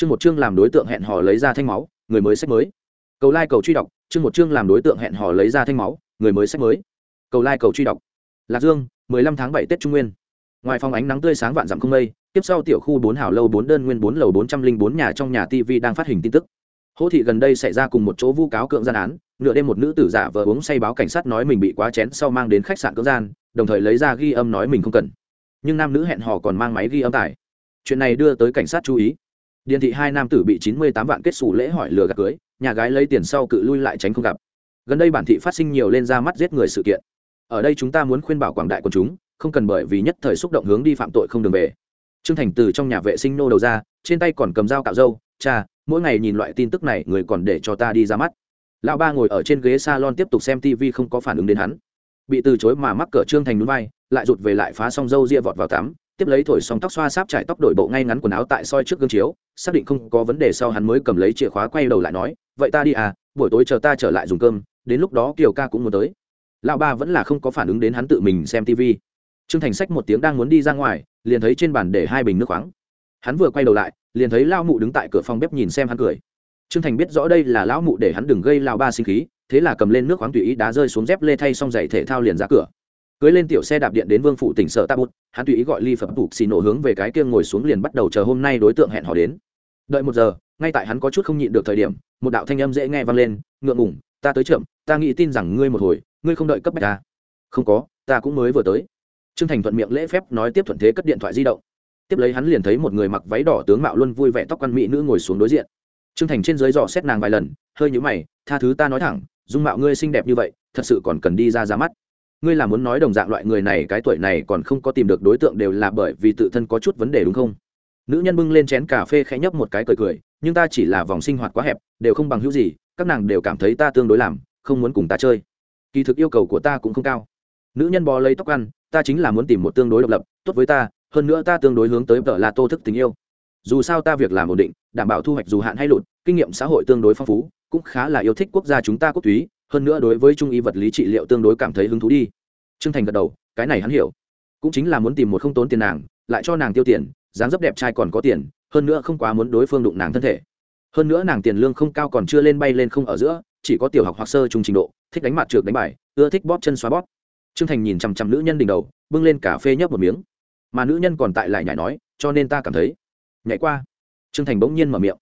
chương một chương làm đối tượng hẹn hò lấy ra thanh máu, người mới sách mới. Cầu lai、like、cầu truy đọc, chương một chương làm đối tượng hẹn hò lấy ra thanh máu, người mới sách mới. Cầu lai、like、cầu truy đọc. Lạc dương, mười lăm tháng bảy tết trung nguyên. Ngoài phòng ánh nắng tươi sáng vạn dặm không mây, tiếp sau tiểu khu bốn hào lâu bốn đơn nguyên bốn lầu bốn trăm linh bốn nhà trong nhà tv đang phát hình tin tức. Hỗ thị gần đây xảy ra cùng một chỗ vu cáo cưỡng gian án, nửa đêm một nữ tử giả vờ uống say báo cảnh sát nói mình bị quá chén sau mang đến khách sạn cưỡng gian, đồng thời lấy ra ghi âm nói mình không cần. Nhưng nam nữ hẹn hò còn mang máy ghi âm tải. Chuyện này đưa tới cảnh sát chú ý điền thị hai nam tử bị chín mươi tám vạn kết sủ lễ hỏi lừa gạt cưới, nhà gái lấy tiền sau cự lui lại tránh không gặp. Gần đây bản thị phát sinh nhiều lên ra mắt giết người sự kiện. Ở đây chúng ta muốn khuyên bảo quảng đại quần chúng, không cần bởi vì nhất thời xúc động hướng đi phạm tội không đường về. Trương thành từ trong nhà vệ sinh nô đầu ra, trên tay còn cầm dao cạo râu, cha, mỗi ngày nhìn loại tin tức này, người còn để cho ta đi ra mắt. Lão ba ngồi ở trên ghế salon tiếp tục xem tv không có phản ứng đến hắn. Bị từ chối mà mắc cỡ trương thành nhún vai, lại rụt về lại phá xong râu ria vọt vào tắm tiếp lấy thổi xong tóc xoa sáp trải tóc đổi bộ ngay ngắn quần áo tại soi trước gương chiếu, xác định không có vấn đề sau hắn mới cầm lấy chìa khóa quay đầu lại nói, vậy ta đi à buổi tối chờ ta trở lại dùng cơm, đến lúc đó kiều ca cũng muốn tới. Lão ba vẫn là không có phản ứng đến hắn tự mình xem tv trương thành sách một tiếng đang muốn đi ra ngoài, liền thấy trên bàn để hai bình nước khoáng. Hắn vừa quay đầu lại, liền thấy lao mụ đứng tại cửa phòng bếp nhìn xem hắn cười. Trương thành biết rõ đây là lão mụ để hắn đừng gây lao ba sinh khí, thế là cầm lên nước khoáng tùy ý đá rơi xuống dép lê thay xong giày thể thao liền ra cửa cưới lên tiểu xe đạp điện đến vương phủ tỉnh sở ta bút hắn tùy ý gọi ly phẩm bục xì nổ hướng về cái kia ngồi xuống liền bắt đầu chờ hôm nay đối tượng hẹn họ đến. Đợi một giờ, ngay tại hắn có chút không nhịn được thời điểm, một đạo thanh âm dễ nghe vang lên, ngượng ngủng ta tới chậm, ta nghĩ tin rằng ngươi một hồi, ngươi không đợi cấp bách ta. Không có, ta cũng mới vừa tới. Trương thành thuận miệng lễ phép nói tiếp thuận thế cất điện thoại di động. Tiếp lấy hắn liền thấy một người mặc váy đỏ tướng mạo luôn vui vẻ tóc căn mỹ nữ ngồi xuống đối diện. Trương thành trên dưới dò xét nàng vài lần, hơi nhũ mày, tha thứ ta nói thẳng, dung mạo ngươi xinh đẹp như vậy, thật sự còn cần đi ra ra mắt ngươi là muốn nói đồng dạng loại người này cái tuổi này còn không có tìm được đối tượng đều là bởi vì tự thân có chút vấn đề đúng không? Nữ nhân bưng lên chén cà phê khẽ nhấp một cái cười cười, nhưng ta chỉ là vòng sinh hoạt quá hẹp, đều không bằng hữu gì, các nàng đều cảm thấy ta tương đối làm, không muốn cùng ta chơi. Kỳ thực yêu cầu của ta cũng không cao. Nữ nhân bò lấy tóc ăn, ta chính là muốn tìm một tương đối độc lập, tốt với ta, hơn nữa ta tương đối hướng tới vợ là tô thức tình yêu. Dù sao ta việc làm ổn định, đảm bảo thu hoạch dù hạn hay lụt, kinh nghiệm xã hội tương đối phong phú, cũng khá là yêu thích quốc gia chúng ta quốc túy hơn nữa đối với trung y vật lý trị liệu tương đối cảm thấy hứng thú đi. T r ư ơ n g thành gật đầu, cái này hắn hiểu. Cũng chính là muốn tìm một không tốn tiền nàng, lại cho nàng tiêu tiền, dáng dấp đẹp trai còn có tiền, hơn nữa không quá muốn đối phương đụng nàng thân thể. Hơn nữa nàng tiền lương không cao còn chưa lên bay lên không ở giữa, chỉ có tiểu học hoặc sơ trung trình độ, thích đánh mặt trượt đánh bài, ưa thích bóp chân xóa bóp. T r ư ơ n g thành nhìn chằm chằm nữ nhân đỉnh đầu, bưng lên cà phê nhấp một miếng. Mà nữ nhân còn tại lại nhảy nói, cho nên ta cảm thấy. Nhảy qua. T r ư ơ n g thành bỗng nhiên mở miệng.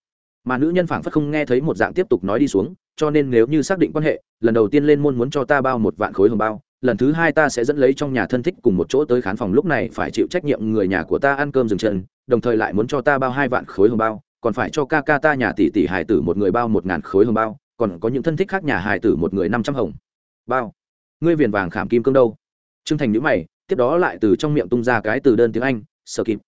Mà nữ nhân phảng phất không nghe thấy một dạng tiếp tục nói đi xuống, cho nên nếu như xác định quan hệ lần đầu tiên lên môn muốn cho ta bao một vạn khối hồng bao, lần thứ hai ta sẽ dẫn lấy trong nhà thân thích cùng một chỗ tới khán phòng, lúc này phải chịu trách nhiệm người nhà của ta ăn cơm dừng chân, đồng thời lại muốn cho ta bao hai vạn khối hồng bao, còn phải cho ca ca ta nhà tỷ tỷ hài tử một người bao một ngàn khối hồng bao, còn có những thân thích khác nhà hài tử một người năm trăm hồng bao. Ngươi viền vàng khảm kim cương đâu? Trương thành nhữ mày, tiếp đó lại từ trong miệng tung ra cái từ đơn tiếng anh, sở kịp.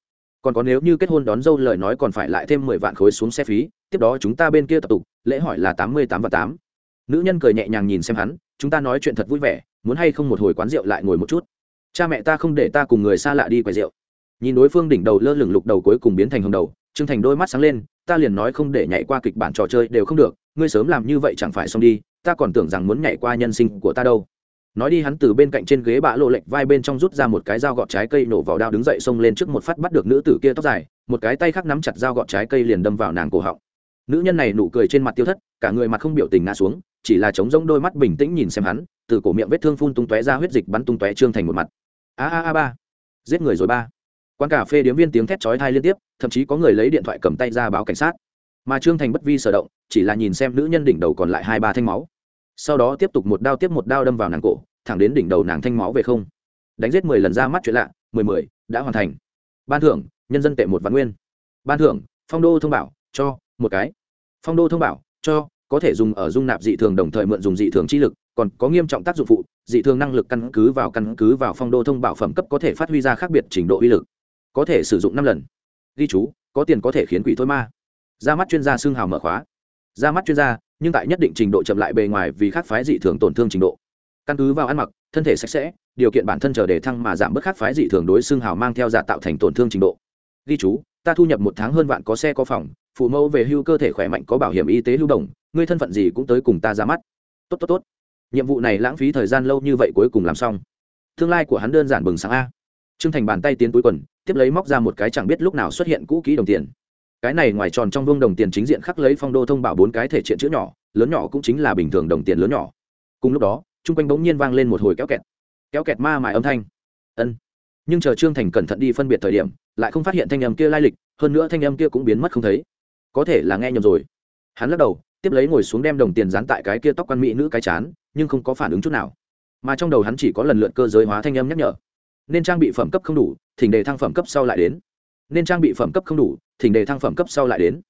Còn có nếu như kết hôn đón dâu lời nói còn phải lại thêm mười vạn khối xuống xe phí, tiếp đó chúng ta bên kia tập tục, lễ hỏi là tám mươi tám và tám nữ nhân cười nhẹ nhàng nhìn xem hắn, chúng ta nói chuyện thật vui vẻ, muốn hay không một hồi quán rượu lại ngồi một chút? Cha mẹ ta không để ta cùng người xa lạ đi quay rượu. Nhìn đối phương đỉnh đầu lơ lửng lục đầu cuối cùng biến thành hồng đầu, trương thành đôi mắt sáng lên, ta liền nói không để nhảy qua kịch bản trò chơi đều không được, ngươi sớm làm như vậy chẳng phải xong đi, ta còn tưởng rằng muốn nhảy qua nhân sinh của ta đâu. Nói đi hắn từ bên cạnh trên ghế bã lộ lệch vai bên trong rút ra một cái dao gọt trái cây nổ vào đao đứng dậy xông lên trước một phát bắt được nữ tử kia tóc dài, một cái tay khác nắm chặt dao gọt trái cây liền đâm vào nàng cổ họng. Nữ nhân này nụ cười trên mặt tiêu thất, cả người mặt không biểu tình ngã xuống chỉ là trống rỗng đôi mắt bình tĩnh nhìn xem hắn, từ cổ miệng vết thương phun tung tóe ra huyết dịch bắn tung tóe trương thành một mặt. A a a ba. Giết người rồi ba. Quán cà phê điếm viên tiếng thét chói thai liên tiếp, thậm chí có người lấy điện thoại cầm tay ra báo cảnh sát. Mà trương thành bất vi sở động, chỉ là nhìn xem nữ nhân đỉnh đầu còn lại hai ba thanh máu. Sau đó tiếp tục một đao tiếp một đao đâm vào nàng cổ, thẳng đến đỉnh đầu nàng thanh máu về không. Đánh giết mười lần ra mắt chuyện lạ, mười mười, đã hoàn thành. Ban thưởng, nhân dân tệ một vạn nguyên. Ban thưởng, phong đô thông bảo, cho, một cái. Phong đô thông bảo, cho có thể dùng ở dung nạp dị thường đồng thời mượn dùng dị thường chi lực, còn có nghiêm trọng tác dụng phụ, dị thường năng lực căn cứ vào căn cứ vào phong đô thông bảo phẩm cấp có thể phát huy ra khác biệt trình độ uy lực. Có thể sử dụng năm lần. Ghi chú, có tiền có thể khiến quỷ thôi ma. Ra mắt chuyên gia xương hào mở khóa. Ra mắt chuyên gia, nhưng tại nhất định trình độ chậm lại bề ngoài vì khác phái dị thường tổn thương trình độ. Căn cứ vào ăn mặc, thân thể sạch sẽ, điều kiện bản thân chờ để thăng mà giảm bớt khác phái dị thường đối xương hào mang theo giả tạo thành tổn thương trình độ. Ghi chú, ta thu nhập một tháng hơn vạn có xe có phòng, phụ mẫu về hưu cơ thể khỏe mạnh có bảo hiểm y tế lưu đồng ngươi thân phận gì cũng tới cùng ta ra mắt. Tốt tốt tốt. Nhiệm vụ này lãng phí thời gian lâu như vậy cuối cùng làm xong. Tương lai của hắn đơn giản bừng sáng a. Trương thành bàn tay tiến túi quần, tiếp lấy móc ra một cái chẳng biết lúc nào xuất hiện cũ kỹ đồng tiền. Cái này ngoài tròn trong vương đồng tiền chính diện khắc lấy phong đô thông bảo bốn cái thể triện chữ nhỏ, lớn nhỏ cũng chính là bình thường đồng tiền lớn nhỏ. Cùng lúc đó, chung quanh bỗng nhiên vang lên một hồi kéo kẹt. Kéo kẹt ma mài âm thanh. Ân. Nhưng chờ trương thành cẩn thận đi phân biệt thời điểm, lại không phát hiện thanh âm kia lai lịch, hơn nữa thanh âm kia cũng biến mất không thấy. Có thể là nghe nhầm rồi. Hắn lắc đầu tiếp lấy ngồi xuống đem đồng tiền dán tại cái kia tóc quan mỹ nữ cái chán, nhưng không có phản ứng chút nào. Mà trong đầu hắn chỉ có lần lượt cơ giới hóa thanh âm nhắc nhở. Nên trang bị phẩm cấp không đủ, thỉnh đề thăng phẩm cấp sau lại đến. Nên trang bị phẩm cấp không đủ, thỉnh đề thăng phẩm cấp sau lại đến.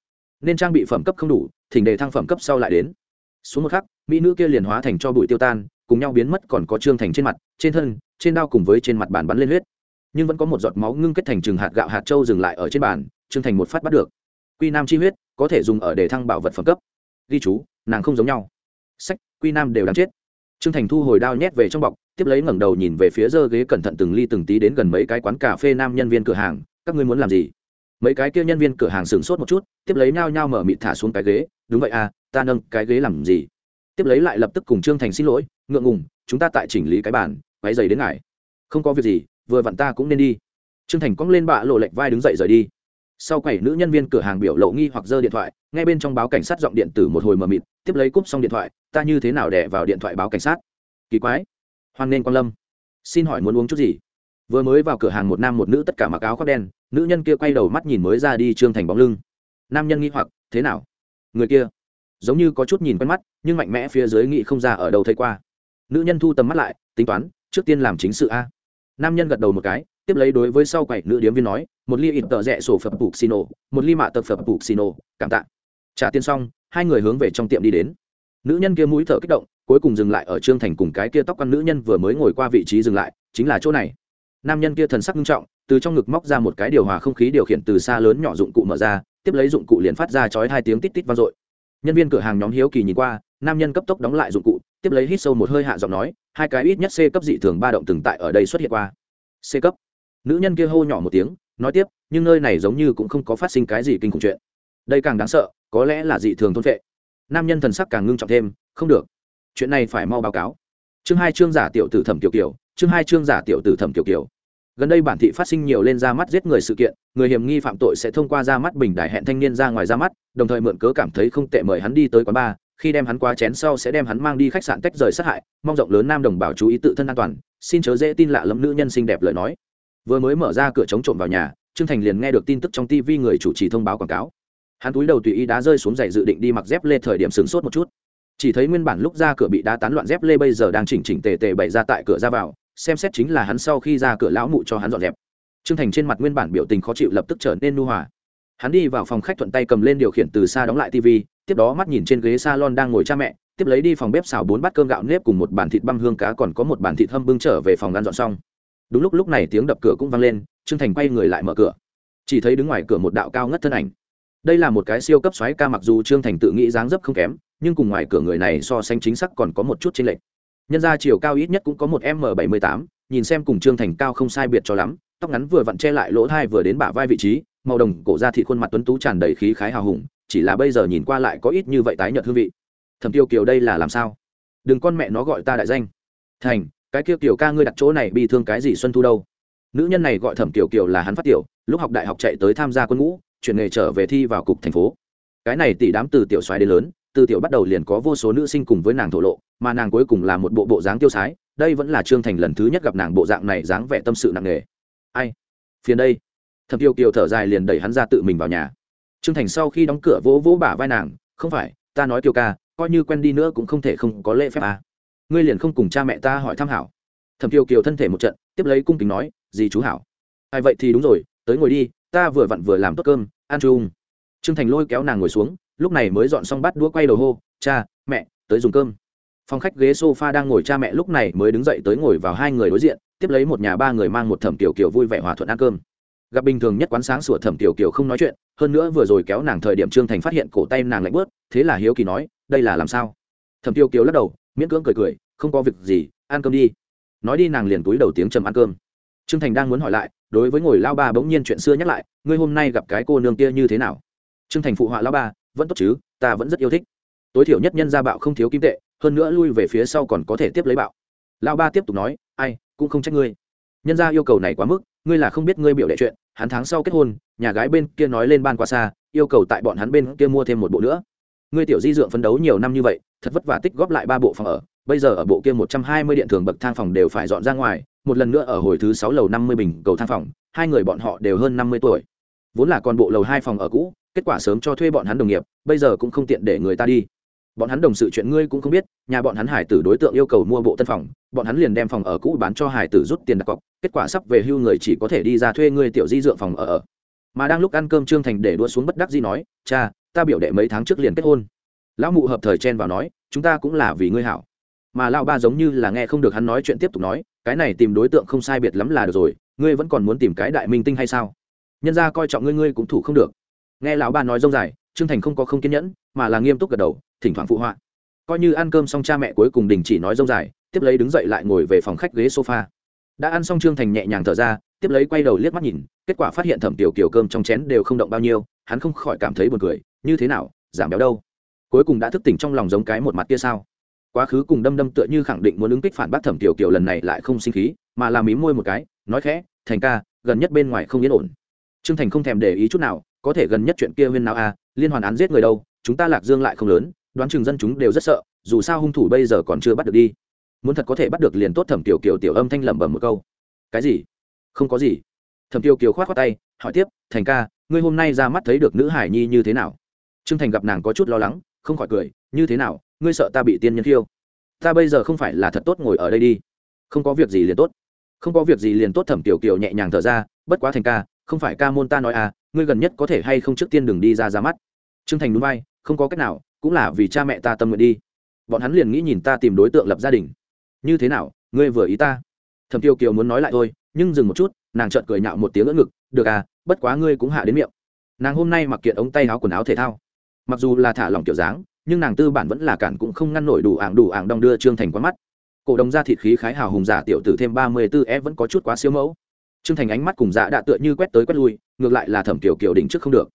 Nên trang bị phẩm cấp không đủ, thỉnh đề thăng phẩm cấp sau lại đến. Xuống một khắc, mỹ nữ kia liền hóa thành cho bụi tiêu tan, cùng nhau biến mất còn có trương thành trên mặt, trên thân, trên đao cùng với trên mặt bàn bắn lên huyết. Nhưng vẫn có một giọt máu ngưng kết thành chừng hạt gạo hạt trâu dừng lại ở trên bàn, trương thành một phát bắt được. Quy nam chi huyết có thể dùng ở đề thăng bảo vật phẩm cấp ghi chú, nàng không giống nhau. Sách, quy nam đều đáng chết. Trương thành thu hồi đao nhét về trong bọc, tiếp lấy ngẩng đầu nhìn về phía dơ ghế cẩn thận từng ly từng tí đến gần mấy cái quán cà phê nam nhân viên cửa hàng, các ngươi muốn làm gì? Mấy cái kia nhân viên cửa hàng sửng sốt một chút, tiếp lấy nhao nhao mở mịt thả xuống cái ghế, đúng vậy à ta nâng cái ghế làm gì? Tiếp lấy lại lập tức cùng trương thành xin lỗi, ngượng ngùng, chúng ta tại chỉnh lý cái bàn váy dày đến ngài. Không có việc gì, vừa vặn ta cũng nên đi. Trương thành cong lên bạ lộ lệch vai đứng dậy rời đi sau quầy nữ nhân viên cửa hàng biểu lộ nghi hoặc giơ điện thoại, ngay bên trong báo cảnh sát giọng điện tử một hồi mờ mịt, tiếp lấy cúp xong điện thoại, ta như thế nào đẻ vào điện thoại báo cảnh sát? Kỳ quái. Hoan nên quan lâm. Xin hỏi muốn uống chút gì? Vừa mới vào cửa hàng một nam một nữ tất cả mặc áo khoác đen, nữ nhân kia quay đầu mắt nhìn mới ra đi trương thành bóng lưng. Nam nhân nghi hoặc, thế nào? Người kia. Giống như có chút nhìn quen mắt, nhưng mạnh mẽ phía dưới nghị không ra ở đâu thấy qua. Nữ nhân thu tầm mắt lại, tính toán, trước tiên làm chính sự a. Nam nhân gật đầu một cái tiếp lấy đối với sau quầy nữ điếm viên nói, một ly ít tờ rẽ sổ phập bục ô một ly mạ tập phập bục ô cảm tạ. Trả tiền xong, hai người hướng về trong tiệm đi đến. Nữ nhân kia mũi thở kích động, cuối cùng dừng lại ở trương thành cùng cái kia tóc con nữ nhân vừa mới ngồi qua vị trí dừng lại, chính là chỗ này. Nam nhân kia thần sắc nghiêm trọng, từ trong ngực móc ra một cái điều hòa không khí điều khiển từ xa lớn nhỏ dụng cụ mở ra, tiếp lấy dụng cụ liền phát ra chói hai tiếng tít tít vang dội. Nhân viên cửa hàng nhóm hiếu kỳ nhìn qua, nam nhân cấp tốc đóng lại dụng cụ, tiếp lấy hít sâu một hơi hạ giọng nói, hai cái ít nhất c cấp dị thường ba động từng tại ở đây xuất hiện qua. C cấp nữ nhân kia hô nhỏ một tiếng, nói tiếp, nhưng nơi này giống như cũng không có phát sinh cái gì kinh khủng chuyện. Đây càng đáng sợ, có lẽ là dị thường thôn vệ nam nhân thần sắc càng ngưng trọng thêm, không được. Chuyện này phải mau báo cáo. Chương hai chương giả tiểu tử thẩm tiểu kiều chương hai chương giả tiểu tử thẩm tiểu kiều gần đây bản thị phát sinh nhiều lên ra mắt giết người sự kiện, người hiểm nghi phạm tội sẽ thông qua ra mắt bình đại hẹn thanh niên ra ngoài ra mắt, đồng thời mượn cớ cảm thấy không tệ mời hắn đi tới quán bar, khi đem hắn qua chén sau sẽ đem hắn mang đi khách sạn tách rời sát hại, mong rộng lớn nam đồng bào chú ý tự thân an toàn, xin chớ dễ tin lạ lẫm nữ nhân xinh đẹp lời nói vừa mới mở ra cửa chống trộm vào nhà, trương thành liền nghe được tin tức trong tv người chủ trì thông báo quảng cáo. Hắn túi đầu tùy ý đá rơi xuống giày dự định đi mặc dép lê thời điểm sửng sốt một chút. Chỉ thấy nguyên bản lúc ra cửa bị đá tán loạn dép lê bây giờ đang chỉnh chỉnh tề tề bày ra tại cửa ra vào, xem xét chính là hắn sau khi ra cửa lão mụ cho hắn dọn dẹp. Trương thành trên mặt nguyên bản biểu tình khó chịu lập tức trở nên nu hòa. Hắn đi vào phòng khách thuận tay cầm lên điều khiển từ xa đóng lại tv tiếp đó mắt nhìn trên ghế salon đang ngồi cha mẹ, tiếp lấy đi phòng bếp xào bốn bát cơm gạo nếp cùng một bàn thịt băm hương cá còn có một bàn thịt hâm bưng trở về phòng ăn dọn xong đúng lúc lúc này tiếng đập cửa cũng vang lên, trương thành quay người lại mở cửa. Chỉ thấy đứng ngoài cửa một đạo cao ngất thân ảnh. Đây là một cái siêu cấp xoáy ca mặc dù trương thành tự nghĩ dáng dấp không kém, nhưng cùng ngoài cửa người này so sánh chính xác còn có một chút chênh lệch. Nhân ra chiều cao ít nhất cũng có một m bảy mươi tám, nhìn xem cùng trương thành cao không sai biệt cho lắm, tóc ngắn vừa vặn che lại lỗ thai vừa đến bả vai vị trí, màu đồng cổ ra thị khuôn mặt tuấn tú tràn đầy khí khái hào hùng, chỉ là bây giờ nhìn qua lại có ít như vậy tái nhợt hương vị. Thẩm tiêu kiều đây là làm sao? Đừng con mẹ nó gọi ta đại danh. Thành cái kia kiều ca ngươi đặt chỗ này bị thương cái gì xuân thu đâu? Nữ nhân này gọi thẩm kiều kiều là hắn phát tiểu, lúc học đại học chạy tới tham gia quân ngũ, chuyển nghề trở về thi vào cục thành phố. Cái này tỷ đám từ tiểu xoáy đến lớn, từ tiểu bắt đầu liền có vô số nữ sinh cùng với nàng thổ lộ, mà nàng cuối cùng là một bộ bộ dáng tiêu sái, đây vẫn là trương thành lần thứ nhất gặp nàng bộ dạng này dáng vẻ tâm sự nặng nề. Ai? Phiền đây. Thẩm tiêu kiều thở dài liền đẩy hắn ra tự mình vào nhà. Trương thành sau khi đóng cửa vỗ vỗ bả vai nàng, không phải, ta nói kiều ca, coi như quen đi nữa cũng không thể không có lễ phép à ngươi liền không cùng cha mẹ ta hỏi thăm hảo thẩm tiêu kiều thân thể một trận, tiếp lấy cung kính nói gì chú hảo. Ai vậy thì đúng rồi, tới ngồi đi, ta vừa vặn vừa làm tốt cơm, ăn chung. Trương thành lôi kéo nàng ngồi xuống, lúc này mới dọn xong bát đũa quay đầu hô, cha, mẹ, tới dùng cơm. Phòng khách ghế sofa đang ngồi cha mẹ lúc này mới đứng dậy tới ngồi vào hai người đối diện, tiếp lấy một nhà ba người mang một thẩm tiểu kiều vui vẻ hòa thuận ăn cơm. Gặp bình thường nhất quán sáng sủa thẩm tiểu kiều không nói chuyện, hơn nữa vừa rồi kéo nàng thời điểm trương thành phát hiện cổ tay nàng lạnh bớt, thế là hiếu kỳ nói, đây là làm sao? Thẩm tiểu kiều lắc đầu miễn cưỡng cười cười, không có việc gì, ăn cơm đi. Nói đi nàng liền túi đầu tiếng trầm ăn cơm. Trương thành đang muốn hỏi lại, đối với ngồi lao ba bỗng nhiên chuyện xưa nhắc lại, ngươi hôm nay gặp cái cô nương kia như thế nào? Trương thành phụ họa lao ba, vẫn tốt chứ, ta vẫn rất yêu thích. Tối thiểu nhất nhân gia bạo không thiếu kim tệ, hơn nữa lui về phía sau còn có thể tiếp lấy bạo. Lao ba tiếp tục nói, ai, cũng không trách ngươi. Nhân gia yêu cầu này quá mức, ngươi là không biết ngươi biểu đệ chuyện, hắn tháng sau kết hôn, nhà gái bên kia nói lên ban qua xa, yêu cầu tại bọn hắn bên kia mua thêm một bộ nữa. Ngươi tiểu di dượng phấn đấu nhiều năm như vậy thật vất vả tích góp lại ba bộ phòng ở. Bây giờ ở bộ kia một trăm hai mươi điện thường bậc thang phòng đều phải dọn ra ngoài, một lần nữa ở hồi thứ sáu lầu năm mươi bình cầu thang phòng, hai người bọn họ đều hơn năm mươi tuổi. Vốn là còn bộ lầu hai phòng ở cũ, kết quả sớm cho thuê bọn hắn đồng nghiệp, bây giờ cũng không tiện để người ta đi. Bọn hắn đồng sự chuyện ngươi cũng không biết, nhà bọn hắn hải tử đối tượng yêu cầu mua bộ tân phòng, bọn hắn liền đem phòng ở cũ bán cho hải tử rút tiền đặt cọc, kết quả sắp về hưu người chỉ có thể đi ra thuê ngươi tiểu di dượng phòng ở ở. Mà đang lúc ăn cơm trương thành để đua xuống bất đắc di nói, cha, ta biểu đệ mấy tháng trước liền kết hôn lão mụ hợp thời chen vào nói, chúng ta cũng là vì ngươi hảo. Mà lão ba giống như là nghe không được hắn nói chuyện tiếp tục nói, cái này tìm đối tượng không sai biệt lắm là được rồi, ngươi vẫn còn muốn tìm cái đại minh tinh hay sao? Nhân ra coi trọng ngươi ngươi cũng thủ không được. Nghe lão ba nói rông dài, trương thành không có không kiên nhẫn, mà là nghiêm túc gật đầu, thỉnh thoảng phụ họa. Coi như ăn cơm xong cha mẹ cuối cùng đình chỉ nói rông dài, tiếp lấy đứng dậy lại ngồi về phòng khách ghế sofa. Đã ăn xong trương thành nhẹ nhàng thở ra, tiếp lấy quay đầu liếc mắt nhìn, kết quả phát hiện thẩm tiểu kiểu cơm trong chén đều không động bao nhiêu, hắn không khỏi cảm thấy buồn cười, như thế nào, giảm béo đâu? Cuối cùng đã thức tỉnh trong lòng giống cái một mặt kia sao? Quá khứ cùng đâm đâm tựa như khẳng định muốn ứng kích phản bác thẩm tiểu kiều lần này lại không sinh khí mà làm mím môi một cái nói khẽ thành ca gần nhất bên ngoài không yên ổn. Trương thành không thèm để ý chút nào có thể gần nhất chuyện kia huyên nào a à, liên hoàn án giết người đâu chúng ta lạc dương lại không lớn đoán chừng dân chúng đều rất sợ dù sao hung thủ bây giờ còn chưa bắt được đi. Muốn thật có thể bắt được liền tốt thẩm tiểu kiều tiểu âm thanh lẩm bẩm một câu. Cái gì? Không có gì. Thẩm tiểu kiều khoát khoát tay hỏi tiếp thành ca ngươi hôm nay ra mắt thấy được nữ hải nhi như thế nào? Trương thành gặp nàng có chút lo lắng không khỏi cười, như thế nào, ngươi sợ ta bị tiên nhân khiêu? Ta bây giờ không phải là thật tốt ngồi ở đây đi. Không có việc gì liền tốt. Không có việc gì liền tốt. Thẩm tiểu kiều nhẹ nhàng thở ra, bất quá thành ca, không phải ca môn ta nói à ngươi gần nhất có thể hay không trước tiên đừng đi ra ra mắt? Trương thành núi bay không có cách nào, cũng là vì cha mẹ ta tâm nguyện đi. Bọn hắn liền nghĩ nhìn ta tìm đối tượng lập gia đình. Như thế nào, ngươi vừa ý ta? Thẩm tiêu kiều muốn nói lại thôi, nhưng dừng một chút, nàng trợn cười nhạo một tiếng ngỡ ngực, được à bất quá ngươi cũng hạ đến miệng. Nàng hôm nay mặc kiện ống tay áo quần áo thể thao mặc dù là thả lỏng kiểu dáng, nhưng nàng tư bản vẫn là cản cũng không ngăn nổi đủ ảng đủ ảng đong đưa trương thành quá mắt. Cổ đồng ra thịt khí khái hào hùng giả tiểu tử thêm ba mươi tư e vẫn có chút quá siêu mẫu. Trương thành ánh mắt cùng dạ đã tựa như quét tới quét lui, ngược lại là thẩm kiểu kiểu đỉnh trước không được.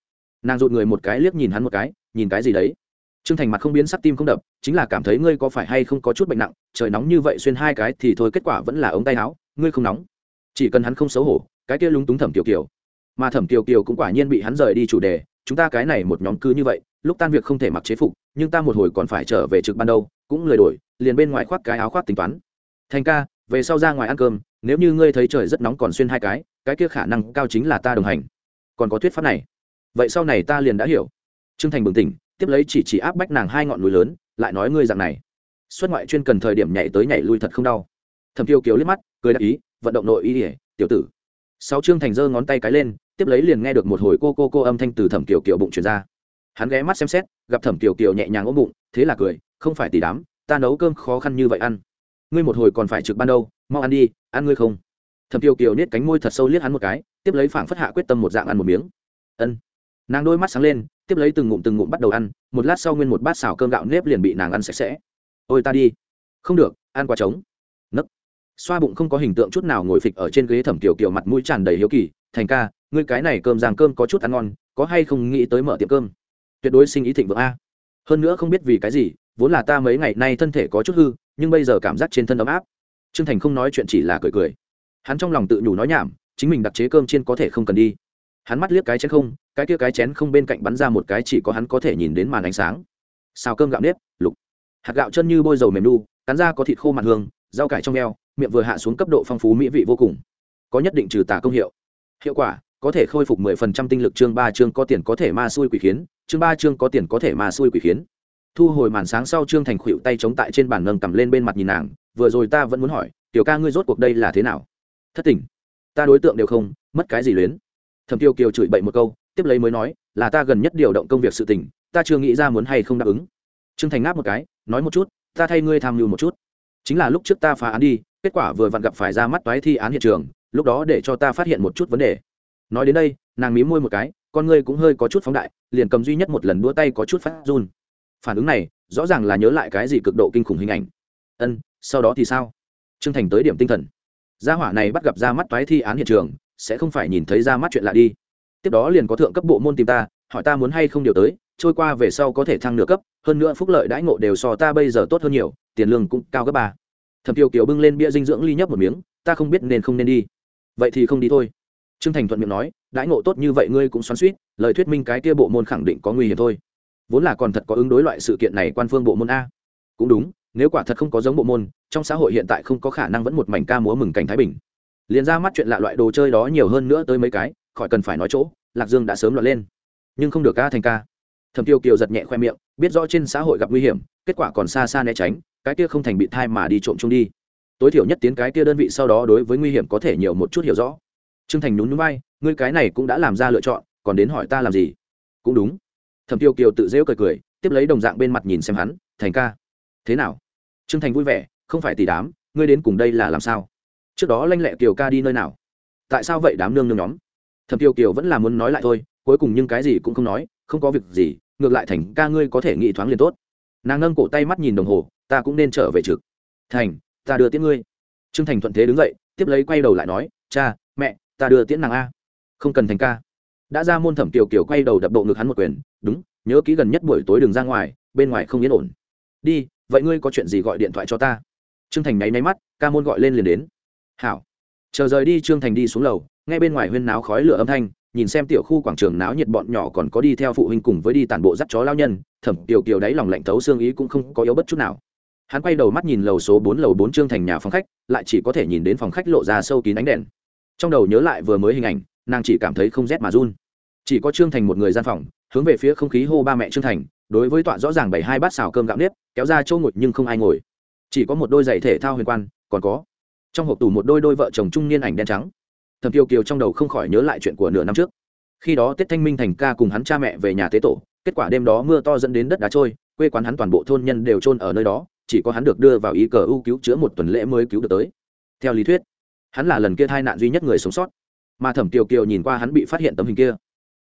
Nàng rụt người một cái liếc nhìn hắn một cái, nhìn cái gì đấy? Trương thành mặt không biến sắc tim không đập, chính là cảm thấy ngươi có phải hay không có chút bệnh nặng, trời nóng như vậy xuyên hai cái thì thôi, kết quả vẫn là ống tay áo, ngươi không nóng. Chỉ cần hắn không xấu hổ, cái kia lúng túng thẩm tiểu kiều mà thẩm tiểu kiều cũng quả nhiên bị hắn rời đi chủ đề, chúng ta cái này một nhóm cư như vậy lúc tan việc không thể mặc chế phục, nhưng ta một hồi còn phải trở về trực ban đâu, cũng lười đổi, liền bên ngoài khoác cái áo khoác tính toán. Thành ca, về sau ra ngoài ăn cơm, nếu như ngươi thấy trời rất nóng còn xuyên hai cái cái kia khả năng cao chính là ta đồng hành. Còn có thuyết pháp này. Vậy sau này ta liền đã hiểu. Trương thành bừng tỉnh, tiếp lấy chỉ chỉ áp bách nàng hai ngọn núi lớn, lại nói ngươi dạng này. Xuất ngoại chuyên cần thời điểm nhảy tới nhảy lui thật không đau. Thầm tiêu kiều liếc mắt, cười đáp ý, vận động nội y ỉa tiểu tử. Sáu trương thành giơ ngón tay cái lên, tiếp lấy liền nghe được một hồi cô cô cô âm thanh từ thẩm kiều kiều bụng truyền ra hắn ghé mắt xem xét, gặp thẩm kiều kiều nhẹ nhàng ôm bụng, thế là cười, không phải tỉ đám, ta nấu cơm khó khăn như vậy ăn. Ngươi một hồi còn phải trực ban đâu, mau ăn đi, ăn ngươi không? Thẩm kiều kiều niết cánh môi thật sâu liếc hắn một cái, tiếp lấy phảng phất hạ quyết tâm một dạng ăn một miếng. Ân. Nàng đôi mắt sáng lên, tiếp lấy từng ngụm từng ngụm bắt đầu ăn, một lát sau nguyên một bát xào cơm gạo nếp liền bị nàng ăn sạch sẽ. Ôi ta đi. Không được, ăn quá trống. Nấc. Xoa bụng không có hình tượng chút nào ngồi phịch ở trên ghế thẩm kiều kiều mặt mũi tràn đầy hiếu kỳ, thành ca, ngươi cái này cơm ràng cơm có chút ăn ngon, có hay không nghĩ tới mở tiệm cơm? Tuyệt đối sinh ý thịnh vượng a. Hơn nữa không biết vì cái gì, vốn là ta mấy ngày nay thân thể có chút hư, nhưng bây giờ cảm giác trên thân ấm áp. Trương thành không nói chuyện chỉ là cười cười. Hắn trong lòng tự nhủ nói nhảm, chính mình đặc chế cơm chiên có thể không cần đi. Hắn mắt liếc cái chén không, cái kia cái chén không bên cạnh bắn ra một cái chỉ có hắn có thể nhìn đến màn ánh sáng. Xào cơm gạo nếp, lục. Hạt gạo chân như bôi dầu mềm đu cắn ra có thịt khô mặt hương, rau cải trong eo, miệng vừa hạ xuống cấp độ phong phú mỹ vị vô cùng. Có nhất định trừ tà công hiệu. Hiệu quả, có thể khôi phục mười phần trăm tinh lực chương ba chương có tiền có thể ma xui quỷ khiến chương ba chương có tiền có thể mà xui quỷ khiến. Thu hồi màn sáng sau trương thành khuỵu tay chống tại trên bàn nâng cầm lên bên mặt nhìn nàng, vừa rồi ta vẫn muốn hỏi, tiểu ca ngươi rốt cuộc đây là thế nào? Thất tình. Ta đối tượng đều không, mất cái gì luyến. Thẩm tiêu kiều chửi bậy một câu, tiếp lấy mới nói, là ta gần nhất điều động công việc sự tình, ta chưa nghĩ ra muốn hay không đáp ứng. Trương thành ngáp một cái, nói một chút, ta thay ngươi tham mưu một chút. Chính là lúc trước ta phá án đi, kết quả vừa vặn gặp phải ra mắt toái thi án hiện trường, lúc đó để cho ta phát hiện một chút vấn đề. Nói đến đây, nàng mí môi một cái con ngươi cũng hơi có chút phóng đại, liền cầm duy nhất một lần đua tay có chút phát run. Phản ứng này, rõ ràng là nhớ lại cái gì cực độ kinh khủng hình ảnh. Ân, sau đó thì sao? Trương thành tới điểm tinh thần. Gia hỏa này bắt gặp ra mắt toái thi án hiện trường, sẽ không phải nhìn thấy ra mắt chuyện lạ đi. Tiếp đó liền có thượng cấp bộ môn tìm ta, hỏi ta muốn hay không điều tới, trôi qua về sau có thể thăng nửa cấp, hơn nữa phúc lợi đãi ngộ đều so ta bây giờ tốt hơn nhiều, tiền lương cũng cao gấp ba. Thẩm tiêu kiều bưng lên bia dinh dưỡng ly nhấp một miếng, ta không biết nên không nên đi. Vậy thì không đi thôi. Trương thành thuận miệng nói đãi ngộ tốt như vậy ngươi cũng xoắn suýt, lời thuyết minh cái kia bộ môn khẳng định có nguy hiểm thôi. Vốn là còn thật có ứng đối loại sự kiện này quan phương bộ môn a. Cũng đúng, nếu quả thật không có giống bộ môn, trong xã hội hiện tại không có khả năng vẫn một mảnh ca múa mừng cảnh thái bình. Liền ra mắt chuyện lạ loại đồ chơi đó nhiều hơn nữa tới mấy cái, khỏi cần phải nói chỗ, lạc dương đã sớm lọt lên. Nhưng không được ca thành ca. Thẩm tiêu kiều giật nhẹ khoe miệng, biết rõ trên xã hội gặp nguy hiểm, kết quả còn xa xa né tránh, cái kia không thành bị thai mà đi trộm chung đi. Tối thiểu nhất tiến cái kia đơn vị sau đó đối với nguy hiểm có thể nhiều một chút hiểu rõ trương thành nhún núi bay ngươi cái này cũng đã làm ra lựa chọn, còn đến hỏi ta làm gì? Cũng đúng. Thẩm tiêu kiều tự rêu cười cười, tiếp lấy đồng dạng bên mặt nhìn xem hắn, thành ca, thế nào? Trương thành vui vẻ, không phải tỷ đám, ngươi đến cùng đây là làm sao? Trước đó lanh lẹ kiều ca đi nơi nào? Tại sao vậy đám nương nương nhóm? Thẩm tiêu kiều vẫn là muốn nói lại thôi, cuối cùng nhưng cái gì cũng không nói, không có việc gì, ngược lại thành ca ngươi có thể nghĩ thoáng liền tốt. Nàng nâng cổ tay mắt nhìn đồng hồ, ta cũng nên trở về trực. Thành, ta đưa tiễn ngươi. Trương thành thuận thế đứng dậy, tiếp lấy quay đầu lại nói, cha ta đưa tiễn nàng a. Không cần thành ca. Đã ra môn thẩm kiều kiều quay đầu đập bộ ngực hắn một quyền, đúng, nhớ kỹ gần nhất buổi tối đường ra ngoài, bên ngoài không yên ổn. Đi, vậy ngươi có chuyện gì gọi điện thoại cho ta? Trương thành nháy máy mắt, ca môn gọi lên liền đến. Hảo. Chờ rời đi, trương thành đi xuống lầu ngay bên ngoài huyên náo khói lửa âm thanh, nhìn xem tiểu khu quảng trường náo nhiệt bọn nhỏ còn có đi theo phụ huynh cùng với đi tản bộ dắt chó lao nhân, thẩm kiều kiều đáy lòng lạnh thấu xương ý cũng không có yếu bất chút nào. Hắn quay đầu mắt nhìn lầu số bốn, lầu bốn trương thành nhà phòng khách, lại chỉ có thể nhìn đến phòng khách lộ ra sâu kín ánh đèn trong đầu nhớ lại vừa mới hình ảnh, nàng chỉ cảm thấy không rét mà run. Chỉ có trương thành một người gian phòng, hướng về phía không khí hô ba mẹ trương thành, đối với tọa rõ ràng bảy hai bát xào cơm gạo nếp, kéo ra chỗ ngồi nhưng không ai ngồi. Chỉ có một đôi giày thể thao huyền quan, còn có. Trong hộp tủ một đôi đôi vợ chồng trung niên ảnh đen trắng. Thầm kiều kiều trong đầu không khỏi nhớ lại chuyện của nửa năm trước. Khi đó tết thanh minh thành ca cùng hắn cha mẹ về nhà tế tổ, kết quả đêm đó mưa to dẫn đến đất đá trôi, quê quán hắn toàn bộ thôn nhân đều trôn ở nơi đó, chỉ có hắn được đưa vào ý cờ ưu cứu chữa một tuần lễ mới cứu được tới. Theo lý thuyết hắn là lần kia tai nạn duy nhất người sống sót. Mà thẩm kiều kiều nhìn qua hắn bị phát hiện tấm hình kia.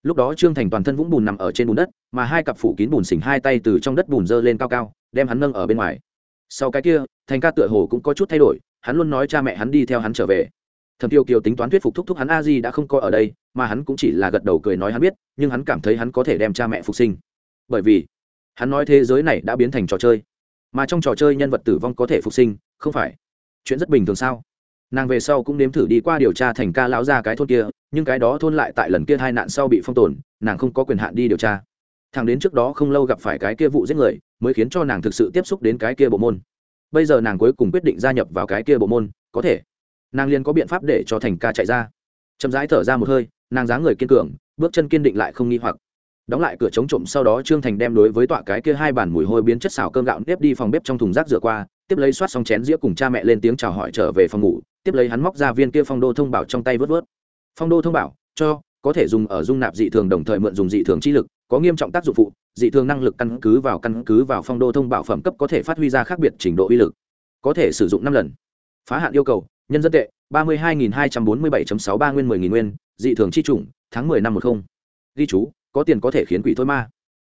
Lúc đó trương thành toàn thân vũng bùn nằm ở trên bùn đất, mà hai cặp phủ kín bùn xỉnh hai tay từ trong đất bùn dơ lên cao cao, đem hắn nâng ở bên ngoài. Sau cái kia, thành ca tựa hồ cũng có chút thay đổi, hắn luôn nói cha mẹ hắn đi theo hắn trở về. Thẩm tiêu kiều tính toán thuyết phục thúc thúc hắn a di đã không coi ở đây, mà hắn cũng chỉ là gật đầu cười nói hắn biết, nhưng hắn cảm thấy hắn có thể đem cha mẹ phục sinh. Bởi vì, hắn nói thế giới này đã biến thành trò chơi, mà trong trò chơi nhân vật tử vong có thể phục sinh, không phải. Chuyện rất bình thường sao? Nàng về sau cũng nếm thử đi qua điều tra thành ca lão ra cái thôn kia, nhưng cái đó thôn lại tại lần kia hai nạn sau bị phong tồn, nàng không có quyền hạn đi điều tra. Thằng đến trước đó không lâu gặp phải cái kia vụ giết người, mới khiến cho nàng thực sự tiếp xúc đến cái kia bộ môn. Bây giờ nàng cuối cùng quyết định gia nhập vào cái kia bộ môn, có thể. Nàng liền có biện pháp để cho thành ca chạy ra. Chậm rãi thở ra một hơi, nàng dáng người kiên cường, bước chân kiên định lại không nghi hoặc. Đóng lại cửa chống trộm sau đó trương thành đem đối với tọa cái kia hai bản mùi hôi biến chất xào cơm gạo nếp đi phòng bếp trong thùng rác rửa qua, tiếp lấy soát xong chén dĩa cùng cha mẹ lên tiếng chào hỏi trở về phòng ngủ tiếp lấy hắn móc ra viên kia phong đô thông bảo trong tay vớt vớt. Phong đô thông bảo, cho, có thể dùng ở dung nạp dị thường đồng thời mượn dùng dị thường chi lực, có nghiêm trọng tác dụng phụ, dị thường năng lực căn cứ vào căn cứ vào phong đô thông bảo phẩm cấp có thể phát huy ra khác biệt trình độ uy lực, có thể sử dụng năm lần. Phá hạn yêu cầu, nhân dân tệ, ba mươi hai nghìn hai trăm bốn mươi bảy sáu ba nguyên mười nghìn nguyên, dị thường chi chủng, tháng mười năm một không. Ghi chú, có tiền có thể khiến quỷ thôi ma.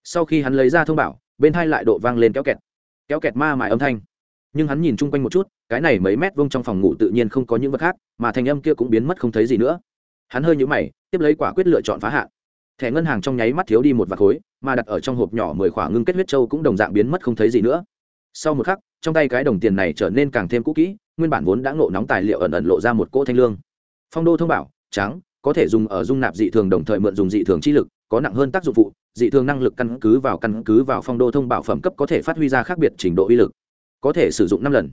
Sau khi hắn lấy ra thông bảo, bên hai lại độ vang lên kéo kẹt. Kéo kẹt ma mài âm thanh nhưng hắn nhìn chung quanh một chút, cái này mấy mét vông trong phòng ngủ tự nhiên không có những vật khác, mà thành âm kia cũng biến mất không thấy gì nữa. Hắn hơi nhũ mày, tiếp lấy quả quyết lựa chọn phá hạn. Thẻ ngân hàng trong nháy mắt thiếu đi một vạt khối, mà đặt ở trong hộp nhỏ mười khỏa ngưng kết huyết trâu cũng đồng dạng biến mất không thấy gì nữa. Sau một khắc, trong tay cái đồng tiền này trở nên càng thêm cũ kỹ, nguyên bản vốn đã ngộ nóng tài liệu ẩn ẩn lộ ra một cỗ thanh lương. Phong đô thông bảo, trắng, có thể dùng ở dung nạp dị thường đồng thời mượn dùng dị thường chi lực, có nặng hơn tác dụng phụ, dị thường năng lực căn cứ vào căn cứ vào phong đô thông bảo phẩm cấp có thể phát huy ra khác biệt trình độ uy lực có thể sử dụng năm lần.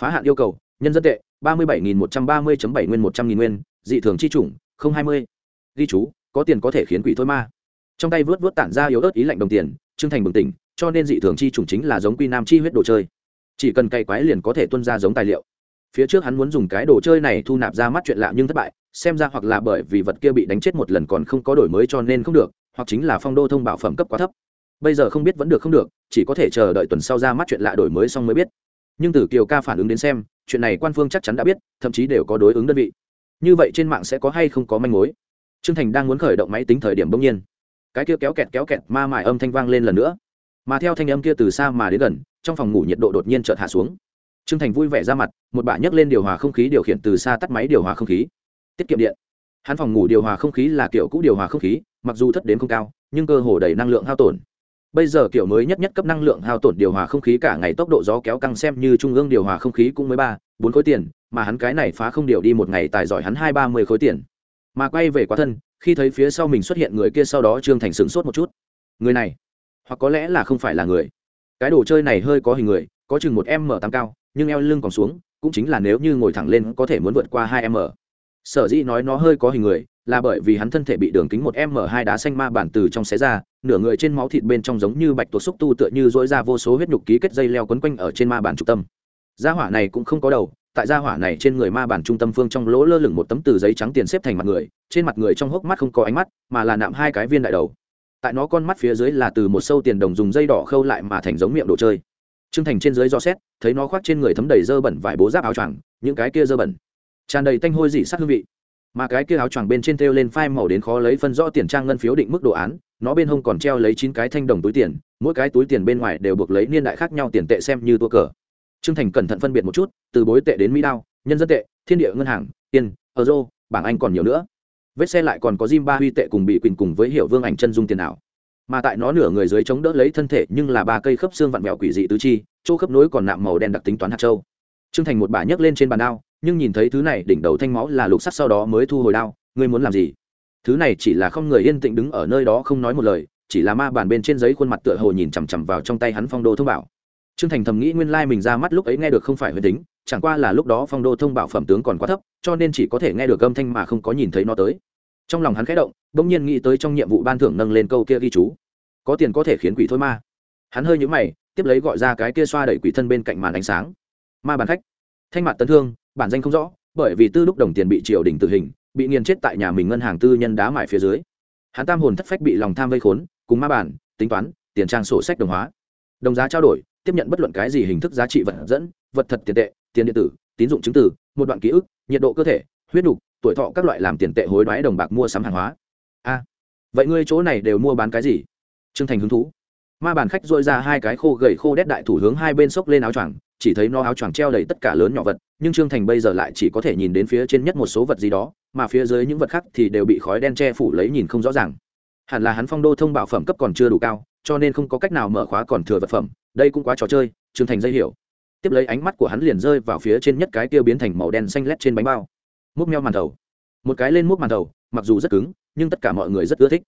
Phá hạn yêu cầu, nhân dân tệ, ba mươi bảy nghìn một trăm ba mươi bảy nguyên một trăm nghìn nguyên, dị thường chi chủng, không hai mươi. Ghi chú, có tiền có thể khiến quỷ thôi ma. Trong tay vớt vớt tản ra yếu ớt ý lạnh đồng tiền trưng thành bừng tỉnh, cho nên dị thường chi chủng chính là giống quy nam chi huyết đồ chơi. Chỉ cần cày quái liền có thể tuân ra giống tài liệu. Phía trước hắn muốn dùng cái đồ chơi này thu nạp ra mắt chuyện lạ nhưng thất bại, xem ra hoặc là bởi vì vật kia bị đánh chết một lần còn không có đổi mới cho nên không được, hoặc chính là phong đô thông bảo phẩm cấp quá thấp bây giờ không biết vẫn được không được, chỉ có thể chờ đợi tuần sau ra mắt chuyện lạ đổi mới xong mới biết. Nhưng từ kiều ca phản ứng đến xem, chuyện này quan phương chắc chắn đã biết, thậm chí đều có đối ứng đơn vị. Như vậy trên mạng sẽ có hay không có manh mối? Trương thành đang muốn khởi động máy tính thời điểm bỗng nhiên, cái kia kéo kẹt kéo kẹt ma mải âm thanh vang lên lần nữa. Mà theo thanh âm kia từ xa mà đến gần, trong phòng ngủ nhiệt độ đột nhiên chợt hạ xuống. Trương thành vui vẻ ra mặt, một bả nhấc lên điều hòa không khí điều khiển từ xa tắt máy điều hòa không khí. Tiết kiệm điện. Hắn phòng ngủ điều hòa không khí là kiểu cũ điều hòa không khí, mặc dù thất đến không cao, nhưng cơ hồ đầy năng lượng hao tổn bây giờ kiểu mới nhất nhất cấp năng lượng hao tổn điều hòa không khí cả ngày tốc độ gió kéo căng xem như trung ương điều hòa không khí cũng mới ba, bốn khối tiền, mà hắn cái này phá không điều đi một ngày tài giỏi hắn hai ba mươi khối tiền. Mà quay về quá thân, khi thấy phía sau mình xuất hiện người kia sau đó trương thành sửng sốt một chút. Người này, hoặc có lẽ là không phải là người. Cái đồ chơi này hơi có hình người, có chừng một m tám cao, nhưng eo lưng còn xuống, cũng chính là nếu như ngồi thẳng lên có thể muốn vượt qua hai m. Sở dĩ nói nó hơi có hình người là bởi vì hắn thân thể bị đường kính một m hai đá xanh ma bản từ trong xé ra, nửa người trên máu thịt bên trong giống như bạch tuộc xúc tu tựa như dỗi ra vô số huyết nhục ký kết dây leo quấn quanh ở trên ma bản trung tâm. Gia hỏa này cũng không có đầu, tại gia hỏa này trên người ma bản trung tâm phương trong lỗ lơ lửng một tấm từ giấy trắng tiền xếp thành mặt người, trên mặt người trong hốc mắt không có ánh mắt, mà là nạm hai cái viên đại đầu. Tại nó con mắt phía dưới là từ một sâu tiền đồng dùng dây đỏ khâu lại mà thành giống miệng đồ chơi. Trương thành trên dưới do xét, thấy nó khoác trên người thấm đầy dơ bẩn vải bố giáp áo choàng, những cái kia dơ bẩn. Tràn đầy tanh hôi dỉ sát hương vị mà cái kia áo choàng bên trên thêu lên phai màu đến khó lấy phân rõ tiền trang ngân phiếu định mức đồ án, nó bên hông còn treo lấy chín cái thanh đồng túi tiền, mỗi cái túi tiền bên ngoài đều buộc lấy niên đại khác nhau tiền tệ xem như tua cờ. Trương thành cẩn thận phân biệt một chút, từ bối tệ đến mỹ đao, nhân dân tệ, thiên địa ngân hàng, tiền, euro, bảng anh còn nhiều nữa. Vết xe lại còn có Jim ba huy tệ cùng bị quỳnh cùng với hiệu vương ảnh chân dung tiền ảo. Mà tại nó nửa người dưới chống đỡ lấy thân thể nhưng là ba cây khớp xương vặn vẹo quỷ dị tứ chi, chỗ khớp nối còn nạm màu đen đặc tính toán hạt châu. Trương thành một bà nhấc lên trên bàn đao nhưng nhìn thấy thứ này đỉnh đầu thanh máu là lục sắt sau đó mới thu hồi đao, ngươi muốn làm gì? Thứ này chỉ là không người yên tĩnh đứng ở nơi đó không nói một lời, chỉ là ma bàn bên trên giấy khuôn mặt tựa hồ nhìn chằm chằm vào trong tay hắn phong đô thông bảo. Trương thành thầm nghĩ nguyên lai mình ra mắt lúc ấy nghe được không phải huyền tính, chẳng qua là lúc đó phong đô thông bảo phẩm tướng còn quá thấp, cho nên chỉ có thể nghe được âm thanh mà không có nhìn thấy nó tới. Trong lòng hắn khẽ động, bỗng nhiên nghĩ tới trong nhiệm vụ ban thưởng nâng lên câu kia ghi chú. Có tiền có thể khiến quỷ thôi ma. Hắn hơi nhũ mày, tiếp lấy gọi ra cái kia xoa đẩy quỷ thân bên cạnh màn ánh sáng. Ma bàn khách. Thanh mặt tấn thương bản danh không rõ, bởi vì tư lúc đồng tiền bị triều đình tử hình, bị nghiền chết tại nhà mình ngân hàng tư nhân đá mải phía dưới. Hắn tam hồn thất phách bị lòng tham vây khốn, cùng ma bản, tính toán, tiền trang sổ sách đồng hóa. Đồng giá trao đổi, tiếp nhận bất luận cái gì hình thức giá trị vật dẫn, vật thật tiền tệ, tiền điện tử, tín dụng chứng từ, một đoạn ký ức, nhiệt độ cơ thể, huyết đục, tuổi thọ các loại làm tiền tệ hối đoái đồng bạc mua sắm hàng hóa. A, vậy ngươi chỗ này đều mua bán cái gì? Trương thành hứng thú. Ma bàn khách dội ra hai cái khô gầy khô đét đại thủ hướng hai bên xốc lên áo choàng chỉ thấy nó áo choàng treo đầy tất cả lớn nhỏ vật, nhưng trương thành bây giờ lại chỉ có thể nhìn đến phía trên nhất một số vật gì đó, mà phía dưới những vật khác thì đều bị khói đen che phủ lấy nhìn không rõ ràng. Hẳn là hắn phong đô thông bảo phẩm cấp còn chưa đủ cao, cho nên không có cách nào mở khóa còn thừa vật phẩm, đây cũng quá trò chơi, trương thành dây hiểu. Tiếp lấy ánh mắt của hắn liền rơi vào phía trên nhất cái kia biến thành màu đen xanh lét trên bánh bao. Múc meo màn đầu một cái lên múc màn đầu mặc dù rất cứng, nhưng tất cả mọi người rất ưa thích.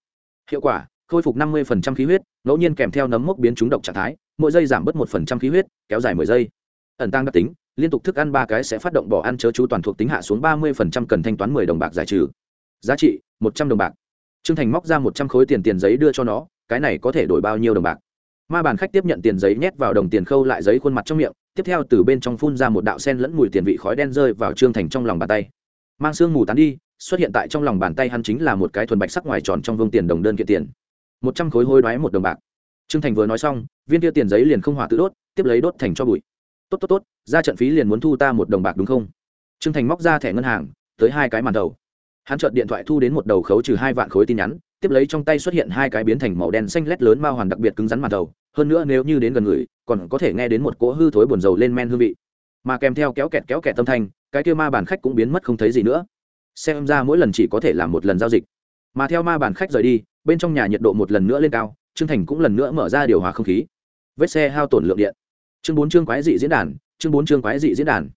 Hiệu quả, khôi phục năm mươi khí huyết, ngẫu nhiên kèm theo nấm mốc biến trúng độc trạng thái, mỗi giây giảm bớt một khí huyết, kéo dài mười giây ẩn tăng đặc tính, liên tục thức ăn ba cái sẽ phát động bỏ ăn chớ chú toàn thuộc tính hạ xuống ba mươi cần thanh toán mười đồng bạc giải trừ. Giá trị, một trăm đồng bạc. Trương thành móc ra một trăm khối tiền tiền giấy đưa cho nó, cái này có thể đổi bao nhiêu đồng bạc? Ma bàn khách tiếp nhận tiền giấy nhét vào đồng tiền khâu lại giấy khuôn mặt trong miệng, tiếp theo từ bên trong phun ra một đạo sen lẫn mùi tiền vị khói đen rơi vào trương thành trong lòng bàn tay. Mang sương mù tán đi, xuất hiện tại trong lòng bàn tay hắn chính là một cái thuần bạch sắc ngoài tròn trong vương tiền đồng đơn kiện tiền. một trăm khối hôi đoái một đồng bạc. Trương thành vừa nói xong, viên kia tiền giấy liền không hỏa tự đốt, tiếp lấy đốt thành cho bụi tốt tốt tốt, ra trận phí liền muốn thu ta một đồng bạc đúng không? Trương thành móc ra thẻ ngân hàng, tới hai cái màn đầu. Hắn chợt điện thoại thu đến một đầu khấu trừ hai vạn khối tin nhắn, tiếp lấy trong tay xuất hiện hai cái biến thành màu đen xanh lét lớn mao hoàn đặc biệt cứng rắn màn đầu. Hơn nữa nếu như đến gần người, còn có thể nghe đến một cỗ hư thối buồn dầu lên men hương vị. Mà kèm theo kéo kẹt kéo kẹt tâm thanh, cái kia ma bàn khách cũng biến mất không thấy gì nữa. Xem ra mỗi lần chỉ có thể làm một lần giao dịch. Mà theo ma bàn khách rời đi, bên trong nhà nhiệt độ một lần nữa lên cao, trương thành cũng lần nữa mở ra điều hòa không khí. Vết xe hao tổn lượng điện chương bốn chương quái dị diễn đàn, chương bốn chương quái dị diễn đàn.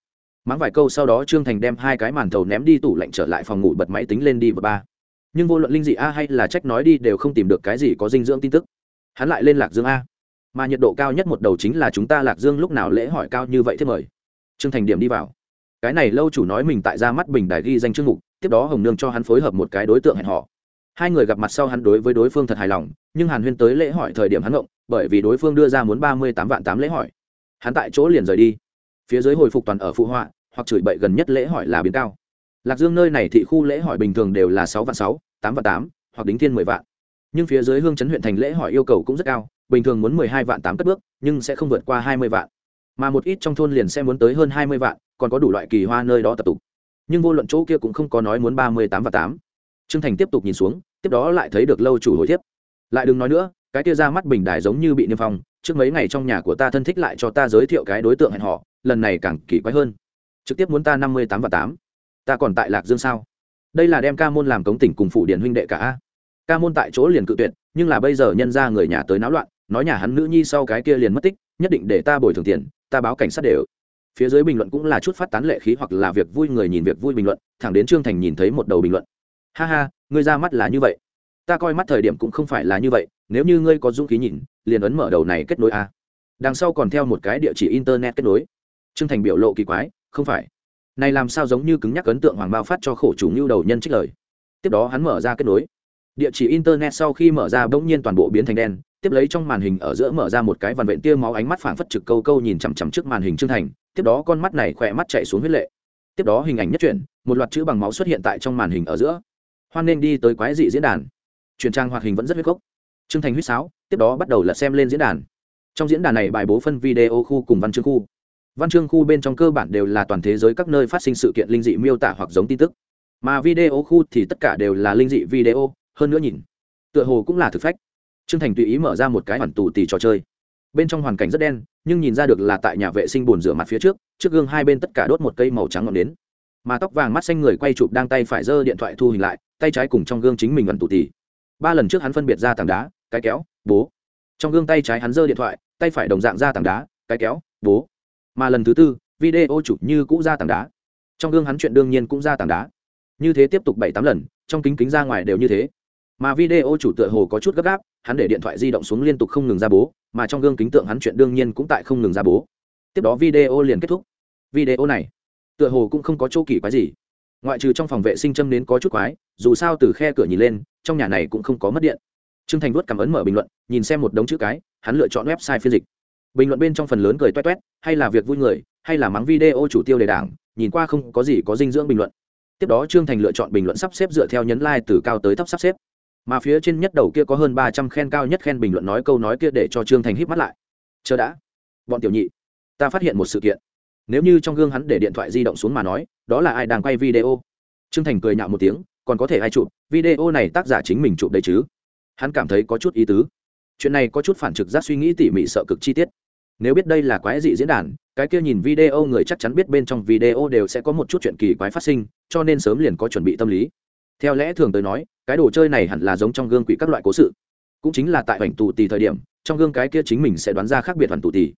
Mắng vài câu sau đó trương thành đem hai cái màn thầu ném đi tủ lạnh trở lại phòng ngủ bật máy tính lên đi bật ba. Nhưng vô luận linh dị a hay là trách nói đi đều không tìm được cái gì có dinh dưỡng tin tức. Hắn lại lên lạc dương a. Mà nhiệt độ cao nhất một đầu chính là chúng ta lạc dương lúc nào lễ hỏi cao như vậy thế mời. Trương thành điểm đi vào. Cái này lâu chủ nói mình tại ra mắt bình đài ghi danh chương mục, tiếp đó hồng nương cho hắn phối hợp một cái đối tượng hẹn họ hai người gặp mặt sau hắn đối với đối phương thật hài lòng, nhưng hàn huyên tới lễ hỏi thời điểm hắn ngộng, bởi vì đối phương đưa ra muốn ba mươi tám vạn tám lễ hỏi hắn tại chỗ liền rời đi. Phía dưới hồi phục toàn ở phụ họa, hoặc chửi bậy gần nhất lễ hỏi là biến cao. Lạc dương nơi này thị khu lễ hỏi bình thường đều là sáu vạn sáu, tám vạn tám, hoặc đính thiên mười vạn. Nhưng phía dưới hương chấn huyện thành lễ hỏi yêu cầu cũng rất cao, bình thường muốn mười hai vạn tám cất bước, nhưng sẽ không vượt qua hai mươi vạn. Mà một ít trong thôn liền sẽ muốn tới hơn hai mươi vạn, còn có đủ loại kỳ hoa nơi đó tập tục. Nhưng vô luận chỗ kia cũng không có nói muốn ba mươi tám và tám. Trương thành tiếp tục nhìn xuống, tiếp đó lại thấy được lâu chủ hồi thiếp lại đừng nói nữa, cái kia ra mắt bình đài giống như bị niêm phong trước mấy ngày trong nhà của ta thân thích lại cho ta giới thiệu cái đối tượng hẹn họ lần này càng kỳ quái hơn. Trực tiếp muốn ta năm mươi tám và tám. Ta còn tại lạc dương sao? Đây là đem ca môn làm cống tỉnh cùng phụ điển huynh đệ cả. Ca môn tại chỗ liền cự tuyệt, nhưng là bây giờ nhân ra người nhà tới náo loạn, nói nhà hắn nữ nhi sau cái kia liền mất tích, nhất định để ta bồi thường tiền, ta báo cảnh sát đều. Phía dưới bình luận cũng là chút phát tán lệ khí hoặc là việc vui người nhìn việc vui bình luận, thẳng đến trương thành nhìn thấy một đầu bình luận. Ha ha, ngươi ra mắt là như vậy. Ta coi mắt thời điểm cũng không phải là như vậy, nếu như ngươi có dũng khí nhìn liền ấn mở đầu này kết nối a. Đằng sau còn theo một cái địa chỉ internet kết nối. T r ư ơ n g thành biểu lộ kỳ quái, không phải. Này làm sao giống như cứng nhắc ấn tượng hoàng bao phát cho khổ chủ ngưu đầu nhân trích lời. Tiếp đó hắn mở ra kết nối. Địa chỉ internet sau khi mở ra bỗng nhiên toàn bộ biến thành đen, tiếp lấy trong màn hình ở giữa mở ra một cái vằn vện tia máu ánh mắt phảng phất trực câu câu nhìn chằm chằm trước màn hình trương thành, tiếp đó con mắt này khỏe mắt chạy xuống huyết lệ. Tiếp đó hình ảnh nhất chuyển, một loạt chữ bằng máu xuất hiện tại trong màn hình ở giữa. Hoan nên đi tới quái dị diễn đàn. Truyền trang hoạt hình vẫn rất huyết gốc. Trương thành huýt sáo tiếp đó bắt đầu lật xem lên diễn đàn. Trong diễn đàn này bài bố phân video khu cùng văn chương khu. Văn chương khu bên trong cơ bản đều là toàn thế giới các nơi phát sinh sự kiện linh dị miêu tả hoặc giống tin tức. Mà video khu thì tất cả đều là linh dị video, hơn nữa nhìn, tựa hồ cũng là thực phách. Trương thành tùy ý mở ra một cái hoàn tù tì trò chơi. Bên trong hoàn cảnh rất đen, nhưng nhìn ra được là tại nhà vệ sinh bồn rửa mặt phía trước trước gương hai bên tất cả đốt một cây màu trắng ngọn đến mà tóc vàng mắt xanh người quay chụp đang tay phải giơ điện thoại thu hình lại, tay trái cùng trong gương chính mình gần tù tì. Ba lần trước hắn phân biệt ra tảng đá cái kéo, bố. Trong gương tay trái hắn giơ điện thoại, tay phải đồng dạng ra tảng đá, cái kéo, bố. Mà lần thứ tư, video chụp như cũ ra tảng đá. Trong gương hắn chuyện đương nhiên cũng ra tảng đá. Như thế tiếp tục bảy tám lần, trong kính kính ra ngoài đều như thế. Mà video chủ tựa hồ có chút gấp gáp, hắn để điện thoại di động xuống liên tục không ngừng ra bố, mà trong gương kính tượng hắn chuyện đương nhiên cũng tại không ngừng ra bố. Tiếp đó video liền kết thúc. Video này, tựa hồ cũng không có chỗ kỳ quái gì. Ngoại trừ trong phòng vệ sinh châm nến có chút quái, dù sao từ khe cửa nhìn lên, trong nhà này cũng không có mất điện trương thành vuốt cảm ấn mở bình luận, nhìn xem một đống chữ cái, hắn lựa chọn website phiên dịch. Bình luận bên trong phần lớn cười toét toét, hay là việc vui người, hay là mắng video chủ tiêu đề đảng, nhìn qua không có gì có dinh dưỡng bình luận. Tiếp đó trương thành lựa chọn bình luận sắp xếp dựa theo nhấn like từ cao tới thấp sắp xếp. Mà phía trên nhất đầu kia có hơn ba trăm khen cao nhất khen bình luận nói câu nói kia để cho trương thành hít mắt lại. Chờ đã. Bọn tiểu nhị, ta phát hiện một sự kiện. Nếu như trong gương hắn để điện thoại di động xuống mà nói, đó là ai đang quay video? Trương thành cười nhạo một tiếng, còn có thể ai chụp? Video này tác giả chính mình chụp đấy chứ hắn cảm thấy có chút ý tứ. Chuyện này có chút phản trực giác suy nghĩ tỉ mỉ sợ cực chi tiết. Nếu biết đây là quái dị diễn đàn, cái kia nhìn video người chắc chắn biết bên trong video đều sẽ có một chút chuyện kỳ quái phát sinh, cho nên sớm liền có chuẩn bị tâm lý. Theo lẽ thường tới nói, cái đồ chơi này hẳn là giống trong gương quỷ các loại cố sự. Cũng chính là tại hoành tù tì thời điểm, trong gương cái kia chính mình sẽ đoán ra khác biệt hoàn tù tì.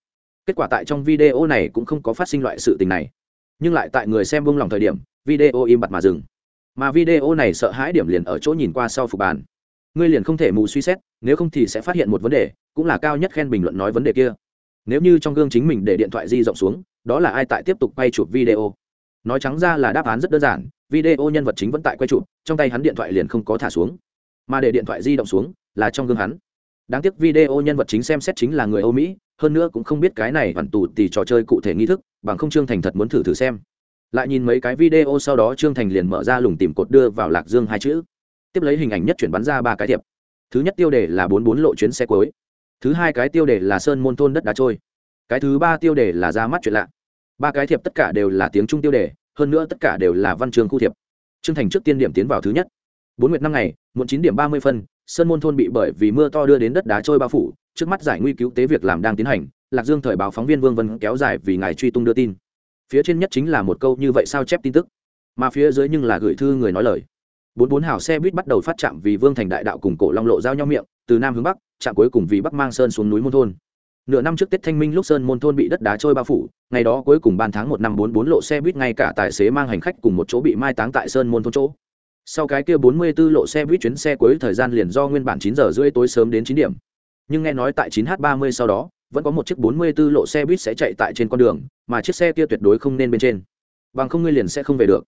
Kết quả tại trong video này cũng không có phát sinh loại sự tình này. Nhưng lại tại người xem buông lòng thời điểm, video im bặt mà dừng. Mà video này sợ hãi điểm liền ở chỗ nhìn qua sau phục bàn ngươi liền không thể mù suy xét, nếu không thì sẽ phát hiện một vấn đề, cũng là cao nhất khen bình luận nói vấn đề kia. Nếu như trong gương chính mình để điện thoại di rộng xuống, đó là ai tại tiếp tục quay chụp video? Nói trắng ra là đáp án rất đơn giản, video nhân vật chính vẫn tại quay chụp, trong tay hắn điện thoại liền không có thả xuống. Mà để điện thoại di động xuống, là trong gương hắn. Đáng tiếc video nhân vật chính xem xét chính là người âu mỹ, hơn nữa cũng không biết cái này hoàn tù tì trò chơi cụ thể nghi thức, bằng không trương thành thật muốn thử thử xem. Lại nhìn mấy cái video sau đó trương thành liền mở ra lùng tìm cột đưa vào lạc dương hai chữ tiếp lấy hình ảnh nhất chuyển bắn ra ba cái thiệp. Thứ nhất tiêu đề là bốn bốn lộ chuyến xe cuối. Thứ hai cái tiêu đề là sơn môn thôn đất đá trôi. Cái thứ ba tiêu đề là ra mắt chuyện lạ. Ba cái thiệp tất cả đều là tiếng trung tiêu đề, hơn nữa tất cả đều là văn trường khu thiệp. Trương thành trước tiên điểm tiến vào thứ nhất. Bốn nguyệt năm ngày một chín điểm ba mươi phân, sơn môn thôn bị bởi vì mưa to đưa đến đất đá trôi bao phủ, trước mắt giải nguy cứu tế việc làm đang tiến hành, lạc dương thời báo phóng viên vương vân kéo dài vì ngài truy tung đưa tin. Phía trên nhất chính là một câu như vậy sao chép tin tức? Mà phía dưới nhưng là gửi thư người nói lời bốn bốn hào xe buýt bắt đầu phát chạm vì vương thành đại đạo cùng cổ long lộ giao nhau miệng, từ nam hướng bắc trạm cuối cùng vì bắc mang sơn xuống núi môn thôn. Nửa năm trước tết thanh minh lúc sơn môn thôn bị đất đá trôi bao phủ, ngày đó cuối cùng ban tháng một năm bốn bốn lộ xe buýt ngay cả tài xế mang hành khách cùng một chỗ bị mai táng tại sơn môn thôn chỗ. Sau cái kia bốn mươi 44 lộ xe buýt chuyến xe cuối thời gian liền do nguyên bản chín giờ rưỡi tối sớm đến chín điểm. Nhưng nghe nói tại chín h ba mươi sau đó, vẫn có một chiếc bốn mươi 44 lộ xe buýt sẽ chạy tại trên con đường, mà chiếc xe kia tuyệt đối không nên bên trên. Bằng không ngươi liền sẽ không về được.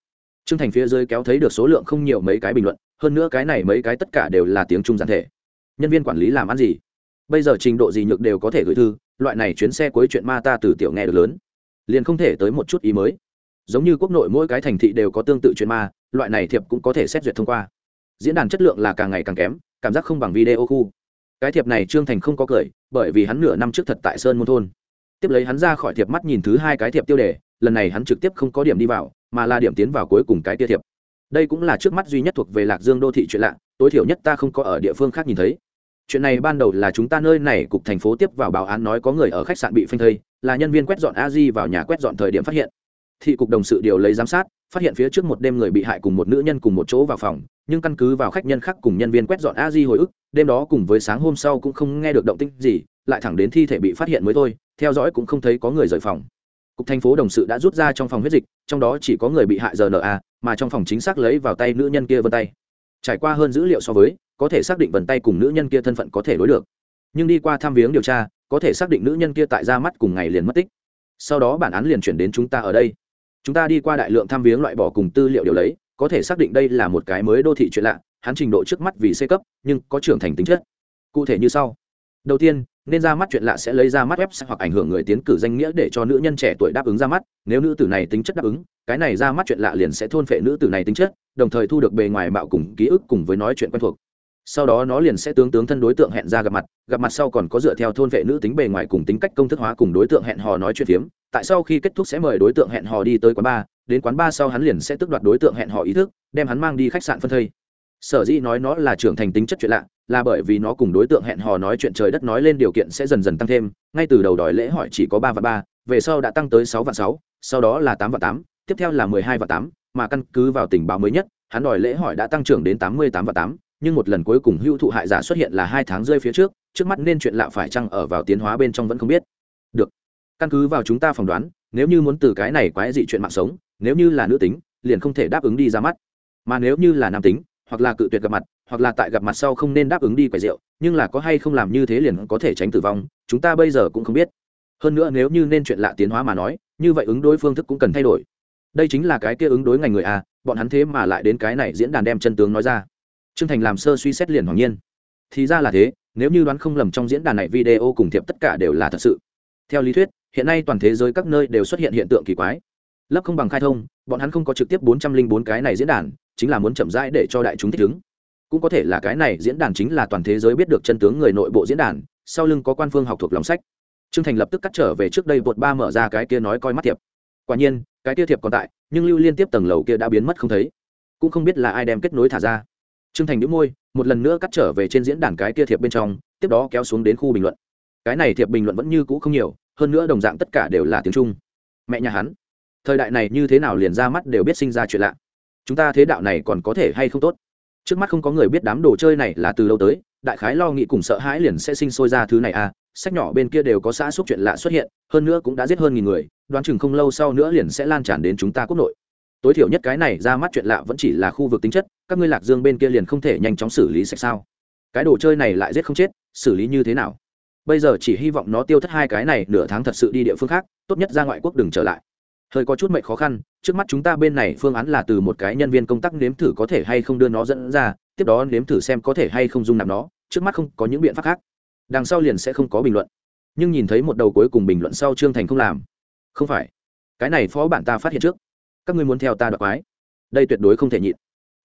Trương Thành phía dưới kéo thấy được số lượng không nhiều mấy cái bình luận, hơn nữa cái này mấy cái tất cả đều là tiếng Trung giản thể. Nhân viên quản lý làm ăn gì? Bây giờ trình độ gì nhược đều có thể gửi thư, loại này chuyến xe cuối chuyện ma ta từ tiểu nghe được lớn, liền không thể tới một chút ý mới. Giống như quốc nội mỗi cái thành thị đều có tương tự chuyện ma, loại này thiệp cũng có thể xét duyệt thông qua. Diễn đàn chất lượng là càng ngày càng kém, cảm giác không bằng video khu. Cái thiệp này Trương Thành không có cười, bởi vì hắn nửa năm trước thật tại Sơn Môn thôn. Tiếp lấy hắn ra khỏi thiệp mắt nhìn thứ hai cái thiệp tiêu đề, lần này hắn trực tiếp không có điểm đi vào, mà là điểm tiến vào cuối cùng cái tia thiệp. Đây cũng là trước mắt duy nhất thuộc về lạc dương đô thị chuyện lạ, tối thiểu nhất ta không có ở địa phương khác nhìn thấy. Chuyện này ban đầu là chúng ta nơi này cục thành phố tiếp vào báo án nói có người ở khách sạn bị phanh thây, là nhân viên quét dọn a di vào nhà quét dọn thời điểm phát hiện. Thị cục đồng sự điều lấy giám sát, phát hiện phía trước một đêm người bị hại cùng một nữ nhân cùng một chỗ vào phòng, nhưng căn cứ vào khách nhân khác cùng nhân viên quét dọn a di hồi ức, đêm đó cùng với sáng hôm sau cũng không nghe được động tĩnh gì, lại thẳng đến thi thể bị phát hiện mới thôi, theo dõi cũng không thấy có người rời phòng cục thành phố đồng sự đã rút ra trong phòng huyết dịch, trong đó chỉ có người bị hại rna mà trong phòng chính xác lấy vào tay nữ nhân kia vân tay. Trải qua hơn dữ liệu so với, có thể xác định vân tay cùng nữ nhân kia thân phận có thể đối được. Nhưng đi qua tham viếng điều tra, có thể xác định nữ nhân kia tại ra mắt cùng ngày liền mất tích. Sau đó bản án liền chuyển đến chúng ta ở đây. Chúng ta đi qua đại lượng tham viếng loại bỏ cùng tư liệu điều lấy, có thể xác định đây là một cái mới đô thị chuyện lạ, hắn trình độ trước mắt vì c cấp, nhưng có trưởng thành tính chất. Cụ thể như sau. Đầu tiên nên ra mắt chuyện lạ sẽ lấy ra mắt web hoặc ảnh hưởng người tiến cử danh nghĩa để cho nữ nhân trẻ tuổi đáp ứng ra mắt. Nếu nữ tử này tính chất đáp ứng, cái này ra mắt chuyện lạ liền sẽ thôn phệ nữ tử này tính chất, đồng thời thu được bề ngoài mạo cùng ký ức cùng với nói chuyện quen thuộc. Sau đó nó liền sẽ tướng tướng thân đối tượng hẹn ra gặp mặt gặp mặt sau còn có dựa theo thôn vệ nữ tính bề ngoài cùng tính cách công thức hóa cùng đối tượng hẹn hò nói chuyện phiếm. Tại sau khi kết thúc sẽ mời đối tượng hẹn hò đi tới quán bar, đến quán bar sau hắn liền sẽ tước đoạt đối tượng hẹn hò ý thức, đem hắn mang đi khách sạn phân thây sở dĩ nói nó là trưởng thành tính chất chuyện lạ, là bởi vì nó cùng đối tượng hẹn hò nói chuyện trời đất nói lên điều kiện sẽ dần dần tăng thêm. Ngay từ đầu đòi lễ hỏi chỉ có ba và ba, về sau đã tăng tới sáu và sáu, sau đó là tám và tám, tiếp theo là mười hai và tám, mà căn cứ vào tình báo mới nhất, hắn đòi lễ hỏi đã tăng trưởng đến tám mươi tám và tám, nhưng một lần cuối cùng hữu thụ hại giả xuất hiện là hai tháng rơi phía trước trước mắt nên chuyện lạ phải chăng ở vào tiến hóa bên trong vẫn không biết. Được. Căn cứ vào chúng ta phỏng đoán, nếu như muốn từ cái này quái dị chuyện mạng sống, nếu như là nữ tính, liền không thể đáp ứng đi ra mắt. Mà nếu như là nam tính hoặc là cự tuyệt gặp mặt hoặc là tại gặp mặt sau không nên đáp ứng đi quầy rượu nhưng là có hay không làm như thế liền có thể tránh tử vong chúng ta bây giờ cũng không biết hơn nữa nếu như nên chuyện lạ tiến hóa mà nói như vậy ứng đối phương thức cũng cần thay đổi đây chính là cái kia ứng đối ngành người a bọn hắn thế mà lại đến cái này diễn đàn đem chân tướng nói ra Trương Thành làm sơ suy xét liền hoàng nhiên. Thì ra là thế, nếu như đoán không lầm trong diễn đàn này video cùng thiệp tất cả đều là thật sự. Theo lý thuyết, hiện nay toàn thế giới các nơi đều xuất hiện hiện tượng kỳ quái. Lấp không bằng khai thông, bọn hắn không có trực tiếp bốn trăm linh bốn cái này diễn đàn, chính là muốn chậm rãi để cho đại chúng thích ứng. Cũng có thể là cái này diễn đàn chính là toàn thế giới biết được chân tướng người nội bộ diễn đàn, sau lưng có quan phương học thuộc lòng sách. Trương Thành lập tức cắt trở về trước đây bột ba mở ra cái kia nói coi mắt thiệp. Quả nhiên, cái kia thiệp còn tại, nhưng lưu liên tiếp tầng lầu kia đã biến mất không thấy. Cũng không biết là ai đem kết nối thả ra. Trương Thành nhíu môi, một lần nữa cắt trở về trên diễn đàn cái kia thiệp bên trong, tiếp đó kéo xuống đến khu bình luận. Cái này thiệp bình luận vẫn như cũ không nhiều, hơn nữa đồng dạng tất cả đều là tiếng Trung. Mẹ nhà hắn, thời đại này như thế nào liền ra mắt đều biết sinh ra chuyện lạ. Chúng ta thế đạo này còn có thể hay không tốt? Trước mắt không có người biết đám đồ chơi này là từ lâu tới, đại khái lo nghĩ cùng sợ hãi liền sẽ sinh sôi ra thứ này à, sách nhỏ bên kia đều có xã xúc chuyện lạ xuất hiện, hơn nữa cũng đã giết hơn nghìn người, đoán chừng không lâu sau nữa liền sẽ lan tràn đến chúng ta quốc nội tối thiểu nhất cái này ra mắt chuyện lạ vẫn chỉ là khu vực tính chất các ngươi lạc dương bên kia liền không thể nhanh chóng xử lý sạch sao cái đồ chơi này lại giết không chết xử lý như thế nào bây giờ chỉ hy vọng nó tiêu thất hai cái này nửa tháng thật sự đi địa phương khác tốt nhất ra ngoại quốc đừng trở lại hơi có chút mệnh khó khăn, trước mắt chúng ta bên này phương án là từ một cái nhân viên công tác nếm thử có thể hay không đưa nó dẫn ra, tiếp đó nếm thử xem có thể hay không dung nạp nó, trước mắt không có những biện pháp khác. Đằng sau liền sẽ không có bình luận. Nhưng nhìn thấy một đầu cuối cùng bình luận sau trương thành không làm. Không phải. Cái này phó bản ta phát hiện trước. Các ngươi muốn theo ta đoạt quái. Đây tuyệt đối không thể nhịn.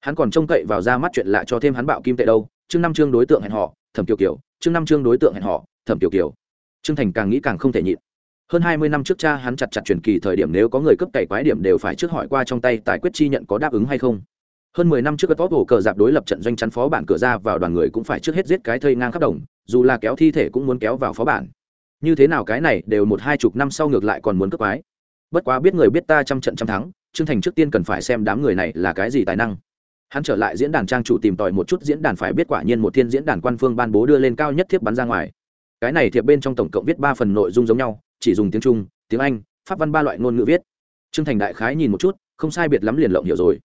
Hắn còn trông cậy vào ra mắt chuyện lạ cho thêm hắn bạo kim tệ đâu. Chương năm chương đối tượng hẹn họ thẩm kiều kiều chương năm chương đối tượng hẹn họ thẩm kiều kiều trương thành càng nghĩ càng không thể nhịn hơn hai mươi năm trước cha hắn chặt chặt truyền kỳ thời điểm nếu có người cấp cày quái điểm đều phải trước hỏi qua trong tay tài quyết chi nhận có đáp ứng hay không. Hơn mười năm trước các tốt hồ cờ dạp đối lập trận doanh chắn phó bản cửa ra vào đoàn người cũng phải trước hết giết cái thây ngang khắp đồng, dù là kéo thi thể cũng muốn kéo vào phó bản. Như thế nào cái này đều một hai chục năm sau ngược lại còn muốn cấp quái. Bất quá biết người biết ta trăm trận trăm thắng, trương thành trước tiên cần phải xem đám người này là cái gì tài năng. Hắn trở lại diễn đàn trang chủ tìm tòi một chút diễn đàn phải biết quả nhiên một thiên diễn đàn quan phương ban bố đưa lên cao nhất thiếp bắn ra ngoài. Cái này thiệp bên trong tổng cộng viết ba phần nội dung giống nhau chỉ dùng tiếng trung, tiếng anh, pháp văn ba loại ngôn ngữ viết. Trương thành đại khái nhìn một chút, không sai biệt lắm liền lộng hiểu rồi.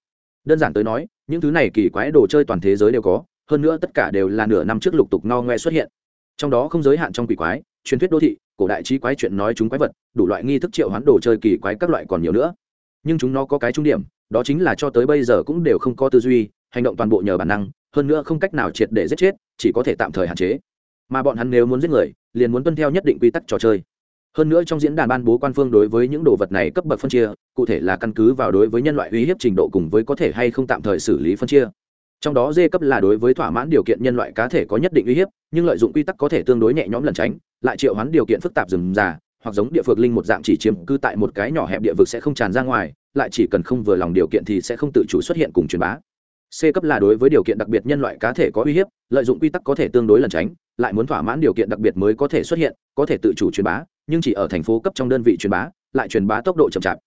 Đơn giản tới nói, những thứ này kỳ quái đồ chơi toàn thế giới đều có, hơn nữa tất cả đều là nửa năm trước lục tục no ngoe xuất hiện. Trong đó không giới hạn trong quỷ quái, truyền thuyết đô thị, cổ đại trí quái chuyện nói chúng quái vật, đủ loại nghi thức triệu hoán đồ chơi kỳ quái các loại còn nhiều nữa. Nhưng chúng nó có cái trung điểm, đó chính là cho tới bây giờ cũng đều không có tư duy, hành động toàn bộ nhờ bản năng, hơn nữa không cách nào triệt để giết chết, chỉ có thể tạm thời hạn chế. Mà bọn hắn nếu muốn giết người, liền muốn tuân theo nhất định quy tắc trò chơi hơn nữa trong diễn đàn ban bố quan phương đối với những đồ vật này cấp bậc phân chia, cụ thể là căn cứ vào đối với nhân loại uy hiếp trình độ cùng với có thể hay không tạm thời xử lý phân chia. Trong đó d cấp là đối với thỏa mãn điều kiện nhân loại cá thể có nhất định uy hiếp, nhưng lợi dụng quy tắc có thể tương đối nhẹ nhõm lẩn tránh, lại triệu hoán điều kiện phức tạp dừng già hoặc giống địa phược linh một dạng chỉ chiếm cư tại một cái nhỏ hẹp địa vực sẽ không tràn ra ngoài, lại chỉ cần không vừa lòng điều kiện thì sẽ không tự chủ xuất hiện cùng truyền bá. C cấp là đối với điều kiện đặc biệt nhân loại cá thể có uy hiếp, lợi dụng quy tắc có thể tương đối lẩn tránh, lại muốn thỏa mãn điều kiện đặc biệt mới có thể xuất hiện, có thể tự chủ truyền bá nhưng chỉ ở thành phố cấp trong đơn vị truyền bá, lại truyền bá tốc độ chậm chạp.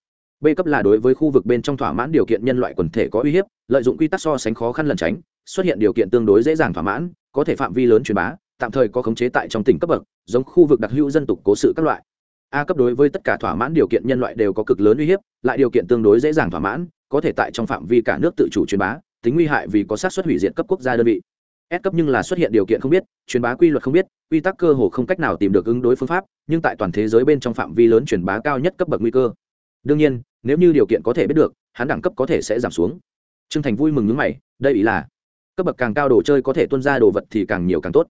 B cấp là đối với khu vực bên trong thỏa mãn điều kiện nhân loại quần thể có uy hiếp, lợi dụng quy tắc so sánh khó khăn lẩn tránh, xuất hiện điều kiện tương đối dễ dàng thỏa mãn, có thể phạm vi lớn truyền bá, tạm thời có khống chế tại trong tỉnh cấp bậc, giống khu vực đặc hữu dân tục cố sự các loại. A cấp đối với tất cả thỏa mãn điều kiện nhân loại đều có cực lớn uy hiếp, lại điều kiện tương đối dễ dàng thỏa mãn, có thể tại trong phạm vi cả nước tự chủ truyền bá, tính nguy hại vì có sát xuất hủy diệt cấp quốc gia đơn vị. S cấp nhưng là xuất hiện điều kiện không biết, truyền bá quy luật không biết, quy tắc cơ hồ không cách nào tìm được ứng đối phương pháp, nhưng tại toàn thế giới bên trong phạm vi lớn truyền bá cao nhất cấp bậc nguy cơ. Đương nhiên, nếu như điều kiện có thể biết được, hắn đẳng cấp có thể sẽ giảm xuống. Trương Thành vui mừng nhướng mày, đây ý là cấp bậc càng cao đồ chơi có thể tuân ra đồ vật thì càng nhiều càng tốt.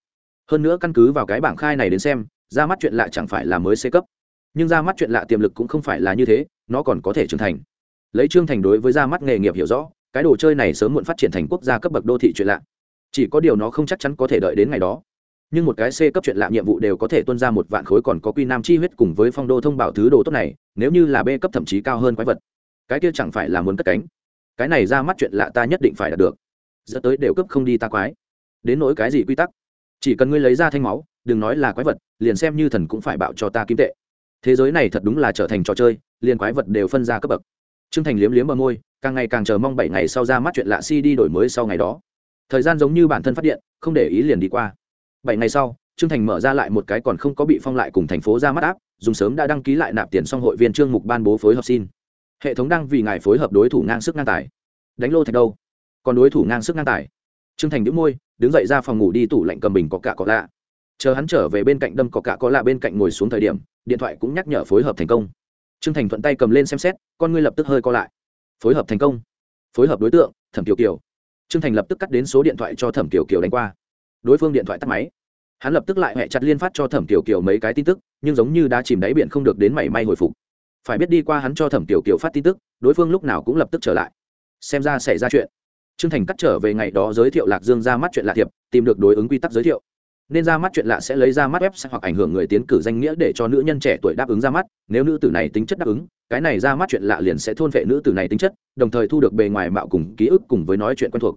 Hơn nữa căn cứ vào cái bảng khai này đến xem, ra mắt chuyện lạ chẳng phải là mới C cấp. Nhưng ra mắt chuyện lạ tiềm lực cũng không phải là như thế, nó còn có thể trưởng thành. Lấy Trương Thành đối với ra mắt nghề nghiệp hiểu rõ, cái đồ chơi này sớm muộn phát triển thành quốc gia cấp bậc đô thị chuyện lạ chỉ có điều nó không chắc chắn có thể đợi đến ngày đó. Nhưng một cái c cấp chuyện lạ nhiệm vụ đều có thể tuân ra một vạn khối còn có quy nam chi huyết cùng với phong đô thông báo thứ đồ tốt này, nếu như là b cấp thậm chí cao hơn quái vật. Cái kia chẳng phải là muốn cất cánh. Cái này ra mắt chuyện lạ ta nhất định phải đạt được. Dẫn tới đều cấp không đi ta quái. Đến nỗi cái gì quy tắc? Chỉ cần ngươi lấy ra thanh máu, đừng nói là quái vật, liền xem như thần cũng phải bạo cho ta kim tệ. Thế giới này thật đúng là trở thành trò chơi, liền quái vật đều phân ra cấp bậc. T r ư ơ n g thành liếm liếm bờ môi, càng ngày càng chờ mong bảy ngày sau ra mắt chuyện lạ si đi đổi mới sau ngày đó thời gian giống như bản thân phát điện, không để ý liền đi qua. Bảy ngày sau, trương thành mở ra lại một cái còn không có bị phong lại cùng thành phố ra mắt áp, dùng sớm đã đăng ký lại nạp tiền xong hội viên trương mục ban bố phối hợp xin. Hệ thống đang vì ngài phối hợp đối thủ ngang sức ngang tài. Đánh lô thạch đâu? Còn đối thủ ngang sức ngang tài. Trương thành đĩu môi, đứng dậy ra phòng ngủ đi tủ lạnh cầm bình có cả có lạ. Chờ hắn trở về bên cạnh đâm có cả có lạ bên cạnh ngồi xuống thời điểm, điện thoại cũng nhắc nhở phối hợp thành công. Trương thành thuận tay cầm lên xem xét, con ngươi lập tức hơi co lại. Phối hợp thành công. Phối hợp đối tượng, thẩm kiều kiều trương thành lập tức cắt đến số điện thoại cho thẩm kiều kiều đánh qua. Đối phương điện thoại tắt máy. Hắn lập tức lại hẹ chặt liên phát cho thẩm kiều kiều mấy cái tin tức, nhưng giống như đã chìm đáy biển không được đến mảy may hồi phục. Phải biết đi qua hắn cho thẩm kiều kiều phát tin tức, đối phương lúc nào cũng lập tức trở lại. Xem ra xảy ra chuyện. Trương thành cắt trở về ngày đó giới thiệu lạc dương ra mắt chuyện lạ thiệp tìm được đối ứng quy tắc giới thiệu nên ra mắt chuyện lạ sẽ lấy ra mắt web hoặc ảnh hưởng người tiến cử danh nghĩa để cho nữ nhân trẻ tuổi đáp ứng ra mắt. Nếu nữ tử này tính chất đáp ứng, cái này ra mắt chuyện lạ liền sẽ thôn vệ nữ tử này tính chất, đồng thời thu được bề ngoài mạo cùng ký ức cùng với nói chuyện quen thuộc.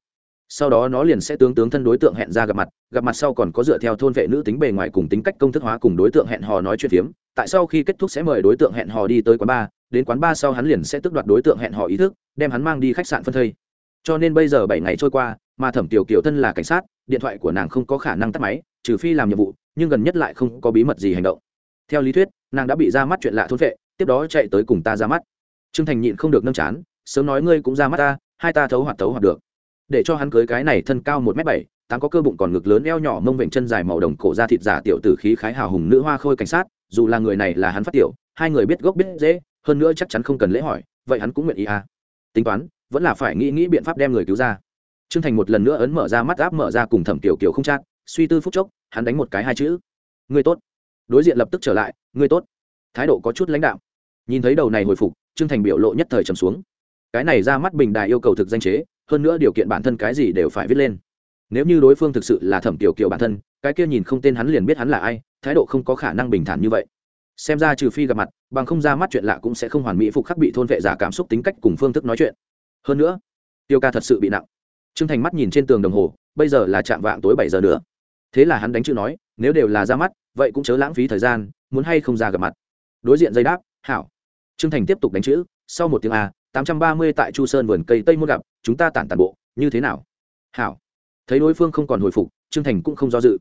Sau đó nó liền sẽ tướng tướng thân đối tượng hẹn ra gặp mặt gặp mặt sau còn có dựa theo thôn vệ nữ tính bề ngoài cùng tính cách công thức hóa cùng đối tượng hẹn hò nói chuyện phiếm. Tại sau khi kết thúc sẽ mời đối tượng hẹn hò đi tới quán bar, đến quán bar sau hắn liền sẽ tước đoạt đối tượng hẹn hò ý thức, đem hắn mang đi khách sạn phân thây. Cho nên bây giờ bảy ngày trôi qua, mà thẩm tiểu kiều thân là cảnh sát, điện thoại của nàng không có khả năng tắt máy trừ phi làm nhiệm vụ, nhưng gần nhất lại không có bí mật gì hành động. Theo lý thuyết, nàng đã bị ra mắt chuyện lạ thôn vệ tiếp đó chạy tới cùng ta ra mắt. Trương thành nhịn không được nâng chán, sớm nói ngươi cũng ra mắt ta, hai ta thấu hoạt thấu hoạt được. Để cho hắn cưới cái này thân cao một m bảy, tám có cơ bụng còn ngực lớn eo nhỏ mông vệnh chân dài màu đồng cổ ra thịt giả tiểu tử khí khái hào hùng nữ hoa khôi cảnh sát, dù là người này là hắn phát tiểu, hai người biết gốc biết dễ hơn nữa chắc chắn không cần lễ hỏi, vậy hắn cũng nguyện ý à. Tính toán, vẫn là phải nghĩ nghĩ biện pháp đem người cứu ra. Trương thành một lần nữa ấn mở ra mắt áp mở ra cùng thẩm tiểu kiều không chát suy tư phút chốc, hắn đánh một cái hai chữ. Người tốt. Đối diện lập tức trở lại người tốt. Thái độ có chút lãnh đạo nhìn thấy đầu này hồi phục, trương thành biểu lộ nhất thời trầm xuống. Cái này ra mắt bình đài yêu cầu thực danh chế, hơn nữa điều kiện bản thân cái gì đều phải viết lên. Nếu như đối phương thực sự là thẩm tiểu kiều bản thân, cái kia nhìn không tên hắn liền biết hắn là ai, thái độ không có khả năng bình thản như vậy. Xem ra trừ phi gặp mặt, bằng không ra mắt chuyện lạ cũng sẽ không hoàn mỹ phục khắc bị thôn vệ giả cảm xúc tính cách cùng phương thức nói chuyện. Hơn nữa, tiêu ca thật sự bị nặng. T r ư ơ n g thành mắt nhìn trên tường đồng hồ, bây giờ là chạm vạng tối bảy giờ nữa thế là hắn đánh chữ nói, nếu đều là ra mắt, vậy cũng chớ lãng phí thời gian, muốn hay không ra gặp mặt. Đối diện dây đáp, hảo. Trương thành tiếp tục đánh chữ, sau một tiếng a, tám trăm ba mươi tại chu sơn vườn cây tây muốn gặp, chúng ta tản tản bộ, như thế nào? Hảo. Thấy đối phương không còn hồi phục, trương thành cũng không do dự.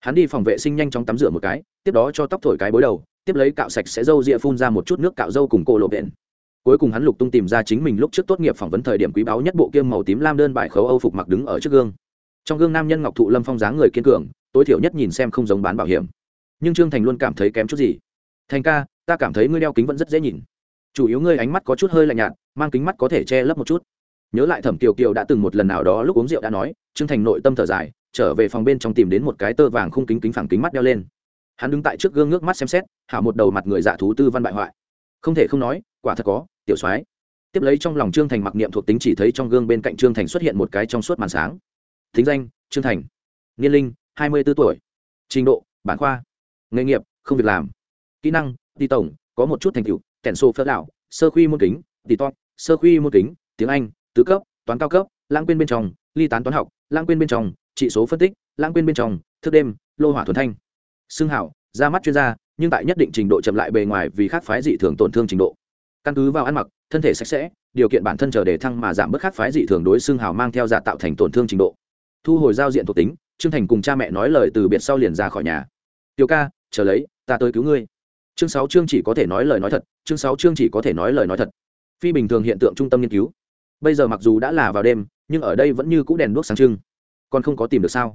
Hắn đi phòng vệ sinh nhanh chóng tắm rửa một cái, tiếp đó cho tóc thổi cái bối đầu, tiếp lấy cạo sạch sẽ râu ria phun ra một chút nước cạo râu cùng cô lộ vện. Cuối cùng hắn lục tung tìm ra chính mình lúc trước tốt nghiệp phỏng vấn thời điểm quý báu nhất bộ kiêm màu tím lam đơn bài khấu âu phục mặc đứng ở trước gương trong gương nam nhân ngọc thụ lâm phong dáng người kiên cường, tối thiểu nhất nhìn xem không giống bán bảo hiểm. Nhưng trương thành luôn cảm thấy kém chút gì. Thành ca, ta cảm thấy ngươi đeo kính vẫn rất dễ nhìn. Chủ yếu ngươi ánh mắt có chút hơi lạnh nhạt, mang kính mắt có thể che lấp một chút. Nhớ lại thẩm kiều kiều đã từng một lần nào đó lúc uống rượu đã nói, trương thành nội tâm thở dài, trở về phòng bên trong tìm đến một cái tơ vàng khung kính kính phẳng kính mắt đeo lên. Hắn đứng tại trước gương nước mắt xem xét, hảo một đầu mặt người dạ thú tư văn bại hoại. Không thể không nói, quả thật có, tiểu soái. Tiếp lấy trong lòng trương thành mặc niệm thuộc tính chỉ thấy trong gương bên cạnh trương thành xuất hiện một cái trong suốt màn sáng thính danh, trương thành. Niên linh, hai mươi b ố tuổi. Trình độ, bản khoa. Nghề nghiệp, không việc làm. Kỹ năng đi tổng, có một chút thành tựu, kẻn sô phớt lạo sơ khuy môn kính tỷ to sơ khuy môn kính, tiếng anh, tứ cấp, toán cao cấp, lãng quên bên trong, ly tán toán học, lãng quên bên trong, trị số phân tích, lãng quên bên trong, thức đêm, lô hỏa thuần thanh. Xương hảo, ra mắt chuyên gia, nhưng tại nhất định trình độ chậm lại bề ngoài vì khác phái dị thường tổn thương trình độ. Căn cứ vào ăn mặc, thân thể sạch sẽ, điều kiện bản thân chờ để thăng mà giảm bớt khác phái dị thường đối xương hào mang theo giả tạo thành tổn thương trình độ thu hồi giao diện thuộc tính, trương thành cùng cha mẹ nói lời từ biệt sau liền ra khỏi nhà. Tiểu ca, chờ lấy, ta tới cứu ngươi. Chương sáu chương chỉ có thể nói lời nói thật, chương sáu chương chỉ có thể nói lời nói thật. Phi bình thường hiện tượng trung tâm nghiên cứu. Bây giờ mặc dù đã là vào đêm, nhưng ở đây vẫn như c ũ đèn đuốc sáng trưng. Còn không có tìm được sao?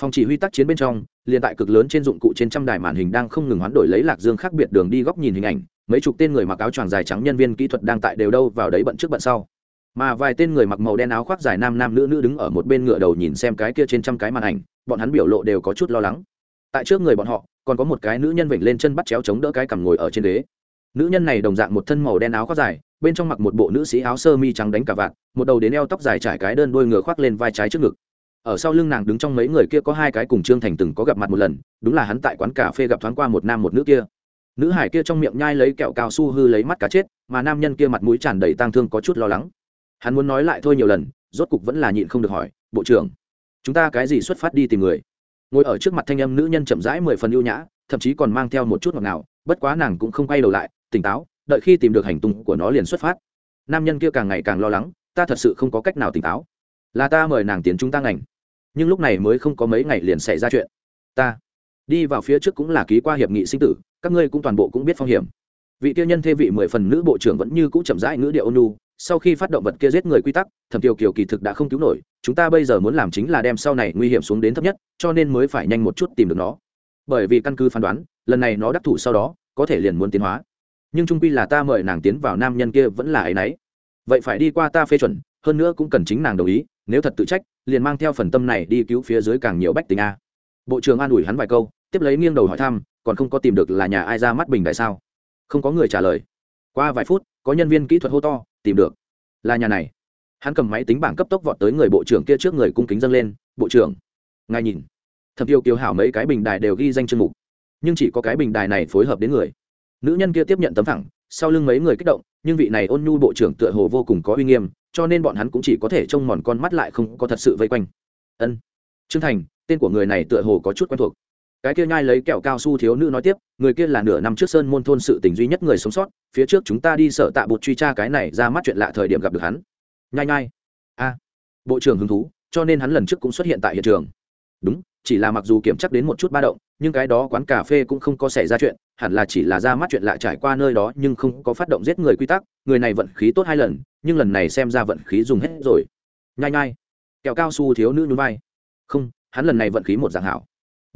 Phòng chỉ huy tác chiến bên trong, liền tại cực lớn trên dụng cụ trên trăm đài màn hình đang không ngừng hoán đổi lấy lạc dương khác biệt đường đi góc nhìn hình ảnh, mấy chục tên người mặc áo choàng dài trắng nhân viên kỹ thuật đang tại đều đâu vào đấy bận trước bận sau mà vài tên người mặc màu đen áo khoác dài nam nam nữ nữ đứng ở một bên ngựa đầu nhìn xem cái kia trên trăm cái màn ảnh bọn hắn biểu lộ đều có chút lo lắng. Tại trước người bọn họ còn có một cái nữ nhân vểnh lên chân bắt chéo chống đỡ cái cằm ngồi ở trên đế. nữ nhân này đồng dạng một thân màu đen áo khoác dài bên trong mặc một bộ nữ sĩ áo sơ mi trắng đánh cả vạt, một đầu đến eo tóc dài trải cái đơn đôi ngựa khoác lên vai trái trước ngực. Ở sau lưng nàng đứng trong mấy người kia có hai cái cùng trương thành từng có gặp mặt một lần đúng là hắn tại quán cà phê gặp thoáng qua một nam một nữ kia. Nữ hải kia trong miệng nhai lấy kẹo cao su hư lấy mắt cá chết mà nam nhân kia mặt mũi tràn đầy tang thương có chút lo lắng hắn muốn nói lại thôi nhiều lần, rốt cục vẫn là nhịn không được hỏi, bộ trưởng, chúng ta cái gì xuất phát đi tìm người? Ngồi ở trước mặt thanh âm nữ nhân chậm rãi mười phần ưu nhã, thậm chí còn mang theo một chút ngọt nào bất quá nàng cũng không quay đầu lại, tỉnh táo, đợi khi tìm được hành tung của nó liền xuất phát. Nam nhân kia càng ngày càng lo lắng, ta thật sự không có cách nào tỉnh táo. Là ta mời nàng tiến chúng ta ngành. Nhưng lúc này mới không có mấy ngày liền xảy ra chuyện. Ta đi vào phía trước cũng là ký qua hiệp nghị sinh tử, các ngươi cũng toàn bộ cũng biết phong hiểm. Vị kia nhân thê vị mười phần nữ bộ trưởng vẫn như cũ chậm rãi ngữ điệu ônu sau khi phát động vật kia giết người quy tắc, thẩm tiêu kiều kỳ thực đã không cứu nổi, chúng ta bây giờ muốn làm chính là đem sau này nguy hiểm xuống đến thấp nhất, cho nên mới phải nhanh một chút tìm được nó. Bởi vì căn cứ phán đoán, lần này nó đắc thủ sau đó, có thể liền muốn tiến hóa. Nhưng trung quy là ta mời nàng tiến vào nam nhân kia vẫn là ấ y n ấ y vậy phải đi qua ta phê chuẩn, hơn nữa cũng cần chính nàng đồng ý, nếu thật tự trách, liền mang theo phần tâm này đi cứu phía dưới càng nhiều bách tình a. Bộ trưởng an ủi hắn vài câu, tiếp lấy nghiêng đầu hỏi thăm, còn không có tìm được là nhà ai ra mắt bình đại sao? Không có người trả lời. Qua vài phút, có nhân viên kỹ thuật hô to tìm được. Là nhà này. Hắn cầm máy tính bảng cấp tốc vọt tới người bộ trưởng kia trước người cung kính dâng lên, bộ trưởng. Ngài nhìn. Thẩm tiêu kiều hảo mấy cái bình đài đều ghi danh chương mục. Nhưng chỉ có cái bình đài này phối hợp đến người. Nữ nhân kia tiếp nhận tấm thẳng, sau lưng mấy người kích động, nhưng vị này ôn nhu bộ trưởng tựa hồ vô cùng có uy nghiêm, cho nên bọn hắn cũng chỉ có thể trông mòn con mắt lại không có thật sự vây quanh. Ân. Trương thành, tên của người này tựa hồ có chút quen thuộc cái kia nhai lấy kẹo cao su thiếu nữ nói tiếp, người kia là nửa năm trước sơn môn thôn sự tình duy nhất người sống sót, phía trước chúng ta đi sợ tạ bột truy tra cái này ra mắt chuyện lạ thời điểm gặp được hắn. Nhai nhai. A. Bộ trưởng hứng thú, cho nên hắn lần trước cũng xuất hiện tại hiện trường. Đúng, chỉ là mặc dù kiểm chắc đến một chút ba động, nhưng cái đó quán cà phê cũng không có xảy ra chuyện, hẳn là chỉ là ra mắt chuyện lạ trải qua nơi đó nhưng không có phát động giết người quy tắc, người này vận khí tốt hai lần, nhưng lần này xem ra vận khí dùng hết rồi. Nhai nhai. Kẹo cao su thiếu nữ nhún vai. Không, hắn lần này vận khí một dạng hảo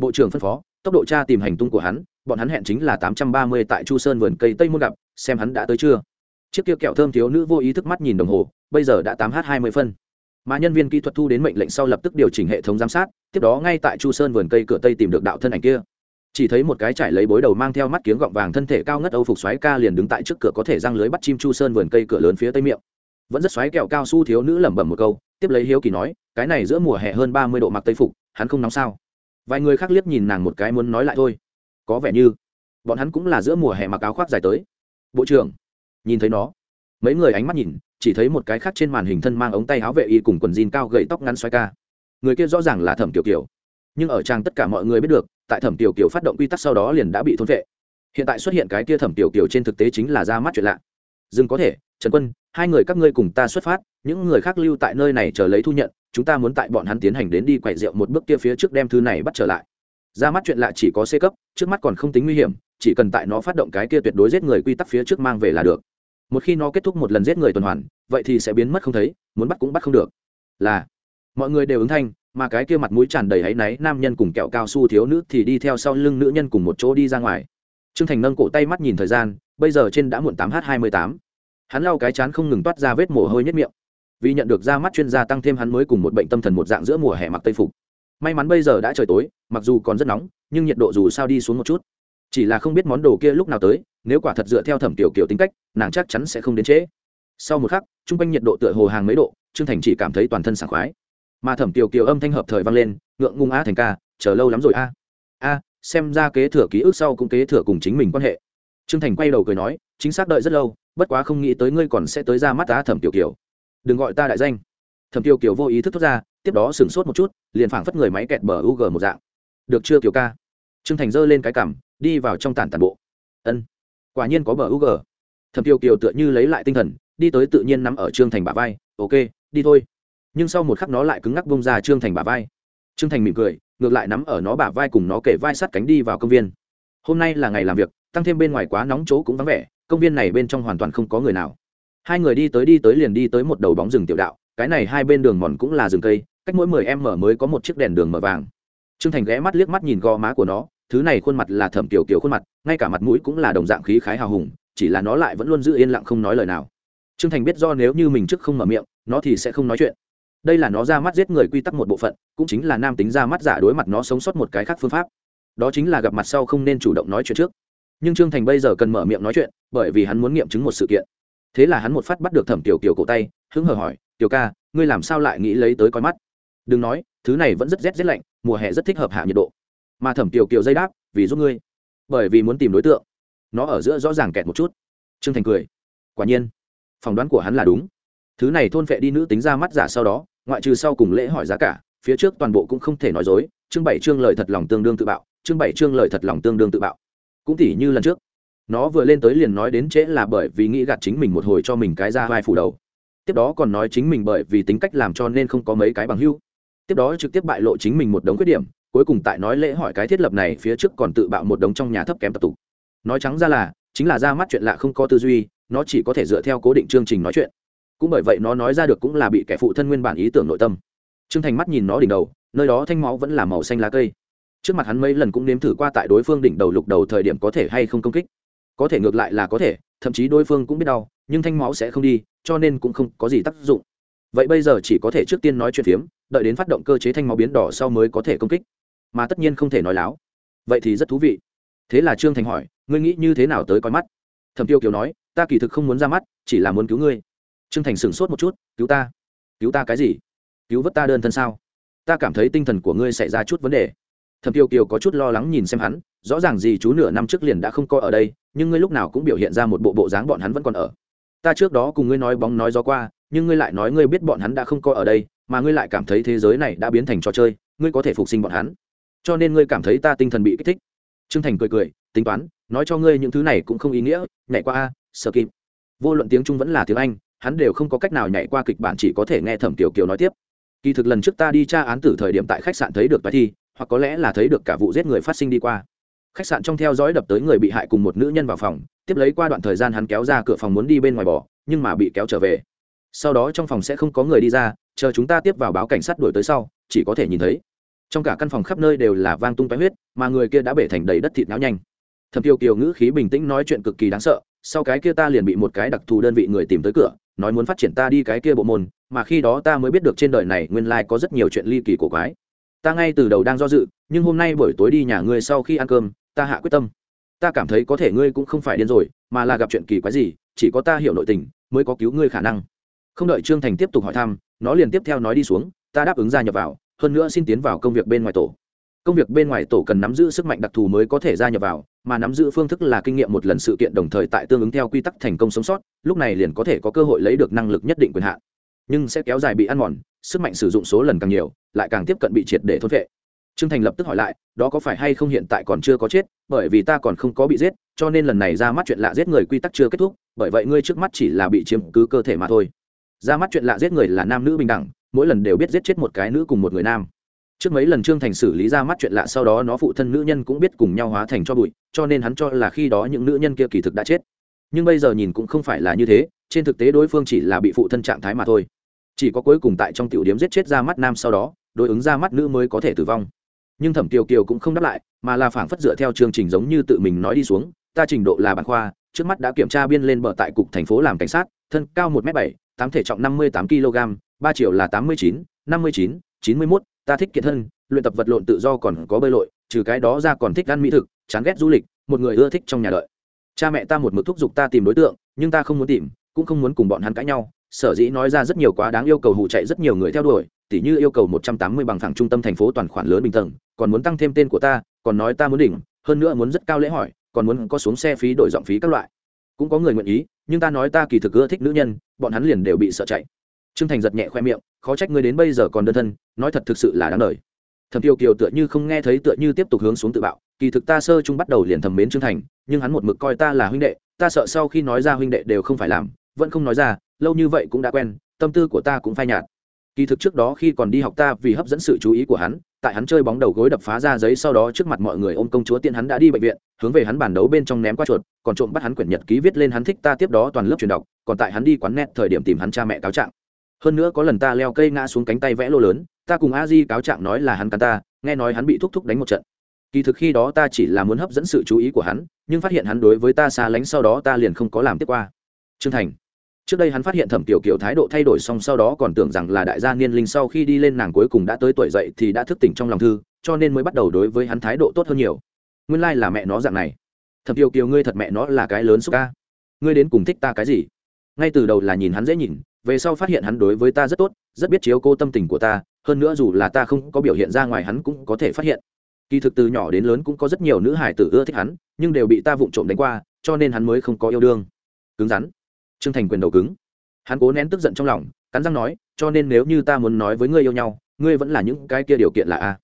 bộ trưởng phân phó, tốc độ tra tìm hành tung của hắn, bọn hắn hẹn chính là tám trăm ba mươi tại chu sơn vườn cây tây môn gặp, xem hắn đã tới chưa. Chiếc kia kẹo thơm thiếu nữ vô ý thức mắt nhìn đồng hồ, bây giờ đã tám h hai mươi phân. Mà nhân viên kỹ thuật thu đến mệnh lệnh sau lập tức điều chỉnh hệ thống giám sát, tiếp đó ngay tại chu sơn vườn cây cửa tây tìm được đạo thân ảnh kia. Chỉ thấy một cái trải lấy bối đầu mang theo mắt kiếng gọng vàng thân thể cao ngất âu phục xoáy ca liền đứng tại trước cửa có thể răng lưới bắt chim chu sơn vườn cây cửa lớn phía tây miệng. Vẫn rất xoáy kẹo cao su thiếu nữ lẩm bẩm một câu, tiếp lấy hiếu kỳ nói, cái này giữa mùa hè hơn ba mươi độ mặc tây phục, hắn không nóng sao? Vài người khác liếc nhìn nàng một cái muốn nói lại thôi. Có vẻ như bọn hắn cũng là giữa mùa hè mặc áo khoác dài tới. Bộ trưởng, nhìn thấy nó. Mấy người ánh mắt nhìn, chỉ thấy một cái khác trên màn hình thân mang ống tay áo vệ y cùng quần jean cao gậy tóc ngắn xoay ca. Người kia rõ ràng là thẩm tiểu kiều. Nhưng ở trang tất cả mọi người biết được, tại thẩm tiểu kiều phát động quy tắc sau đó liền đã bị thôn vệ. Hiện tại xuất hiện cái kia thẩm tiểu kiều trên thực tế chính là ra mắt chuyện lạ dừng có thể, trần quân, hai người các ngươi cùng ta xuất phát, những người khác lưu tại nơi này chờ lấy thu nhận, chúng ta muốn tại bọn hắn tiến hành đến đi quậy rượu một bước kia phía trước đem thư này bắt trở lại. Ra mắt chuyện lạ chỉ có c cấp, trước mắt còn không tính nguy hiểm, chỉ cần tại nó phát động cái kia tuyệt đối giết người quy tắc phía trước mang về là được. Một khi nó kết thúc một lần giết người tuần hoàn, vậy thì sẽ biến mất không thấy, muốn bắt cũng bắt không được. Là, mọi người đều ứng thanh, mà cái kia mặt mũi tràn đầy áy náy nam nhân cùng kẹo cao su thiếu nữ thì đi theo sau lưng nữ nhân cùng một chỗ đi ra ngoài. T r ư ơ n g thành nâng cổ tay mắt nhìn thời gian bây giờ trên đã muộn tám h hai mươi tám. Hắn lau cái chán không ngừng toát ra vết mồ hôi nhất miệng. Vì nhận được ra mắt chuyên gia tăng thêm hắn mới cùng một bệnh tâm thần một dạng giữa mùa hè mặc tây phục. May mắn bây giờ đã trời tối, mặc dù còn rất nóng, nhưng nhiệt độ dù sao đi xuống một chút. Chỉ là không biết món đồ kia lúc nào tới, nếu quả thật dựa theo thẩm tiểu kiểu tính cách, nàng chắc chắn sẽ không đến trễ. Sau một khắc t r u n g quanh nhiệt độ tựa hồ hàng mấy độ, trương thành chỉ cảm thấy toàn thân sảng khoái. Mà thẩm tiểu kiều âm thanh hợp thời vang lên, ngượng ngung a thành ca, chờ lâu lắm rồi a. A, xem ra kế thừa ký ức sau cũng kế thừa cùng chính mình quan hệ trương thành quay đầu cười nói, chính xác đợi rất lâu, bất quá không nghĩ tới ngươi còn sẽ tới ra mắt ta thẩm tiểu kiều. Đừng gọi ta đại danh. Thẩm tiểu kiều vô ý thức thốt ra, tiếp đó sửng sốt một chút, liền phảng phất người máy kẹt bờ u g một dạng. Được chưa, kiều ca? Trương thành giơ lên cái cằm, đi vào trong tản tản bộ. Ân, quả nhiên có bờ u g thẩm Tiểu kiều tựa như lấy lại tinh thần, đi tới tự nhiên nắm ở trương thành bả vai, ok, đi thôi. Nhưng sau một khắc nó lại cứng ngắc bông ra trương thành bả vai. Trương thành mỉm cười, ngược lại nắm ở nó bả vai cùng nó kể vai sát cánh đi vào công viên. Hôm nay là ngày làm việc tăng thêm bên ngoài quá nóng chỗ cũng vắng vẻ, công viên này bên trong hoàn toàn không có người nào. Hai người đi tới đi tới liền đi tới một đầu bóng rừng tiểu đạo, cái này hai bên đường mòn cũng là rừng cây, cách mỗi mười em mở mới có một chiếc đèn đường mở vàng. Trương thành ghé mắt liếc mắt nhìn gò má của nó, thứ này khuôn mặt là thẩm kiểu kiểu khuôn mặt, ngay cả mặt mũi cũng là đồng dạng khí khái hào hùng, chỉ là nó lại vẫn luôn giữ yên lặng không nói lời nào. Trương thành biết do nếu như mình trước không mở miệng, nó thì sẽ không nói chuyện. Đây là nó ra mắt giết người quy tắc một bộ phận, cũng chính là nam tính ra mắt giả đối mặt nó sống sót một cái khác phương pháp. Đó chính là gặp mặt sau không nên chủ động nói chuyện trước nhưng trương thành bây giờ cần mở miệng nói chuyện, bởi vì hắn muốn nghiệm chứng một sự kiện. Thế là hắn một phát bắt được thẩm tiểu kiều cổ tay, hứng hờ hỏi, tiểu ca, ngươi làm sao lại nghĩ lấy tới coi mắt? Đừng nói, thứ này vẫn rất rét rét lạnh, mùa hè rất thích hợp hạ nhiệt độ. Mà thẩm tiểu kiều dây đáp, vì giúp ngươi, bởi vì muốn tìm đối tượng. Nó ở giữa rõ ràng kẹt một chút. Trương thành cười, quả nhiên, phỏng đoán của hắn là đúng. Thứ này thôn phệ đi nữ tính ra mắt giả sau đó, ngoại trừ sau cùng lễ hỏi giá cả, phía trước toàn bộ cũng không thể nói dối. Chương bảy chương lời thật lòng tương đương tự bạo, chương bảy chương lời thật lòng tương đương tự bạo cũng tỉ như lần trước. Nó vừa lên tới liền nói đến trễ là bởi vì nghĩ gạt chính mình một hồi cho mình cái ra vai phủ đầu. Tiếp đó còn nói chính mình bởi vì tính cách làm cho nên không có mấy cái bằng hưu tiếp đó trực tiếp bại lộ chính mình một đống khuyết điểm, cuối cùng tại nói lễ hỏi cái thiết lập này phía trước còn tự bạo một đống trong nhà thấp kém tập tục. Nói trắng ra là, chính là ra mắt chuyện lạ không có tư duy, nó chỉ có thể dựa theo cố định chương trình nói chuyện. Cũng bởi vậy nó nói ra được cũng là bị kẻ phụ thân nguyên bản ý tưởng nội tâm. Trương thành mắt nhìn nó đỉnh đầu, nơi đó thanh máu vẫn là màu xanh lá cây trước mặt hắn mấy lần cũng nếm thử qua tại đối phương đỉnh đầu lục đầu thời điểm có thể hay không công kích. Có thể ngược lại là có thể, thậm chí đối phương cũng biết đau, nhưng thanh máu sẽ không đi, cho nên cũng không có gì tác dụng. Vậy bây giờ chỉ có thể trước tiên nói chuyện phiếm, đợi đến phát động cơ chế thanh máu biến đỏ sau mới có thể công kích. Mà tất nhiên không thể nói láo. Vậy thì rất thú vị. Thế là trương thành hỏi, ngươi nghĩ như thế nào tới coi mắt? Thẩm tiêu kiều nói, ta kỳ thực không muốn ra mắt, chỉ là muốn cứu ngươi. Trương thành sửng sốt một chút, cứu ta? Cứu ta cái gì? Cứu vớt ta đơn thân sao? Ta cảm thấy tinh thần của ngươi xảy ra chút vấn đề thẩm tiêu kiều có chút lo lắng nhìn xem hắn, rõ ràng gì chú nửa năm trước liền đã không coi ở đây, nhưng ngươi lúc nào cũng biểu hiện ra một bộ bộ dáng bọn hắn vẫn còn ở. Ta trước đó cùng ngươi nói bóng nói gió qua, nhưng ngươi lại nói ngươi biết bọn hắn đã không coi ở đây, mà ngươi lại cảm thấy thế giới này đã biến thành trò chơi, ngươi có thể phục sinh bọn hắn. Cho nên ngươi cảm thấy ta tinh thần bị kích thích. Trương thành cười cười, tính toán, nói cho ngươi những thứ này cũng không ý nghĩa, nhảy qua a, sợ kịp. Vô luận tiếng trung vẫn là tiếng anh, hắn đều không có cách nào nhảy qua kịch bản chỉ có thể nghe thẩm tiểu kiều nói tiếp. Kỳ thực lần trước ta đi tra án tử thời điểm tại khách sạn thấy được bài thi hoặc có lẽ là thấy được cả vụ giết người phát sinh đi qua. Khách sạn trong theo dõi đập tới người bị hại cùng một nữ nhân vào phòng, tiếp lấy qua đoạn thời gian hắn kéo ra cửa phòng muốn đi bên ngoài bỏ, nhưng mà bị kéo trở về. Sau đó trong phòng sẽ không có người đi ra, chờ chúng ta tiếp vào báo cảnh sát đuổi tới sau, chỉ có thể nhìn thấy. Trong cả căn phòng khắp nơi đều là vang tung tóe huyết, mà người kia đã bể thành đầy đất thịt náo nhanh. Thẩm tiêu kiều ngữ khí bình tĩnh nói chuyện cực kỳ đáng sợ, sau cái kia ta liền bị một cái đặc thù đơn vị người tìm tới cửa, nói muốn phát triển ta đi cái kia bộ môn, mà khi đó ta mới biết được trên đời này nguyên lai có rất nhiều chuyện ly kỳ cổ quái ta ngay từ đầu đang do dự, nhưng hôm nay buổi tối đi nhà ngươi sau khi ăn cơm, ta hạ quyết tâm. Ta cảm thấy có thể ngươi cũng không phải điên rồi, mà là gặp chuyện kỳ quái gì, chỉ có ta hiểu nội tình, mới có cứu ngươi khả năng. Không đợi trương thành tiếp tục hỏi thăm, nó liền tiếp theo nói đi xuống, ta đáp ứng gia nhập vào, hơn nữa xin tiến vào công việc bên ngoài tổ. Công việc bên ngoài tổ cần nắm giữ sức mạnh đặc thù mới có thể gia nhập vào, mà nắm giữ phương thức là kinh nghiệm một lần sự kiện đồng thời tại tương ứng theo quy tắc thành công sống sót, lúc này liền có thể có cơ hội lấy được năng lực nhất định quyền hạn nhưng sẽ kéo dài bị ăn mòn, sức mạnh sử dụng số lần càng nhiều, lại càng tiếp cận bị triệt để thốt vệ. Trương thành lập tức hỏi lại, đó có phải hay không hiện tại còn chưa có chết, bởi vì ta còn không có bị giết, cho nên lần này ra mắt chuyện lạ giết người quy tắc chưa kết thúc, bởi vậy ngươi trước mắt chỉ là bị chiếm cứ cơ thể mà thôi. Ra mắt chuyện lạ giết người là nam nữ bình đẳng, mỗi lần đều biết giết chết một cái nữ cùng một người nam. Trước mấy lần trương thành xử lý ra mắt chuyện lạ sau đó nó phụ thân nữ nhân cũng biết cùng nhau hóa thành cho bụi, cho nên hắn cho là khi đó những nữ nhân kia kỳ thực đã chết. Nhưng bây giờ nhìn cũng không phải là như thế, trên thực tế đối phương chỉ là bị phụ thân trạng thái mà thôi chỉ có cuối cùng tại trong tiểu điểm giết chết ra mắt nam sau đó, đối ứng ra mắt nữ mới có thể tử vong. Nhưng thẩm kiều kiều cũng không đáp lại, mà là phảng phất dựa theo chương trình giống như tự mình nói đi xuống, ta trình độ là bản khoa, trước mắt đã kiểm tra biên lên bờ tại cục thành phố làm cảnh sát, thân cao một m bảy, tám thể trọng năm mươi tám kg, ba triệu là tám mươi chín, năm mươi chín chín mươi mốt, ta thích kiện thân, luyện tập vật lộn tự do còn có bơi lội, trừ cái đó ra còn thích ăn mỹ thực, chán ghét du lịch, một người ưa thích trong nhà đợi. Cha mẹ ta một mực thúc giục ta tìm đối tượng, nhưng ta không muốn tìm, cũng không muốn cùng bọn hắn cãi nhau sở dĩ nói ra rất nhiều quá đáng yêu cầu hụ chạy rất nhiều người theo đuổi, tỉ như yêu cầu một trăm tám mươi bằng thẳng trung tâm thành phố toàn khoản lớn bình tầng còn muốn tăng thêm tên của ta, còn nói ta muốn đỉnh, hơn nữa muốn rất cao lễ hỏi, còn muốn có xuống xe phí đổi giọng phí các loại. Cũng có người nguyện ý, nhưng ta nói ta kỳ thực ưa thích nữ nhân, bọn hắn liền đều bị sợ chạy. Trương thành giật nhẹ khoe miệng, khó trách ngươi đến bây giờ còn đơn thân, nói thật thực sự là đáng đời. Thẩm tiêu kiều tựa như không nghe thấy tựa như tiếp tục hướng xuống tự bạo, kỳ thực ta sơ chung bắt đầu liền thầm mến trương thành, nhưng hắn một mực coi ta là huynh đệ, ta sợ sau khi nói ra huynh đệ đều không phải làm, vẫn không nói ra lâu như vậy cũng đã quen, tâm tư của ta cũng phai nhạt. Kỳ thực trước đó khi còn đi học ta vì hấp dẫn sự chú ý của hắn, tại hắn chơi bóng đầu gối đập phá ra giấy sau đó trước mặt mọi người ôm công chúa tiên hắn đã đi bệnh viện, hướng về hắn bàn đấu bên trong ném qua chuột, còn trộm bắt hắn quyển nhật ký viết lên hắn thích ta tiếp đó toàn lớp truyền đọc, còn tại hắn đi quán net thời điểm tìm hắn cha mẹ cáo trạng. Hơn nữa có lần ta leo cây ngã xuống cánh tay vẽ lô lớn, ta cùng a di cáo trạng nói là hắn cắn ta, nghe nói hắn bị thúc thúc đánh một trận. Kỳ thực khi đó ta chỉ là muốn hấp dẫn sự chú ý của hắn, nhưng phát hiện hắn đối với ta xa lánh sau đó ta liền không có làm tiếp qua. Trương thành trước đây hắn phát hiện thẩm tiểu kiểu thái độ thay đổi xong sau đó còn tưởng rằng là đại gia niên linh sau khi đi lên nàng cuối cùng đã tới tuổi dậy thì đã thức tỉnh trong lòng thư, cho nên mới bắt đầu đối với hắn thái độ tốt hơn nhiều. Nguyên lai、like、là mẹ nó dạng này. Thẩm tiểu kiều ngươi thật mẹ nó là cái lớn xúc ca. Ngươi đến cùng thích ta cái gì? Ngay từ đầu là nhìn hắn dễ nhìn, về sau phát hiện hắn đối với ta rất tốt, rất biết chiếu cô tâm tình của ta, hơn nữa dù là ta không có biểu hiện ra ngoài hắn cũng có thể phát hiện. Kỳ thực từ nhỏ đến lớn cũng có rất nhiều nữ hải tử ưa thích hắn, nhưng đều bị ta vụng trộm đánh qua, cho nên hắn mới không có yêu đương. Cứng rắn trương thành quyền đầu cứng. Hắn cố nén tức giận trong lòng, cắn răng nói, cho nên nếu như ta muốn nói với ngươi yêu nhau, ngươi vẫn là những cái kia điều kiện là a.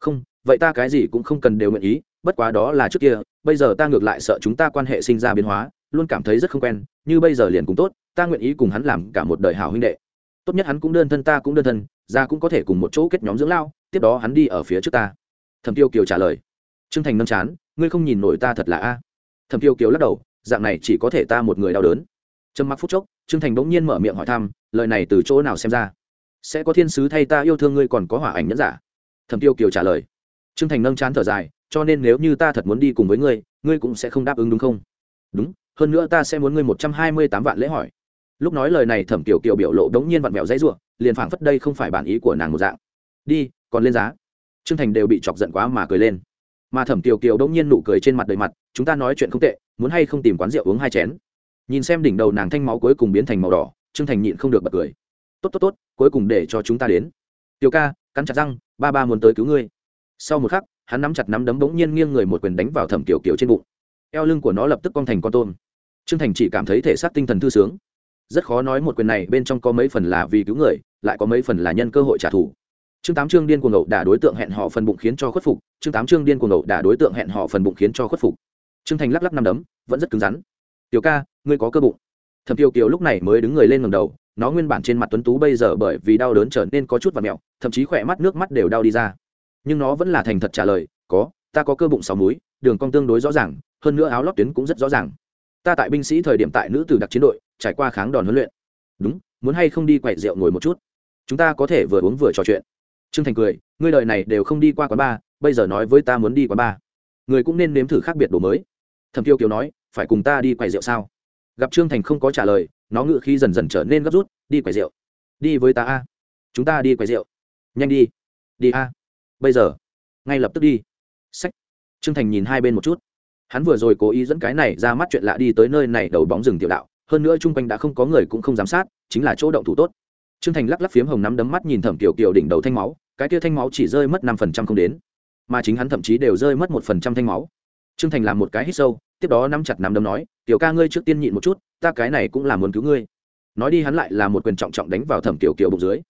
Không, vậy ta cái gì cũng không cần đều nguyện ý, bất quá đó là trước kia, bây giờ ta ngược lại sợ chúng ta quan hệ sinh ra biến hóa, luôn cảm thấy rất không quen, như bây giờ liền cũng tốt, ta nguyện ý cùng hắn làm cả một đời hảo huynh đệ. Tốt nhất hắn cũng đơn thân ta cũng đơn thân, ra cũng có thể cùng một chỗ kết nhóm dưỡng lao, tiếp đó hắn đi ở phía trước ta. Thẩm tiêu kiều trả lời. Trương thành nâng chán, ngươi không nhìn nổi ta thật là a. Thẩm tiêu kiều lắc đầu, dạng này chỉ có thể ta một người đau đớn trầm mặc phút chốc, trương thành bỗng nhiên mở miệng hỏi thăm, lời này từ chỗ nào xem ra? Sẽ có thiên sứ thay ta yêu thương ngươi còn có hỏa ảnh nhẫn giả? Thẩm tiêu kiều trả lời. Trương thành nâng chán thở dài, cho nên nếu như ta thật muốn đi cùng với ngươi ngươi cũng sẽ không đáp ứng đúng không? Đúng, hơn nữa ta sẽ muốn ngươi một trăm hai mươi tám vạn lễ hỏi. Lúc nói lời này, thẩm tiểu kiều biểu lộ đống nhiên vặn vẹo dãy ruộng liền phảng phất đây không phải bản ý của nàng một dạng. Đi, còn lên giá. Trương thành đều bị chọc giận quá mà cười lên. Mà thẩm tiểu kiều đống nhiên nụ cười trên mặt đầy mặt, chúng ta nói chuyện không tệ, muốn hay không tìm quán rượu uống hai chén? Nhìn xem đỉnh đầu nàng thanh máu cuối cùng biến thành màu đỏ, trương thành nhịn không được bật cười. Tốt tốt tốt, cuối cùng để cho chúng ta đến. Tiểu ca, cắn chặt răng, ba ba muốn tới cứu ngươi. Sau một khắc, hắn nắm chặt nắm đấm bỗng nhiên nghiêng người một quyền đánh vào thẩm tiểu kiểu trên bụng. Eo lưng của nó lập tức cong thành con tôm. Trương thành chỉ cảm thấy thể xác tinh thần thư sướng. Rất khó nói một quyền này bên trong có mấy phần là vì cứu người, lại có mấy phần là nhân cơ hội trả thù. Chương tám chương điên cuồng ngậu đả đối tượng hẹn họ phần bụng khiến cho khuất phục. Chương tám chương điên cuồng ngậu đả đối tượng hẹn họ phần bụng khiến cho khuất phục. Trương thành lắc lắc năm đấm, vẫn rất cứng rắn tiểu ca, ngươi có cơ bụng. Thẩm tiêu kiều lúc này mới đứng người lên ngầm đầu, nó nguyên bản trên mặt tuấn tú bây giờ bởi vì đau đớn trở nên có chút và mẹo, thậm chí khỏe mắt nước mắt đều đau đi ra. Nhưng nó vẫn là thành thật trả lời, có, ta có cơ bụng sáu múi, đường cong tương đối rõ ràng, hơn nữa áo lót tuyến cũng rất rõ ràng. Ta tại binh sĩ thời điểm tại nữ tử đặc chiến đội, trải qua kháng đòn huấn luyện. Đúng, muốn hay không đi quậy rượu ngồi một chút? Chúng ta có thể vừa uống vừa trò chuyện. Trương thành cười, ngươi đời này đều không đi qua quán bar, bây giờ nói với ta muốn đi quán bar. Người cũng nên nếm thử khác biệt đồ mới. Thẩm tiêu kiều nói phải cùng ta đi quầy rượu sao? Gặp trương thành không có trả lời, nó ngự khi dần dần trở nên gấp rút, đi quầy rượu. Đi với ta a. Chúng ta đi quầy rượu. Nhanh đi. Đi a. Bây giờ. Ngay lập tức đi. Sách trương thành nhìn hai bên một chút. Hắn vừa rồi cố ý dẫn cái này ra mắt chuyện lạ đi tới nơi này đầu bóng rừng tiểu đạo, hơn nữa chung quanh đã không có người cũng không giám sát, chính là chỗ động thủ tốt. Trương thành lắc lắc phiếm hồng nắm đấm mắt nhìn thẩm tiểu kiều đỉnh đầu thanh máu, cái kia thanh máu chỉ rơi mất năm phần trăm không đến, mà chính hắn thậm chí đều rơi mất một phần trăm thanh máu. Trương thành làm một cái hít sâu tiếp đó nắm chặt nắm đấm nói, tiểu ca ngươi trước tiên nhịn một chút, ta cái này cũng là muốn cứu ngươi. Nói đi hắn lại là một quyền trọng trọng đánh vào thẩm tiểu kiều bụng dưới.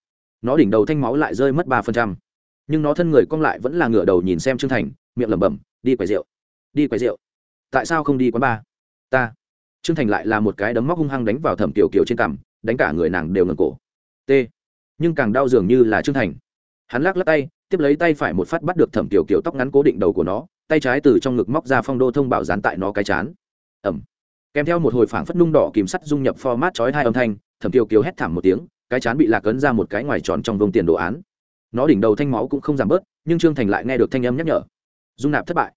Nó đỉnh đầu thanh máu lại rơi mất ba phần trăm. Nhưng nó thân người cong lại vẫn là ngửa đầu nhìn xem trương thành, miệng lẩm bẩm, đi quầy rượu, đi quầy rượu. Tại sao không đi quán ba ta. Trương thành lại là một cái đấm móc hung hăng đánh vào thẩm tiểu kiều trên cằm, đánh cả người nàng đều ngần cổ. T. Nhưng càng đau dường như là trương thành. Hắn lắc lắc tay, tiếp lấy tay phải một phát bắt được thẩm tiểu kiều tóc ngắn cố định đầu của nó tay trái từ trong ngực móc ra phong đô thông bảo dán tại nó cái chán. Ẩm. Kèm theo một hồi phảng phất nung đỏ kìm sắt dung nhập format chói hai âm thanh, thẩm Tiêu kiều hét thảm một tiếng, cái chán bị lạc ấn ra một cái ngoài tròn trong vông tiền đồ án. Nó đỉnh đầu thanh máu cũng không giảm bớt, nhưng trương thành lại nghe được thanh âm nhắc nhở. Dung nạp thất bại.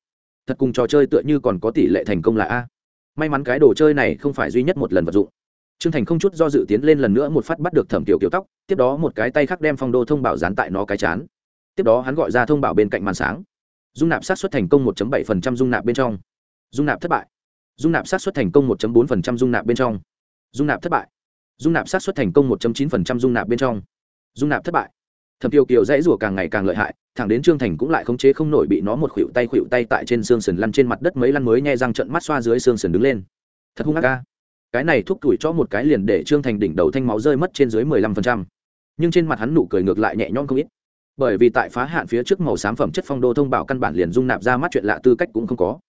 Thật cùng trò chơi tựa như còn có tỷ lệ thành công là a. May mắn cái đồ chơi này không phải duy nhất một lần vật dụng. Trương thành không chút do dự tiến lên lần nữa một phát bắt được thẩm tiểu kiểu tóc, tiếp đó một cái tay khác đem phong đô thông bảo dán tại nó cái chán. Tiếp đó hắn gọi ra thông bảo bên cạnh màn sáng dung nạp sát xuất thành công 1.7% dung nạp bên trong. Dung nạp thất bại. Dung nạp sát xuất thành công 1.4% dung nạp bên trong. Dung nạp thất bại. Dung nạp sát xuất thành công 1.9% dung nạp bên trong. Dung nạp thất bại. Thẩm tiêu kiều dãy rủa càng ngày càng lợi hại, thẳng đến trương thành cũng lại khống chế không nổi bị nó một khuỵu tay khuỵu tay tại trên xương sườn lăn trên mặt đất mấy lăn mới nhai răng trận mắt xoa dưới xương sườn đứng lên. Thật hung ác ca cái này thúc tuổi cho một cái liền để trương thành đỉnh đầu thanh máu rơi mất trên dưới mười lăm phần trăm. Nhưng trên mặt hắn nụ cười ngược lại nhẹ nhõm không ít bởi vì tại phá hạn phía trước màu xám phẩm chất phong đô thông bảo căn bản liền dung nạp ra mắt chuyện lạ tư cách cũng không có.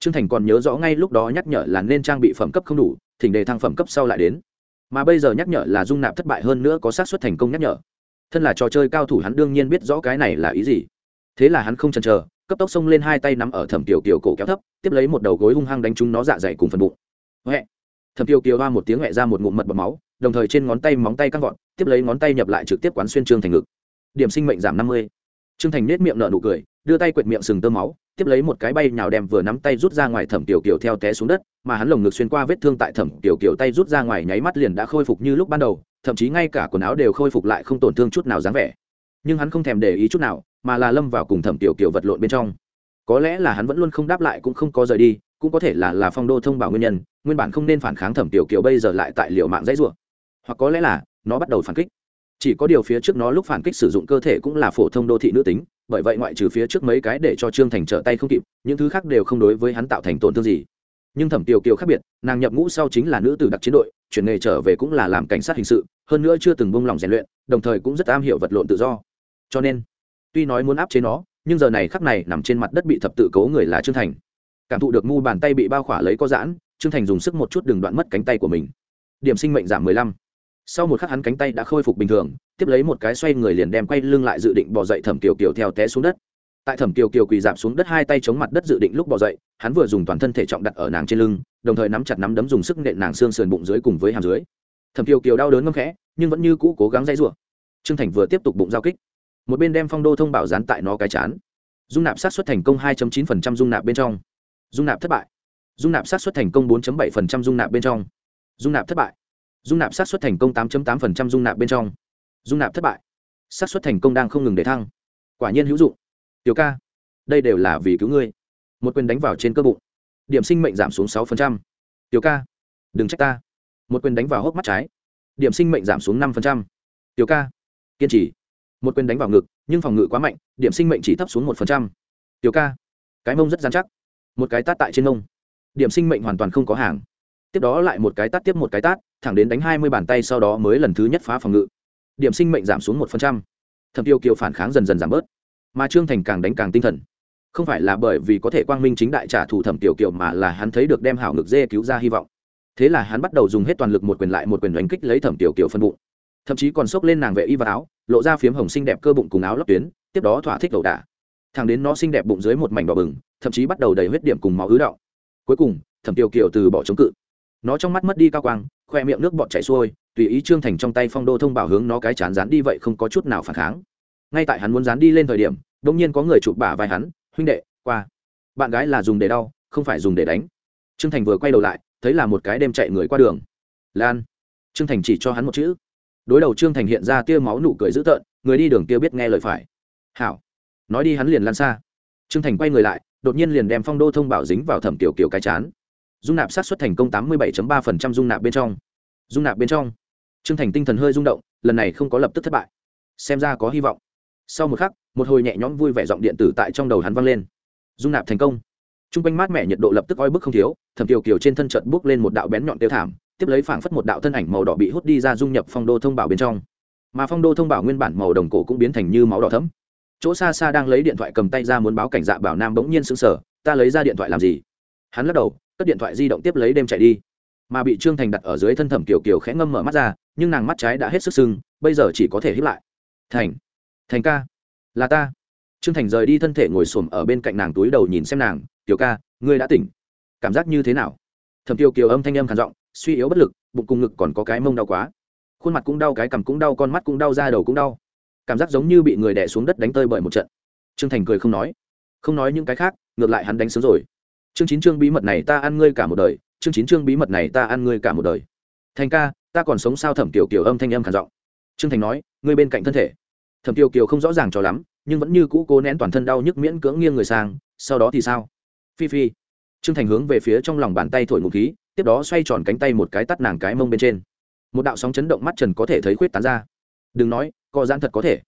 Trương thành còn nhớ rõ ngay lúc đó nhắc nhở là nên trang bị phẩm cấp không đủ, thỉnh đề thăng phẩm cấp sau lại đến. Mà bây giờ nhắc nhở là dung nạp thất bại hơn nữa có xác suất thành công nhắc nhở. Thân là trò chơi cao thủ hắn đương nhiên biết rõ cái này là ý gì. Thế là hắn không chần chờ, cấp tốc xông lên hai tay nắm ở thẩm tiểu kiều cổ kéo thấp, tiếp lấy một đầu gối hung hăng đánh trúng nó dạ dày cùng phần bụng. Huệ. Thẩm tiểu kiều hoa một tiếng huệ ra một ngụm mật bọt máu, đồng thời trên ngón tay móng tay căng vọt tiếp lấy ngón tay nhập lại trực tiếp quán xuyên trương thành ngực điểm sinh mệnh giảm năm mươi. Trương thành nết miệng nở nụ cười, đưa tay quệt miệng sừng tơ máu, tiếp lấy một cái bay nhào đem vừa nắm tay rút ra ngoài thẩm tiểu kiều theo té xuống đất, mà hắn lồng ngực xuyên qua vết thương tại thẩm tiểu kiều tay rút ra ngoài nháy mắt liền đã khôi phục như lúc ban đầu, thậm chí ngay cả quần áo đều khôi phục lại không tổn thương chút nào dáng vẻ. Nhưng hắn không thèm để ý chút nào, mà là lâm vào cùng thẩm tiểu kiều vật lộn bên trong. Có lẽ là hắn vẫn luôn không đáp lại cũng không có rời đi, cũng có thể là là phong đô thông báo nguyên nhân, nguyên bản không nên phản kháng thẩm tiểu kiều bây giờ lại tại liệu mạng dãy rủa. Hoặc có lẽ là nó bắt đầu phản kích chỉ có điều phía trước nó lúc phản kích sử dụng cơ thể cũng là phổ thông đô thị nữ tính, bởi vậy ngoại trừ phía trước mấy cái để cho trương thành trở tay không kịp, những thứ khác đều không đối với hắn tạo thành tổn thương gì. Nhưng thẩm tiểu kiều khác biệt, nàng nhập ngũ sau chính là nữ tử đặc chiến đội, chuyển nghề trở về cũng là làm cảnh sát hình sự, hơn nữa chưa từng bông lòng rèn luyện, đồng thời cũng rất am hiểu vật lộn tự do. Cho nên, tuy nói muốn áp chế nó, nhưng giờ này khắc này nằm trên mặt đất bị thập tự cố người là trương thành. Cảm thụ được mu bàn tay bị bao khỏa lấy có giãn, trương thành dùng sức một chút đừng đoạn mất cánh tay của mình. Điểm sinh mệnh giảm mười lăm sau một khắc hắn cánh tay đã khôi phục bình thường, tiếp lấy một cái xoay người liền đem quay lưng lại dự định bỏ dậy thẩm kiều kiều theo té xuống đất. Tại thẩm kiều kiều quỳ dạp xuống đất hai tay chống mặt đất dự định lúc bỏ dậy, hắn vừa dùng toàn thân thể trọng đặt ở nàng trên lưng, đồng thời nắm chặt nắm đấm dùng sức nện nàng xương sườn bụng dưới cùng với hàm dưới. Thẩm kiều kiều đau đớn ngâm khẽ, nhưng vẫn như cũ cố gắng dây rủa. Trương thành vừa tiếp tục bụng giao kích. Một bên đem phong đô thông bảo dán tại nó cái chán. Dung nạp sát xuất thành công 2.9% dung nạp bên trong. Dung nạp thất bại. Dung nạp sát xuất thành công 4.7% dung nạp bên trong. Dung nạp thất bại dung nạp sát xuất thành công 8.8% dung nạp bên trong. Dung nạp thất bại. Sát xuất thành công đang không ngừng để thăng. Quả nhiên hữu dụng. Tiểu ca, đây đều là vì cứu ngươi. Một quyền đánh vào trên cơ bụng. Điểm sinh mệnh giảm xuống 6%. tiểu ca, đừng trách ta. Một quyền đánh vào hốc mắt trái. Điểm sinh mệnh giảm xuống 5%. tiểu ca, kiên trì. Một quyền đánh vào ngực, nhưng phòng ngự quá mạnh, điểm sinh mệnh chỉ thấp xuống 1%. tiểu ca, cái mông rất dán chắc. Một cái tát tại trên mông. Điểm sinh mệnh hoàn toàn không có hàng tiếp đó lại một cái tát tiếp một cái tát, thẳng đến đánh hai mươi bàn tay sau đó mới lần thứ nhất phá phòng ngự. Điểm sinh mệnh giảm xuống một phần trăm. Thẩm tiêu kiều phản kháng dần dần giảm bớt. Mà trương thành càng đánh càng tinh thần. Không phải là bởi vì có thể quang minh chính đại trả thù thẩm tiểu kiều mà là hắn thấy được đem hảo ngực dê cứu ra hy vọng. Thế là hắn bắt đầu dùng hết toàn lực một quyền lại một quyền đánh kích lấy thẩm tiểu kiều phân bụng. Thậm chí còn xốc lên nàng vệ y và áo, lộ ra phiếm hồng xinh đẹp cơ bụng cùng áo lấp tuyến, tiếp đó thỏa thích đầu đà thằng đến nó xinh đẹp bụng dưới một mảnh đỏ bừng, thậm chí bắt đầu đầy huyết điểm cùng máu ứ động. Cuối cùng, thẩm tiểu kiều từ bỏ chống cự nó trong mắt mất đi cao quang, khoe miệng nước bọt chảy xuôi, tùy ý trương thành trong tay phong đô thông bảo hướng nó cái chán dán đi vậy không có chút nào phản kháng. Ngay tại hắn muốn dán đi lên thời điểm đ ỗ n g nhiên có người chụp bả vai hắn, huynh đệ, qua. Bạn gái là dùng để đau, không phải dùng để đánh. Trương thành vừa quay đầu lại, thấy là một cái đêm chạy người qua đường. Lan. Trương thành chỉ cho hắn một chữ. Đối đầu trương thành hiện ra tia máu nụ cười dữ tợn, người đi đường kia biết nghe lời phải. Hảo. Nói đi hắn liền lan xa. Trương thành quay người lại, đột nhiên liền đem phong đô thông bảo dính vào thẩm tiểu kiều cái chán dung nạp sát xuất thành công tám mươi bảy ba dung nạp bên trong. Dung nạp bên trong. Trương thành tinh thần hơi rung động, lần này không có lập tức thất bại. Xem ra có hy vọng. Sau một khắc, một hồi nhẹ nhõm vui vẻ giọng điện tử tại trong đầu hắn vang lên. Dung nạp thành công. T r u n g quanh mát mẻ nhiệt độ lập tức oi bức không thiếu, thẩm kiều kiều trên thân trận bước lên một đạo bén nhọn tiêu thảm, tiếp lấy phảng phất một đạo thân ảnh màu đỏ bị hút đi ra dung nhập phong đô thông bảo bên trong. Mà phong đô thông bảo nguyên bản màu đồng cổ cũng biến thành như máu đỏ thấm chỗ xa xa đang lấy điện thoại cầm tay ra muốn báo cảnh dạ bảo nam bỗng nhiên sững sờ, ta lấy ra điện thoại làm gì? Hắn lắc đầu cất điện thoại di động tiếp lấy đêm chạy đi. Mà bị trương thành đặt ở dưới thân thẩm kiều kiều khẽ ngâm mở mắt ra, nhưng nàng mắt trái đã hết sức sưng, bây giờ chỉ có thể hiếp lại. Thành thành ca, là ta. Trương thành rời đi thân thể ngồi xổm ở bên cạnh nàng túi đầu nhìn xem nàng kiều ca, ngươi đã tỉnh. Cảm giác như thế nào? Thẩm kiều kiều âm thanh âm khản giọng, suy yếu bất lực, bụng cùng ngực còn có cái mông đau quá. Khuôn mặt cũng đau, cái cằm cũng đau, con mắt cũng đau, da đầu cũng đau. Cảm giác giống như bị người đẻ xuống đất đánh tơi bởi một trận. Trương thành cười không nói. Không nói những cái khác, ngược lại hắn đánh sớm rồi chương chín chương bí mật này ta ăn ngươi cả một đời, chương chín chương bí mật này ta ăn ngươi cả một đời. Thành ca, ta còn sống sao thẩm tiểu kiều âm thanh âm khản giọng. Trương thành nói, ngươi bên cạnh thân thể. Thẩm tiểu kiều không rõ ràng cho lắm, nhưng vẫn như cũ cố nén toàn thân đau nhức miễn cưỡng nghiêng người sang, sau đó thì sao? Phi phi. Trương thành hướng về phía trong lòng bàn tay thổi ngụ khí, tiếp đó xoay tròn cánh tay một cái tắt nàng cái mông bên trên. Một đạo sóng chấn động mắt trần có thể thấy khuyết tán ra. Đừng nói, co giãn thật có thể.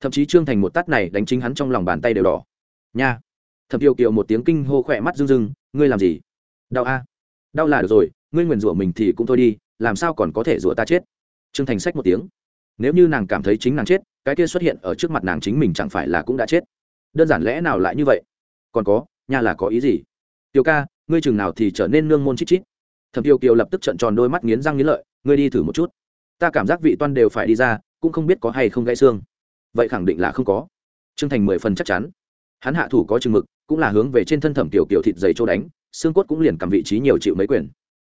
Thậm chí trương thành một tắt này đánh chính hắn trong lòng bàn tay đều đỏ. Nha thẩm tiêu kiều một tiếng kinh hô khỏe mắt rưng rưng, ngươi làm gì? Đau a? Đau là được rồi, ngươi nguyền rủa mình thì cũng thôi đi, làm sao còn có thể rủa ta chết? Trương thành sách một tiếng. Nếu như nàng cảm thấy chính nàng chết, cái kia xuất hiện ở trước mặt nàng chính mình chẳng phải là cũng đã chết? Đơn giản lẽ nào lại như vậy? Còn có nha là có ý gì? Tiêu ca, ngươi chừng nào thì trở nên nương môn chít chít. Thẩm tiêu kiều lập tức trận tròn đôi mắt nghiến răng nghiến lợi, ngươi đi thử một chút. Ta cảm giác vị toan đều phải đi ra, cũng không biết có hay không gãy xương. Vậy khẳng định là không có. Trương thành mười phần chắc chắn. Hắn hạ thủ có chừng mực cũng là hướng về trên thân thẩm tiểu kiểu thịt dày chỗ đánh, xương cốt cũng liền cầm vị trí nhiều chịu mấy quyền.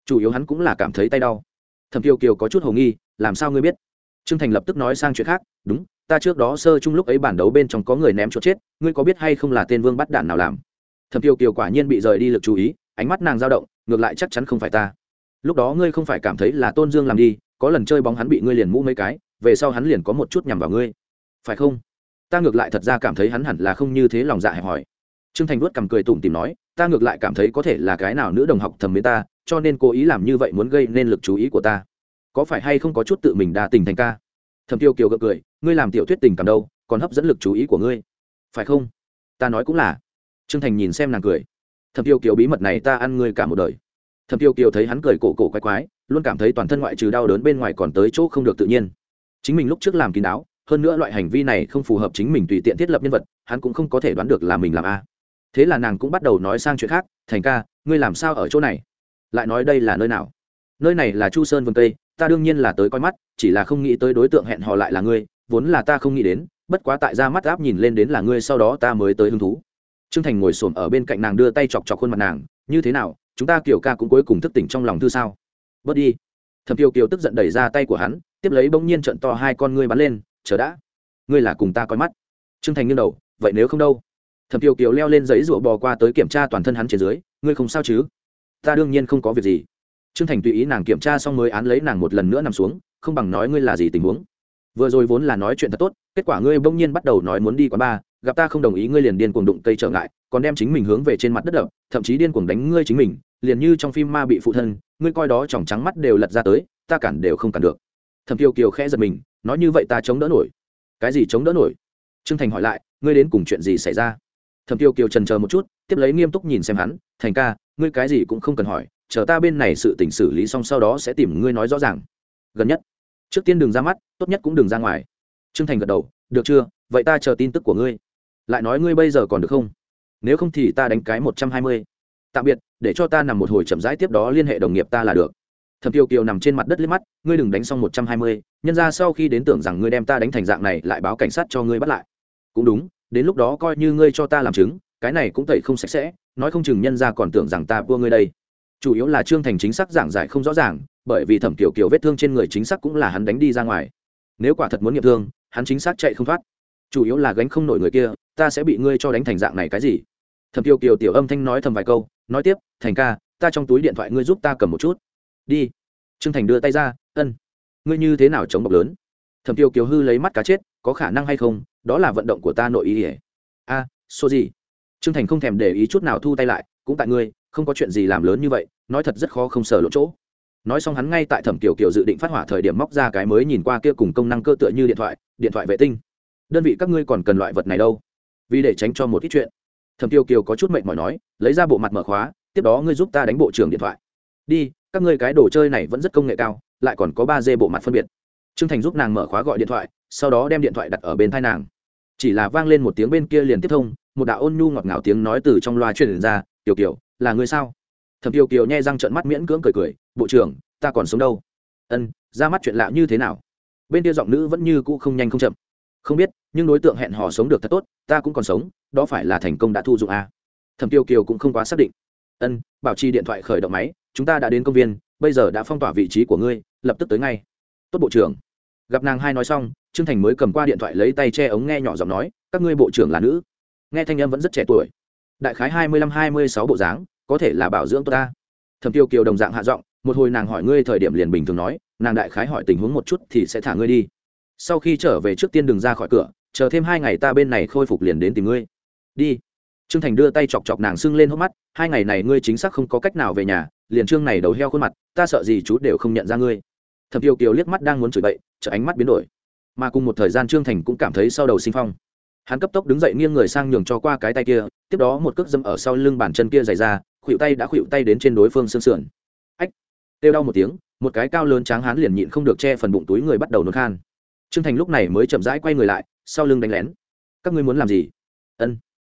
Chủ yếu hắn cũng là cảm thấy tay đau. Thẩm tiểu kiều có chút hồ nghi, làm sao ngươi biết? Trương thành lập tức nói sang chuyện khác, đúng, ta trước đó sơ chung lúc ấy bản đấu bên trong có người ném chốt chết, ngươi có biết hay không là tên vương bắt đạn nào làm? Thẩm kiều kiều quả nhiên bị rời đi lực chú ý, ánh mắt nàng dao động, ngược lại chắc chắn không phải ta. Lúc đó ngươi không phải cảm thấy là tôn dương làm đi, có lần chơi bóng hắn bị ngươi liền mũ mấy cái, về sau hắn liền có một chút nhằm vào ngươi. Phải không? Ta ngược lại thật ra cảm thấy hắn hẳn là không như thế lòng dạ hẹp hỏi trương thành vuốt cằm cười tủm tìm nói, ta ngược lại cảm thấy có thể là cái nào nữ đồng học thầm với ta, cho nên cố ý làm như vậy muốn gây nên lực chú ý của ta. Có phải hay không có chút tự mình đa tình thành ca? Thầm tiêu kiều gật cười, ngươi làm tiểu thuyết tình cảm đâu, còn hấp dẫn lực chú ý của ngươi. Phải không? Ta nói cũng là. Trương thành nhìn xem nàng cười. Thầm tiêu kiều bí mật này ta ăn ngươi cả một đời. Thầm tiêu kiều thấy hắn cười cổ cổ quái quái, luôn cảm thấy toàn thân ngoại trừ đau đớn bên ngoài còn tới chỗ không được tự nhiên. Chính mình lúc trước làm kín đáo, hơn nữa loại hành vi này không phù hợp chính mình tùy tiện thiết lập nhân vật, hắn cũng không có thể đoán được là mình làm a thế là nàng cũng bắt đầu nói sang chuyện khác, thành ca, ngươi làm sao ở chỗ này? Lại nói đây là nơi nào? Nơi này là chu sơn vườn tây ta đương nhiên là tới coi mắt, chỉ là không nghĩ tới đối tượng hẹn hò lại là ngươi, vốn là ta không nghĩ đến, bất quá tại ra mắt áp nhìn lên đến là ngươi sau đó ta mới tới hứng thú. Trương thành ngồi xổm ở bên cạnh nàng đưa tay chọc chọc khuôn mặt nàng, như thế nào, chúng ta kiểu ca cũng cuối cùng thức tỉnh trong lòng thư sao? Bớt đi. Thầm tiêu kiều tức giận đẩy ra tay của hắn, tiếp lấy bỗng nhiên trận to hai con ngươi bắn lên, chờ đã, ngươi là cùng ta coi mắt. Trương thành nghiêng đầu, vậy nếu không đâu? Thẩm tiêu kiều leo lên giấy rụa bò qua tới kiểm tra toàn thân hắn trên dưới, ngươi không sao chứ? Ta đương nhiên không có việc gì. Trương thành tùy ý nàng kiểm tra xong mới án lấy nàng một lần nữa nằm xuống, không bằng nói ngươi là gì tình huống. Vừa rồi vốn là nói chuyện thật tốt, kết quả ngươi bỗng nhiên bắt đầu nói muốn đi quán bar, gặp ta không đồng ý ngươi liền điên cuồng đụng cây trở ngại, còn đem chính mình hướng về trên mặt đất đập, thậm chí điên cuồng đánh ngươi chính mình, liền như trong phim ma bị phụ thân, ngươi coi đó tròng trắng mắt đều lật ra tới, ta cản đều không cản được. Thẩm tiêu kiều khẽ giật mình, nói như vậy ta chống đỡ nổi. Cái gì chống đỡ nổi? Trương thành hỏi lại, ngươi đến cùng chuyện gì xảy ra? Thẩm tiêu kiều trần chờ một chút, tiếp lấy nghiêm túc nhìn xem hắn, thành ca, ngươi cái gì cũng không cần hỏi, chờ ta bên này sự tỉnh xử lý xong sau đó sẽ tìm ngươi nói rõ ràng. Gần nhất, trước tiên đừng ra mắt, tốt nhất cũng đừng ra ngoài. Trương thành gật đầu, được chưa? Vậy ta chờ tin tức của ngươi. Lại nói, ngươi bây giờ còn được không? Nếu không thì ta đánh cái một trăm hai mươi. Tạm biệt, để cho ta nằm một hồi chậm rãi tiếp đó liên hệ đồng nghiệp ta là được. Thẩm tiêu kiều nằm trên mặt đất liếc mắt, ngươi đừng đánh xong một trăm hai mươi, nhân ra sau khi đến tưởng rằng ngươi đem ta đánh thành dạng này lại báo cảnh sát cho ngươi bắt lại. Cũng đúng đến lúc đó coi như ngươi cho ta làm chứng, cái này cũng tẩy không sạch sẽ, nói không chừng nhân ra còn tưởng rằng ta vua ngươi đây. Chủ yếu là trương thành chính xác giảng giải không rõ ràng, bởi vì thẩm tiểu kiều vết thương trên người chính xác cũng là hắn đánh đi ra ngoài. Nếu quả thật muốn nghiệm thương, hắn chính xác chạy không thoát. Chủ yếu là gánh không nổi người kia, ta sẽ bị ngươi cho đánh thành dạng này cái gì? Thẩm tiểu kiều tiểu âm thanh nói thầm vài câu, nói tiếp, thành ca, ta trong túi điện thoại ngươi giúp ta cầm một chút. Đi. Trương thành đưa tay ra, ân. Ngươi như thế nào chống bọc lớn? Thẩm tiêu kiều hư lấy mắt cá chết, có khả năng hay không? Đó là vận động của ta nội ý ỉa. A số gì trương thành không thèm để ý chút nào thu tay lại, cũng tại ngươi, không có chuyện gì làm lớn như vậy, nói thật rất khó không sờ lỗ chỗ. Nói xong hắn ngay tại thẩm kiều kiều dự định phát hỏa thời điểm móc ra cái mới nhìn qua kia cùng công năng cơ tựa như điện thoại điện thoại vệ tinh. Đơn vị các ngươi còn cần loại vật này đâu? Vì để tránh cho một ít chuyện. Thẩm kiều kiều có chút mệnh mỏi nói, lấy ra bộ mặt mở khóa, tiếp đó ngươi giúp ta đánh bộ trưởng điện thoại. Đi, các ngươi cái đồ chơi này vẫn rất công nghệ cao, lại còn có ba d bộ mặt phân biệt. Trương thành giúp nàng mở khóa gọi điện thoại sau đó đem điện thoại đặt ở bên thai nàng. Chỉ là vang lên một tiếng bên kia liền tiếp thông, một đạo ôn nhu ngọt ngào tiếng nói từ trong loa truyền ra, tiểu kiều, là người sao? Thẩm tiểu kiều nhai răng trợn mắt miễn cưỡng cười cười, bộ trưởng, ta còn sống đâu? Ân, ra mắt chuyện lạ như thế nào? Bên kia giọng nữ vẫn như cũ không nhanh không chậm. Không biết, nhưng đối tượng hẹn hò sống được thật tốt, ta cũng còn sống, đó phải là thành công đã thu dụng à? thẩm Tiêu kiều cũng không quá xác định. Ân, bảo trì điện thoại khởi động máy, chúng ta đã đến công viên, bây giờ đã phong tỏa vị trí của ngươi, lập tức tới ngay. Tốt, bộ trưởng gặp nàng hai nói xong, trương thành mới cầm qua điện thoại lấy tay che ống nghe nhỏ giọng nói, các ngươi bộ trưởng là nữ. Nghe thanh âm vẫn rất trẻ tuổi. Đại khái hai mươi lăm, hai mươi sáu bộ dáng, có thể là bảo dưỡng tôi ta. Thẩm tiêu kiều đồng dạng hạ giọng, một hồi nàng hỏi ngươi thời điểm liền bình thường nói, nàng đại khái hỏi tình huống một chút thì sẽ thả ngươi đi. Sau khi trở về trước tiên đừng ra khỏi cửa, chờ thêm hai ngày ta bên này khôi phục liền đến tìm ngươi. Đi. Trương thành đưa tay chọc chọc nàng sưng lên hốc mắt, hai ngày này ngươi chính xác không có cách nào về nhà, liền trương này đầu heo khuôn mặt, ta sợ gì chú đều không nhận ra ngươi thẩm tiêu kiều liếc mắt đang muốn chửi bậy chợ ánh mắt biến đổi. Mà cùng một thời gian trương thành cũng cảm thấy sau đầu sinh phong. Hắn cấp tốc đứng dậy nghiêng người sang nhường cho qua cái tay kia, tiếp đó một cước dâm ở sau lưng bàn chân kia dày ra, khuỵu tay đã khuỵu tay đến trên đối phương xương sườn. Ách! Têu đau một tiếng, một cái cao lớn tráng hắn liền nhịn không được che phần bụng túi người bắt đầu nôn khan. Trương thành lúc này mới chậm rãi quay người lại, sau lưng đánh lén. Các ngươi muốn làm gì? Ân.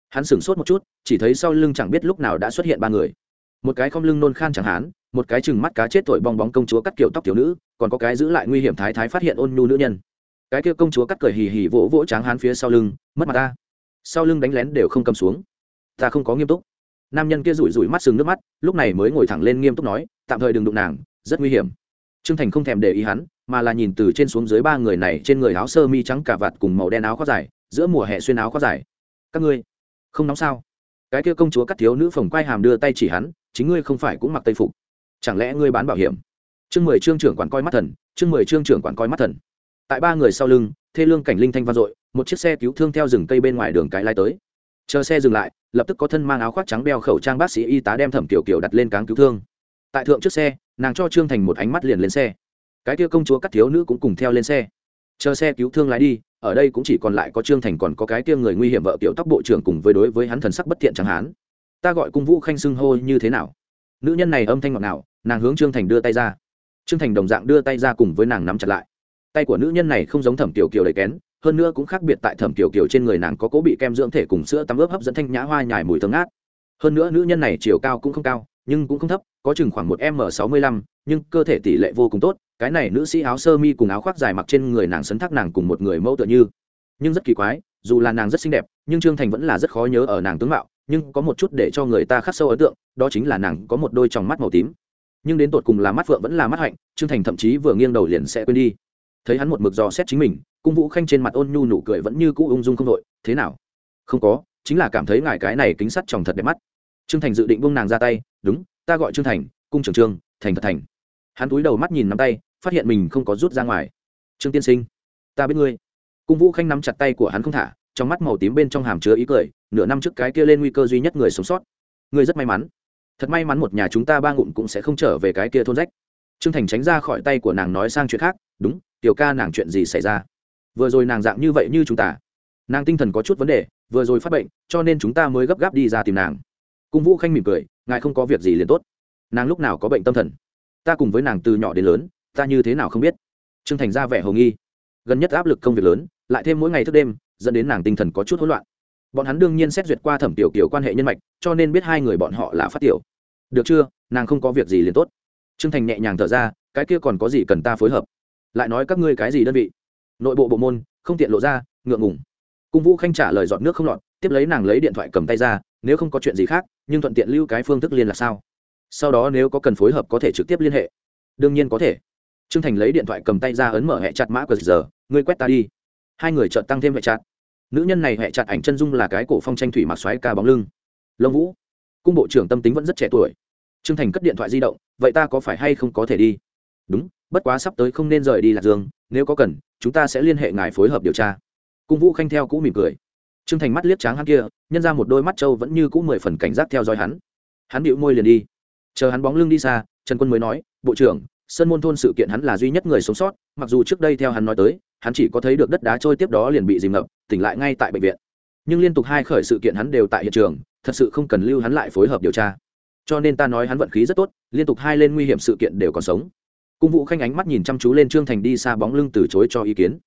Hắn sửng sốt một chút, chỉ thấy sau lưng chẳng biết lúc nào đã xuất hiện ba người một cái không lưng nôn khan chẳng hán một cái chừng mắt cá chết thổi bong bóng công chúa cắt kiểu tóc tiểu nữ, còn có cái giữ lại nguy hiểm thái thái phát hiện ôn nhu nữ nhân. Cái kia công chúa cắt cười hì hì vỗ vỗ tráng hán phía sau lưng, mất mặt ta. Sau lưng đánh lén đều không cầm xuống. Ta không có nghiêm túc. Nam nhân kia rủi rủi mắt sừng nước mắt, lúc này mới ngồi thẳng lên nghiêm túc nói, tạm thời đừng đụng nàng, rất nguy hiểm. Trương thành không thèm để ý hắn, mà là nhìn từ trên xuống dưới ba người này, trên người áo sơ mi trắng cả vạt cùng màu đen áo khoác dài, giữa mùa hè xuyên áo khoác dài. Các ngươi, không nóng sao? Cái kia công chúa cắt thiếu nữ phồng quai hàm đưa tay chỉ hắn chính ngươi không phải cũng mặc tây phục. Chẳng lẽ ngươi bán bảo hiểm? Chương mười trương trưởng quản coi mắt thần, chương mười trương trưởng quản coi mắt thần. Tại ba người sau lưng, thê lương cảnh linh thanh vang dội, một chiếc xe cứu thương theo rừng cây bên ngoài đường cái lai tới. Chờ xe dừng lại, lập tức có thân mang áo khoác trắng đeo khẩu trang bác sĩ y tá đem thẩm kiểu kiểu đặt lên cáng cứu thương. Tại thượng trước xe, nàng cho trương thành một ánh mắt liền lên xe. Cái kia công chúa cắt thiếu nữ cũng cùng theo lên xe. Chờ xe cứu thương lái đi, ở đây cũng chỉ còn lại có trương thành còn có cái kia người nguy hiểm vợ tiểu tóc bộ trưởng cùng với đối với hắn thần sắc bất thiện chẳng hán ta gọi cung vũ khanh xưng hô như thế nào? Nữ nhân này âm thanh ngọt nào nàng hướng trương thành đưa tay ra. Trương thành đồng dạng đưa tay ra cùng với nàng nắm chặt lại. Tay của nữ nhân này không giống thẩm tiểu kiều đầy kén, hơn nữa cũng khác biệt tại thẩm tiểu kiều trên người nàng có cố bị kem dưỡng thể cùng sữa tắm ướp hấp dẫn thanh nhã hoa nhài mùi thơm ngát. Hơn nữa nữ nhân này chiều cao cũng không cao, nhưng cũng không thấp, có chừng khoảng một m sáu mươi lăm, nhưng cơ thể tỷ lệ vô cùng tốt, cái này nữ sĩ áo sơ mi cùng áo khoác dài mặc trên người nàng sấn thác nàng cùng một người mẫu tựa như. Nhưng rất kỳ quái, dù là nàng rất xinh đẹp, nhưng trương thành vẫn là rất khó nhớ ở nàng tướng mạo nhưng có một chút để cho người ta khắc sâu ấn tượng, đó chính là nàng có một đôi tròng mắt màu tím. Nhưng đến tột cùng là mắt phượng vẫn là mắt hạnh, trương thành thậm chí vừa nghiêng đầu liền sẽ quên đi. Thấy hắn một mực dò xét chính mình, cung vũ khanh trên mặt ôn nhu nụ cười vẫn như cũ ung dung không đội thế nào? Không có, chính là cảm thấy ngài cái này kính sắt tròng thật đẹp mắt. Trương thành dự định buông nàng ra tay, đúng, ta gọi trương thành, cung trưởng trương, thành thật thành. Hắn túi đầu mắt nhìn nắm tay, phát hiện mình không có rút ra ngoài. Trương tiên sinh, ta biết ngươi. Cung vũ khanh nắm chặt tay của hắn không thả trong mắt màu tím bên trong hàm chứa ý cười, nửa năm trước cái kia lên nguy cơ duy nhất người sống sót. Ngươi rất may mắn. Thật may mắn một nhà chúng ta ba ngụm cũng sẽ không trở về cái kia thôn rách. Trương thành tránh ra khỏi tay của nàng nói sang chuyện khác, đúng, tiểu ca nàng chuyện gì xảy ra? Vừa rồi nàng dạng như vậy như chúng ta. Nàng tinh thần có chút vấn đề, vừa rồi phát bệnh, cho nên chúng ta mới gấp gáp đi ra tìm nàng. Cung vũ khanh mỉm cười, ngài không có việc gì liền tốt. Nàng lúc nào có bệnh tâm thần? Ta cùng với nàng từ nhỏ đến lớn, ta như thế nào không biết? Trương thành ra vẻ hồng nghi. Gần nhất áp lực công việc lớn, lại thêm mỗi ngày thức đêm dẫn đến nàng tinh thần có chút hỗn loạn. Bọn hắn đương nhiên xét duyệt qua thẩm tiểu kiểu quan hệ nhân mạch, cho nên biết hai người bọn họ là phát tiểu. Được chưa? Nàng không có việc gì liền tốt. Trương thành nhẹ nhàng thở ra, cái kia còn có gì cần ta phối hợp? Lại nói các ngươi cái gì đơn vị? Nội bộ bộ môn, không tiện lộ ra, ngượng ngùng. Cung vũ khanh trả lời dọn nước không lọt, tiếp lấy nàng lấy điện thoại cầm tay ra, nếu không có chuyện gì khác, nhưng thuận tiện lưu cái phương thức liên là sao? Sau đó nếu có cần phối hợp có thể trực tiếp liên hệ. Đương nhiên có thể. Trương thành lấy điện thoại cầm tay ra ấn mở hẹ chặt mã qr giờ, ngươi quét ta đi. Hai người chợt tăng thêm hẹ chặt nữ nhân này hẹ chặt ảnh chân dung là cái cổ phong tranh thủy mặc xoáy ca bóng lưng. Lông vũ, cung bộ trưởng tâm tính vẫn rất trẻ tuổi. Trương thành cất điện thoại di động, vậy ta có phải hay không có thể đi? Đúng, bất quá sắp tới không nên rời đi lạc dương, nếu có cần, chúng ta sẽ liên hệ ngài phối hợp điều tra. Cung vũ khanh theo cũ mỉm cười. Trương thành mắt liếc tráng hắn kia, nhân ra một đôi mắt trâu vẫn như cũ mười phần cảnh giác theo dõi hắn. Hắn bịu môi liền đi. Chờ hắn bóng lưng đi xa, trần quân mới nói, bộ trưởng sân môn thôn sự kiện hắn là duy nhất người sống sót, mặc dù trước đây theo hắn nói tới hắn chỉ có thấy được đất đá trôi tiếp đó liền bị dìm ngập, tỉnh lại ngay tại bệnh viện. Nhưng liên tục hai khởi sự kiện hắn đều tại hiện trường, thật sự không cần lưu hắn lại phối hợp điều tra. Cho nên ta nói hắn vận khí rất tốt, liên tục hai lên nguy hiểm sự kiện đều còn sống. Cung vũ khanh ánh mắt nhìn chăm chú lên trương thành đi xa bóng lưng từ chối cho ý kiến.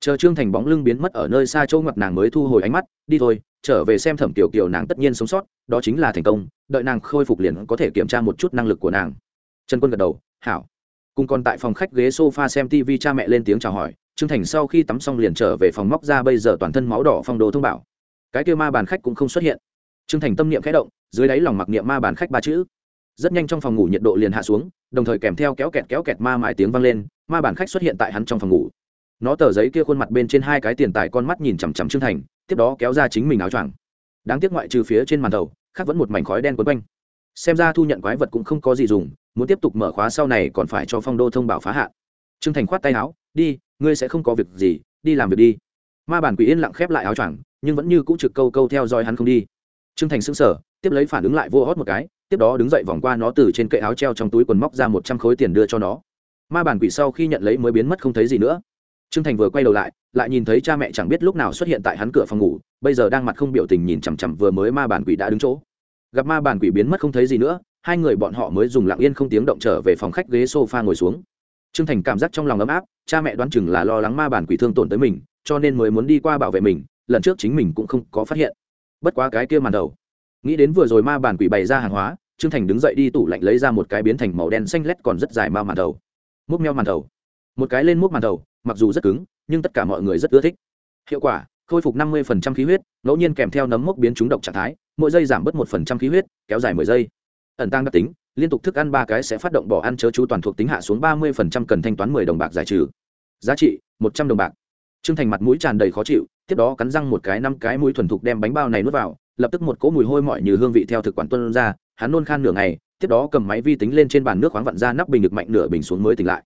Chờ trương thành bóng lưng biến mất ở nơi xa châu ngập nàng mới thu hồi ánh mắt, đi thôi, trở về xem thẩm tiểu kiều nàng tất nhiên sống sót, đó chính là thành công, đợi nàng khôi phục liền có thể kiểm tra một chút năng lực của nàng. Trần quân gật đầu, hảo. Cùng còn tại phòng khách ghế sofa xem tv cha mẹ lên tiếng chào hỏi trương thành sau khi tắm xong liền trở về phòng móc ra bây giờ toàn thân máu đỏ phong đồ thông bảo. Cái kêu ma bàn khách cũng không xuất hiện. Trương thành tâm niệm khẽ động, dưới đáy lòng mặc niệm ma bàn khách ba chữ. Rất nhanh trong phòng ngủ nhiệt độ liền hạ xuống, đồng thời kèm theo kéo kẹt kéo kẹt ma mãi tiếng vang lên, ma bàn khách xuất hiện tại hắn trong phòng ngủ. Nó tờ giấy kia khuôn mặt bên trên hai cái tiền tài con mắt nhìn chằm chằm trương thành, tiếp đó kéo ra chính mình áo choàng. Đáng tiếc ngoại trừ phía trên màn đầu, khác vẫn một mảnh khói đen quấn quanh. Xem ra thu nhận quái vật cũng không có gì dùng, muốn tiếp tục mở khóa sau này còn phải cho phong đô thông báo phá hạn. Trương thành khoát tay áo, đi ngươi sẽ không có việc gì, đi làm việc đi. Ma bản quỷ yên lặng khép lại áo choàng, nhưng vẫn như cũ trực câu câu theo dõi hắn không đi. Trương thành sững sờ, tiếp lấy phản ứng lại vô hót một cái, tiếp đó đứng dậy vòng qua nó từ trên cậy áo treo trong túi quần móc ra một trăm khối tiền đưa cho nó. Ma bản quỷ sau khi nhận lấy mới biến mất không thấy gì nữa. Trương thành vừa quay đầu lại lại nhìn thấy cha mẹ chẳng biết lúc nào xuất hiện tại hắn cửa phòng ngủ, bây giờ đang mặt không biểu tình nhìn chằm chằm vừa mới ma bản quỷ đã đứng chỗ. Gặp ma bản quỷ biến mất không thấy gì nữa, hai người bọn họ mới dùng lặng yên không tiếng động trở về phòng khách ghế sofa ngồi xuống trương thành cảm giác trong lòng ấm áp, cha mẹ đoán chừng là lo lắng ma bản quỷ thương tổn tới mình, cho nên mới muốn đi qua bảo vệ mình, lần trước chính mình cũng không có phát hiện. Bất quá cái kia màn đầu. Nghĩ đến vừa rồi ma bản quỷ bày ra hàng hóa, trương thành đứng dậy đi tủ lạnh lấy ra một cái biến thành màu đen xanh lét còn rất dài ma màn đầu. Múc meo màn đầu. Một cái lên múc màn đầu, mặc dù rất cứng, nhưng tất cả mọi người rất ưa thích. Hiệu quả, khôi phục năm mươi khí huyết, ngẫu nhiên kèm theo nấm mốc biến trúng độc trạng thái, mỗi giây giảm bớt một khí huyết, kéo dài mười giây. Ẩn tăng đặc tính liên tục thức ăn ba cái sẽ phát động bỏ ăn chớ chú toàn thuộc tính hạ xuống ba mươi phần trăm cần thanh toán mười đồng bạc giải trừ. Giá trị, một trăm đồng bạc. Trương thành mặt mũi tràn đầy khó chịu, tiếp đó cắn răng một cái năm cái mũi thuần thục đem bánh bao này nuốt vào, lập tức một cỗ mùi hôi mọi như hương vị theo thực quản tuân ra, hắn nôn khan nửa ngày, tiếp đó cầm máy vi tính lên trên bàn nước khoáng vặn ra nắp bình được mạnh nửa bình xuống mới tỉnh lại.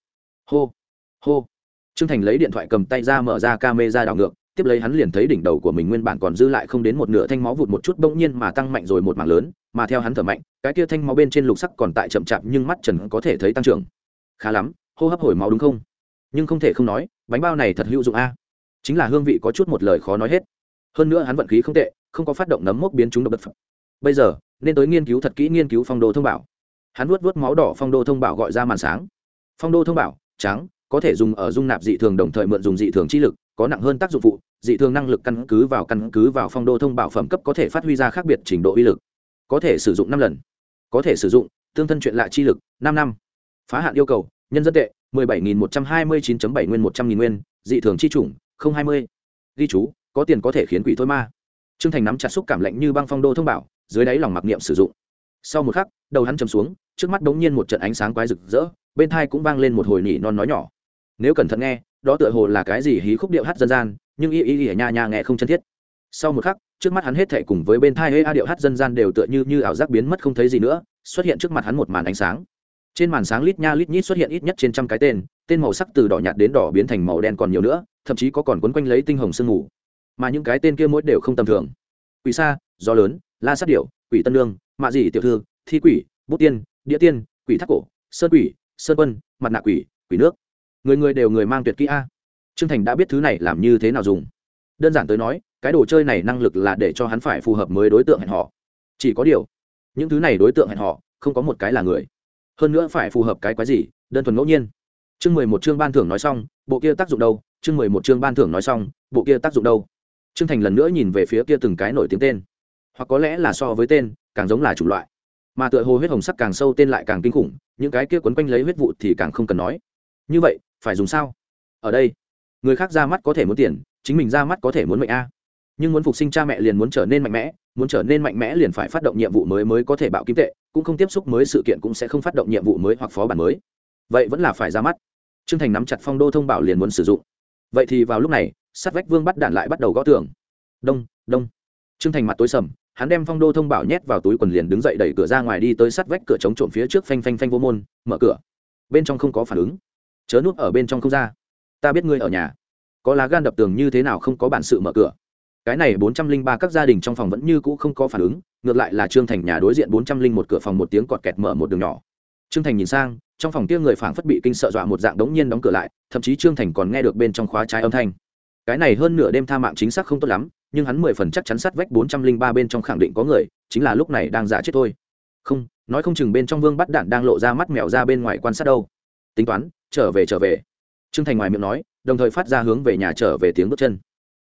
Hô hô. Trương thành lấy điện thoại cầm tay ra mở ra camera đảo ngược, tiếp lấy hắn liền thấy đỉnh đầu của mình nguyên bản còn dư lại không đến một nửa thanh máu vụt một chút, bỗng nhiên mà tăng mạnh rồi một mảng lớn mà theo hắn thở mạnh, cái kia thanh máu bên trên lục sắc còn tại chậm chạp nhưng mắt trần có thể thấy tăng trưởng. Khá lắm, hô hấp hồi máu đúng không? Nhưng không thể không nói, bánh bao này thật hữu dụng a. Chính là hương vị có chút một lời khó nói hết. Hơn nữa hắn vận khí không tệ, không có phát động nấm mốc biến chúng độc đất bây giờ, nên tới nghiên cứu thật kỹ nghiên cứu phong đô thông bảo. Hắn vuốt vuốt máu đỏ phong đô thông bảo gọi ra màn sáng. Phong đô thông bảo, trắng, có thể dùng ở dung nạp dị thường đồng thời mượn dùng dị thường chi lực, có nặng hơn tác dụng phụ, dị thường năng lực căn cứ vào căn cứ vào phong đô thông bảo phẩm cấp có thể phát huy ra khác biệt trình độ uy lực có thể sử dụng năm lần. Có thể sử dụng, tương thân chuyện lạ chi lực, năm năm. Phá hạn yêu cầu, nhân dân tệ, mười bảy nghìn một trăm hai mươi chín bảy nguyên một trăm nghìn nguyên, dị thường chi chủng, không hai mươi. Ghi chú, có tiền có thể khiến quỷ thôi ma. Trương thành nắm chặt xúc cảm lạnh như băng phong đô thông bảo, dưới đáy lòng mặc niệm sử dụng. Sau một khắc, đầu hắn chầm xuống, trước mắt đống nhiên một trận ánh sáng quái rực rỡ, bên thai cũng vang lên một hồi nỉ non nói nhỏ. Nếu cẩn thận nghe, đó tựa hồ là cái gì hí khúc điệu hát dân gian, nhưng y y y nha nha nghe không chân thiết sau một khắc, trước mắt hắn hết thệ cùng với bên thai hê a điệu hát dân gian đều tựa như như ảo giác biến mất không thấy gì nữa, xuất hiện trước mặt hắn một màn ánh sáng. Trên màn sáng lít nha lít nhít xuất hiện ít nhất trên trăm cái tên tên màu sắc từ đỏ nhạt đến đỏ biến thành màu đen còn nhiều nữa, thậm chí có còn quấn quanh lấy tinh hồng sương mù. Mà những cái tên kia mỗi đều không tầm thường. Quỷ sa, gió lớn, la sát điệu quỷ tân lương, mạ dị tiểu thư, thi quỷ, bút tiên, địa tiên, quỷ thác cổ, sơn quỷ, sơn quân, mặt nạ quỷ quỷ nước. Người người đều người mang tuyệt kỹ a. Trương thành đã biết thứ này làm như thế nào dùng. Đơn giản tới nói cái đồ chơi này năng lực là để cho hắn phải phù hợp mới đối tượng hẹn họ chỉ có điều, những thứ này đối tượng hẹn họ không có một cái là người. Hơn nữa phải phù hợp cái quái gì, đơn thuần ngẫu nhiên. Chương mười một chương ban thưởng nói xong, bộ kia tác dụng đâu? Chương mười một chương ban thưởng nói xong, bộ kia tác dụng đâu? Trương thành lần nữa nhìn về phía kia từng cái nổi tiếng tên. Hoặc có lẽ là so với tên, càng giống là chủng loại. Mà tựa hồ huyết hồng sắc càng sâu tên lại càng kinh khủng, những cái kia quấn quanh lấy huyết vụ thì càng không cần nói. Như vậy, phải dùng sao? Ở đây, người khác ra mắt có thể muốn tiền, chính mình ra mắt có thể muốn mệnh a nhưng muốn phục sinh cha mẹ liền muốn trở nên mạnh mẽ, muốn trở nên mạnh mẽ liền phải phát động nhiệm vụ mới mới có thể bạo kim tệ, cũng không tiếp xúc mới sự kiện cũng sẽ không phát động nhiệm vụ mới hoặc phó bản mới. Vậy vẫn là phải ra mắt. T r ư ơ n g thành nắm chặt phong đô thông bảo liền muốn sử dụng. Vậy thì vào lúc này, sát vách vương bắt đạn lại bắt đầu gõ tường. Đông đông. T r ư ơ n g thành mặt tối sầm, hắn đem phong đô thông bảo nhét vào túi quần liền đứng dậy đẩy cửa ra ngoài đi tới sát vách cửa chống trộm phía trước phanh phanh phanh vô môn, mở cửa. Bên trong không có phản ứng. Chớ nút ở bên trong không ra. Ta biết ngươi ở nhà. Có lá gan đập tường như thế nào không có bản sự mở cửa cái này bốn trăm linh ba các gia đình trong phòng vẫn như cũ không có phản ứng, ngược lại là trương thành nhà đối diện bốn trăm linh một cửa phòng một tiếng cọt kẹt mở một đường nhỏ. Trương thành nhìn sang, trong phòng kia người phảng phất bị kinh sợ dọa một dạng đống nhiên đóng cửa lại, thậm chí trương thành còn nghe được bên trong khóa trái âm thanh. Cái này hơn nửa đêm tha mạng chính xác không tốt lắm, nhưng hắn mười phần chắc chắn sát vách bốn trăm linh ba bên trong khẳng định có người, chính là lúc này đang giả chết thôi. Không, nói không chừng bên trong vương bắt đạn đang lộ ra mắt mèo ra bên ngoài quan sát đâu. Tính toán, trở về trở về. Trương thành ngoài miệng nói, đồng thời phát ra hướng về nhà trở về tiếng bước chân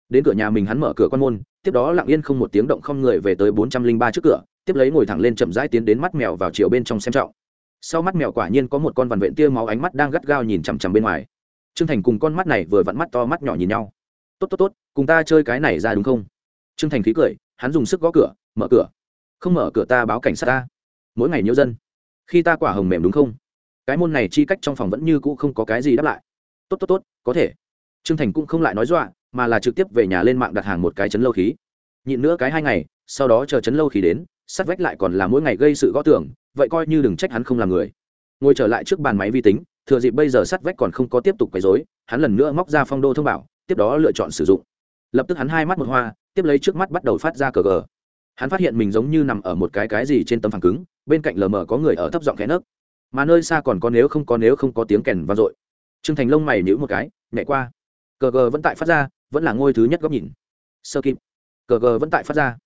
đến cửa nhà mình hắn mở cửa quan môn, tiếp đó lặng yên không một tiếng động không người về tới bốn trăm linh ba trước cửa, tiếp lấy ngồi thẳng lên chậm rãi tiến đến mắt mèo vào chiều bên trong xem trọng. Sau mắt mèo quả nhiên có một con vằn vện tia máu ánh mắt đang gắt gao nhìn chằm chằm bên ngoài. Trương thành cùng con mắt này vừa vặn mắt to mắt nhỏ nhìn nhau. Tốt tốt tốt, cùng ta chơi cái này ra đúng không? Trương thành khí cười, hắn dùng sức gõ cửa, mở cửa. Không mở cửa ta báo cảnh sát ta. Mỗi ngày nhiễu dân. Khi ta quả hồng mềm đúng không? Cái môn này chi cách trong phòng vẫn như cũ không có cái gì đáp lại. Tốt tốt tốt, có thể. Trương thành cũng không lại nói dọa mà là trực tiếp về nhà lên mạng đặt hàng một cái chấn lâu khí. Nhịn nữa cái hai ngày sau đó chờ chấn lâu khí đến sắt vách lại còn là mỗi ngày gây sự gõ tưởng vậy coi như đừng trách hắn không làm người. Ngồi trở lại trước bàn máy vi tính thừa dịp bây giờ sắt vách còn không có tiếp tục quấy dối hắn lần nữa móc ra phong đô thông bảo, tiếp đó lựa chọn sử dụng. Lập tức hắn hai mắt một hoa tiếp lấy trước mắt bắt đầu phát ra cờ gờ. Hắn phát hiện mình giống như nằm ở một cái cái gì trên tấm phẳng cứng bên cạnh lờ mờ có người ở thấp giọng khẽ nấc. Mà nơi xa còn có nếu không có nếu không có tiếng kèn vang dội. Trương thành lông mày nhữ một cái nhảy qua. Cờ gờ vẫn tại phát ra vẫn là ngôi thứ nhất góc nhìn. Sơ kịp cờ gờ vẫn tại phát ra.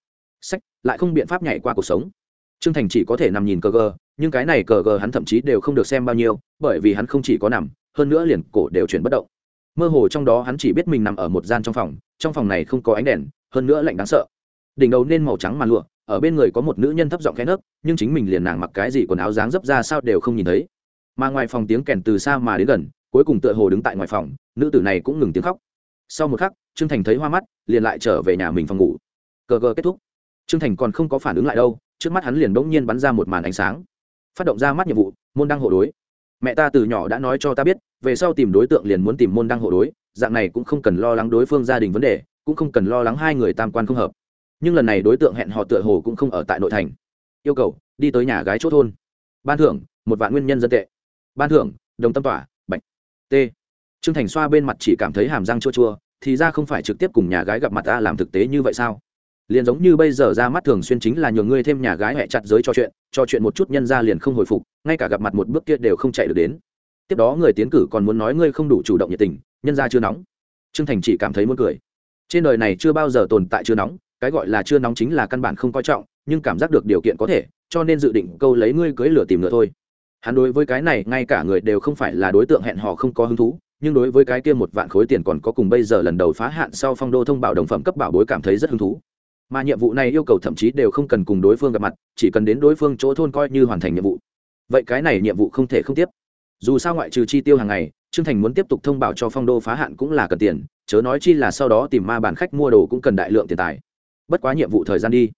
Sách, lại không biện pháp nhảy qua cuộc sống. Trương thành chỉ có thể nằm nhìn cờ gờ, nhưng cái này cờ gờ hắn thậm chí đều không được xem bao nhiêu, bởi vì hắn không chỉ có nằm, hơn nữa liền cổ đều chuyển bất động. Mơ hồ trong đó hắn chỉ biết mình nằm ở một gian trong phòng trong phòng này không có ánh đèn, hơn nữa lạnh đáng sợ. Đỉnh đầu nên màu trắng màn lụa, ở bên người có một nữ nhân thấp giọng khẽ nấc, nhưng chính mình liền nàng mặc cái gì quần áo dáng dấp ra sao đều không nhìn thấy. Mà ngoài phòng tiếng kèn từ xa mà đến gần, cuối cùng tựa hồ đứng tại ngoài phòng, nữ tử này cũng ngừng tiếng khóc sau một khắc, trương thành thấy hoa mắt, liền lại trở về nhà mình phòng ngủ. Cờ gờ kết thúc. Trương thành còn không có phản ứng lại đâu, trước mắt hắn liền bỗng nhiên bắn ra một màn ánh sáng. Phát động ra mắt nhiệm vụ, môn đăng hộ đối. Mẹ ta từ nhỏ đã nói cho ta biết, về sau tìm đối tượng liền muốn tìm môn đăng hộ đối, dạng này cũng không cần lo lắng đối phương gia đình vấn đề, cũng không cần lo lắng hai người tam quan không hợp. Nhưng lần này đối tượng hẹn họ tựa hồ cũng không ở tại nội thành. Yêu cầu, đi tới nhà gái chốt thôn. Ban thưởng, một vạn nguyên nhân dân tệ. Ban thưởng, đồng tâm tỏa, bạch. T trương thành xoa bên mặt chỉ cảm thấy hàm răng chua chua, thì ra không phải trực tiếp cùng nhà gái gặp mặt ta làm thực tế như vậy sao? Liền giống như bây giờ ra mắt thường xuyên chính là nhường ngươi thêm nhà gái hẹ chặt giới cho chuyện cho chuyện một chút nhân ra liền không hồi phục, ngay cả gặp mặt một bước kia đều không chạy được đến. Tiếp đó người tiến cử còn muốn nói ngươi không đủ chủ động nhiệt tình, nhân ra chưa nóng. Trương thành chỉ cảm thấy muốn cười. Trên đời này chưa bao giờ tồn tại chưa nóng, cái gọi là chưa nóng chính là căn bản không coi trọng, nhưng cảm giác được điều kiện có thể, cho nên dự định câu lấy ngươi cưới lửa tìm nữa thôi. Hắn đối với cái này ngay cả người đều không phải là đối tượng hẹn hò không có hứng thú nhưng đối với cái kia một vạn khối tiền còn có cùng bây giờ lần đầu phá hạn sau phong đô thông báo đồng phẩm cấp bảo bối cảm thấy rất hứng thú. Mà nhiệm vụ này yêu cầu thậm chí đều không cần cùng đối phương gặp mặt, chỉ cần đến đối phương chỗ thôn coi như hoàn thành nhiệm vụ. Vậy cái này nhiệm vụ không thể không tiếp. Dù sao ngoại trừ chi tiêu hàng ngày, trương thành muốn tiếp tục thông báo cho phong đô phá hạn cũng là cần tiền, chớ nói chi là sau đó tìm ma bản khách mua đồ cũng cần đại lượng tiền tài. Bất quá nhiệm vụ thời gian đi.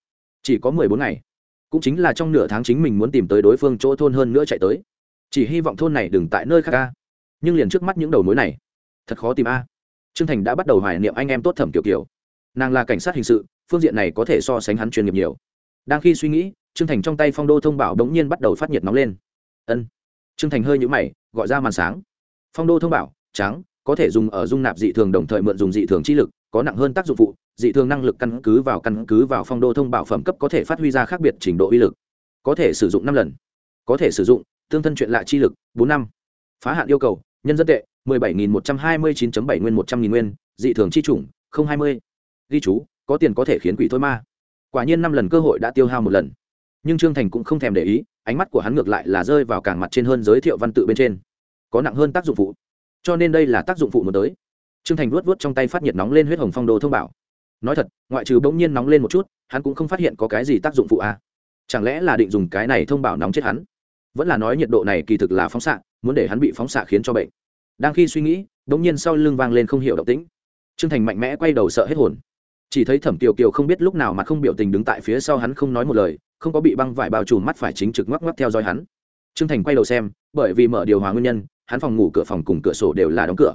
Chỉ có mười bốn ngày. Cũng chính là trong nửa tháng chính mình muốn tìm tới đối phương chỗ thôn hơn nữa chạy tới. Chỉ hy vọng thôn này đừng tại nơi khác ca nhưng liền trước mắt những đầu mối này. Thật khó tìm a. Trương thành đã bắt đầu hoài niệm anh em tốt thẩm kiểu kiểu. Nàng là cảnh sát hình sự, phương diện này có thể so sánh hắn chuyên nghiệp nhiều. Đang khi suy nghĩ, trương thành trong tay phong đô thông bảo đống nhiên bắt đầu phát nhiệt nóng lên. Ân. Trương thành hơi nhũ mày, gọi ra màn sáng. Phong đô thông bảo, trắng, có thể dùng ở dung nạp dị thường đồng thời mượn dùng dị thường chi lực, có nặng hơn tác dụng phụ, dị thường năng lực căn cứ vào căn cứ vào phong đô thông bảo phẩm cấp có thể phát huy ra khác biệt trình độ uy lực. Có thể sử dụng năm lần. Có thể sử dụng, tương thân chuyện lạ chi lực, bốn năm. Phá hạn yêu cầu nhân dân tệ, mười bảy nghìn một trăm hai mươi chín bảy nguyên một trăm nghìn nguyên, dị thường chi chủng, không hai mươi. Ghi chú, có tiền có thể khiến quỷ thôi ma. Quả nhiên năm lần cơ hội đã tiêu hao một lần. Nhưng trương thành cũng không thèm để ý, ánh mắt của hắn ngược lại là rơi vào càng mặt trên hơn giới thiệu văn tự bên trên. Có nặng hơn tác dụng phụ. Cho nên đây là tác dụng phụ muốn tới. Trương thành vuốt vuốt trong tay phát nhiệt nóng lên huyết hồng phong đồ thông bảo. Nói thật, ngoại trừ bỗng nhiên nóng lên một chút, hắn cũng không phát hiện có cái gì tác dụng phụ à. chẳng lẽ là định dùng cái này thông bảo nóng chết hắn? Vẫn là nói nhiệt độ này kỳ thực là phóng xạ muốn để hắn bị phóng xạ khiến cho bệnh. Đang khi suy nghĩ bỗng nhiên sau lưng vang lên không hiểu động tĩnh. Trương thành mạnh mẽ quay đầu sợ hết hồn. Chỉ thấy thẩm kiều kiều không biết lúc nào mà không biểu tình đứng tại phía sau hắn không nói một lời, không có bị băng vải bao trùm mắt phải chính trực ngoắc ngoắc theo dõi hắn. Trương thành quay đầu xem, bởi vì mở điều hòa nguyên nhân, hắn phòng ngủ cửa phòng cùng cửa sổ đều là đóng cửa.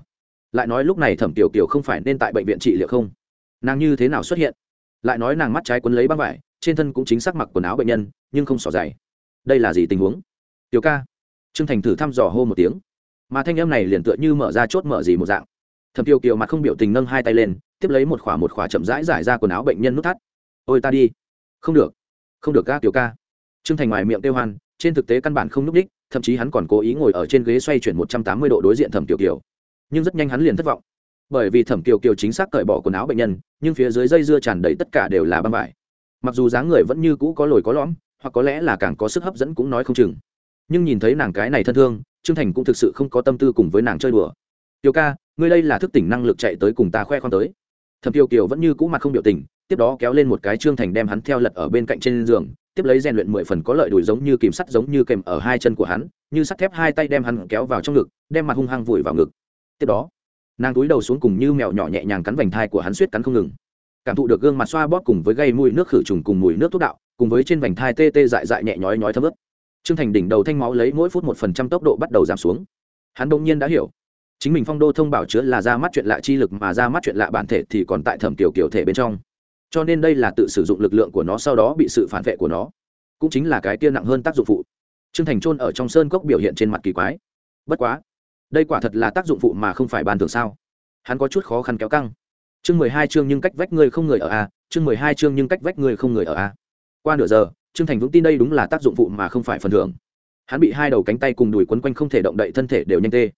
Lại nói lúc này thẩm kiều kiều không phải nên tại bệnh viện trị liệu không? Nàng như thế nào xuất hiện? Lại nói nàng mắt trái quấn lấy băng vải, trên thân cũng chính xác mặc quần áo bệnh nhân, nhưng không xỏ dày. Đây là gì tình huống? Tiểu ca trương thành thử thăm dò hô một tiếng. Mà thanh âm này liền tựa như mở ra chốt mở gì một dạng. Thẩm kiều kiều mặt không biểu tình nâng hai tay lên, tiếp lấy một khỏa một khỏa chậm rãi giải ra quần áo bệnh nhân nút thắt. Ôi ta đi. Không được không được ca tiểu ca. Trương thành ngoài miệng kêu hoan, trên thực tế căn bản không n ú c đích, thậm chí hắn còn cố ý ngồi ở trên ghế xoay chuyển một trăm tám mươi độ đối diện thẩm kiều kiều. Nhưng rất nhanh hắn liền thất vọng. Bởi vì thẩm kiều kiều chính xác cởi bỏ quần áo bệnh nhân, nhưng phía dưới dây dưa tràn đầy tất cả đều là băng vải. Mặc dù dáng người vẫn như cũ có lồi có lõm, hoặc có lẽ là càng có sức hấp dẫn cũng nói không chừng nhưng nhìn thấy nàng cái này thân thương, trương thành cũng thực sự không có tâm tư cùng với nàng chơi đùa. Tiểu ca, ngươi đây là thức tỉnh năng lực chạy tới cùng ta khoe khoang tới. Thẩm tiêu kiều vẫn như cũ mặt không biểu tình, tiếp đó kéo lên một cái trương thành đem hắn theo lật ở bên cạnh trên giường, tiếp lấy rèn luyện mười phần có lợi đùi giống như kìm sắt giống như kèm ở hai chân của hắn, như sắt thép hai tay đem hắn kéo vào trong ngực, đem mặt hung hăng vùi vào ngực. Tiếp đó, nàng túi đầu xuống cùng như mèo nhỏ nhẹ nhàng cắn vành thai của hắn suýt cắn không ngừng. Cảm thụ được gương mặt xoa bóp cùng với gây mùi nước khử trùng cùng mùi nước thuốc đạo, cùng với trên vành thai tê tê dại dại nhẹ nhói nhói thấm ướt trương thành đỉnh đầu thanh máu lấy mỗi phút một phần trăm tốc độ bắt đầu giảm xuống. Hắn đương nhiên đã hiểu. Chính mình phong đô thông bảo chứa là ra mắt chuyện lạ chi lực mà ra mắt chuyện lạ bản thể thì còn tại thẩm tiểu kiểu thể bên trong. Cho nên đây là tự sử dụng lực lượng của nó sau đó bị sự phản vệ của nó. Cũng chính là cái kia nặng hơn tác dụng phụ. Trương thành trôn ở trong sơn cốc biểu hiện trên mặt kỳ quái. Bất quá, đây quả thật là tác dụng phụ mà không phải ban thường sao? Hắn có chút khó khăn kéo căng. Chương mười hai chương nhưng cách vách người không người ở a chương mười hai chương nhưng cách vách người không người ở a qua nửa giờ trương thành vững tin đây đúng là tác dụng phụ mà không phải phần thưởng. Hắn bị hai đầu cánh tay cùng đùi quấn quanh không thể động đậy thân thể đều nhanh tê.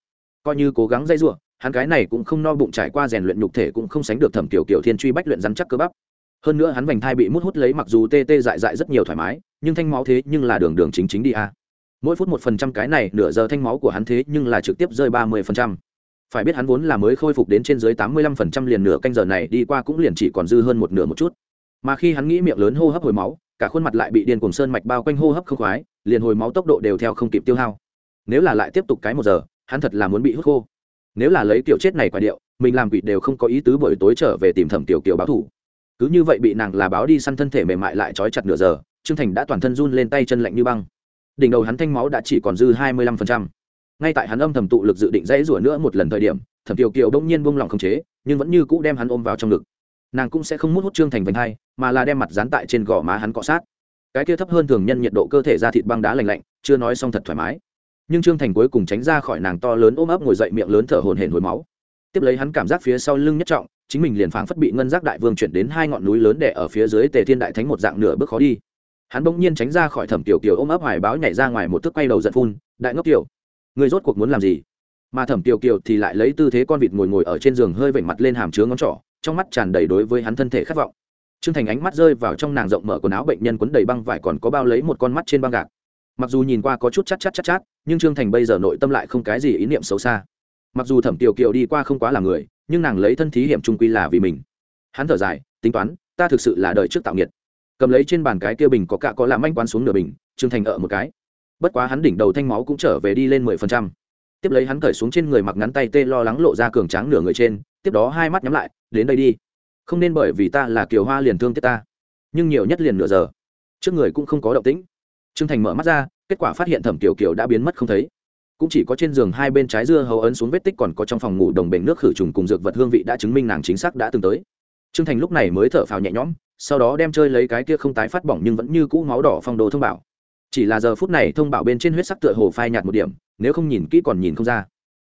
Coi như cố gắng dây r hắn cái này cũng không no bụng trải qua rèn luyện nhục thể cũng không sánh được thẩm kiểu kiểu thiên truy bách luyện rắn chắc cơ bắp. Hơn nữa hắn vành thai bị mút hút lấy mặc dù tê tê dại dại rất nhiều thoải mái, nhưng thanh máu thế nhưng là đường đường chính chính đi a. Mỗi phút một phần trăm cái này, nửa giờ thanh máu của hắn thế nhưng là trực tiếp rơi ba mươi phần trăm. Phải biết hắn vốn là mới khôi phục đến trên dưới tám mươi lăm phần trăm liền nửa canh giờ này đi qua cũng liền chỉ còn dư hơn một nửa một chút. Mà khi hắn nghĩ miệng lớn hô hấp hồi máu cả khuôn mặt lại bị điên cùng sơn mạch bao quanh hô hấp không khoái, liền hồi máu tốc độ đều theo không kịp tiêu hao. Nếu là lại tiếp tục cái một giờ, hắn thật là muốn bị hút khô. Nếu là lấy kiểu chết này quả điệu, mình làm quỷ đều không có ý tứ buổi tối trở về tìm thẩm tiểu kiều báo thủ cứ như vậy bị nàng là báo đi săn thân thể mềm mại lại trói chặt nửa giờ, trương thành đã toàn thân run lên tay chân lạnh như băng. Đỉnh đầu hắn thanh máu đã chỉ còn dư hai mươi lăm phần trăm. Ngay tại hắn âm thầm tụ lực dự định dãy rủa nữa một lần thời điểm, thẩm tiểu kiều đông nhiên buông lỏng khống chế, nhưng vẫn như cũ đem hắn ôm vào trong ngực nàng cũng sẽ không mút hút trương thành vành hai, mà là đem mặt dán tại trên gò má hắn cọ sát. Cái kia thấp hơn thường nhân nhiệt độ cơ thể ra thịt băng đá lành lạnh, chưa nói xong thật thoải mái. Nhưng trương thành cuối cùng tránh ra khỏi nàng to lớn ôm ấp ngồi dậy miệng lớn thở hồn hển hồi máu. Tiếp lấy hắn cảm giác phía sau lưng nhất trọng, chính mình liền phảng phất bị ngân giác đại vương chuyển đến hai ngọn núi lớn đè ở phía dưới tề thiên đại thánh một dạng nửa bước khó đi. Hắn bỗng nhiên tránh ra khỏi thẩm tiểu kiều ôm ấp hoài báo nhảy ra ngoài một thức quay đầu giận phun, đại ngốc kiều, người rốt cuộc muốn làm gì? Mà thẩm tiểu kiều thì lại lấy tư thế con vịt ngồi ngồi ở trên giường hơi vểnh mặt lên hàm chứa ngón trỏ trong mắt tràn đầy đối với hắn thân thể khát vọng Trương Thành ánh mắt rơi vào trong nàng rộng mở quần áo bệnh nhân quấn đầy băng vải còn có bao lấy một con mắt trên băng gạc. Mặc dù nhìn qua có chút chát chát chát chát, nhưng Trương Thành bây giờ nội tâm lại không cái gì ý niệm xấu xa. Mặc dù Thẩm Tiểu Kiều đi qua không quá là người, nhưng nàng lấy thân thí hiểm trung quy là vì mình. Hắn thở dài, tính toán, ta thực sự là đời trước tạo nghiệt. Cầm lấy trên bàn cái kia bình có cả có làm manh quán xuống nửa bình, Trương Thành ở một cái. Bất quá hắn đỉnh đầu thanh máu cũng trở về đi lên mười phần trăm. Tiếp lấy hắn cởi xuống trên người mặc ngắn tay tê lo lắng lộ ra cường tráng nửa người trên, tiếp đó hai mắt nhắm lại, đến đây đi. Không nên bởi vì ta là kiều hoa liền thương tiếc ta. Nhưng nhiều nhất liền nửa giờ. Trước người cũng không có động tĩnh. Trương thành mở mắt ra kết quả phát hiện thẩm kiều kiều đã biến mất không thấy. Cũng chỉ có trên giường hai bên trái dưa hầu ấn xuống vết tích còn có trong phòng ngủ đồng bệnh nước khử trùng cùng dược vật hương vị đã chứng minh nàng chính xác đã từng tới. Trương thành lúc này mới thở phào nhẹ nhõm sau đó đem chơi lấy cái kia không tái phát bỏng nhưng vẫn như cũ máu đỏ phong đồ thông bảo. Chỉ là giờ phút này thông bảo bên trên huyết sắc tựa hồ phai nhạt một điểm nếu không nhìn kỹ còn nhìn không ra.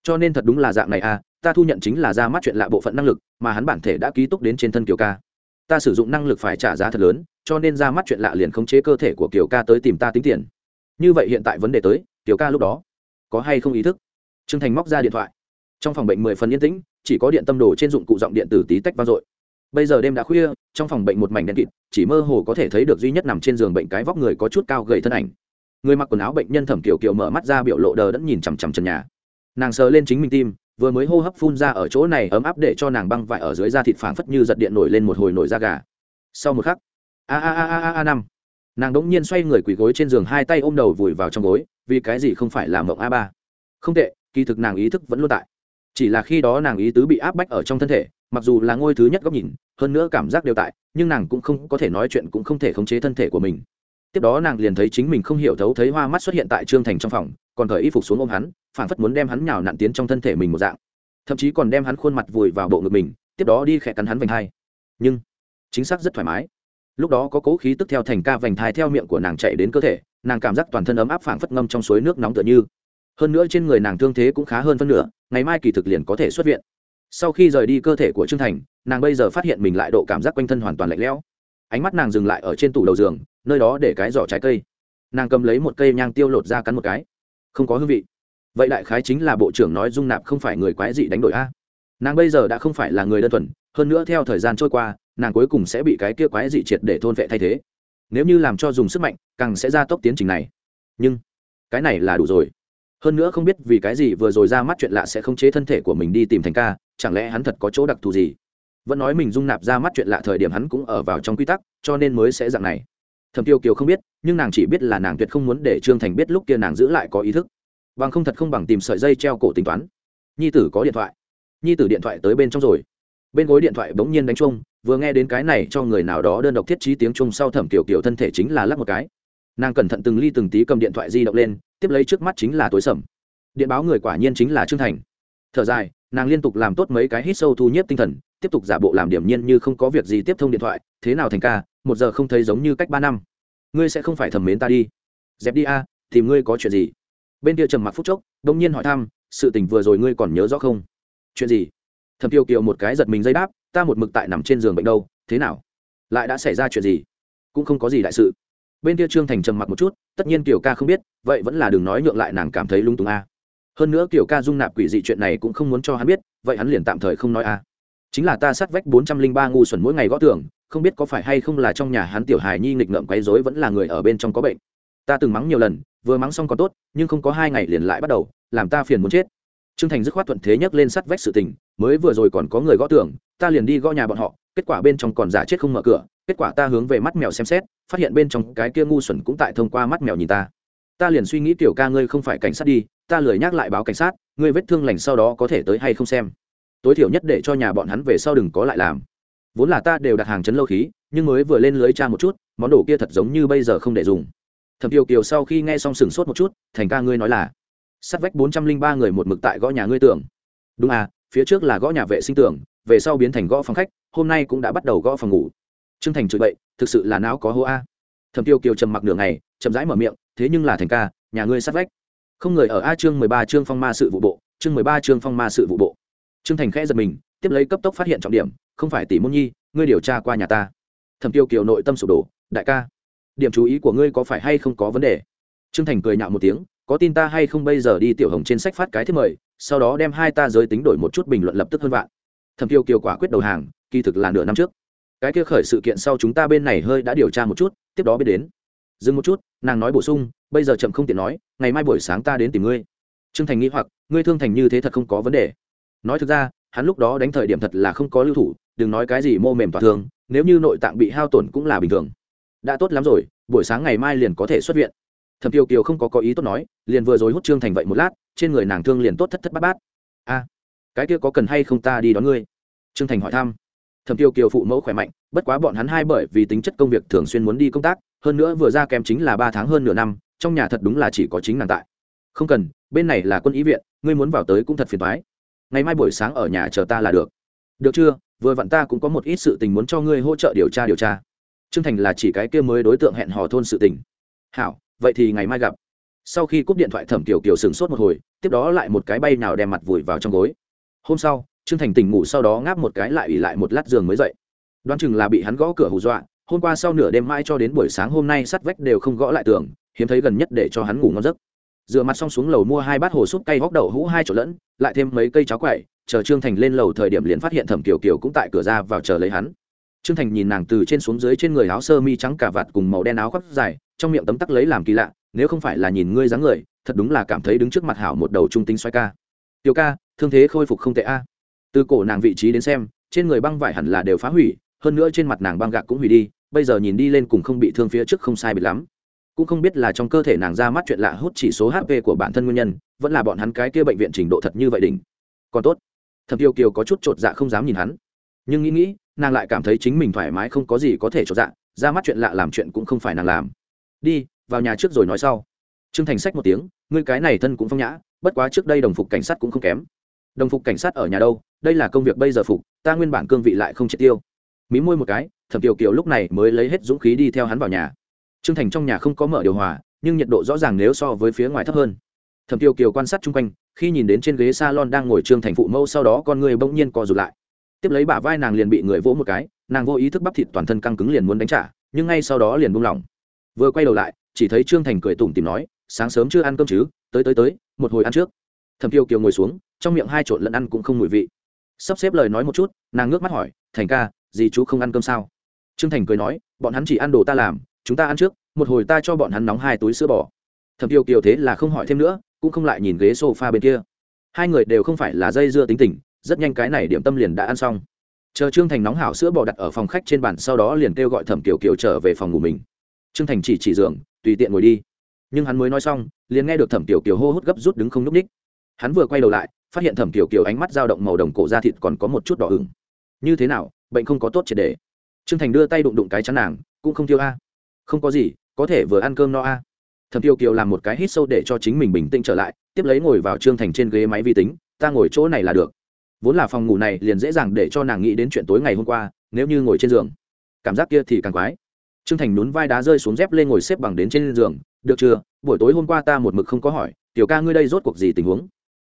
Cho nên thật đúng là dạng này à ta thu nhận chính là ra mắt chuyện lạ bộ phận năng lực, mà hắn bản thể đã ký túc đến trên thân kiều ca. Ta sử dụng năng lực phải trả giá thật lớn, cho nên ra mắt chuyện lạ liền khống chế cơ thể của kiều ca tới tìm ta tính tiền. Như vậy hiện tại vấn đề tới, kiều ca lúc đó có hay không ý thức? T r ư ơ n g thành móc ra điện thoại. Trong phòng bệnh mười phần yên tĩnh, chỉ có điện tâm đồ trên dụng cụ giọng điện tử tí tách vang dội. Bây giờ đêm đã khuya, trong phòng bệnh một mảnh đen kịt, chỉ mơ hồ có thể thấy được duy nhất nằm trên giường bệnh cái vóc người có chút cao gầy thân ảnh. Người mặc quần áo bệnh nhân thẩm kiều kiều mở mắt ra biểu lộ đờ đẫn nhìn chằm chằm trần nhà. Nàng sờ lên chính mình tim vừa mới hô hấp phun ra ở chỗ này ấm áp để cho nàng băng vải ở dưới da thịt phảng phất như giật điện nổi lên một hồi nổi da gà. Sau một khắc, a a a a a năm, nàng đ ỗ n g nhiên xoay người quỳ gối trên giường hai tay ôm đầu vùi vào trong gối, vì cái gì không phải là mộng a ba? Không tệ, kỳ thực nàng ý thức vẫn luôn tại. Chỉ là khi đó nàng ý tứ bị áp bách ở trong thân thể, mặc dù là ngôi thứ nhất góc nhìn, hơn nữa cảm giác đều tại, nhưng nàng cũng không có thể nói chuyện cũng không thể khống chế thân thể của mình. Tiếp đó nàng liền thấy chính mình không hiểu thấu thấy hoa mắt xuất hiện tại trương thành trong phòng, còn thời y phục xuống ôm hắn phản phất muốn đem hắn nhào nặn tiến trong thân thể mình một dạng. Thậm chí còn đem hắn khuôn mặt vùi vào bộ ngực mình, tiếp đó đi khẽ cắn hắn vành thai. nhưng, chính xác rất thoải mái. Lúc đó có cố khí tức theo thành ca vành thai theo miệng của nàng chạy đến cơ thể, nàng cảm giác toàn thân ấm áp phảng phất ngâm trong suối nước nóng tựa như. Hơn nữa trên người nàng thương thế cũng khá hơn phân nửa, ngày mai kỳ thực liền có thể xuất viện. Sau khi rời đi cơ thể của trương thành, nàng bây giờ phát hiện mình lại độ cảm giác quanh thân hoàn toàn lạnh lẽo. Ánh mắt nàng dừng lại ở trên tủ đầu giường, nơi đó để cái giỏ trái cây. Nàng cầm lấy một cây nhang tiêu lột ra cắn một cái. Không có hương vị vậy đại khái chính là bộ trưởng nói dung nạp không phải người quái dị đánh đổi a. Nàng bây giờ đã không phải là người đơn thuần, hơn nữa theo thời gian trôi qua, nàng cuối cùng sẽ bị cái kia quái dị triệt để thôn vệ thay thế. Nếu như làm cho dùng sức mạnh, càng sẽ gia tốc tiến trình này. Nhưng, cái này là đủ rồi. Hơn nữa không biết vì cái gì vừa rồi ra mắt chuyện lạ sẽ không chế thân thể của mình đi tìm thành ca, chẳng lẽ hắn thật có chỗ đặc thù gì? Vẫn nói mình dung nạp ra mắt chuyện lạ thời điểm hắn cũng ở vào trong quy tắc, cho nên mới sẽ dạng này. Thẩm tiêu kiều không biết, nhưng nàng chỉ biết là nàng tuyệt không muốn để trương thành biết lúc kia nàng giữ lại có ý thức bằng không thật không bằng tìm sợi dây treo cổ tính toán. Nhi tử có điện thoại. Nhi tử điện thoại tới bên trong rồi. Bên gối điện thoại bỗng nhiên đánh chung vừa nghe đến cái này cho người nào đó đơn độc thiết trí tiếng chung sau thẩm kiểu kiểu thân thể chính là lắc một cái. Nàng cẩn thận từng ly từng tí cầm điện thoại di động lên, tiếp lấy trước mắt chính là tối sầm. Điện báo người quả nhiên chính là trương thành. Thở dài, nàng liên tục làm tốt mấy cái hít sâu thu nhếp tinh thần, tiếp tục giả bộ làm điểm nhiên như không có việc gì tiếp thông điện thoại, thế nào thành ca, một giờ không thấy giống như cách ba năm. Ngươi sẽ không phải thầm mến ta đi. Dẹp đi a, tìm ngươi có chuyện gì? Bên kia trầm mặc phút chốc đông nhiên hỏi thăm, sự tình vừa rồi ngươi còn nhớ rõ không? Chuyện gì? Thầm tiêu kiều một cái giật mình dây đáp, ta một mực tại nằm trên giường bệnh đâu, thế nào? Lại đã xảy ra chuyện gì? Cũng không có gì đại sự. Bên kia trương thành trầm mặc một chút, tất nhiên kiều ca không biết, vậy vẫn là đừng nói nhượng lại nàng cảm thấy lung tung a. Hơn nữa kiều ca dung nạp quỷ dị chuyện này cũng không muốn cho hắn biết, vậy hắn liền tạm thời không nói a. Chính là ta sát vách bốn trăm linh ba ngu xuẩn mỗi ngày gõ tưởng không biết có phải hay không là trong nhà hắn tiểu hài nhi nghịch ngợm quấy rối vẫn là người ở bên trong có bệnh ta từng mắng nhiều lần, vừa mắng xong còn tốt, nhưng không có hai ngày liền lại bắt đầu, làm ta phiền muốn chết. Trương thành dứt khoát thuận thế nhấc lên sắt vách sự tình, mới vừa rồi còn có người gõ tưởng ta liền đi gõ nhà bọn họ, kết quả bên trong còn giả chết không mở cửa, kết quả ta hướng về mắt mèo xem xét, phát hiện bên trong cái kia ngu xuẩn cũng tại thông qua mắt mèo nhìn ta. Ta liền suy nghĩ tiểu ca ngươi không phải cảnh sát đi, ta lười nhắc lại báo cảnh sát, ngươi vết thương lành sau đó có thể tới hay không xem. Tối thiểu nhất để cho nhà bọn hắn về sau đừng có lại làm. Vốn là ta đều đặt hàng chấn lâu khí, nhưng mới vừa lên lưới cha một chút, món đồ kia thật giống như bây giờ không để dùng thẩm kiều kiều sau khi nghe xong sửng sốt một chút, thành ca ngươi nói là, sắt vách bốn trăm linh ba người một mực tại gõ nhà ngươi tưởng đúng à phía trước là gõ nhà vệ sinh tưởng về sau biến thành gõ phòng khách, hôm nay cũng đã bắt đầu gõ phòng ngủ. Trương thành chửi bậy, thực sự là não có hô a. Thẩm tiêu kiều trầm mặc đường này chậm rãi mở miệng, thế nhưng là thành ca, nhà ngươi sát vách. Không người ở a chương mười ba chương phong ma sự vụ bộ, chương mười ba chương phong ma sự vụ bộ. Trương thành khẽ giật mình, tiếp lấy cấp tốc phát hiện trọng điểm, không phải tỷ môn nhi, ngươi điều tra qua nhà ta. Thẩm tiêu kiều nội tâm sụp đổ, đại ca điểm chú ý của ngươi có phải hay không có vấn đề? Trương thành cười nhạo một tiếng, có tin ta hay không bây giờ đi tiểu hồng trên sách phát cái thiết mời, sau đó đem hai ta giới tính đổi một chút bình luận lập tức hơn vạn. Thẩm tiêu kiều quả quyết đầu hàng, kỳ thực là nửa năm trước. Cái kia khởi sự kiện sau chúng ta bên này hơi đã điều tra một chút, tiếp đó biết đến. Dừng một chút, nàng nói bổ sung, bây giờ chậm không tiện nói, ngày mai buổi sáng ta đến tìm ngươi. Trương thành nghĩ hoặc, ngươi thương thành như thế thật không có vấn đề. Nói thực ra, hắn lúc đó đánh thời điểm thật là không có lưu thủ, đừng nói cái gì mô mềm tỏa thương, nếu như nội tạng bị hao tổn cũng là bình thường đã tốt lắm rồi, buổi sáng ngày mai liền có thể xuất viện. Thẩm tiêu kiều không có có ý tốt nói, liền vừa rồi hút trương thành vậy một lát, trên người nàng thương liền tốt thất thất bát bát. A, cái kia có cần hay không ta đi đón ngươi? Trương thành hỏi thăm. Thẩm tiêu kiều phụ mẫu khỏe mạnh, bất quá bọn hắn hai bởi vì tính chất công việc thường xuyên muốn đi công tác, hơn nữa vừa ra kèm chính là ba tháng hơn nửa năm, trong nhà thật đúng là chỉ có chính nàng tại. Không cần, bên này là quân ý viện, ngươi muốn vào tới cũng thật phiền toái. Ngày mai buổi sáng ở nhà chờ ta là được. Được chưa? Vừa vặn ta cũng có một ít sự tình muốn cho ngươi hỗ trợ điều tra điều tra trương thành là chỉ cái kia mới đối tượng hẹn hò thôn sự tình. Hảo, vậy thì ngày mai gặp. Sau khi cúp điện thoại thẩm kiều kiều sửng sốt một hồi, tiếp đó lại một cái bay nào đem mặt vùi vào trong gối. Hôm sau, trương thành tỉnh ngủ sau đó ngáp một cái lại ủy lại một lát giường mới dậy. Đoán chừng là bị hắn gõ cửa hù dọa, hôm qua sau nửa đêm mai cho đến buổi sáng hôm nay sắt vách đều không gõ lại tường, hiếm thấy gần nhất để cho hắn ngủ ngon giấc. Dựa mặt xong xuống lầu mua hai bát hồ súp cay góc đậu hũ hai chỗ lẫn, lại thêm mấy cây cháo quậy chờ trương thành lên lầu thời điểm liền phát hiện thẩm kiều kiều cũng tại cửa ra vào chờ lấy hắn trương thành nhìn nàng từ trên xuống dưới trên người áo sơ mi trắng cả vạt cùng màu đen áo khoác dài, trong miệng tấm tắc lấy làm kỳ lạ, nếu không phải là nhìn ngươi dáng người, thật đúng là cảm thấy đứng trước mặt hảo một đầu trung tính xoay ca. Tiểu ca, thương thế khôi phục không tệ a. Từ cổ nàng vị trí đến xem, trên người băng vải hẳn là đều phá hủy, hơn nữa trên mặt nàng băng gạc cũng hủy đi, bây giờ nhìn đi lên cùng không bị thương phía trước không sai biệt lắm. Cũng không biết là trong cơ thể nàng ra mắt chuyện lạ hút chỉ số hp của bản thân nguyên nhân, vẫn là bọn hắn cái kia bệnh viện trình độ thật như vậy đỉnh. Còn tốt, thẩm tiêu kiều có chút chột dạ không dám nhìn hắn. Nhưng nghĩ nghĩ nàng lại cảm thấy chính mình thoải mái không có gì có thể cho dạ ra mắt chuyện lạ làm chuyện cũng không phải nàng làm. Đi, vào nhà trước rồi nói sau. Trương thành sách một tiếng, ngươi cái này thân cũng phong nhã, bất quá trước đây đồng phục cảnh sát cũng không kém. Đồng phục cảnh sát ở nhà đâu, đây là công việc bây giờ phục, ta nguyên bản cương vị lại không triệt tiêu. Mí môi một cái, thẩm tiểu kiều lúc này mới lấy hết dũng khí đi theo hắn vào nhà. Trương thành trong nhà không có mở điều hòa, nhưng nhiệt độ rõ ràng nếu so với phía ngoài thấp hơn. Thẩm tiểu kiều quan sát chung quanh, khi nhìn đến trên ghế salon đang ngồi trương thành phụ mẫu sau đó con người bỗng nhiên co rụt lại tiếp lấy bả vai nàng liền bị người vỗ một cái, nàng vô ý thức bắp thịt toàn thân căng cứng liền muốn đánh trả, nhưng ngay sau đó liền buông lỏng. Vừa quay đầu lại, chỉ thấy trương thành cười tủm tìm nói, sáng sớm chưa ăn cơm chứ? Tới tới tới, một hồi ăn trước. Thẩm tiêu kiều ngồi xuống, trong miệng hai trộn lẫn ăn cũng không mùi vị. Sắp xếp lời nói một chút, nàng ngước mắt hỏi, thành ca gì chú không ăn cơm sao? Trương thành cười nói, bọn hắn chỉ ăn đồ ta làm, chúng ta ăn trước, một hồi ta cho bọn hắn nóng hai túi sữa bò. Thẩm tiêu kiều thế là không hỏi thêm nữa, cũng không lại nhìn ghế s o f a bên kia. Hai người đều không phải là dây dưa tính tình rất nhanh cái này điểm tâm liền đã ăn xong. Chờ trương thành nóng hảo sữa bò đặt ở phòng khách trên bàn, sau đó liền kêu gọi thẩm kiều kiều trở về phòng ngủ mình. Trương thành chỉ chỉ giường, tùy tiện ngồi đi. Nhưng hắn mới nói xong, liền nghe được thẩm tiểu kiều hô hút gấp rút đứng không n ú c ních. Hắn vừa quay đầu lại, phát hiện thẩm tiểu kiều ánh mắt dao động màu đồng cổ da thịt còn có một chút đỏ ửng. Như thế nào, bệnh không có tốt triệt đề trương thành đưa tay đụng đụng cái chắn nàng, cũng không tiêu a. Không có gì, có thể vừa ăn cơm no a. Thẩm kiều kiều làm một cái hít sâu để cho chính mình bình tĩnh trở lại, tiếp lấy ngồi vào trương thành trên ghế máy vi tính, ta ngồi chỗ này là được vốn là phòng ngủ này liền dễ dàng để cho nàng nghĩ đến chuyện tối ngày hôm qua, nếu như ngồi trên giường. Cảm giác kia thì càng quái. Trương thành nhún vai đá rơi xuống dép lên ngồi xếp bằng đến trên giường. Được chưa? Buổi tối hôm qua ta một mực không có hỏi, tiểu ca ngươi đây rốt cuộc gì tình huống?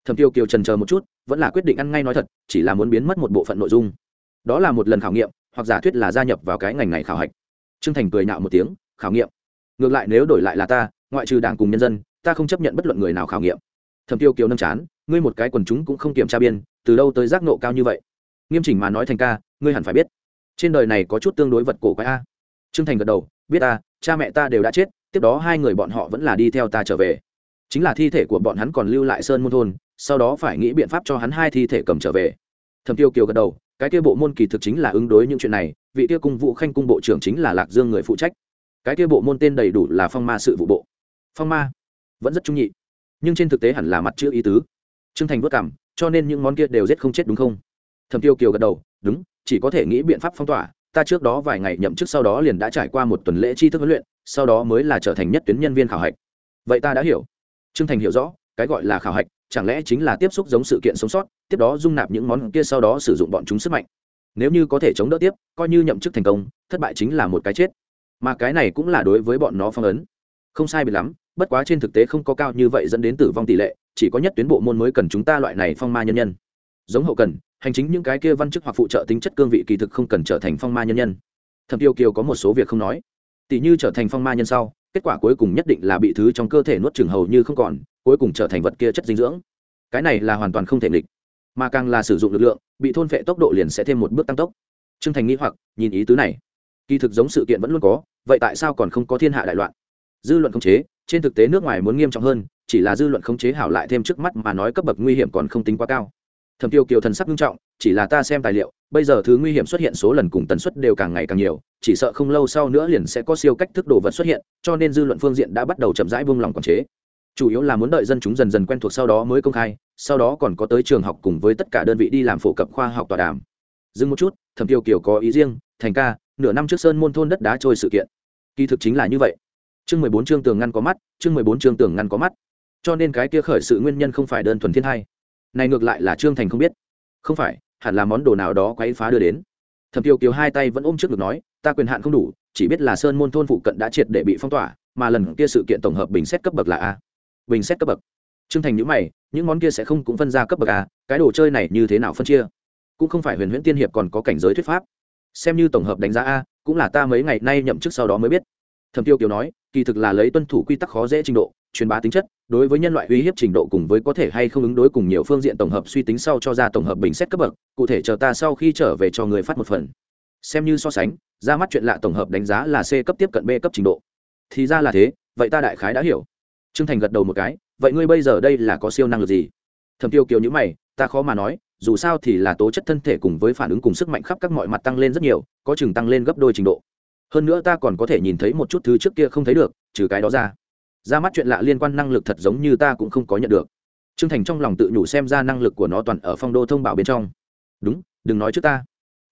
Thầm tiêu kiều trần chờ một chút, vẫn là quyết định ăn ngay nói thật, chỉ là muốn biến mất một bộ phận nội dung. Đó là một lần khảo nghiệm, hoặc giả thuyết là gia nhập vào cái ngành này khảo hạch. Trương thành cười nhạo một tiếng, khảo nghiệm? Ngược lại nếu đổi lại là ta, ngoại trừ đảng cùng nhân dân, ta không chấp nhận bất luận người nào khảo nghiệm thẩm tiêu kiều nâm chán, ngươi một cái quần chúng cũng không kiểm tra biên, từ đâu tới giác nộ cao như vậy? Nghiêm chỉnh mà nói thành ca, ngươi hẳn phải biết. Trên đời này có chút tương đối vật cổ quái a. Trương thành gật đầu, biết ta cha mẹ ta đều đã chết, tiếp đó hai người bọn họ vẫn là đi theo ta trở về. Chính là thi thể của bọn hắn còn lưu lại sơn môn thôn, sau đó phải nghĩ biện pháp cho hắn hai thi thể cầm trở về. Thẩm tiêu kiều gật đầu, cái kia bộ môn kỳ thực chính là ứng đối những chuyện này, vị kia cung vụ khanh cung bộ trưởng chính là lạc dương người phụ trách. Cái kia bộ môn tên đầy đủ là phong ma sự vụ bộ. Phong ma, vẫn rất trung nhị nhưng trên thực tế hẳn là mặt chữ ý tứ. Trương thành vất cảm cho nên những món kia đều giết không chết đúng không? Thẩm tiêu kiều gật đầu, đúng, chỉ có thể nghĩ biện pháp phong tỏa, ta trước đó vài ngày nhậm chức sau đó liền đã trải qua một tuần lễ tri thức huấn luyện, sau đó mới là trở thành nhất tuyến nhân viên khảo hạch. Vậy ta đã hiểu. Trương thành hiểu rõ, cái gọi là khảo hạch, chẳng lẽ chính là tiếp xúc giống sự kiện sống sót, tiếp đó dung nạp những món kia sau đó sử dụng bọn chúng sức mạnh. Nếu như có thể chống đỡ tiếp, coi như nhậm chức thành công, thất bại chính là một cái chết. Mà cái này cũng là đối với bọn nó phong ấn. Không sai biệt lắm bất quá trên thực tế không có cao như vậy dẫn đến tử vong tỷ lệ, chỉ có nhất tuyến bộ môn mới cần chúng ta loại này phong ma nhân nhân. Giống hậu cần, hành chính những cái kia văn chức hoặc phụ trợ tính chất cương vị kỳ thực không cần trở thành phong ma nhân nhân. Thẩm tiêu kiều có một số việc không nói. Tỷ như trở thành phong ma nhân sau, kết quả cuối cùng nhất định là bị thứ trong cơ thể nuốt chừng hầu như không còn, cuối cùng trở thành vật kia chất dinh dưỡng. Cái này là hoàn toàn không thể nghịch. Mà càng là sử dụng lực lượng, bị thôn phệ tốc độ liền sẽ thêm một bước tăng tốc. T r ư ơ n g thành nghĩ hoặc, nhìn ý tứ này. Kỳ thực giống sự kiện vẫn luôn có, vậy tại sao còn không có thiên hạ đại loạn? Dư luận khống chế trên thực tế nước ngoài muốn nghiêm trọng hơn, chỉ là dư luận khống chế hảo lại thêm trước mắt mà nói cấp bậc nguy hiểm còn không tính quá cao. Thẩm tiêu kiều thần sắc nghiêm trọng, chỉ là ta xem tài liệu, bây giờ thứ nguy hiểm xuất hiện số lần cùng tần suất đều càng ngày càng nhiều, chỉ sợ không lâu sau nữa liền sẽ có siêu cách thức đồ vật xuất hiện, cho nên dư luận phương diện đã bắt đầu chậm rãi buông lòng quản chế. Chủ yếu là muốn đợi dân chúng dần dần quen thuộc sau đó mới công khai, sau đó còn có tới trường học cùng với tất cả đơn vị đi làm phổ cập khoa học tọa đàm. Dừng một chút, thẩm tiêu kiều có ý riêng, thành ca, nửa năm trước sơn môn thôn đất đá trôi sự kiện. Kỳ thực chính là như vậy chương mười bốn chương tường ngăn có mắt chương mười bốn chương tường ngăn có mắt. Cho nên cái kia khởi sự nguyên nhân không phải đơn thuần thiên hay, này ngược lại là trương thành không biết. Không phải hẳn là món đồ nào đó quấy phá đưa đến. Thẩm tiêu kiều hai tay vẫn ôm trước ngực nói ta quyền hạn không đủ chỉ biết là sơn môn thôn phụ cận đã triệt để bị phong tỏa mà lần kia sự kiện tổng hợp bình xét cấp bậc là a. Bình xét cấp bậc. Trương thành nhữ mày những món kia sẽ không cũng phân ra cấp bậc a, cái đồ chơi này như thế nào phân chia? Cũng không phải huyền huyễn tiên hiệp còn có cảnh giới thuyết pháp. Xem như tổng hợp đánh giá a cũng là ta mấy ngày nay nhậm chức sau đó mới biết. Thẩm tiêu kiều nói kỳ thực là lấy tuân thủ quy tắc khó dễ trình độ, truyền bá tính chất, đối với nhân loại uy hiếp trình độ cùng với có thể hay không ứng đối cùng nhiều phương diện tổng hợp suy tính sau cho ra tổng hợp bình xét cấp bậc, cụ thể chờ ta sau khi trở về cho người phát một phần. Xem như so sánh, ra mắt chuyện lạ tổng hợp đánh giá là c cấp tiếp cận b cấp trình độ. Thì ra là thế, vậy ta đại khái đã hiểu. T r ư ơ n g thành gật đầu một cái, vậy ngươi bây giờ đây là có siêu năng lực gì? Thầm tiêu kiều nhữ mày, ta khó mà nói, dù sao thì là tố chất thân thể cùng với phản ứng cùng sức mạnh khắp các mọi mặt tăng lên rất nhiều, có chừng tăng lên gấp đôi trình độ hơn nữa ta còn có thể nhìn thấy một chút thứ trước kia không thấy được, trừ cái đó ra. Ra mắt chuyện lạ liên quan năng lực thật giống như ta cũng không có nhận được. T r ư ơ n g thành trong lòng tự nhủ xem ra năng lực của nó toàn ở phong đô thông báo bên trong. Đúng, đừng nói trước ta.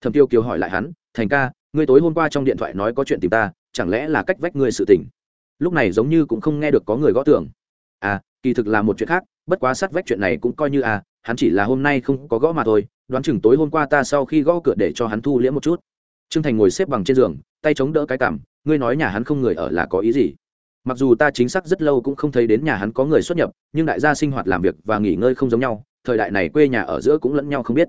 Thầm tiêu kiều hỏi lại hắn, thành ca, ngươi tối hôm qua trong điện thoại nói có chuyện tìm ta, chẳng lẽ là cách vách ngươi sự tỉnh? lúc này giống như cũng không nghe được có người gõ tưởng à kỳ thực là một chuyện khác, bất quá sát vách chuyện này cũng coi như à hắn chỉ là hôm nay không có gõ mà thôi, đoán chừng tối hôm qua ta sau khi gõ cửa để cho hắn thu liễm một chút. T r ư ơ n g thành ngồi xếp bằng trên giường tay chống đỡ cái cảm, ngươi nói nhà hắn không người ở là có ý gì? Mặc dù ta chính xác rất lâu cũng không thấy đến nhà hắn có người xuất nhập, nhưng đại gia sinh hoạt làm việc và nghỉ ngơi không giống nhau, thời đại này quê nhà ở giữa cũng lẫn nhau không biết.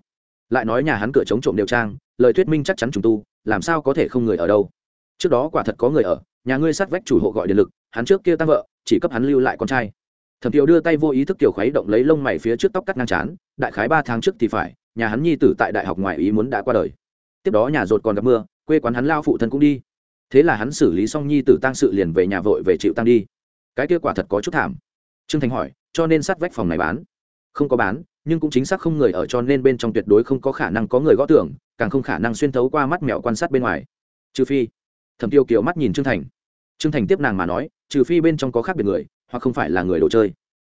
Lại nói nhà hắn cửa chống trộm đều trang, lời thuyết minh chắc chắn trùng tu, làm sao có thể không người ở đâu? Trước đó quả thật có người ở, nhà ngươi sát vách chủ hộ gọi điện lực, hắn trước kia tăng vợ, chỉ cấp hắn lưu lại con trai. Thẩm tiểu đưa tay vô ý thức tiểu khuấy động lấy lông mày phía trước tóc cắt ngang chán đại khái ba tháng trước thì phải, nhà hắn nhi tử tại đại học ngoại ý muốn đã qua đời. Tiếp đó nhà rột còn gặp mưa quê quán hắn lao phụ thân cũng đi. Thế là hắn xử lý xong nhi tử tăng sự liền về nhà vội về chịu tăng đi. Cái kia quả thật có chút thảm. Trương thành hỏi, cho nên sát vách phòng này bán? Không có bán, nhưng cũng chính xác không người ở cho nên bên trong tuyệt đối không có khả năng có người gõ tưởng càng không khả năng xuyên thấu qua mắt mèo quan sát bên ngoài. Trừ phi, thẩm tiêu kiều mắt nhìn trương thành. Trương thành tiếp nàng mà nói, trừ phi bên trong có khác biệt người, hoặc không phải là người đồ chơi.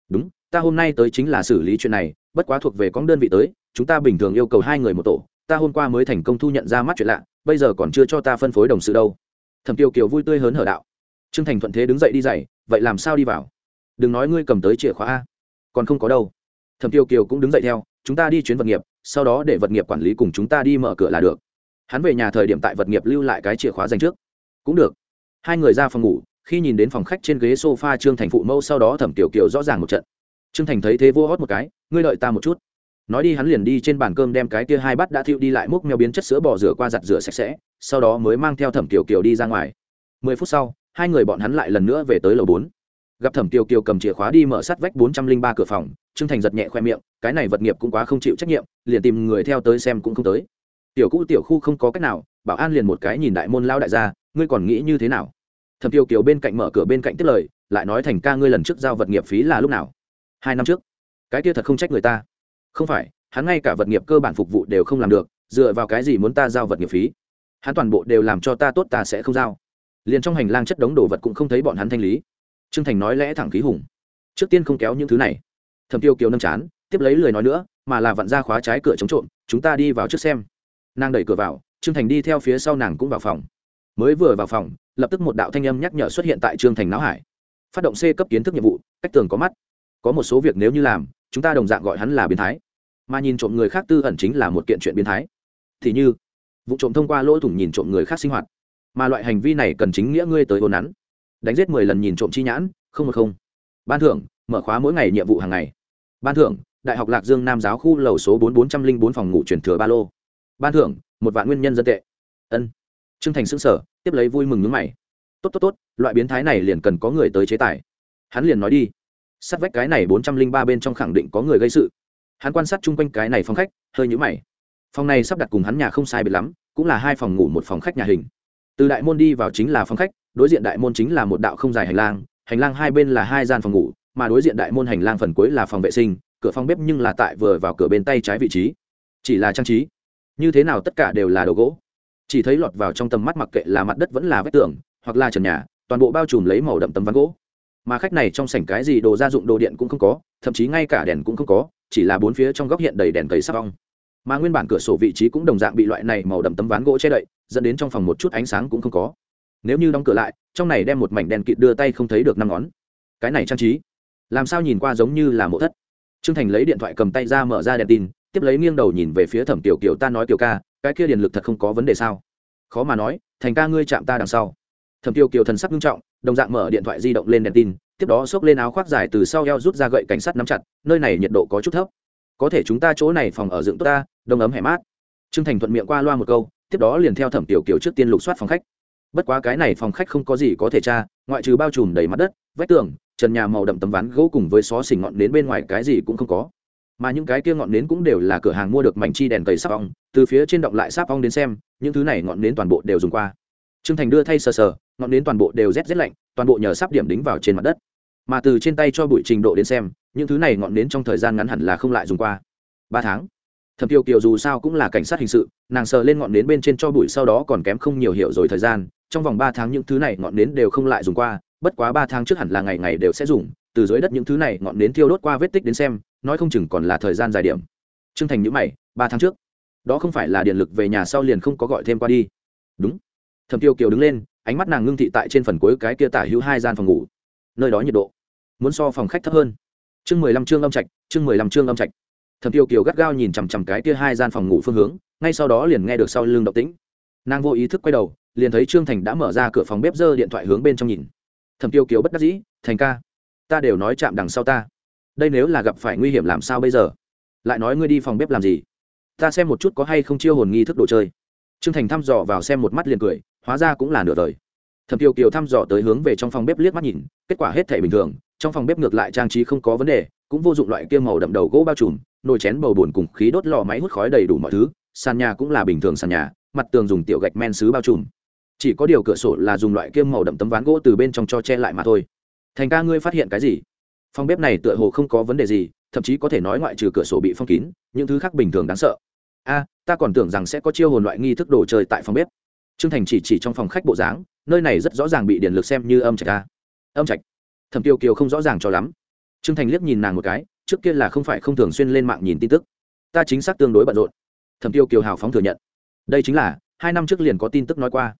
Đúng, ta hôm nay tới chính là xử lý chuyện này, bất quá thuộc về con đơn vị tới, chúng ta bình thường yêu cầu hai người một tổ, ta hôm qua mới thành công thu nhận ra mắt chuyện lạ bây giờ còn chưa cho ta phân phối đồng sự đâu. Thẩm tiêu kiều vui tươi hớn hở đạo. Trương thành thuận thế đứng dậy đi dậy vậy làm sao đi vào? Đừng nói ngươi cầm tới chìa khóa a. Còn không có đâu. Thẩm tiêu kiều cũng đứng dậy theo, chúng ta đi chuyến vật nghiệp, sau đó để vật nghiệp quản lý cùng chúng ta đi mở cửa là được. Hắn về nhà thời điểm tại vật nghiệp lưu lại cái chìa khóa dành trước. Cũng được. Hai người ra phòng ngủ, khi nhìn đến phòng khách trên ghế sofa trương thành phụ mâu sau đó thẩm tiểu kiều rõ ràng một trận. Trương thành thấy thế vô hót một cái, ngươi đợi ta một chút nói đi hắn liền đi trên bàn cơm đem cái kia hai bát đã thiêu đi lại múc mèo biến chất sữa bò rửa qua giặt rửa sạch sẽ, sau đó mới mang theo thẩm kiều kiều đi ra ngoài. Mười phút sau, hai người bọn hắn lại lần nữa về tới lầu bốn. Gặp thẩm kiều kiều cầm chìa khóa đi mở sắt vách bốn trăm linh ba cửa phòng, trương thành giật nhẹ khoe miệng, cái này vật nghiệp cũng quá không chịu trách nhiệm, liền tìm người theo tới xem cũng không tới. Tiểu cũ tiểu khu không có cách nào, bảo an liền một cái nhìn đại môn lao đại gia, ngươi còn nghĩ như thế nào? Thẩm tiêu kiều bên cạnh mở cửa bên cạnh tiết lời, lại nói thành ca ngươi lần trước giao vật nghiệp phí là lúc nào? Hai năm trước. Cái kia thật không trách người ta không phải, hắn ngay cả vật nghiệp cơ bản phục vụ đều không làm được, dựa vào cái gì muốn ta giao vật nghiệp phí? Hắn toàn bộ đều làm cho ta tốt ta sẽ không giao. Liền trong hành lang chất đống đồ vật cũng không thấy bọn hắn thanh lý. Trương thành nói lẽ thẳng khí hùng. Trước tiên không kéo những thứ này. Thẩm tiêu kiều nâng chán, tiếp lấy lời nói nữa, mà là vặn ra khóa trái cửa chống trộm, chúng ta đi vào trước xem. Nàng đẩy cửa vào, trương thành đi theo phía sau nàng cũng vào phòng. Mới vừa vào phòng, lập tức một đạo thanh âm nhắc nhở xuất hiện tại trương thành não hải. Phát động c cấp kiến thức nhiệm vụ, cách tường có mắt. Có một số việc nếu như làm, chúng ta đồng dạng gọi hắn là biến thái mà nhìn trộm người khác tư ẩn chính là một kiện chuyện biến thái. Thì như, vụ trộm thông qua lỗ thủng nhìn trộm người khác sinh hoạt, mà loại hành vi này cần chính nghĩa ngươi tới hồn nắn. Đánh giết mười lần nhìn trộm chi nhãn, không một không. Ban thưởng, mở khóa mỗi ngày nhiệm vụ hàng ngày. Ban thưởng, đại học lạc dương nam giáo khu lầu số bốn bốn trăm linh bốn phòng ngủ truyền thừa ba lô. Ban thưởng, một vạn nguyên nhân dân tệ. Ân. Trương thành xứng sở tiếp lấy vui mừng nhướng mày. Tốt tốt tốt, loại biến thái này liền cần có người tới chế tài. Hắn liền nói đi. Sát vách cái này bốn trăm linh ba bên trong khẳng định có người gây sự hắn quan sát chung quanh cái này phòng khách, hơi nhũ mày. Phòng này sắp đặt cùng hắn nhà không sai biệt lắm, cũng là hai phòng ngủ một phòng khách nhà hình. Từ đại môn đi vào chính là phòng khách, đối diện đại môn chính là một đạo không dài hành lang hành lang hai bên là hai gian phòng ngủ, mà đối diện đại môn hành lang phần cuối là phòng vệ sinh, cửa phòng bếp nhưng là tại vừa vào cửa bên tay trái vị trí. Chỉ là trang trí. Như thế nào tất cả đều là đồ gỗ. Chỉ thấy lọt vào trong tầm mắt mặc kệ là mặt đất vẫn là vách tường, hoặc là trần nhà, toàn bộ bao trùm lấy màu đậm tấm ván gỗ. Mà khách này trong sảnh cái gì đồ gia dụng đồ điện cũng không có, thậm chí ngay cả đèn cũng không có chỉ là bốn phía trong góc hiện đầy đèn cầy sắp ong. Mà nguyên bản cửa sổ vị trí cũng đồng dạng bị loại này màu đậm tấm ván gỗ che đậy, dẫn đến trong phòng một chút ánh sáng cũng không có. Nếu như đóng cửa lại, trong này đem một mảnh đèn kịt đưa tay không thấy được năm ngón. Cái này trang trí, làm sao nhìn qua giống như là mộ thất? Trương thành lấy điện thoại cầm tay ra mở ra đèn tin, tiếp lấy nghiêng đầu nhìn về phía thẩm tiểu kiều ta nói kiều ca, cái kia điện lực thật không có vấn đề sao? Khó mà nói, thành ca ngươi chạm ta đằng sau. Thẩm tiêu kiều thần sắc nghiêm trọng, đồng dạng mở điện thoại di động lên đèn tin tiếp đó xốc lên áo khoác dài từ sau eo rút ra gậy cảnh sát nắm chặt, nơi này nhiệt độ có chút thấp. Có thể chúng ta chỗ này phòng ở dựng tốt ta, đông ấm hẻ mát. Trương thành thuận miệng qua loa một câu, tiếp đó liền theo thẩm tiểu kiều trước tiên lục soát phòng khách. Bất quá cái này phòng khách không có gì có thể tra, ngoại trừ bao trùm đầy mặt đất, vách tường, trần nhà màu đậm tấm ván gỗ cùng với xó xỉnh ngọn đến bên ngoài cái gì cũng không có. Mà những cái kia ngọn nến cũng đều là cửa hàng mua được mảnh chi đèn cầy sáp ong, từ phía trên động lại sáp ong đến xem, những thứ này ngọn nến toàn bộ đều dùng qua trương thành đưa thay sờ sờ, ngọn nến toàn bộ đều rét rét lạnh, toàn bộ nhờ sắp điểm đính vào trên mặt đất. Mà từ trên tay cho bụi trình độ đến xem, những thứ này ngọn nến trong thời gian ngắn hẳn là không lại dùng qua. Ba tháng. Thẩm tiêu kiều dù sao cũng là cảnh sát hình sự, nàng sờ lên ngọn nến bên trên cho bụi sau đó còn kém không nhiều hiểu rồi thời gian, trong vòng ba tháng những thứ này ngọn nến đều không lại dùng qua, bất quá ba tháng trước hẳn là ngày ngày đều sẽ dùng, từ dưới đất những thứ này ngọn nến thiêu đốt qua vết tích đến xem, nói không chừng còn là thời gian dài điểm. Trương thành nhữ mày, ba tháng trước, đó không phải là điện lực về nhà sau liền không có gọi thêm qua đi. Đúng thẩm tiêu kiều đứng lên, ánh mắt nàng ngưng thị tại trên phần cuối cái kia tả hữu hai gian phòng ngủ. Nơi đó nhiệt độ muốn so phòng khách thấp hơn. Chương mười lăm chương âm trạch, chương mười lăm chương âm trạch. Thẩm tiêu kiều gắt gao nhìn chằm chằm cái kia hai gian phòng ngủ phương hướng, ngay sau đó liền nghe được sau lưng động tĩnh. Nàng vô ý thức quay đầu, liền thấy trương thành đã mở ra cửa phòng bếp giơ điện thoại hướng bên trong nhìn. Thẩm tiêu kiều bất đắc dĩ, thành ca, ta đều nói chạm đằng sau ta. Đây nếu là gặp phải nguy hiểm làm sao bây giờ? Lại nói ngươi đi phòng bếp làm gì? Ta xem một chút có hay không chiêu hồn nghi thức đồ chơi trương thành thăm dò vào xem một mắt liền cười, hóa ra cũng là nửa đời. Thẩm tiêu kiều thăm dò tới hướng về trong phòng bếp liếc mắt nhìn, kết quả hết thể bình thường, trong phòng bếp ngược lại trang trí không có vấn đề, cũng vô dụng loại kia màu đậm đầu gỗ bao trùm, nồi chén bầu buồn cùng khí đốt lò máy hút khói đầy đủ mọi thứ, sàn nhà cũng là bình thường sàn nhà, mặt tường dùng tiểu gạch men xứ bao trùm. Chỉ có điều cửa sổ là dùng loại kia màu đậm tấm ván gỗ từ bên trong cho che lại mà thôi. Thành ca ngươi phát hiện cái gì? Phòng bếp này tựa hồ không có vấn đề gì, thậm chí có thể nói ngoại trừ cửa sổ bị phong kín, những thứ khác bình thường đáng sợ a, ta còn tưởng rằng sẽ có chiêu hồn loại nghi thức đồ chơi tại phòng bếp. Trương thành chỉ chỉ trong phòng khách bộ dáng, nơi này rất rõ ràng bị điện lực xem như âm trạch a. Âm trạch? Thẩm tiêu kiều không rõ ràng cho lắm. Trương thành liếc nhìn nàng một cái, trước kia là không phải không thường xuyên lên mạng nhìn tin tức. Ta chính xác tương đối bận rộn. Thẩm tiêu kiều hào phóng thừa nhận. Đây chính là, hai năm trước liền có tin tức nói qua.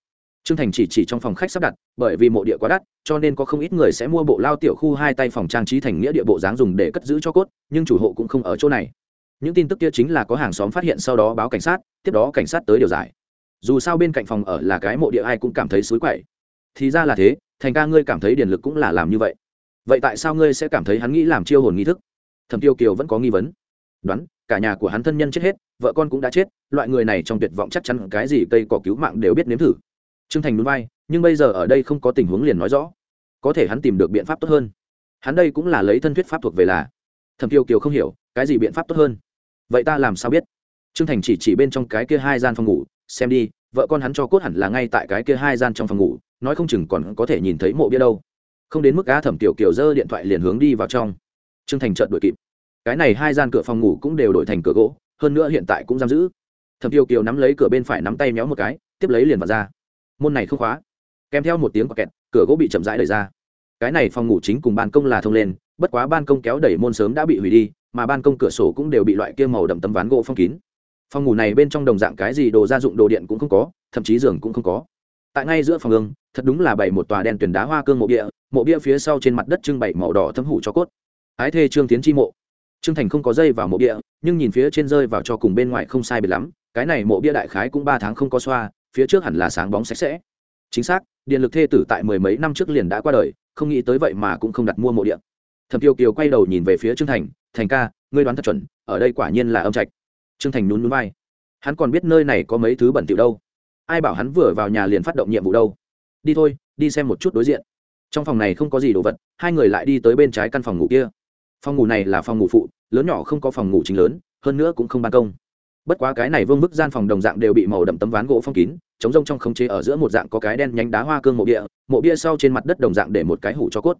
Trương thành chỉ chỉ trong phòng khách sắp đặt, bởi vì mộ địa quá đắt, cho nên có không ít người sẽ mua bộ lao tiểu khu hai tay phòng trang trí thành nghĩa địa bộ dáng dùng để cất giữ cho cốt, nhưng chủ hộ cũng không ở chỗ này những tin tức kia chính là có hàng xóm phát hiện sau đó báo cảnh sát, tiếp đó cảnh sát tới điều giải. Dù sao bên cạnh phòng ở là cái mộ địa ai cũng cảm thấy xối quậy. Thì ra là thế, thành ca ngươi cảm thấy điền lực cũng là làm như vậy. Vậy tại sao ngươi sẽ cảm thấy hắn nghĩ làm chiêu hồn nghi thức? Thẩm tiêu kiều vẫn có nghi vấn. Đoán, cả nhà của hắn thân nhân chết hết, vợ con cũng đã chết, loại người này trong tuyệt vọng chắc chắn cái gì cây cỏ cứu mạng đều biết nếm thử. Trương thành núi vai, nhưng bây giờ ở đây không có tình huống liền nói rõ. Có thể hắn tìm được biện pháp tốt hơn. Hắn đây cũng là lấy thân thuyết pháp thuộc về là. Thẩm tiêu kiều không hiểu, cái gì biện pháp tốt hơn? Vậy ta làm sao biết? Trương thành chỉ chỉ bên trong cái kia hai gian phòng ngủ, xem đi, vợ con hắn cho cốt hẳn là ngay tại cái kia hai gian trong phòng ngủ, nói không chừng còn có thể nhìn thấy mộ bia đâu. Không đến mức á thẩm tiểu kiều giơ điện thoại liền hướng đi vào trong. Trương thành trợn đuổi kịp. Cái này hai gian cửa phòng ngủ cũng đều đổi thành cửa gỗ, hơn nữa hiện tại cũng giam giữ. Thẩm tiêu kiều nắm lấy cửa bên phải nắm tay méo một cái, tiếp lấy liền vào ra. Môn này không khóa. Kèm theo một tiếng quả kẹt, cửa gỗ bị chậm rãi đẩy ra. Cái này phòng ngủ chính cùng ban công là thông lên, bất quá ban công kéo đẩy môn sớm đã bị hủy đi mà ban công cửa sổ cũng đều bị loại kia màu đậm tấm ván gỗ phong kín. Phòng ngủ này bên trong đồng dạng cái gì đồ gia dụng đồ điện cũng không có, thậm chí giường cũng không có. Tại ngay giữa phòng ương, thật đúng là bày một tòa đen tuyển đá hoa cương mộ bia mộ bia phía sau trên mặt đất trưng bày màu đỏ thấm hủ cho cốt. Ái thê trương tiến chi mộ. Trương thành không có dây vào mộ bia, nhưng nhìn phía trên rơi vào cho cùng bên ngoài không sai biệt lắm, cái này mộ bia đại khái cũng ba tháng không có xoa, phía trước hẳn là sáng bóng sạch sẽ. Chính xác, điện lực thê tử tại mười mấy năm trước liền đã qua đời, không nghĩ tới vậy mà cũng không đặt mua mộ điện thẩm tiêu kiều quay đầu nhìn về phía trương thành thành ca, ngươi đoán thật chuẩn, ở đây quả nhiên là âm trạch. Trương thành nhún núi vai. Hắn còn biết nơi này có mấy thứ bẩn tiểu đâu. Ai bảo hắn vừa vào nhà liền phát động nhiệm vụ đâu. Đi thôi, đi xem một chút đối diện. Trong phòng này không có gì đồ vật, hai người lại đi tới bên trái căn phòng ngủ kia. Phòng ngủ này là phòng ngủ phụ, lớn nhỏ không có phòng ngủ chính lớn, hơn nữa cũng không ban công. Bất quá cái này vương bức gian phòng đồng dạng đều bị màu đậm tấm ván gỗ phong kín, chống rông trong khống chế ở giữa một dạng có cái đen nhánh đá hoa cương mộ bia mộ bia sau trên mặt đất đồng dạng để một cái hủ cho cốt.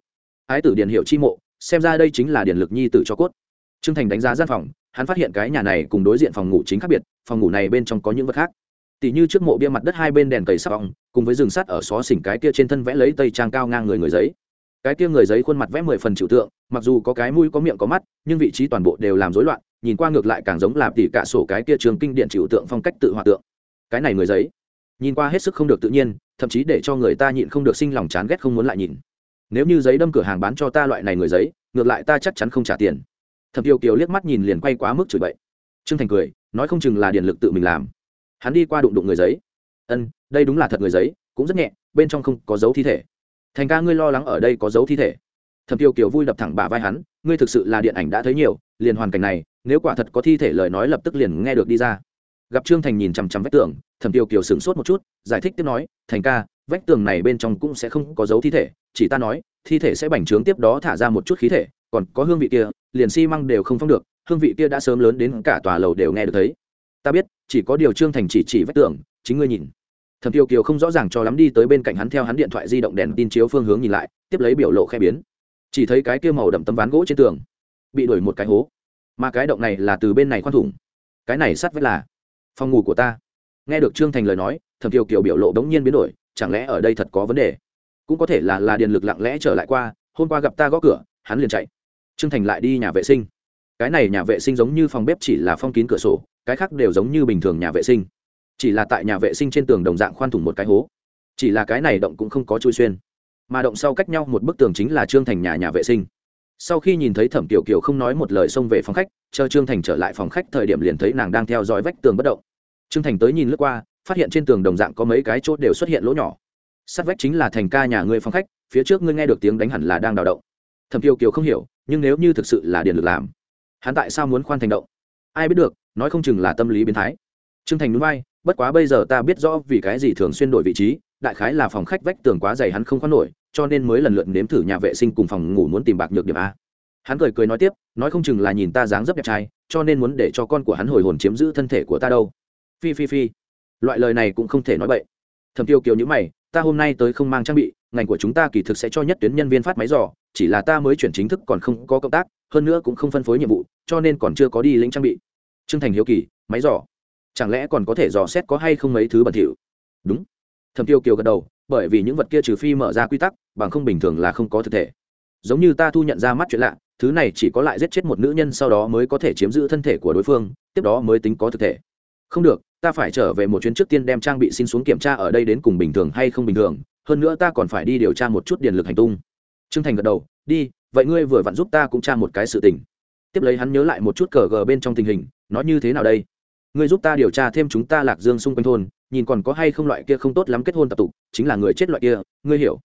Ái tử điền hiệu chi mộ, xem ra đây chính là điền lực nhi tử cho cốt trương thành đánh giá gian phòng, hắn phát hiện cái nhà này cùng đối diện phòng ngủ chính khác biệt, phòng ngủ này bên trong có những vật khác. Tỷ như trước mộ bia mặt đất hai bên đèn cầy sắp ong, cùng với rừng sắt ở xó xỉnh cái kia trên thân vẽ lấy tây trang cao ngang người người giấy. Cái kia người giấy khuôn mặt vẽ mười phần trừu tượng, mặc dù có cái mũi có miệng có mắt, nhưng vị trí toàn bộ đều làm rối loạn, nhìn qua ngược lại càng giống là tỉ cả sổ cái kia trường kinh điện trừu tượng phong cách tự hòa tượng. Cái này người giấy, nhìn qua hết sức không được tự nhiên, thậm chí để cho người ta nhịn không được sinh lòng chán ghét không muốn lại nhìn. Nếu như giấy đâm cửa hàng bán cho ta loại này người giấy, ngược lại ta chắc chắn không trả tiền thẩm tiêu kiều liếc mắt nhìn liền quay quá mức chửi bậy. Trương thành cười, nói không chừng là điện lực tự mình làm. Hắn đi qua đụng đụng người giấy. Ân, đây đúng là thật người giấy, cũng rất nhẹ, bên trong không có dấu thi thể. Thành ca ngươi lo lắng ở đây có dấu thi thể. Thẩm tiêu kiều vui đập thẳng bả vai hắn, ngươi thực sự là điện ảnh đã thấy nhiều, liền hoàn cảnh này, nếu quả thật có thi thể lời nói lập tức liền nghe được đi ra. Gặp trương thành nhìn chằm chằm vách tường, thẩm tiêu kiều sửng sốt một chút, giải thích tiếp nói, thành ca, vách tường này bên trong cũng sẽ không có dấu thi thể, chỉ ta nói, thi thể sẽ bành trướng tiếp đó thả ra một chút khí thể còn có hương vị kia liền xi măng đều không phong được hương vị kia đã sớm lớn đến cả tòa lầu đều nghe được thấy. Ta biết chỉ có điều trương thành chỉ chỉ vách tưởng, chính ngươi nhìn. Thẩm tiêu kiều không rõ ràng cho lắm đi tới bên cạnh hắn theo hắn điện thoại di động đèn tin chiếu phương hướng nhìn lại tiếp lấy biểu lộ khe biến. Chỉ thấy cái kia màu đậm tấm ván gỗ trên tường bị đuổi một cái hố. Mà cái động này là từ bên này khoan thủng. Cái này sắt vách là phòng ngủ của ta. Nghe được trương thành lời nói thẩm tiêu kiều biểu lộ đống nhiên biến đổi chẳng lẽ ở đây thật có vấn đề? Cũng có thể là là điện lực lặng lẽ trở lại qua hôm qua gặp ta gõ cửa hắn liền chạy trương thành lại đi nhà vệ sinh. Cái này nhà vệ sinh giống như phòng bếp chỉ là phong kín cửa sổ, cái khác đều giống như bình thường nhà vệ sinh. Chỉ là tại nhà vệ sinh trên tường đồng dạng khoan thủng một cái hố. Chỉ là cái này động cũng không có chui xuyên. Mà động sau cách nhau một bức tường chính là trương thành nhà nhà vệ sinh. Sau khi nhìn thấy thẩm tiểu kiều không nói một lời xông về phòng khách, chờ trương thành trở lại phòng khách thời điểm liền thấy nàng đang theo dõi vách tường bất động. Trương thành tới nhìn lướt qua, phát hiện trên tường đồng dạng có mấy cái chốt đều xuất hiện lỗ nhỏ. Sát vách chính là thành ca nhà ngươi phòng khách, phía trước ngươi nghe được tiếng đánh hẳn là đang đào động. Thẩm tiêu kiều không hiểu nhưng nếu như thực sự là điện lực làm, hắn tại sao muốn khoan thành động? Ai biết được, nói không chừng là tâm lý biến thái. Trương thành núi bay bất quá bây giờ ta biết rõ vì cái gì thường xuyên đổi vị trí, đại khái là phòng khách vách tường quá dày hắn không khoan nổi, cho nên mới lần lượt nếm thử nhà vệ sinh cùng phòng ngủ muốn tìm bạc nhược điểm a. Hắn cười cười nói tiếp, nói không chừng là nhìn ta dáng dấp đẹp trai, cho nên muốn để cho con của hắn hồi hồn chiếm giữ thân thể của ta đâu. Phi phi phi. Loại lời này cũng không thể nói bậy. Thầm tiêu kiều nhữ mày ta hôm nay tới không mang trang bị, ngành của chúng ta kỳ thực sẽ cho nhất tuyến nhân viên phát máy dò, chỉ là ta mới chuyển chính thức còn không có cộng tác, hơn nữa cũng không phân phối nhiệm vụ, cho nên còn chưa có đi lĩnh trang bị. Trương thành hiếu kỳ, máy dò. Chẳng lẽ còn có thể dò xét có hay không mấy thứ bẩn thỉu? Đúng. Thầm tiêu kiều gật đầu, bởi vì những vật kia trừ phi mở ra quy tắc, bằng không bình thường là không có thực thể. Giống như ta thu nhận ra mắt chuyện lạ, thứ này chỉ có lại giết chết một nữ nhân sau đó mới có thể chiếm giữ thân thể của đối phương, tiếp đó mới tính có thực thể không được, ta phải trở về một chuyến trước tiên đem trang bị xin xuống kiểm tra ở đây đến cùng bình thường hay không bình thường, hơn nữa ta còn phải đi điều tra một chút điện lực hành tung. T r ư ơ n g thành gật đầu, đi, vậy ngươi vừa vặn giúp ta cũng tra một cái sự tình. Tiếp lấy hắn nhớ lại một chút cờ gờ bên trong tình hình, nó như thế nào đây? Ngươi giúp ta điều tra thêm chúng ta lạc dương xung quanh thôn, nhìn còn có hay không loại kia không tốt lắm kết hôn tập tục, chính là người chết loại kia, ngươi hiểu.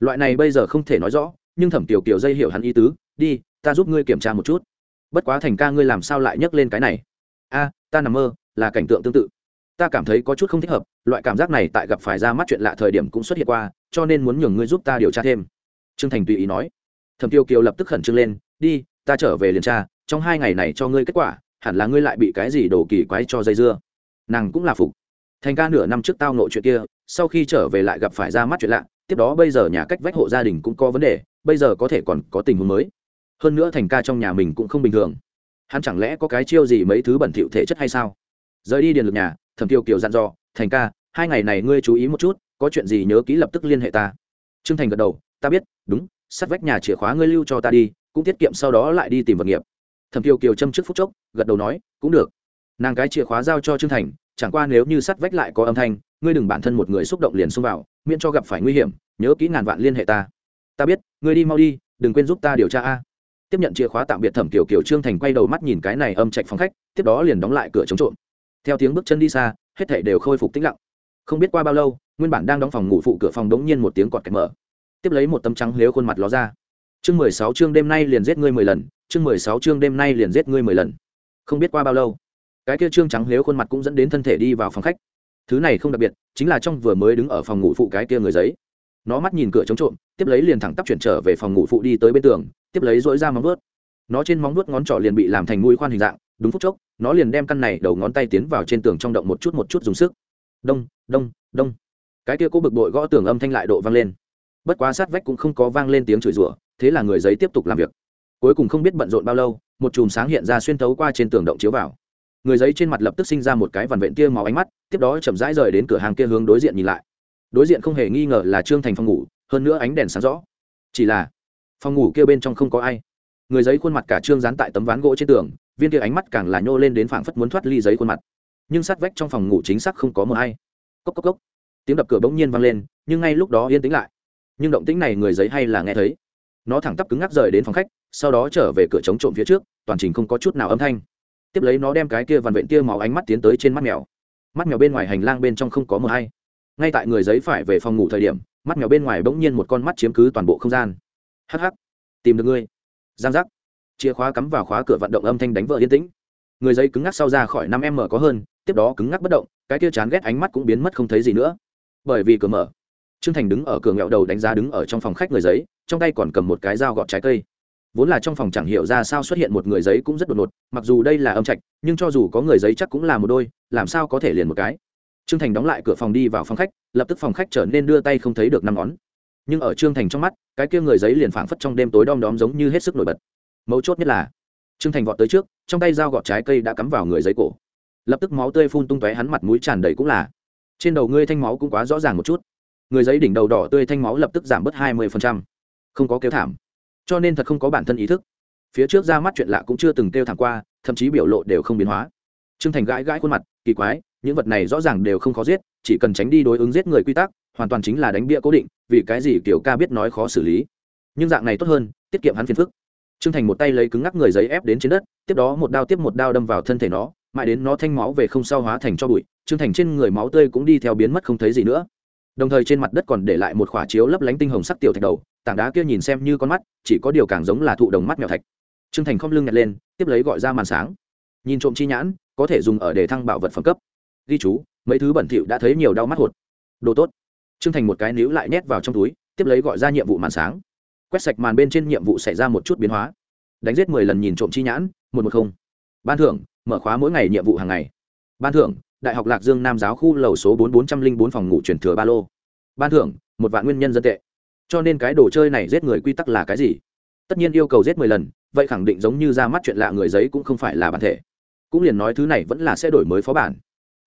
Loại này bây giờ không thể nói rõ, nhưng thẩm tiểu kiều dây hiểu hắn ý tứ, đi, ta giúp ngươi kiểm tra một chút. Bất quá thành ca ngươi làm sao lại nhắc lên cái này? A, ta nằm mơ là cảnh tượng tương tự. Ta cảm thấy có chút không thích hợp, loại cảm giác này tại gặp phải ra mắt chuyện lạ thời điểm cũng xuất hiện qua, cho nên muốn nhường ngươi giúp ta điều tra thêm. Trương thành tùy ý nói. Thẩm tiêu kiều lập tức khẩn trương lên, đi, ta trở về liền tra, trong hai ngày này cho ngươi kết quả, hẳn là ngươi lại bị cái gì đồ kỳ quái cho dây dưa. Nàng cũng là phục. Thành ca nửa năm trước tao nội chuyện kia, sau khi trở về lại gặp phải ra mắt chuyện lạ, tiếp đó bây giờ nhà cách vách hộ gia đình cũng có vấn đề, bây giờ có thể còn có tình huống mới. Hơn nữa thành ca trong nhà mình cũng không bình thường. Hắn chẳng lẽ có cái chiêu gì mấy thứ bẩn thỉu thể chất hay sao? Rời đi điện lực nhà, thẩm tiêu kiều dặn dò, thành ca, hai ngày này ngươi chú ý một chút, có chuyện gì nhớ kỹ lập tức liên hệ ta. Trương thành gật đầu, ta biết, đúng, sắt vách nhà chìa khóa ngươi lưu cho ta đi, cũng tiết kiệm sau đó lại đi tìm vật nghiệp. Thẩm tiêu kiều châm trước phút chốc, gật đầu nói, cũng được. Nàng cái chìa khóa giao cho trương thành, chẳng qua nếu như sắt vách lại có âm thanh, ngươi đừng bản thân một người xúc động liền xông vào, miễn cho gặp phải nguy hiểm, nhớ kỹ ngàn vạn liên hệ ta. Ta biết, ngươi đi mau đi, đừng quên giúp ta điều tra a. Tiếp nhận chìa khóa tạm biệt thẩm kiểu kiểu trương thành quay đầu mắt nhìn cái này âm trạch phòng khách, tiếp đó liền đóng lại cửa chống trộm theo tiếng bước chân đi xa, hết thảy đều khôi phục tĩnh lặng. Không biết qua bao lâu, nguyên bản đang đóng phòng ngủ phụ cửa phòng đống nhiên một tiếng cọt kẹt mở. Tiếp lấy một tấm trắng lếu khuôn mặt ló ra. Chương mười sáu chương đêm nay liền giết ngươi mười lần, chương mười sáu chương đêm nay liền giết ngươi mười lần. Không biết qua bao lâu, cái kia trương trắng lếu khuôn mặt cũng dẫn đến thân thể đi vào phòng khách. Thứ này không đặc biệt, chính là trong vừa mới đứng ở phòng ngủ phụ cái kia người giấy. Nó mắt nhìn cửa chống trộm, tiếp lấy liền thẳng tắp chuyển trở về phòng ngủ phụ đi tới bên tường, tiếp lấy dỗi ra móng vớt nó trên móng vuốt ngón trỏ liền bị làm thành mũi khoan hình dạng, đúng phút chốc nó liền đem căn này đầu ngón tay tiến vào trên tường trong động một chút một chút dùng sức. Đông đông đông. Cái kia cố bực bội gõ tường âm thanh lại độ vang lên. Bất quá sát vách cũng không có vang lên tiếng chửi rủa, thế là người giấy tiếp tục làm việc. Cuối cùng không biết bận rộn bao lâu, một chùm sáng hiện ra xuyên thấu qua trên tường động chiếu vào. Người giấy trên mặt lập tức sinh ra một cái vằn vện tia máu ánh mắt, tiếp đó chậm rãi rời đến cửa hàng kia hướng đối diện nhìn lại. Đối diện không hề nghi ngờ là trương thành phòng ngủ, hơn nữa ánh đèn sáng rõ. Chỉ là phòng ngủ kia bên trong không có ai. Người giấy khuôn mặt cả trương dán tại tấm ván gỗ trên tường viên kia ánh mắt càng là nhô lên đến phảng phất muốn thoát ly giấy khuôn mặt. Nhưng sát vách trong phòng ngủ chính xác không có một ai. Cốc cốc cốc. Tiếng đập cửa bỗng nhiên vang lên, nhưng ngay lúc đó yên tĩnh lại. Nhưng động tĩnh này người giấy hay là nghe thấy. Nó thẳng tắp cứng ngắc rời đến phòng khách, sau đó trở về cửa chống trộm phía trước, toàn trình không có chút nào âm thanh. Tiếp lấy nó đem cái kia vằn vện tia máu ánh mắt tiến tới trên mắt mèo. Mắt mèo bên ngoài hành lang bên trong không có mờ hay ngay tại người giấy phải về phòng ngủ thời điểm, mắt mèo bên ngoài bỗng nhiên một con mắt chiếm cứ toàn bộ không gian. Hh tìm được ngươi. Giang giác chìa khóa cắm vào khóa cửa vận động âm thanh đánh vỡ yên tĩnh. Người giấy cứng ngắc sau ra khỏi năm em mở có hơn, tiếp đó cứng ngắc bất động, cái kia chán ghét ánh mắt cũng biến mất không thấy gì nữa. Bởi vì cửa mở, trương thành đứng ở cửa nghẹo đầu đánh giá đứng ở trong phòng khách người giấy, trong tay còn cầm một cái dao gọt trái cây. Vốn là trong phòng chẳng hiểu ra sao xuất hiện một người giấy cũng rất đột ngột, mặc dù đây là âm trạch, nhưng cho dù có người giấy chắc cũng là một đôi, làm sao có thể liền một cái. Trương thành đóng lại cửa phòng đi vào phòng khách, lập tức phòng khách trở nên đưa tay không thấy được năm ngón. Nhưng ở trương thành trong mắt, cái kia người giấy liền phảng phất trong đêm tối đom đóm giống như hết sức nổi bật mấu chốt nhất là trương thành vọt tới trước, trong tay dao gọt trái cây đã cắm vào người giấy cổ. Lập tức máu tươi phun tung tóe hắn mặt mũi tràn đầy cũng là. Trên đầu ngươi thanh máu cũng quá rõ ràng một chút. Người giấy đỉnh đầu đỏ tươi thanh máu lập tức giảm bớt hai mươi không có kêu thảm. Cho nên thật không có bản thân ý thức. Phía trước ra mắt chuyện lạ cũng chưa từng kêu thảm qua, thậm chí biểu lộ đều không biến hóa. Trương thành gãi gãi khuôn mặt, kỳ quái, những vật này rõ ràng đều không khó giết, chỉ cần tránh đi đối ứng giết người quy tắc, hoàn toàn chính là đánh bia cố định, vì cái gì kiểu ca biết nói khó xử lý. Nhưng dạng này tốt hơn, tiết kiệm hắn phiền phức trương thành một tay lấy cứng ngắc người giấy ép đến trên đất, tiếp đó một đao tiếp một đao đâm vào thân thể nó, mãi đến nó thanh máu về không sao hóa thành cho bụi, trương thành trên người máu tươi cũng đi theo biến mất không thấy gì nữa. Đồng thời trên mặt đất còn để lại một khỏa chiếu lấp lánh tinh hồng sắc tiểu thạch đầu, tảng đá kia nhìn xem như con mắt, chỉ có điều càng giống là thụ đồng mắt mèo thạch. Trương thành không lưng nhặt lên, tiếp lấy gọi ra màn sáng. Nhìn trộm chi nhãn, có thể dùng ở để thăng bảo vật phẩm cấp. Ghi chú, mấy thứ bẩn thỉu đã thấy nhiều đau mắt hột. Đồ tốt. Trương thành một cái níu lại nhét vào trong túi, tiếp lấy gọi ra nhiệm vụ màn sáng quét sạch màn bên trên nhiệm vụ xảy ra một chút biến hóa. Đánh giết mười lần nhìn trộm chi nhãn, một một không. Ban thưởng, mở khóa mỗi ngày nhiệm vụ hàng ngày. Ban thưởng, đại học lạc dương nam giáo khu lầu số bốn bốn trăm linh bốn phòng ngủ truyền thừa ba lô. Ban thưởng, một vạn nguyên nhân dân tệ. Cho nên cái đồ chơi này giết người quy tắc là cái gì? Tất nhiên yêu cầu giết mười lần, vậy khẳng định giống như ra mắt chuyện lạ người giấy cũng không phải là bản thể. Cũng liền nói thứ này vẫn là sẽ đổi mới phó bản.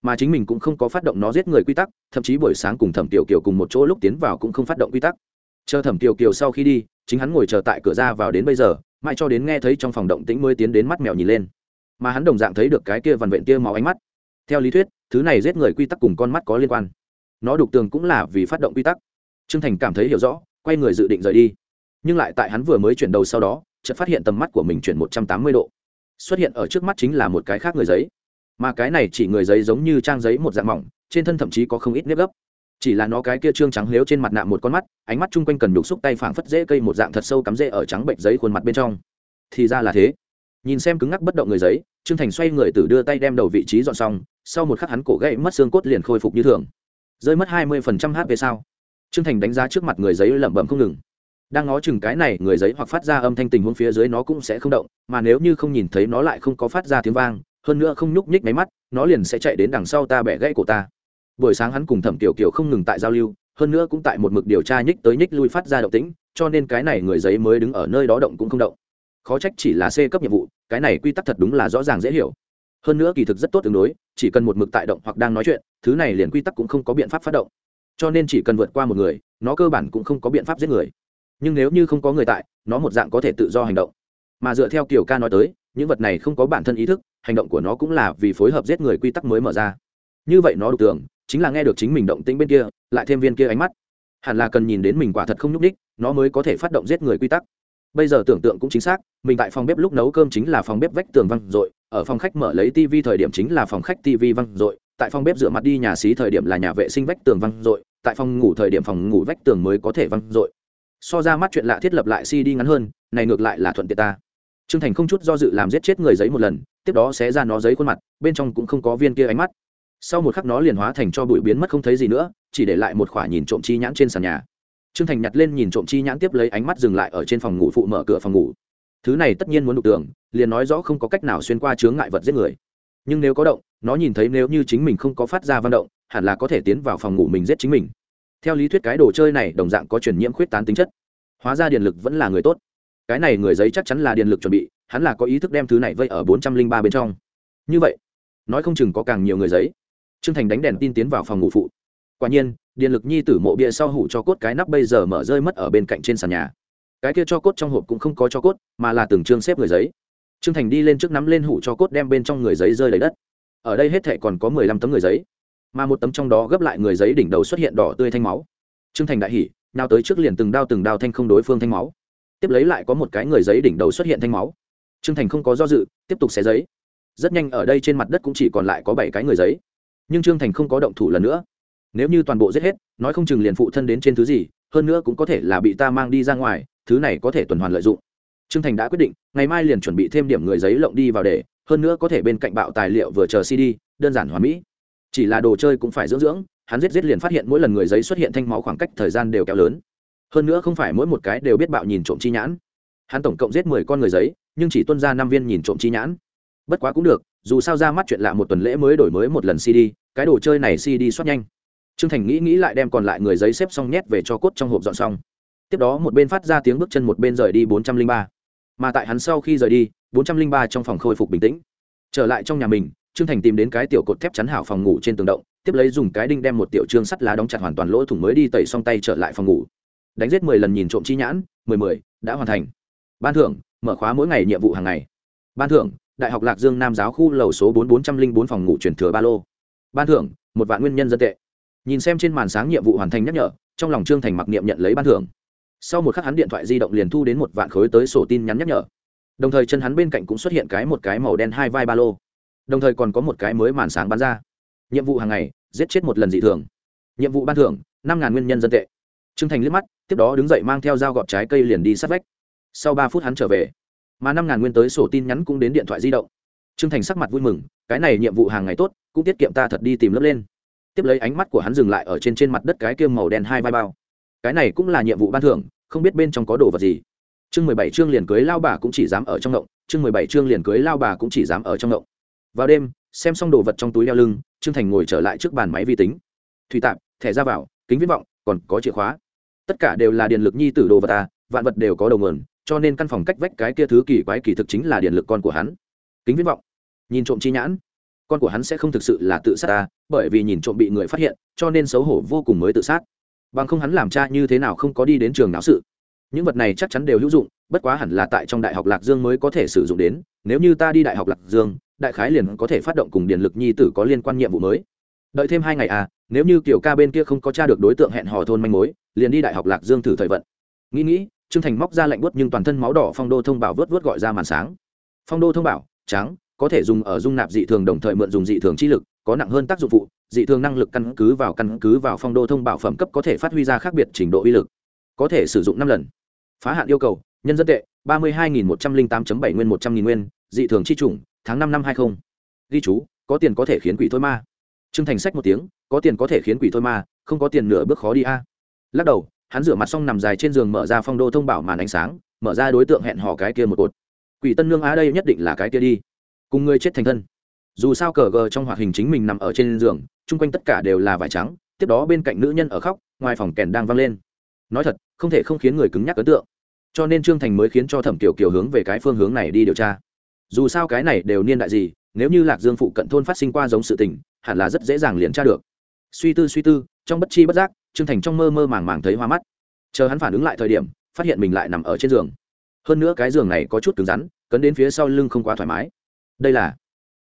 Mà chính mình cũng không có phát động nó giết người quy tắc, thậm chí buổi sáng cùng thẩm tiểu kiều cùng một chỗ lúc tiến vào cũng không phát động quy tắc chờ thẩm kiều kiều sau khi đi, chính hắn ngồi chờ tại cửa ra vào đến bây giờ, mãi cho đến nghe thấy trong phòng động tĩnh mới tiến đến mắt mèo nhìn lên. Mà hắn đồng dạng thấy được cái kia vằn vện tia máu ánh mắt. Theo lý thuyết, thứ này giết người quy tắc cùng con mắt có liên quan. Nó đục tường cũng là vì phát động quy tắc. T r ư ơ n g thành cảm thấy hiểu rõ, quay người dự định rời đi. Nhưng lại tại hắn vừa mới chuyển đầu sau đó, chợt phát hiện tầm mắt của mình chuyển một trăm tám mươi độ. Xuất hiện ở trước mắt chính là một cái khác người giấy. Mà cái này chỉ người giấy giống như trang giấy một dạng mỏng, trên thân thậm chí có không ít nếp gấp chỉ là nó cái kia trương trắng lếu trên mặt nạ một con mắt, ánh mắt chung quanh cần đục xúc tay phảng phất dễ cây một dạng thật sâu cắm rễ ở trắng bệnh giấy khuôn mặt bên trong. Thì ra là thế. Nhìn xem cứng ngắc bất động người giấy, trương thành xoay người từ đưa tay đem đầu vị trí dọn xong, sau một khắc hắn cổ gãy mất xương cốt liền khôi phục như thường. Rơi mất hai mươi phần trăm hp sao? Trương thành đánh giá trước mặt người giấy lẩm bẩm không ngừng. Đang ngó chừng cái này, người giấy hoặc phát ra âm thanh tình huống phía dưới nó cũng sẽ không động, mà nếu như không nhìn thấy nó lại không có phát ra tiếng vang, hơn nữa không nhúc nhích máy mắt, nó liền sẽ chạy đến đằng sau ta bẻ gãy cổ ta buổi sáng hắn cùng thẩm tiểu kiều không ngừng tại giao lưu, hơn nữa cũng tại một mực điều tra nhích tới nhích lui phát ra động tĩnh, cho nên cái này người giấy mới đứng ở nơi đó động cũng không động. Khó trách chỉ là c cấp nhiệm vụ, cái này quy tắc thật đúng là rõ ràng dễ hiểu. Hơn nữa kỳ thực rất tốt tương đối, chỉ cần một mực tại động hoặc đang nói chuyện, thứ này liền quy tắc cũng không có biện pháp phát động. Cho nên chỉ cần vượt qua một người, nó cơ bản cũng không có biện pháp giết người. Nhưng nếu như không có người tại, nó một dạng có thể tự do hành động. Mà dựa theo kiểu ca nói tới, những vật này không có bản thân ý thức, hành động của nó cũng là vì phối hợp giết người quy tắc mới mở ra. Như vậy nó đục tưởng chính là nghe được chính mình động tĩnh bên kia, lại thêm viên kia ánh mắt. Hẳn là cần nhìn đến mình quả thật không nhúc ních nó mới có thể phát động giết người quy tắc. Bây giờ tưởng tượng cũng chính xác, mình tại phòng bếp lúc nấu cơm chính là phòng bếp vách tường văng r ở phòng khách mở lấy tv thời điểm chính là phòng khách tv văng r tại phòng bếp rửa mặt đi nhà xí thời điểm là nhà vệ sinh vách tường văng r tại phòng ngủ thời điểm phòng ngủ vách tường mới có thể văng r so ra mắt chuyện lạ thiết lập lại cd ngắn hơn, này ngược lại là thuận tiện ta. Trương thành không chút do dự làm giết chết người giấy một lần, tiếp đó sẽ ra nó giấy khuôn mặt, bên trong cũng không có viên kia ánh mắt sau một khắc nó liền hóa thành cho bụi biến mất không thấy gì nữa, chỉ để lại một khoả nhìn trộm chi nhãn trên sàn nhà. Trương thành nhặt lên nhìn trộm chi nhãn tiếp lấy ánh mắt dừng lại ở trên phòng ngủ phụ mở cửa phòng ngủ. Thứ này tất nhiên muốn đục tưởng liền nói rõ không có cách nào xuyên qua chướng ngại vật giết người. Nhưng nếu có động, nó nhìn thấy nếu như chính mình không có phát ra văn động, hẳn là có thể tiến vào phòng ngủ mình giết chính mình. Theo lý thuyết cái đồ chơi này đồng dạng có truyền nhiễm khuyết tán tính chất. Hóa ra điện lực vẫn là người tốt. Cái này người giấy chắc chắn là điện lực chuẩn bị, hắn là có ý thức đem thứ này vây ở bốn trăm linh ba bên trong. Như vậy, nói không chừng có càng nhiều người giấy trương thành đánh đèn tin tiến vào phòng ngủ phụ. Quả nhiên, điện lực nhi tử mộ bia sau hủ cho cốt cái nắp bây giờ mở rơi mất ở bên cạnh trên sàn nhà. Cái kia cho cốt trong hộp cũng không có cho cốt, mà là từng chương xếp người giấy. Trương thành đi lên trước nắm lên hủ cho cốt đem bên trong người giấy rơi lấy đất. Ở đây hết thệ còn có mười lăm tấm người giấy. Mà một tấm trong đó gấp lại người giấy đỉnh đầu xuất hiện đỏ tươi thanh máu. Trương thành đại hỉ, nào tới trước liền từng đao từng đao thanh không đối phương thanh máu. Tiếp lấy lại có một cái người giấy đỉnh đầu xuất hiện thanh máu. Trương thành không có do dự, tiếp tục xé giấy. Rất nhanh ở đây trên mặt đất cũng chỉ còn lại có bảy cái người giấy nhưng trương thành không có động thủ lần nữa. Nếu như toàn bộ giết hết, nói không chừng liền phụ thân đến trên thứ gì, hơn nữa cũng có thể là bị ta mang đi ra ngoài, thứ này có thể tuần hoàn lợi dụng. Trương thành đã quyết định, ngày mai liền chuẩn bị thêm điểm người giấy lộng đi vào để, hơn nữa có thể bên cạnh bạo tài liệu vừa chờ cd, đơn giản hoàn mỹ. Chỉ là đồ chơi cũng phải dưỡng dưỡng, hắn giết giết liền phát hiện mỗi lần người giấy xuất hiện thanh máu khoảng cách thời gian đều kéo lớn. Hơn nữa không phải mỗi một cái đều biết bạo nhìn trộm chi nhãn. Hắn tổng cộng giết mười con người giấy, nhưng chỉ tuân ra năm viên nhìn trộm chi nhãn. Bất quá cũng được dù sao ra mắt chuyện lạ một tuần lễ mới đổi mới một lần cd cái đồ chơi này cd xuất nhanh. Trương thành nghĩ nghĩ lại đem còn lại người giấy xếp xong nhét về cho cốt trong hộp dọn xong. Tiếp đó một bên phát ra tiếng bước chân một bên rời đi bốn trăm linh ba. Mà tại hắn sau khi rời đi, bốn trăm linh ba trong phòng khôi phục bình tĩnh. Trở lại trong nhà mình, trương thành tìm đến cái tiểu cột thép chắn hảo phòng ngủ trên tường động, tiếp lấy dùng cái đinh đem một tiểu trương sắt lá đóng chặt hoàn toàn lỗ thủng mới đi tẩy xong tay trở lại phòng ngủ. Đánh giết mười lần nhìn trộm chi nhãn, mười mười, đã hoàn thành. Ban thưởng, mở khóa mỗi ngày nhiệm vụ hàng ngày. Ban thưởng đại học lạc dương nam giáo khu lầu số bốn bốn trăm linh bốn phòng ngủ truyền thừa ba lô. Ban thưởng, một vạn nguyên nhân dân tệ. Nhìn xem trên màn sáng nhiệm vụ hoàn thành nhắc nhở, trong lòng trương thành mặc niệm nhận lấy ban thưởng. Sau một khắc hắn điện thoại di động liền thu đến một vạn khối tới sổ tin nhắn nhắc nhở. Đồng thời chân hắn bên cạnh cũng xuất hiện cái một cái màu đen hai vai ba lô. Đồng thời còn có một cái mới màn sáng bán ra. Nhiệm vụ hàng ngày, giết chết một lần dị thường. Nhiệm vụ ban thưởng, năm ngàn nguyên nhân dân tệ. Trương thành liếc mắt, tiếp đó đứng dậy mang theo dao gọt trái cây liền đi sát vách. Sau ba phút hắn trở về mà năm ngàn nguyên tới sổ tin nhắn cũng đến điện thoại di động. T r ư ơ n g thành sắc mặt vui mừng, cái này nhiệm vụ hàng ngày tốt, cũng tiết kiệm ta thật đi tìm lớp lên. Tiếp lấy ánh mắt của hắn dừng lại ở trên trên mặt đất cái kiêm màu đen hai vai bao. Cái này cũng là nhiệm vụ ban thưởng, không biết bên trong có đồ vật gì. Chương mười bảy chương liền cưới lao bà cũng chỉ dám ở trong động chương mười bảy chương liền cưới lao bà cũng chỉ dám ở trong động vào đêm, xem xong đồ vật trong túi đeo lưng, trương thành ngồi trở lại trước bàn máy vi tính. Thủy tạp, thẻ ra vào, kính viễn vọng, còn có chìa khóa. Tất cả đều là điện lực nhi tử đồ vật ta vạn vật đều có đầu nguồn cho nên căn phòng cách vách cái kia thứ kỳ quái kỳ thực chính là điện lực con của hắn. Kính viễn vọng. Nhìn trộm chi nhãn, con của hắn sẽ không thực sự là tự sát ta, bởi vì nhìn trộm bị người phát hiện, cho nên xấu hổ vô cùng mới tự sát. Bằng không hắn làm cha như thế nào không có đi đến trường não sự. Những vật này chắc chắn đều hữu dụng, bất quá hẳn là tại trong đại học lạc dương mới có thể sử dụng đến, nếu như ta đi đại học lạc dương, đại khái liền có thể phát động cùng điện lực nhi tử có liên quan nhiệm vụ mới. Đợi thêm hai ngày à nếu như kiểu ca bên kia không có t r a được đối tượng hẹn hò thôn manh mối, liền đi đại học lạc dương thử thời vận. Nghĩ nghĩ trương thành móc ra lạnh bớt nhưng toàn thân máu đỏ phong đô thông bảo vớt vớt gọi ra màn sáng. Phong đô thông bảo, trắng, có thể dùng ở dung nạp dị thường đồng thời mượn dùng dị thường chi lực, có nặng hơn tác dụng phụ, dị thường năng lực căn cứ vào căn cứ vào phong đô thông bảo phẩm cấp có thể phát huy ra khác biệt trình độ uy lực, có thể sử dụng năm lần. Phá hạn yêu cầu, nhân dân tệ, ba mươi hai một trăm linh tám bảy nguyên một trăm nghìn nguyên, dị thường chi chủng, tháng năm năm hai mươi ghi chú, có tiền có thể khiến quỷ thôi ma. Trương thành sách một tiếng, có tiền có thể khiến quỷ thôi ma, không có tiền nửa bước khó đi a. Lắc đầu hắn rửa mặt xong nằm dài trên giường mở ra phong đô thông bảo màn ánh sáng, mở ra đối tượng hẹn hò cái kia một cột. Quỷ tân nương á đây nhất định là cái kia đi. Cùng người chết thành thân. Dù sao cờ gờ trong hoạt hình chính mình nằm ở trên giường, chung quanh tất cả đều là vải trắng, tiếp đó bên cạnh nữ nhân ở khóc, ngoài phòng kèn đang vang lên. Nói thật, không thể không khiến người cứng nhắc ấn tượng. Cho nên trương thành mới khiến cho thẩm kiều kiều hướng về cái phương hướng này đi điều tra. Dù sao cái này đều niên đại gì, nếu như lạc dương phụ cận thôn phát sinh qua giống sự tình, hẳn là rất dễ dàng liền tra được. Suy tư suy tư, trong bất chi bất giác trương thành trong mơ mơ màng màng thấy hoa mắt. Chờ hắn phản ứng lại thời điểm, phát hiện mình lại nằm ở trên giường. Hơn nữa cái giường này có chút cứng rắn, cấn đến phía sau lưng không quá thoải mái. Đây là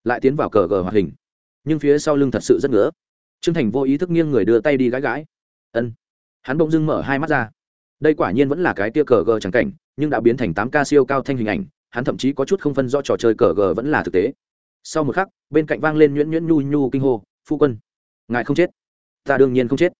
lại tiến vào cờ gờ hoạt hình. Nhưng phía sau lưng thật sự rất ngứa. Trương thành vô ý thức nghiêng người đưa tay đi gãi gãi. Ân. Hắn bỗng dưng mở hai mắt ra. Đây quả nhiên vẫn là cái tia cờ gờ trắng cảnh, nhưng đã biến thành tám ca siêu cao thanh hình ảnh, hắn thậm chí có chút không phân rõ trò chơi cờ gờ vẫn là thực tế. Sau một khắc, bên cạnh vang lên nhuyễn nhuyễn nhu nhu kinh hô, phu quân, ngài không chết. Ta đương nhiên không chết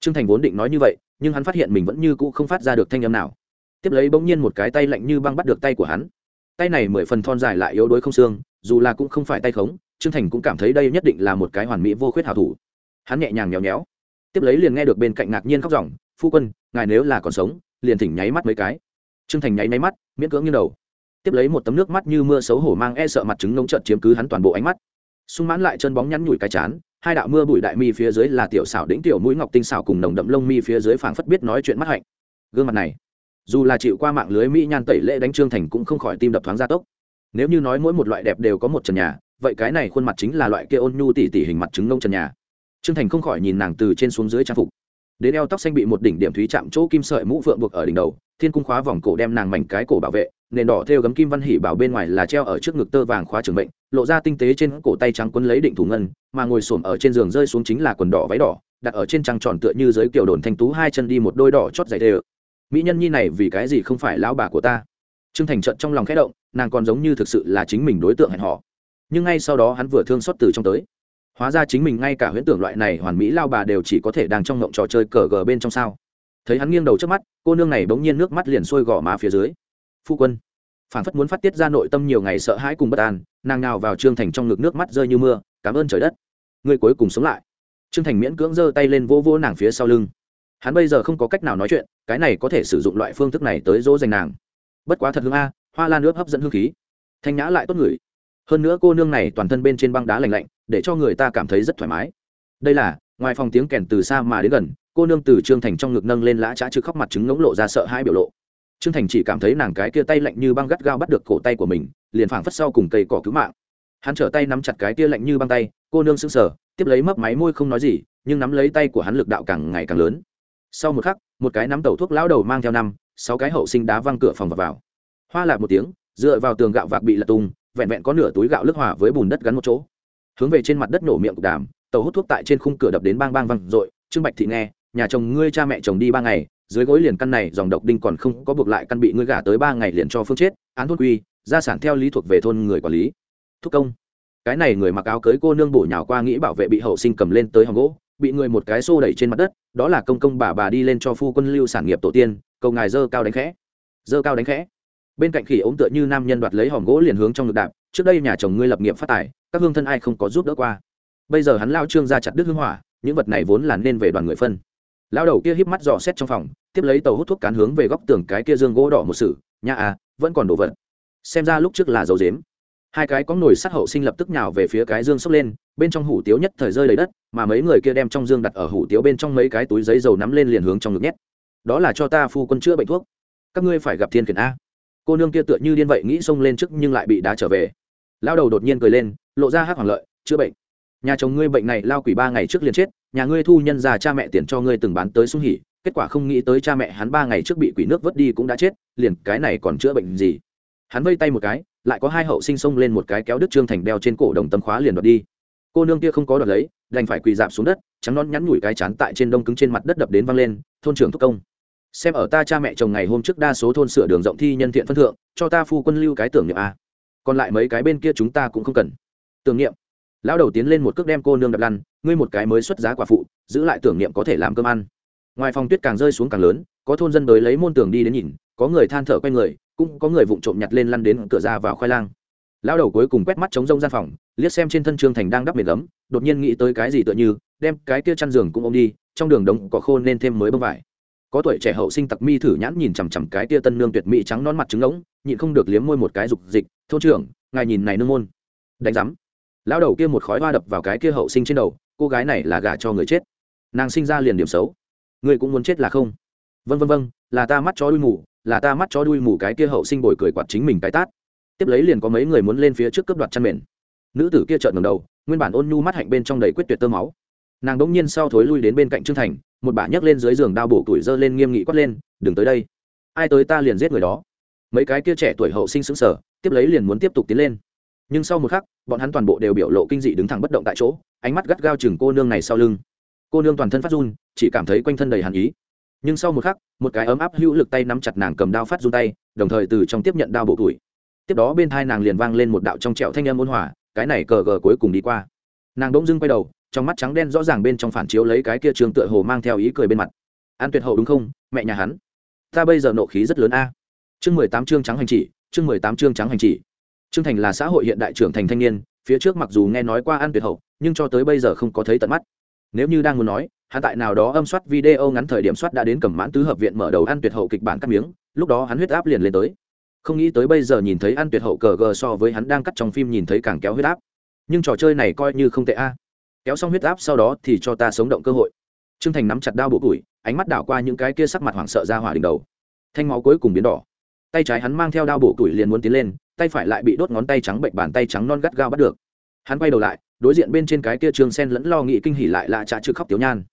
trương thành vốn định nói như vậy, nhưng hắn phát hiện mình vẫn như cũ không phát ra được thanh âm nào. Tiếp lấy bỗng nhiên một cái tay lạnh như băng bắt được tay của hắn. Tay này mười phần thon dài lại yếu đuối không xương, dù là cũng không phải tay khống, trương thành cũng cảm thấy đây nhất định là một cái hoàn mỹ vô khuyết hảo thủ. Hắn nhẹ nhàng nhéo nhéo. Tiếp lấy liền nghe được bên cạnh ngạc nhiên khóc ròng, phu quân, ngài nếu là còn sống, liền thỉnh nháy mắt mấy cái. Trương thành nháy nháy mắt, miễn cưỡng như đầu. Tiếp lấy một tấm nước mắt như mưa xấu hổ mang e sợ mặt trứng nông trợn chiếm cứ hắn toàn bộ ánh mắt. Sung mãn lại chân bóng nhắn nhủi cái chán hai đạo mưa bụi đại mi phía dưới là tiểu xảo đĩnh tiểu mũi ngọc tinh xảo cùng nồng đậm lông mi phía dưới phảng phất biết nói chuyện mắt hạnh. Gương mặt này, dù là chịu qua mạng lưới mỹ nhan tẩy lễ đánh trương thành cũng không khỏi tim đập thoáng gia tốc. Nếu như nói mỗi một loại đẹp đều có một trần nhà, vậy cái này khuôn mặt chính là loại kia ôn nhu tỉ tỉ hình mặt trứng nông trần nhà. Trương thành không khỏi nhìn nàng từ trên xuống dưới trang phục. Đến eo tóc xanh bị một đỉnh điểm thúy chạm chỗ kim sợi mũ phượng buộc ở đỉnh đầu, thiên cung khóa vòng cổ đem nàng mảnh cái cổ bảo vệ nền đỏ theo gấm kim văn hỉ bảo bên ngoài là treo ở trước ngực tơ vàng khóa trường mệnh, lộ ra tinh tế trên cổ tay trắng quấn lấy định thủ ngân, mà ngồi xổm ở trên giường rơi xuống chính là quần đỏ váy đỏ, đặt ở trên trăng tròn tựa như dưới kiểu đồn thanh tú hai chân đi một đôi đỏ chót dày đều mỹ nhân nhi này vì cái gì không phải lão bà của ta? Trương thành trận trong lòng khẽ động, nàng còn giống như thực sự là chính mình đối tượng hẹn họ nhưng ngay sau đó hắn vừa thương xót từ trong tới. Hóa ra chính mình ngay cả huyễn tưởng loại này hoàn mỹ lao bà đều chỉ có thể đang trong ngộng trò chơi cờ gờ bên trong sao. Thấy hắn nghiêng đầu trước mắt, cô nương này bỗng nhiên nước mắt liền sôi gò má phía dưới phu quân. Phản phất muốn phát tiết ra nội tâm nhiều ngày sợ hãi cùng bất an, nàng nào vào trương thành trong ngực nước mắt rơi như mưa, cảm ơn trời đất. Người cuối cùng sống lại. Trương thành miễn cưỡng giơ tay lên vô vô nàng phía sau lưng. Hắn bây giờ không có cách nào nói chuyện, cái này có thể sử dụng loại phương thức này tới dỗ dành nàng. Bất quá thật hương a, hoa lan nước hấp dẫn hương khí. Thanh nhã lại tốt người. hơn nữa cô nương này toàn thân bên trên băng đá lành lạnh, để cho người ta cảm thấy rất thoải mái. Đây là, ngoài phòng tiếng kèn từ xa mà đến gần, cô nương từ trương thành trong ngực nâng lên lã trá chứ khóc mặt trứng ngỗng lộ ra sợ hai biểu lộ trương thành chỉ cảm thấy nàng cái kia tay lạnh như băng gắt gao bắt được cổ tay của mình liền phảng phất sau cùng cây cỏ cứu mạng. Hắn trở tay nắm chặt cái kia lạnh như băng tay cô nương sững sờ tiếp lấy mấp máy môi không nói gì nhưng nắm lấy tay của hắn lực đạo càng ngày càng lớn. Sau một khắc một cái nắm tẩu thuốc lão đầu mang theo năm sáu cái hậu sinh đá văng cửa phòng vào, vào. hoa lạc một tiếng dựa vào tường gạo vạc bị lật tung vẹn vẹn có nửa túi gạo lức hòa với bùn đất gắn một chỗ. Hướng về trên mặt đất nổ miệng cục đàm tàu hút thuốc tại trên khung cửa đập đến bang bang văng r ộ i trương bạch thị nghe nhà chồng ngươi cha mẹ chồng đi ba ngày dưới gối liền căn này, dòng độc đinh còn không có buộc lại căn bị ngươi gả tới ba ngày liền cho phương chết, án thôn quy, gia sản theo lý thuộc về thôn người quản lý. Thúc công. Cái này người mặc áo cưới cô nương bổ nhào qua nghĩ bảo vệ bị hậu sinh cầm lên tới hòng gỗ, bị người một cái xô đẩy trên mặt đất, đó là công công bà bà đi lên cho phu quân lưu sản nghiệp tổ tiên, cầu ngài dơ cao đánh khẽ. Dơ cao đánh khẽ. Bên cạnh khỉ ốm tựa như nam nhân đoạt lấy hòm gỗ liền hướng trong ngực đạp, trước đây nhà chồng ngươi lập nghiệp phát tài, các hương thân ai không có giúp đỡ qua. Bây giờ hắn lao trương ra chặt đứt hương hỏa, những vật này vốn là nên về đoàn người phân lao đầu kia híp mắt dò xét trong phòng, tiếp lấy tàu hút thuốc cán hướng về góc tường cái kia dương gỗ đỏ một sử nhà à vẫn còn đồ vật. Xem ra lúc trước là dấu dếm hai cái có nồi sát hậu sinh lập tức nhào về phía cái dương sốc lên, bên trong hủ tiếu nhất thời rơi lấy đất, mà mấy người kia đem trong dương đặt ở hủ tiếu bên trong mấy cái túi giấy dầu nắm lên liền hướng trong ngực nhét. Đó là cho ta phu quân chữa bệnh thuốc. Các ngươi phải gặp thiên khiển a. Cô nương kia tựa như điên vậy nghĩ xông lên trước nhưng lại bị đá trở về. Lao đầu đột nhiên cười lên, lộ ra hát hoàng lợi, chữa bệnh. Nhà chồng ngươi bệnh này lao quỷ ba ngày trước liền chết nhà ngươi thu nhân già cha mẹ tiền cho ngươi từng bán tới sung hỉ, kết quả không nghĩ tới cha mẹ hắn ba ngày trước bị quỷ nước vớt đi cũng đã chết, liền cái này còn chữa bệnh gì? Hắn vây tay một cái, lại có hai hậu sinh xông lên một cái kéo đức trương thành đeo trên cổ đồng tâm khóa liền đoạt đi. Cô nương kia không có đoạt lấy, đành phải quỳ dạp xuống đất, trắng non nhắn nhủi cái chán tại trên đông cứng trên mặt đất đập đến văng lên, thôn trưởng thúc công, xem ở ta cha mẹ chồng ngày hôm trước đa số thôn sửa đường rộng thi nhân thiện phân thượng, cho ta phu quân lưu cái tưởng niệm a. Còn lại mấy cái bên kia chúng ta cũng không cần. Tưởng niệm lão đầu tiến lên một cước đem cô nương đập lăn, ngươi một cái mới xuất giá quả phụ, giữ lại tưởng niệm có thể làm cơm ăn. Ngoài phòng tuyết càng rơi xuống càng lớn, có thôn dân tới lấy môn tường đi đến nhìn, có người than thở q u a người, cũng có người vụng trộm nhặt lên lăn đến cửa ra vào khoai lang. Lão đầu cuối cùng quét mắt chống rông gian phòng, liếc xem trên thân trương thành đang đắp miệng ấm đột nhiên nghĩ tới cái gì tựa như, đem cái kia chăn giường cũng ôm đi, trong đường đống có khô nên thêm mới bông vải. Có tuổi trẻ hậu sinh tặc mi thử nhãn nhìn chằm chằm cái tia tân nương tuyệt mỹ trắng non mặt trứng ngỗng, nhịn không được liếm môi một cái dục dịch, thôn trưởng, ngài nhìn này nương môn. Đánh giám lão đầu kia một khói hoa đập vào cái kia hậu sinh trên đầu cô gái này là gả cho người chết. Nàng sinh ra liền điểm xấu. Người cũng muốn chết là không? Vân vân vân là ta mắt chó đuôi mù là ta mắt chó đuôi mù cái kia hậu sinh bồi cười quạt chính mình cái tát. Tiếp lấy liền có mấy người muốn lên phía trước cướp đoạt chăn mền. Nữ tử kia trợn ngầm đầu nguyên bản ôn nhu mắt hạnh bên trong đầy quyết tuyệt tơ máu. Nàng đống nhiên sau thối lui đến bên cạnh trương thành một bà nhấc lên dưới giường đao bổ tuổi dơ lên nghiêm nghị quát lên đừng tới đây. Ai tới ta liền giết người đó. Mấy cái kia trẻ tuổi hậu sinh sững sờ, tiếp lấy liền muốn tiếp tục tiến lên nhưng sau một khắc, bọn hắn toàn bộ đều biểu lộ kinh dị đứng thẳng bất động tại chỗ, ánh mắt gắt gao chừng cô nương này sau lưng. Cô nương toàn thân phát run, chỉ cảm thấy quanh thân đầy hàn ý. Nhưng sau một khắc, một cái ấm áp hữu lực tay nắm chặt nàng cầm đao phát run tay, đồng thời từ trong tiếp nhận đao bộ tuổi. Tiếp đó bên thai nàng liền vang lên một đạo trong trẹo thanh âm ôn hòa, cái này cờ gờ cuối cùng đi qua. Nàng bỗng dưng quay đầu, trong mắt trắng đen rõ ràng bên trong phản chiếu lấy cái kia trường tựa hồ mang theo ý cười bên mặt. An tuyệt hậu đúng không, mẹ nhà hắn? Ta bây giờ nộ khí rất lớn a. Chương mười tám chương trắng hành chỉ, chương mười tám chương trắng hành chỉ trương thành là xã hội hiện đại trưởng thành thanh niên, phía trước mặc dù nghe nói qua an tuyệt hậu, nhưng cho tới bây giờ không có thấy tận mắt. Nếu như đang muốn nói, hắn tại nào đó âm soát video ngắn thời điểm soát đã đến cầm mãn tứ hợp viện mở đầu an tuyệt hậu kịch bản cắt miếng, lúc đó hắn huyết áp liền lên tới. Không nghĩ tới bây giờ nhìn thấy an tuyệt hậu cờ gờ so với hắn đang cắt trong phim nhìn thấy càng kéo huyết áp. Nhưng trò chơi này coi như không tệ a. Kéo xong huyết áp sau đó thì cho ta sống động cơ hội. Trương thành nắm chặt đao bộ củi ánh mắt đảo qua những cái kia sắc mặt hoảng sợ ra hỏa đỉnh đầu. Thanh máu cuối cùng biến đỏ. Tay trái hắn mang theo đao bộ củi liền muốn tiến lên tay phải lại bị đốt ngón tay trắng bệnh bàn tay trắng non gắt gao bắt được. Hắn quay đầu lại, đối diện bên trên cái kia trương sen lẫn lo nghĩ kinh hỉ lại lạ trà chữ khóc tiểu nhan.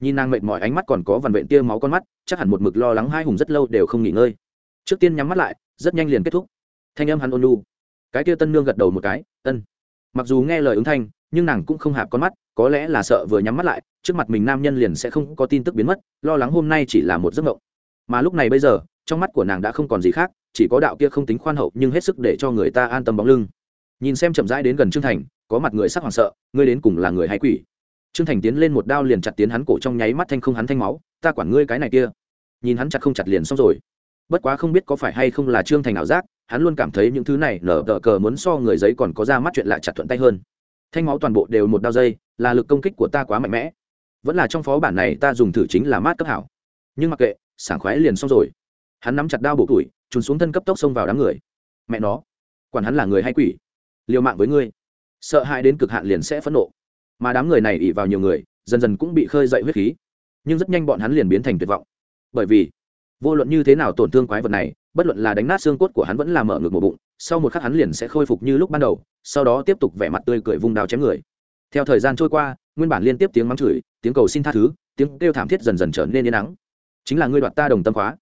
Nhìn nàng mệt mỏi ánh mắt còn có vằn vện tia máu con mắt, chắc hẳn một mực lo lắng hai hùng rất lâu đều không nghỉ ngơi. Trước tiên nhắm mắt lại, rất nhanh liền kết thúc. Thanh âm hắn ôn lu cái kia tân nương gật đầu một cái, ân. Mặc dù nghe lời ứng thanh, nhưng nàng cũng không hạp con mắt, có lẽ là sợ vừa nhắm mắt lại, trước mặt mình nam nhân liền sẽ không có tin tức biến mất, lo lắng hôm nay chỉ là một giấc mộng. Mà lúc này bây giờ trong mắt của nàng đã không còn gì khác, chỉ có đạo kia không tính khoan hậu nhưng hết sức để cho người ta an tâm bóng lưng. Nhìn xem chậm rãi đến gần trương thành, có mặt người sắc hoảng sợ, ngươi đến cùng là người hay quỷ? Trương thành tiến lên một đao liền chặt tiến hắn cổ trong nháy mắt thanh không hắn thanh máu, ta quản ngươi cái này kia. Nhìn hắn chặt không chặt liền xong rồi. Bất quá không biết có phải hay không là trương thành ảo giác, hắn luôn cảm thấy những thứ này nở tờ cờ muốn so người giấy còn có ra mắt chuyện lại chặt thuận tay hơn. Thanh máu toàn bộ đều một đao dây, là lực công kích của ta quá mạnh mẽ. Vẫn là trong phó bản này ta dùng thử chính là mát cấp hảo. Nhưng mặc kệ, sảng khoái liền xong rồi hắn nắm chặt đao bổ tuổi trùn xuống thân cấp tốc xông vào đám người. Mẹ nó, quản hắn là người hay quỷ? Liều mạng với ngươi. Sợ hãi đến cực hạn liền sẽ phẫn nộ. Mà đám người này ỉ vào nhiều người, dần dần cũng bị khơi dậy huyết khí. Nhưng rất nhanh bọn hắn liền biến thành tuyệt vọng. Bởi vì, vô luận như thế nào tổn thương quái vật này, bất luận là đánh nát xương cốt của hắn vẫn là mở ngược một bụng, sau một khắc hắn liền sẽ khôi phục như lúc ban đầu, sau đó tiếp tục vẻ mặt tươi cười vung đao chém người. Theo thời gian trôi qua, nguyên bản liên tiếp tiếng mắng chửi, tiếng cầu xin tha thứ, tiếng kêu thảm thiết dần dần trở nên yên nắng chính là ngươi đoạt ta đồng tâm khóa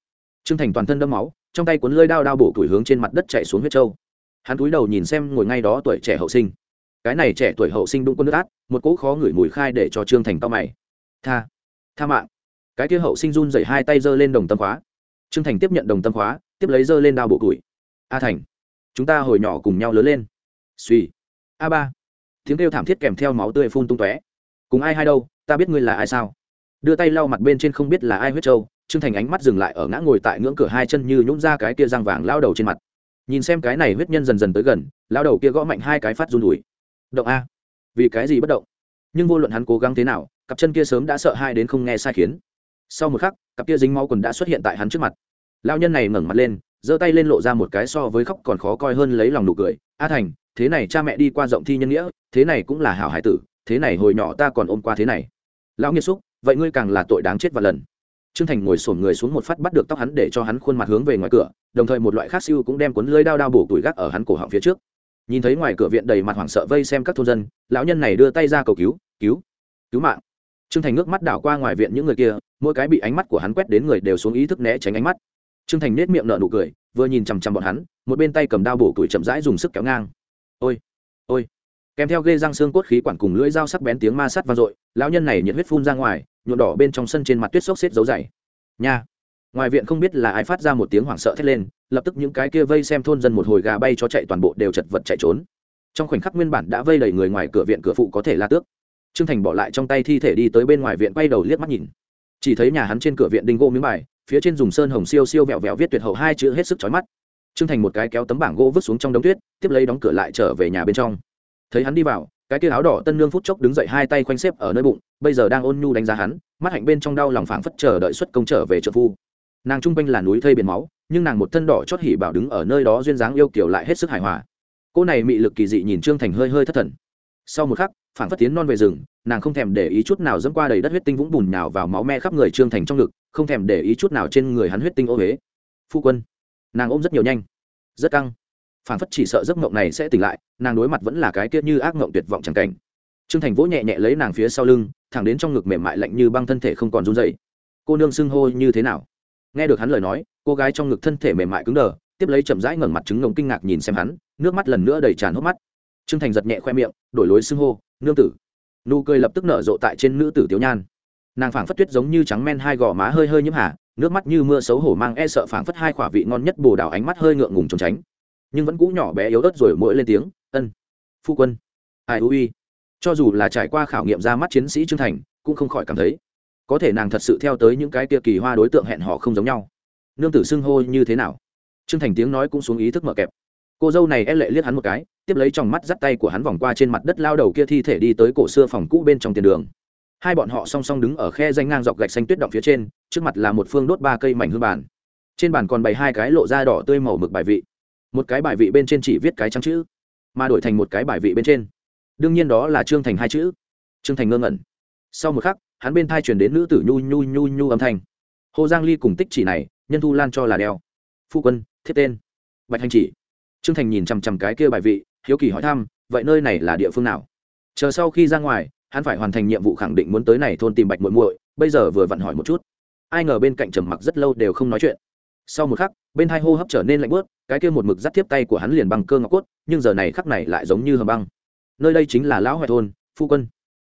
trương thành toàn thân đâm máu, trong tay cuốn lơi đao đao bổ tuổi hướng trên mặt đất chạy xuống huyết trâu hắn cúi đầu nhìn xem ngồi ngay đó tuổi trẻ hậu sinh. Cái này trẻ tuổi hậu sinh đụng quân nước át, một cỗ khó ngửi mùi khai để cho trương thành to mày. Tha tha mạng. Cái kia hậu sinh run dậy hai tay giơ lên đồng tâm khóa. Trương thành tiếp nhận đồng tâm khóa, tiếp lấy giơ lên đao bộ củi a thành, chúng ta hồi nhỏ cùng nhau lớn lên. Suy. A ba. Tiếng kêu thảm thiết kèm theo máu tươi phun tung tóe. Cùng ai hay đâu, ta biết ngươi là ai sao? Đưa tay lau mặt bên trên không biết là ai huyết trâu trương thành ánh mắt dừng lại ở ngã ngồi tại ngưỡng cửa hai chân như nhũn ra cái kia răng vàng lao đầu trên mặt. Nhìn xem cái này huyết nhân dần dần tới gần, lao đầu kia gõ mạnh hai cái phát run đùi. Động a. Vì cái gì bất động? Nhưng vô luận hắn cố gắng thế nào, cặp chân kia sớm đã sợ hai đến không nghe sai khiến. Sau một khắc, cặp kia dính máu quần đã xuất hiện tại hắn trước mặt. Lao nhân này ngẩng mặt lên, giơ tay lên lộ ra một cái so với khóc còn khó coi hơn lấy lòng nụ cười. A thành, thế này cha mẹ đi qua rộng thi nhân nghĩa, thế này cũng là hảo hải tử, thế này hồi nhỏ ta còn ôm qua thế này. Lão nghiệt xúc vậy ngươi càng là tội đáng chết và lần trương thành ngồi xổm người xuống một phát bắt được tóc hắn để cho hắn khuôn mặt hướng về ngoài cửa, đồng thời một loại khác siêu cũng đem cuốn lưới đao đao bổ tuổi gác ở hắn cổ họng phía trước. Nhìn thấy ngoài cửa viện đầy mặt hoảng sợ vây xem các thôn dân, lão nhân này đưa tay ra cầu cứu cứu cứu mạng. Trương thành ngước mắt đảo qua ngoài viện những người kia, mỗi cái bị ánh mắt của hắn quét đến người đều xuống ý thức né tránh ánh mắt. Trương thành nết miệng nở nụ cười, vừa nhìn chằm chằm bọn hắn, một bên tay cầm đao bổ tuổi chậm rãi dùng sức kéo ngang. Ôi ôi. Kèm theo ghê răng xương cốt khí quản cùng lưỡi dao sắc bén tiếng ma sát vang dội, lão nhân này nhiệt huyết phun ra ngoài nhuộm đỏ bên trong sân trên mặt tuyết xốc xếp dấu dày. Nha. Ngoài viện không biết là ai phát ra một tiếng hoảng sợ thét lên, lập tức những cái kia vây xem thôn dân một hồi gà bay cho chạy toàn bộ đều chật vật chạy trốn. Trong khoảnh khắc nguyên bản đã vây đầy người ngoài cửa viện cửa phụ có thể la tước. Trương thành bỏ lại trong tay thi thể đi tới bên ngoài viện quay đầu liếc mắt nhìn. Chỉ thấy nhà hắn trên cửa viện đinh gỗ miếng bài, phía trên dùng sơn hồng siêu siêu vẹo vẹo viết tuyệt hậu hai chữ hết sức chói mắt. Trương thành một cái kéo tấm bảng gỗ vứt xuống trong đống tuyết, tiếp lấy đóng cửa lại trở về nhà bên trong. Thấy hắn đi vào cái kia áo đỏ tân nương phút chốc đứng dậy hai tay khoanh xếp ở nơi bụng, bây giờ đang ôn nhu đánh giá hắn, mắt hạnh bên trong đau lòng phảng phất chờ đợi xuất công trở về trợ phu. Nàng trung quanh là núi thây biển máu, nhưng nàng một thân đỏ chót hỉ bảo đứng ở nơi đó duyên dáng yêu kiểu lại hết sức hài hòa. Cô này mị lực kỳ dị nhìn trương thành hơi hơi thất thần. Sau một khắc, phảng phất tiến non về rừng, nàng không thèm để ý chút nào dẫm qua đầy đất huyết tinh vũng bùn nhào vào máu me khắp người trương thành trong ngực, không thèm để ý chút nào trên người hắn huyết tinh ô huế phu quân, nàng ôm rất nhiều nhanh, rất căng phảng phất chỉ sợ giấc mộng này sẽ tỉnh lại, nàng đối mặt vẫn là cái kia như ác mộng tuyệt vọng chẳng cảnh. Trương thành vỗ nhẹ nhẹ lấy nàng phía sau lưng, thẳng đến trong ngực mềm mại lạnh như băng thân thể không còn run dậy cô nương xưng hô như thế nào? Nghe được hắn lời nói, cô gái trong ngực thân thể mềm mại cứng đờ, tiếp lấy chậm rãi ngẩng mặt trứng ngông kinh ngạc nhìn xem hắn, nước mắt lần nữa đầy tràn hốc mắt. Trương thành giật nhẹ khoe miệng, đổi lối xưng hô, nương tử. Nụ cười lập tức nở rộ tại trên nữ tử tiểu nhan. Nàng phảng phất tuyết giống như trắng men hai gò má hơi hơi nhiễm hà nước mắt như mưa xấu hổ mang e sợ phảng phất hai khỏa vị ngon nhất bồ đào ánh mắt hơi ngượng ngùng trốn tránh nhưng vẫn cũ nhỏ bé yếu ớt rồi mỗi lên tiếng, ân, phu quân. Ai ui cho dù là trải qua khảo nghiệm ra mắt chiến sĩ trương thành, cũng không khỏi cảm thấy, có thể nàng thật sự theo tới những cái kia kỳ hoa đối tượng hẹn họ không giống nhau. Nương tử xưng hô như thế nào? Trương thành tiếng nói cũng xuống ý thức mở kẹp. Cô dâu này e lệ liếc hắn một cái, tiếp lấy trong mắt dắt tay của hắn vòng qua trên mặt đất lao đầu kia thi thể đi tới cổ xưa phòng cũ bên trong tiền đường. Hai bọn họ song song đứng ở khe danh ngang dọc gạch xanh tuyết động phía trên, trước mặt là một phương đốt ba cây mảnh hương bàn. Trên bàn còn bày hai cái lộ da đỏ tươi màu mực bài vị một cái bài vị bên trên chỉ viết cái trắng chữ, mà đổi thành một cái bài vị bên trên. Đương nhiên đó là trương thành hai chữ. Trương thành ngơ ngẩn. Sau một khắc, hắn bên thai chuyển đến nữ tử nhu nhu nhu nhu âm thanh. Hồ giang ly cùng tích chỉ này, nhân thu lan cho là đeo phu quân, thiết tên. Bạch hành chỉ. Trương thành nhìn chằm chằm cái kia bài vị, hiếu kỳ hỏi thăm, vậy nơi này là địa phương nào? Chờ sau khi ra ngoài, hắn phải hoàn thành nhiệm vụ khẳng định muốn tới này thôn tìm bạch muội muội, bây giờ vừa vặn hỏi một chút. Ai ngờ bên cạnh trầm mặc rất lâu đều không nói chuyện. Sau một khắc, bên hai hô hấp trở nên lạnh bớt cái kia một mực dắt tiếp tay của hắn liền bằng cơ ngọc cốt, nhưng giờ này khắc này lại giống như hầm băng. Nơi đây chính là lão hoài thôn, phu quân.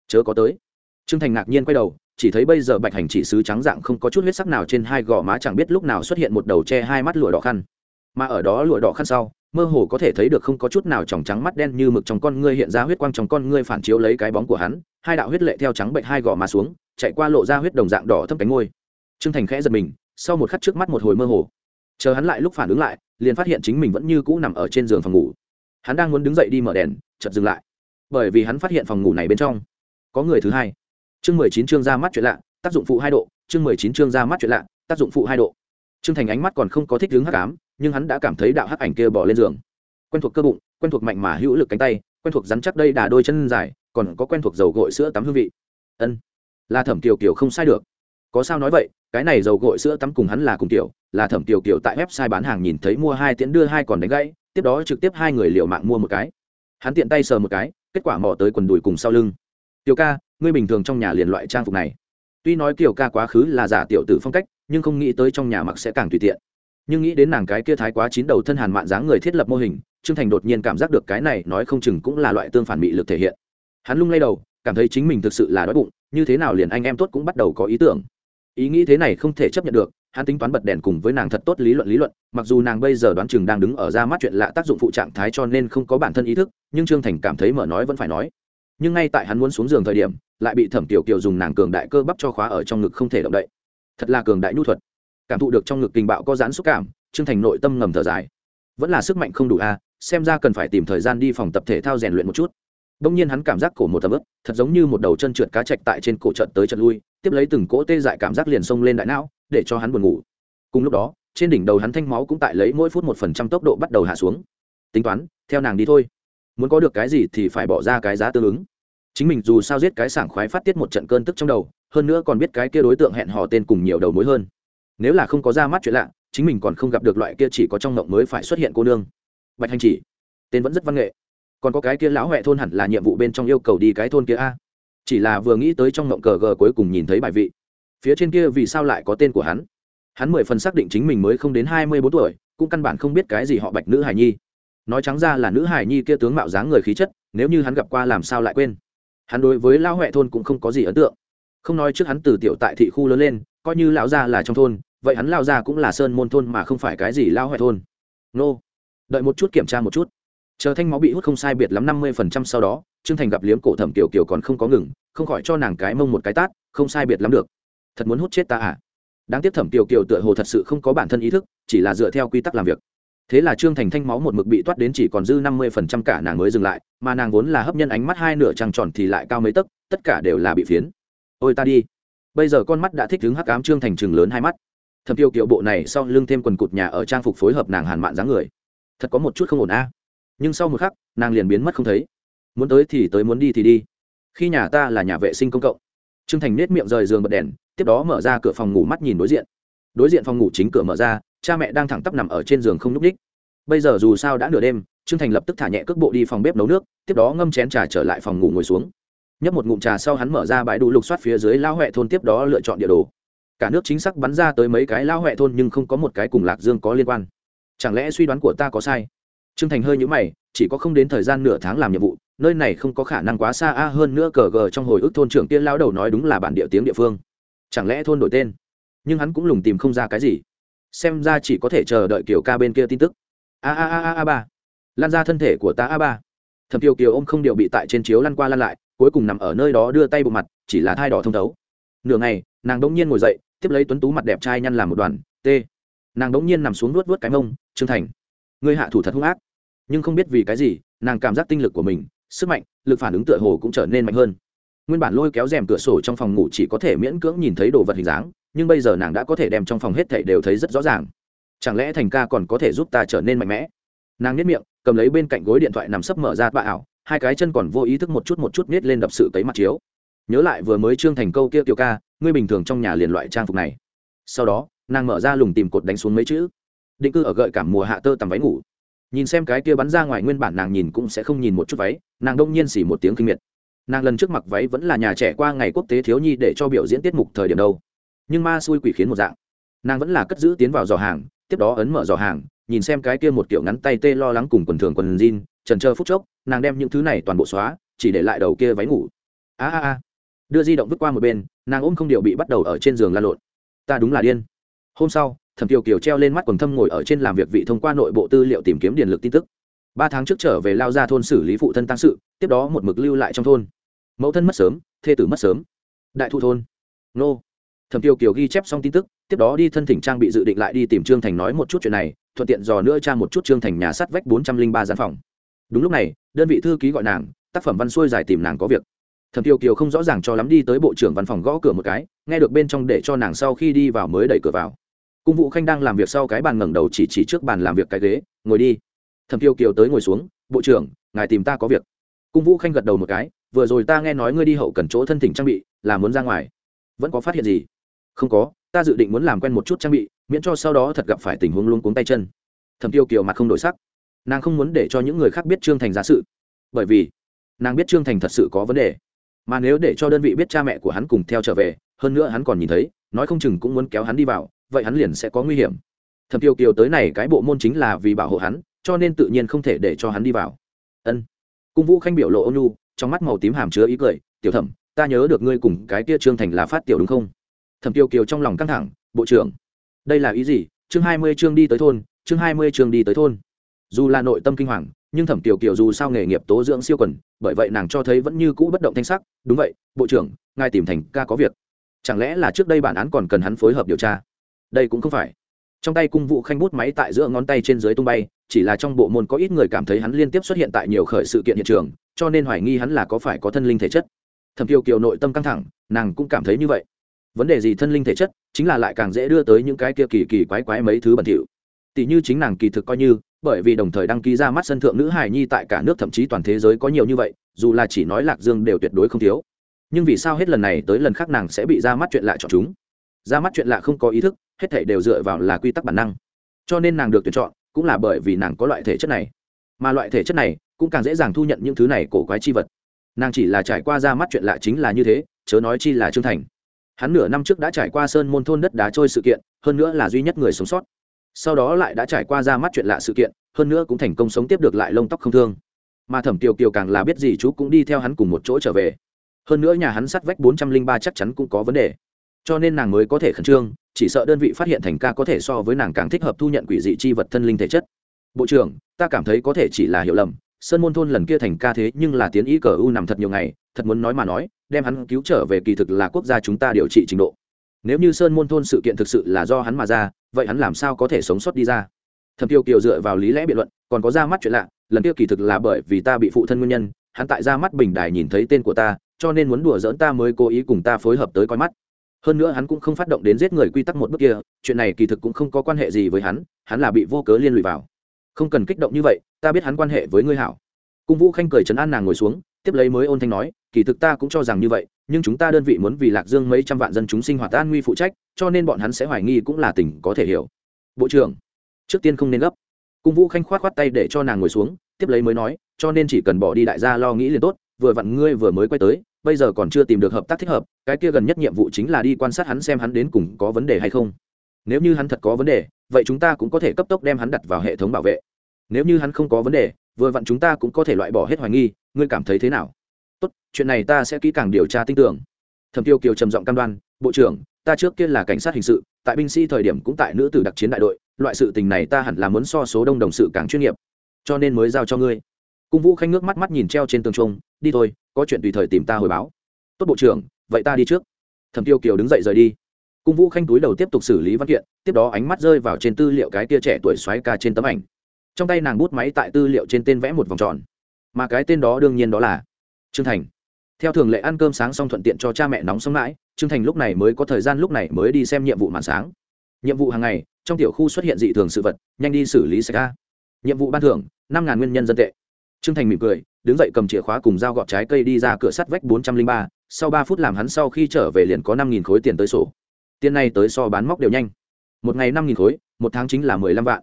Chớ có tới. Trương thành ngạc nhiên quay đầu, chỉ thấy bây giờ bạch hành chỉ sứ trắng dạng không có chút huyết sắc nào trên hai gò má chẳng biết lúc nào xuất hiện một đầu che hai mắt lụa đỏ khăn. Mà ở đó lụa đỏ khăn sau, mơ hồ có thể thấy được không có chút nào tròng trắng mắt đen như mực trong con ngươi hiện ra huyết quang trong con ngươi phản chiếu lấy cái bóng của hắn, hai đạo huyết lệ theo trắng bệnh hai gò má xuống, chạy qua lộ ra huyết đồng dạng đỏ thâm cánh ngôi. Trương thành khẽ giật mình, sau một khắc trước mắt một hồi mơ hồ. Chờ hắn lại lúc phản ứng lại liền phát hiện chính mình vẫn như cũ nằm ở trên giường phòng ngủ. Hắn đang muốn đứng dậy đi mở đèn, chợt dừng lại. Bởi vì hắn phát hiện phòng ngủ này bên trong có người thứ hai. Chương mười chín chương ra mắt chuyện lạ, tác dụng phụ hai độ. Chương mười chín chương ra mắt chuyện lạ, tác dụng phụ hai độ. Trương thành ánh mắt còn không có thích đứng hắc ám, nhưng hắn đã cảm thấy đạo hắc ảnh kia bỏ lên giường. Quen thuộc cơ bụng, quen thuộc mạnh mà hữu lực cánh tay, quen thuộc rắn chắc đây đà đôi chân dài, còn có quen thuộc dầu gội sữa tắm hương vị. Ân, là thẩm kiều kiều không sai được có sao nói vậy, cái này dầu gội sữa tắm cùng hắn là cùng kiểu, là thẩm tiểu kiểu tại website bán hàng nhìn thấy mua hai tiễn đưa hai còn đánh gãy, tiếp đó trực tiếp hai người liều mạng mua một cái. Hắn tiện tay sờ một cái, kết quả mò tới quần đùi cùng sau lưng. Tiểu ca, ngươi bình thường trong nhà liền loại trang phục này. Tuy nói tiểu ca quá khứ là giả tiểu tử phong cách, nhưng không nghĩ tới trong nhà mặc sẽ càng tùy tiện. Nhưng nghĩ đến nàng cái kia thái quá chín đầu thân hàn mạn dáng người thiết lập mô hình, trương thành đột nhiên cảm giác được cái này nói không chừng cũng là loại tương phản bị lực thể hiện. Hắn lung lay đầu, cảm thấy chính mình thực sự là đói bụng, như thế nào liền anh em tốt cũng bắt đầu có ý tưởng ý nghĩ thế này không thể chấp nhận được, hắn tính toán bật đèn cùng với nàng thật tốt lý luận lý luận, mặc dù nàng bây giờ đoán chừng đang đứng ở ra mắt chuyện lạ tác dụng phụ trạng thái cho nên không có bản thân ý thức, nhưng trương thành cảm thấy mở nói vẫn phải nói. Nhưng ngay tại hắn muốn xuống giường thời điểm, lại bị thẩm tiểu kiều dùng nàng cường đại cơ bắp cho khóa ở trong ngực không thể động đậy. Thật là cường đại nhu thuật. Cảm thụ được trong ngực kinh bạo có dán xúc cảm, trương thành nội tâm ngầm thở dài. Vẫn là sức mạnh không đủ a, xem ra cần phải tìm thời gian đi phòng tập thể thao rèn luyện một chút. Đông nhiên hắn cảm giác cổ một tầm ướp thật giống như một đầu chân trượt cá chạch tại trên cổ trận tới trận lui tiếp lấy từng cỗ tê dại cảm giác liền xông lên đại não, để cho hắn buồn ngủ. Cùng lúc đó, trên đỉnh đầu hắn thanh máu cũng tại lấy mỗi phút một phần trăm tốc độ bắt đầu hạ xuống. Tính toán, theo nàng đi thôi. Muốn có được cái gì thì phải bỏ ra cái giá tương ứng. Chính mình dù sao giết cái sảng khoái phát tiết một trận cơn tức trong đầu, hơn nữa còn biết cái kia đối tượng hẹn hò tên cùng nhiều đầu mối hơn. Nếu là không có ra mắt chuyện lạ, chính mình còn không gặp được loại kia chỉ có trong ngộng mới phải xuất hiện cô nương. Bạch hành chỉ, tên vẫn rất văn nghệ. Còn có cái kia lão huệ thôn hẳn là nhiệm vụ bên trong yêu cầu đi cái thôn kia a chỉ là vừa nghĩ tới trong ngộng cờ gờ cuối cùng nhìn thấy bài vị. Phía trên kia vì sao lại có tên của hắn? Hắn mười phần xác định chính mình mới không đến hai mươi bốn tuổi, cũng căn bản không biết cái gì họ bạch nữ hải nhi. Nói trắng ra là nữ hải nhi kia tướng mạo dáng người khí chất, nếu như hắn gặp qua làm sao lại quên. Hắn đối với lão huệ thôn cũng không có gì ấn tượng. Không nói trước hắn từ tiểu tại thị khu lớn lên, coi như lão gia là trong thôn, vậy hắn lao ra cũng là sơn môn thôn mà không phải cái gì lao huệ thôn. Nô, đợi một chút kiểm tra một chút chờ thanh máu bị hút không sai biệt lắm năm mươi phần trăm sau đó, trương thành gặp liếm cổ thẩm tiểu kiều còn không có ngừng, không khỏi cho nàng cái mông một cái tát, không sai biệt lắm được. Thật muốn hút chết ta à? Đáng tiếc thẩm tiểu kiều tựa hồ thật sự không có bản thân ý thức, chỉ là dựa theo quy tắc làm việc. Thế là trương thành thanh máu một mực bị toát đến chỉ còn dư năm mươi phần trăm cả nàng mới dừng lại, mà nàng vốn là hấp nhân ánh mắt hai nửa trăng tròn thì lại cao mấy tấc, tất cả đều là bị phiến. Ôi ta đi. Bây giờ con mắt đã thích đứng hắc ám trương thành chừng lớn hai mắt. Thẩm tiêu kiệu bộ này sau lưng thêm quần cụt nhà ở trang phục phối hợp nàng hàn mạn dáng người. Thật có một chút không ổn a nhưng sau một khắc, nàng liền biến mất không thấy. Muốn tới thì tới, muốn đi thì đi. Khi nhà ta là nhà vệ sinh công cộng. Trương thành nết miệng rời giường bật đèn, tiếp đó mở ra cửa phòng ngủ mắt nhìn đối diện. Đối diện phòng ngủ chính cửa mở ra, cha mẹ đang thẳng tắp nằm ở trên giường không nhúc ních bây giờ dù sao đã nửa đêm, trương thành lập tức thả nhẹ cước bộ đi phòng bếp nấu nước, tiếp đó ngâm chén trà trở lại phòng ngủ ngồi xuống. Nhấp một ngụm trà sau hắn mở ra bãi đủ lục soát phía dưới lao huệ thôn tiếp đó lựa chọn địa đồ. Cả nước chính xác bắn ra tới mấy cái lao huệ thôn nhưng không có một cái cùng lạc dương có liên quan. Chẳng lẽ suy đoán của ta có sai? Trương thành hơi nhũ mày, chỉ có không đến thời gian nửa tháng làm nhiệm vụ, nơi này không có khả năng quá xa a, hơn nữa cờ gờ trong hồi ức thôn trưởng tiên lao đầu nói đúng là bản địa tiếng địa phương. Chẳng lẽ thôn đổi tên? Nhưng hắn cũng lùng tìm không ra cái gì. Xem ra chỉ có thể chờ đợi kiểu ca bên kia tin tức. A a a a a ba. Lan ra thân thể của ta a ba. Thầm kiều kiều ô m không điệu bị tại trên chiếu lăn qua lăn lại, cuối cùng nằm ở nơi đó đưa tay bộ mặt, chỉ là thai đỏ thông thấu. Nửa ngày, nàng đ ỗ n g nhiên ngồi dậy, tiếp lấy tuấn tú mặt đẹp trai nhăn làm một đoàn, t. Nàng đ ỗ n g nhiên nằm xuống nuốt vớt cái mông, trương thành, ngươi hạ thủ thật hung ác nhưng không biết vì cái gì, nàng cảm giác tinh lực của mình, sức mạnh, lực phản ứng tựa hồ cũng trở nên mạnh hơn. Nguyên bản lôi kéo rèm cửa sổ trong phòng ngủ chỉ có thể miễn cưỡng nhìn thấy đồ vật hình dáng, nhưng bây giờ nàng đã có thể đem trong phòng hết thảy đều thấy rất rõ ràng. Chẳng lẽ thành ca còn có thể giúp ta trở nên mạnh mẽ? Nàng nhếch miệng, cầm lấy bên cạnh gối điện thoại nằm sấp mở ra bạ ảo, hai cái chân còn vô ý thức một chút một chút nết lên đập sự cấy mặt chiếu. Nhớ lại vừa mới trương thành câu kia kiều ca, ngươi bình thường trong nhà liền loại trang phục này. Sau đó, nàng mở ra lùng tìm cột đánh xuống mấy chữ. Định cư ở gợi cảm mùa hạ tơ tằm váy ngủ nhìn xem cái kia bắn ra ngoài nguyên bản nàng nhìn cũng sẽ không nhìn một chút váy, nàng đông nhiên xỉ một tiếng kinh miệt. Nàng lần trước mặc váy vẫn là nhà trẻ qua ngày quốc tế thiếu nhi để cho biểu diễn tiết mục thời điểm đâu. Nhưng ma xui quỷ khiến một dạng. Nàng vẫn là cất giữ tiến vào giò hàng, tiếp đó ấn mở giò hàng, nhìn xem cái kia một kiểu ngắn tay tê lo lắng cùng quần thường quần jean, trần trơ phút chốc, nàng đem những thứ này toàn bộ xóa, chỉ để lại đầu kia váy ngủ. A a a. Đưa di động vứt qua một bên, nàng ôm không điều bị bắt đầu ở trên giường lan lộn. Ta đúng là điên. Hôm sau thẩm kiều kiều treo lên mắt quần thâm ngồi ở trên làm việc vị thông qua nội bộ tư liệu tìm kiếm điện lực tin tức. Ba tháng trước trở về lao ra thôn xử lý phụ thân tăng sự, tiếp đó một mực lưu lại trong thôn. Mẫu thân mất sớm, thê tử mất sớm. Đại thu thôn. Nô. Thẩm kiều kiều ghi chép xong tin tức, tiếp đó đi thân thỉnh trang bị dự định lại đi tìm trương thành nói một chút chuyện này, thuận tiện dò nữa tra một chút trương thành nhà sắt vách bốn trăm linh ba gian phòng. Đúng lúc này, đơn vị thư ký gọi nàng, tác phẩm văn xuôi giải tìm nàng có việc. Thẩm kiều kiều không rõ ràng cho lắm đi tới bộ trưởng văn phòng gõ cửa một cái, nghe được bên trong để cho nàng sau khi đi vào mới đẩy cửa vào cung vũ khanh đang làm việc sau cái bàn ngẩng đầu chỉ chỉ trước bàn làm việc cái ghế, ngồi đi. Thẩm kiều kiều tới ngồi xuống, bộ trưởng, ngài tìm ta có việc. Cung vũ khanh gật đầu một cái, vừa rồi ta nghe nói ngươi đi hậu cần chỗ thân thỉnh trang bị, là muốn ra ngoài. Vẫn có phát hiện gì? Không có, ta dự định muốn làm quen một chút trang bị, miễn cho sau đó thật gặp phải tình huống luôn cuống tay chân. Thẩm tiêu kiều mặt không đổi sắc. Nàng không muốn để cho những người khác biết trương thành giá sự, bởi vì nàng biết trương thành thật sự có vấn đề. Mà nếu để cho đơn vị biết cha mẹ của hắn cùng theo trở về, hơn nữa hắn còn nhìn thấy, nói không chừng cũng muốn kéo hắn đi vào vậy hắn liền sẽ có nguy hiểm. Thẩm tiêu kiều tới này cái bộ môn chính là vì bảo hộ hắn, cho nên tự nhiên không thể để cho hắn đi vào. Ân. Cung vũ khanh biểu lộ ônu trong mắt màu tím hàm chứa ý cười, tiểu thẩm, ta nhớ được ngươi cùng cái kia trương thành là phát tiểu đúng không? Thẩm tiêu kiều trong lòng căng thẳng, bộ trưởng, đây là ý gì? Chương hai mươi chương đi tới thôn, chương hai mươi chương đi tới thôn. Dù là nội tâm kinh hoàng, nhưng thẩm tiểu kiều dù sao nghề nghiệp tố dưỡng siêu quần, bởi vậy nàng cho thấy vẫn như cũ bất động thanh sắc, đúng vậy, bộ trưởng, ngài tìm thành ca có việc. Chẳng lẽ là trước đây bản án còn cần hắn phối hợp điều tra? Đây cũng không phải. Trong tay cung vụ khanh bút máy tại giữa ngón tay trên dưới tung bay, chỉ là trong bộ môn có ít người cảm thấy hắn liên tiếp xuất hiện tại nhiều khởi sự kiện hiện trường, cho nên hoài nghi hắn là có phải có thân linh thể chất. Thẩm tiêu kiều nội tâm căng thẳng, nàng cũng cảm thấy như vậy. Vấn đề gì thân linh thể chất, chính là lại càng dễ đưa tới những cái kia kỳ kỳ quái quái mấy thứ bẩn thỉu. Tỷ như chính nàng kỳ thực coi như, bởi vì đồng thời đăng ký ra mắt sân thượng nữ hài nhi tại cả nước thậm chí toàn thế giới có nhiều như vậy, dù là chỉ nói lạc dương đều tuyệt đối không thiếu. Nhưng vì sao hết lần này tới lần khác nàng sẽ bị ra mắt chuyện lạ chọn chúng? Ra mắt chuyện lạ không có ý thức hết thể đều dựa vào là quy tắc bản năng. Cho nên nàng được tuyển chọn, cũng là bởi vì nàng có loại thể chất này. Mà loại thể chất này cũng càng dễ dàng thu nhận những thứ này cổ quái chi vật. Nàng chỉ là trải qua ra mắt chuyện lạ chính là như thế, chớ nói chi là trương thành. Hắn nửa năm trước đã trải qua sơn môn thôn đất đá trôi sự kiện, hơn nữa là duy nhất người sống sót. Sau đó lại đã trải qua ra mắt chuyện lạ sự kiện, hơn nữa cũng thành công sống tiếp được lại lông tóc không thương. Mà thẩm tiều kiều càng là biết gì chú cũng đi theo hắn cùng một chỗ trở về. Hơn nữa nhà hắn sắt vách bốn trăm linh ba chắc chắn cũng có vấn đề cho nên nàng mới có thể khẩn trương, chỉ sợ đơn vị phát hiện thành ca có thể so với nàng càng thích hợp thu nhận quỷ dị chi vật thân linh thể chất. Bộ trưởng, ta cảm thấy có thể chỉ là hiểu lầm, sơn môn thôn lần kia thành ca thế nhưng là tiến ý cờ u nằm thật nhiều ngày, thật muốn nói mà nói, đem hắn cứu trở về kỳ thực là quốc gia chúng ta điều trị trình độ. Nếu như sơn môn thôn sự kiện thực sự là do hắn mà ra, vậy hắn làm sao có thể sống sót đi ra? Thẩm tiêu kiều dựa vào lý lẽ biện luận, còn có ra mắt chuyện lạ, lần kia kỳ thực là bởi vì ta bị phụ thân nguyên nhân, hắn tại ra mắt bình đài nhìn thấy tên của ta, cho nên muốn đùa dỡn ta mới cố ý cùng ta phối hợp tới coi mắt hơn nữa hắn cũng không phát động đến giết người quy tắc một bước kia, chuyện này kỳ thực cũng không có quan hệ gì với hắn hắn là bị vô cớ liên lụy vào. Không cần kích động như vậy, ta biết hắn quan hệ với ngươi hảo. Cung vũ khanh cười chấn an nàng ngồi xuống, tiếp lấy mới ôn thanh nói, kỳ thực ta cũng cho rằng như vậy, nhưng chúng ta đơn vị muốn vì lạc dương mấy trăm vạn dân chúng sinh hoạt an nguy phụ trách, cho nên bọn hắn sẽ hoài nghi cũng là tình có thể hiểu. Bộ trưởng, trước tiên không nên gấp. Cung vũ khanh khoát khoát tay để cho nàng ngồi xuống, tiếp lấy mới nói, cho nên chỉ cần bỏ đi đại gia lo nghĩ liền tốt, vừa vặn ngươi vừa mới quay tới bây giờ còn chưa tìm được hợp tác thích hợp, cái kia gần nhất nhiệm vụ chính là đi quan sát hắn xem hắn đến cùng có vấn đề hay không. Nếu như hắn thật có vấn đề, vậy chúng ta cũng có thể cấp tốc đem hắn đặt vào hệ thống bảo vệ. Nếu như hắn không có vấn đề, vừa vặn chúng ta cũng có thể loại bỏ hết hoài nghi, ngươi cảm thấy thế nào? Tốt, chuyện này ta sẽ kỹ càng điều tra tin tưởng. Thẩm tiêu kiều trầm giọng cam đoan, bộ trưởng, ta trước kia là cảnh sát hình sự, tại binh sĩ thời điểm cũng tại nữ tử đặc chiến đại đội, loại sự tình này ta hẳn là muốn so số đông đồng sự càng chuyên nghiệp. Cho nên mới giao cho ngươi. Cung vũ khanh nước mắt mắt nhìn treo trên tường trung đi thôi, có chuyện tùy thời tìm ta hồi báo. Tốt bộ trưởng, vậy ta đi trước. Thẩm tiêu kiều đứng dậy rời đi. Cung vũ khanh túi đầu tiếp tục xử lý văn kiện, tiếp đó ánh mắt rơi vào trên tư liệu cái kia trẻ tuổi xoáy ca trên tấm ảnh. Trong tay nàng bút máy tại tư liệu trên tên vẽ một vòng tròn. Mà cái tên đó đương nhiên đó là trương thành. Theo thường lệ ăn cơm sáng xong thuận tiện cho cha mẹ nóng sống mãi, trương thành lúc này mới có thời gian lúc này mới đi xem nhiệm vụ màn sáng. Nhiệm vụ hàng ngày, trong tiểu khu xuất hiện dị thường sự vật, nhanh đi xử lý sạch ca. Nhiệm vụ ban thưởng, năm ngàn nguyên nhân dân tệ. Trương thành mỉm cười đứng dậy cầm chìa khóa cùng dao gọt trái cây đi ra cửa sắt vách bốn trăm linh ba, sau ba phút làm hắn sau khi trở về liền có năm nghìn khối tiền tới sổ. Tiền này tới so bán móc đều nhanh. Một ngày năm nghìn khối, một tháng chính là mười lăm vạn.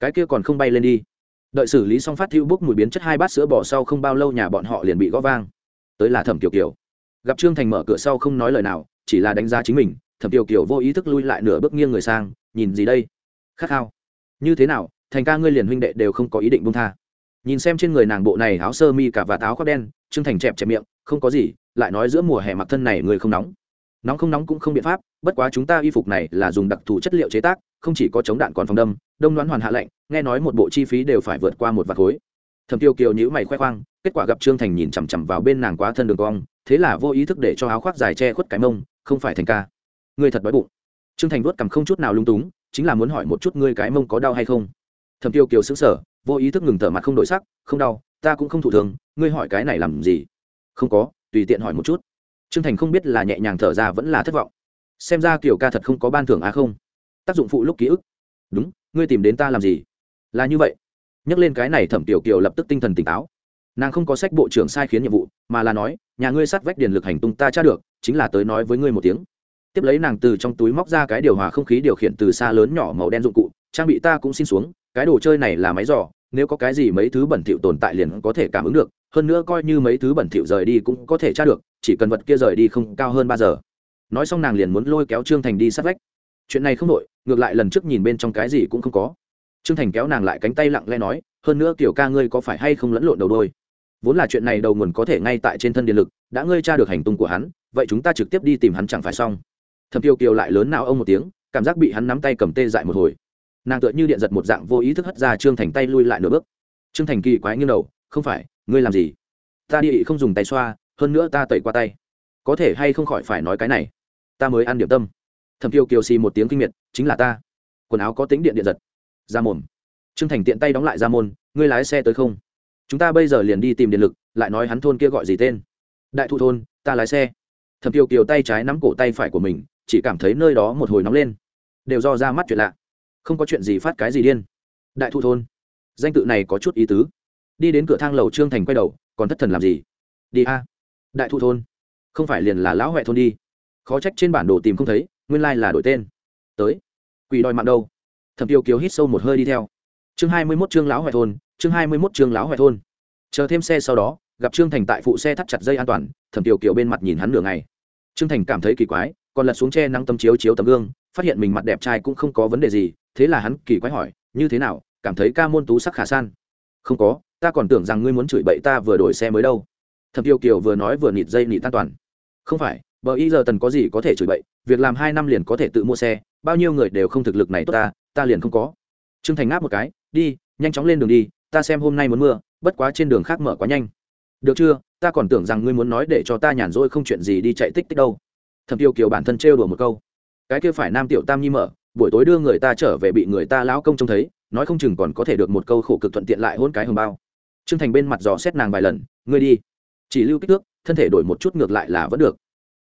Cái kia còn không bay lên đi. Đợi xử lý xong phát thiêu bốc mùi biến chất hai bát sữa bỏ sau không bao lâu nhà bọn họ liền bị gõ vang. Tới là thẩm kiều kiều. Gặp trương thành mở cửa sau không nói lời nào, chỉ là đánh giá chính mình, thẩm kiều kiều vô ý thức lui lại nửa bước nghiêng người sang, nhìn gì đây? Khát khao. Như thế nào, thành ca ngươi liền huynh đệ đều không có ý định buông tha nhìn xem trên người nàng bộ này áo sơ mi cả và áo khoác đen, trương thành chẹp chẹp miệng, không có gì, lại nói giữa mùa hè mặc thân này người không nóng. Nóng không nóng cũng không biện pháp, bất quá chúng ta y phục này là dùng đặc thù chất liệu chế tác, không chỉ có chống đạn còn phòng đâm, đông đoán hoàn hạ lệnh nghe nói một bộ chi phí đều phải vượt qua một vạt khối. Thầm tiêu kiều nhữ mày khoe khoang, kết quả gặp trương thành nhìn chằm chằm vào bên nàng quá thân đường cong, thế là vô ý thức để cho áo khoác dài che khuất cái mông, không phải thành ca. Ngươi thật đói bụng. Trương thành vuốt cằm không chút nào lung túng, chính là muốn hỏi một chút ngươi cái mông có đau hay không. Thầm tiêu kiều xứng sở vô ý thức ngừng thở mặt không đổi sắc, không đau, ta cũng không thụ thường ngươi hỏi cái này làm gì? Không có, tùy tiện hỏi một chút. Trương thành không biết là nhẹ nhàng thở ra vẫn là thất vọng. Xem ra kiểu ca thật không có ban thưởng á không? Tác dụng phụ lúc ký ức. Đúng, ngươi tìm đến ta làm gì? Là như vậy. Nhắc lên cái này thẩm tiểu kiều lập tức tinh thần tỉnh táo. Nàng không có sách bộ trưởng sai khiến nhiệm vụ, mà là nói, nhà ngươi sát vách điền lực hành tung ta tra được, chính là tới nói với ngươi một tiếng. Tiếp lấy nàng từ trong túi móc ra cái điều hòa không khí điều khiển từ xa lớn nhỏ màu đen dụng cụ trang bị ta cũng xin xuống, cái đồ chơi này là máy giỏ nếu có cái gì mấy thứ bẩn thỉu tồn tại liền có thể cảm ứng được, hơn nữa coi như mấy thứ bẩn thỉu rời đi cũng có thể tra được, chỉ cần vật kia rời đi không cao hơn ba giờ. Nói xong nàng liền muốn lôi kéo trương thành đi sát vách. Chuyện này không đội ngược lại lần trước nhìn bên trong cái gì cũng không có. Trương thành kéo nàng lại cánh tay lặng lẽ nói, hơn nữa kiểu ca ngươi có phải hay không lẫn lộn đầu đôi? Vốn là chuyện này đầu nguồn có thể ngay tại trên thân điện lực, đã ngươi tra được hành tung của hắn, vậy chúng ta trực tiếp đi tìm hắn chẳng phải xong. Thầm tiêu kiều lại lớn nào ông một tiếng, cảm giác bị hắn nắm tay cầm tê dại một hồi nàng tựa như điện giật một dạng vô ý thức hất ra trương thành tay lui lại nửa bước. Trương thành kỳ quái nghiêng đầu, không phải, ngươi làm gì? Ta đi không dùng tay xoa, hơn nữa ta tẩy qua tay. Có thể hay không khỏi phải nói cái này? Ta mới ăn điểm tâm. Thầm tiêu kiều xì một tiếng kinh miệt, chính là ta. Quần áo có tính điện điện giật. Ra mồm. Trương thành tiện tay đóng lại ra môn, ngươi lái xe tới không? Chúng ta bây giờ liền đi tìm điện lực, lại nói hắn thôn kia gọi gì tên. Đại thụ thôn, ta lái xe. Thầm tiêu kiều tay trái nắm cổ tay phải của mình, chỉ cảm thấy nơi đó một hồi nóng lên. Đều do ra mắt chuyện lạ không có chuyện gì phát cái gì điên. Đại thụ thôn. Danh tự này có chút ý tứ. Đi đến cửa thang lầu trương thành quay đầu, còn thất thần làm gì? Đi a. Đại thụ thôn. Không phải liền là lão huệ thôn đi. Khó trách trên bản đồ tìm không thấy, nguyên lai là đổi tên. Tới. Quỷ đòi mạng đâu? Thẩm tiêu kiều hít sâu một hơi đi theo. Chương hai mươi mốt chương lão huệ thôn, chương hai mươi mốt chương lão huệ thôn. Chờ thêm xe sau đó, gặp trương thành tại phụ xe thắt chặt dây an toàn, thẩm tiêu kiều bên mặt nhìn hắn nửa ngày. Trương thành cảm thấy kỳ quái, còn lật xuống che nắng tấm chiếu chiếu tấm gương, phát hiện mình mặt đẹp trai cũng không có vấn đề gì thế là hắn kỳ quái hỏi, như thế nào? Cảm thấy ca môn tú sắc khả san? Không có, ta còn tưởng rằng ngươi muốn chửi bậy ta vừa đổi xe mới đâu. Thẩm tiêu kiều vừa nói vừa nịt dây nịt an toàn. Không phải, bờ y giờ tần có gì có thể chửi bậy, việc làm hai năm liền có thể tự mua xe, bao nhiêu người đều không thực lực này tốt ta ta liền không có. Trương thành ngáp một cái, đi, nhanh chóng lên đường đi, ta xem hôm nay muốn mưa, bất quá trên đường khác mở quá nhanh. Được chưa? Ta còn tưởng rằng ngươi muốn nói để cho ta nhàn rỗi không chuyện gì đi chạy tích tích đâu. Thẩm tiêu kiều bản thân trêu đùa một câu, cái kia phải nam tiểu tam nhi mở buổi tối đưa người ta trở về bị người ta lão công trông thấy, nói không chừng còn có thể được một câu khổ cực thuận tiện lại hôn cái hồng bao. Trương thành bên mặt dò xét nàng vài lần, ngươi đi. Chỉ lưu kích thước, thân thể đổi một chút ngược lại là vẫn được.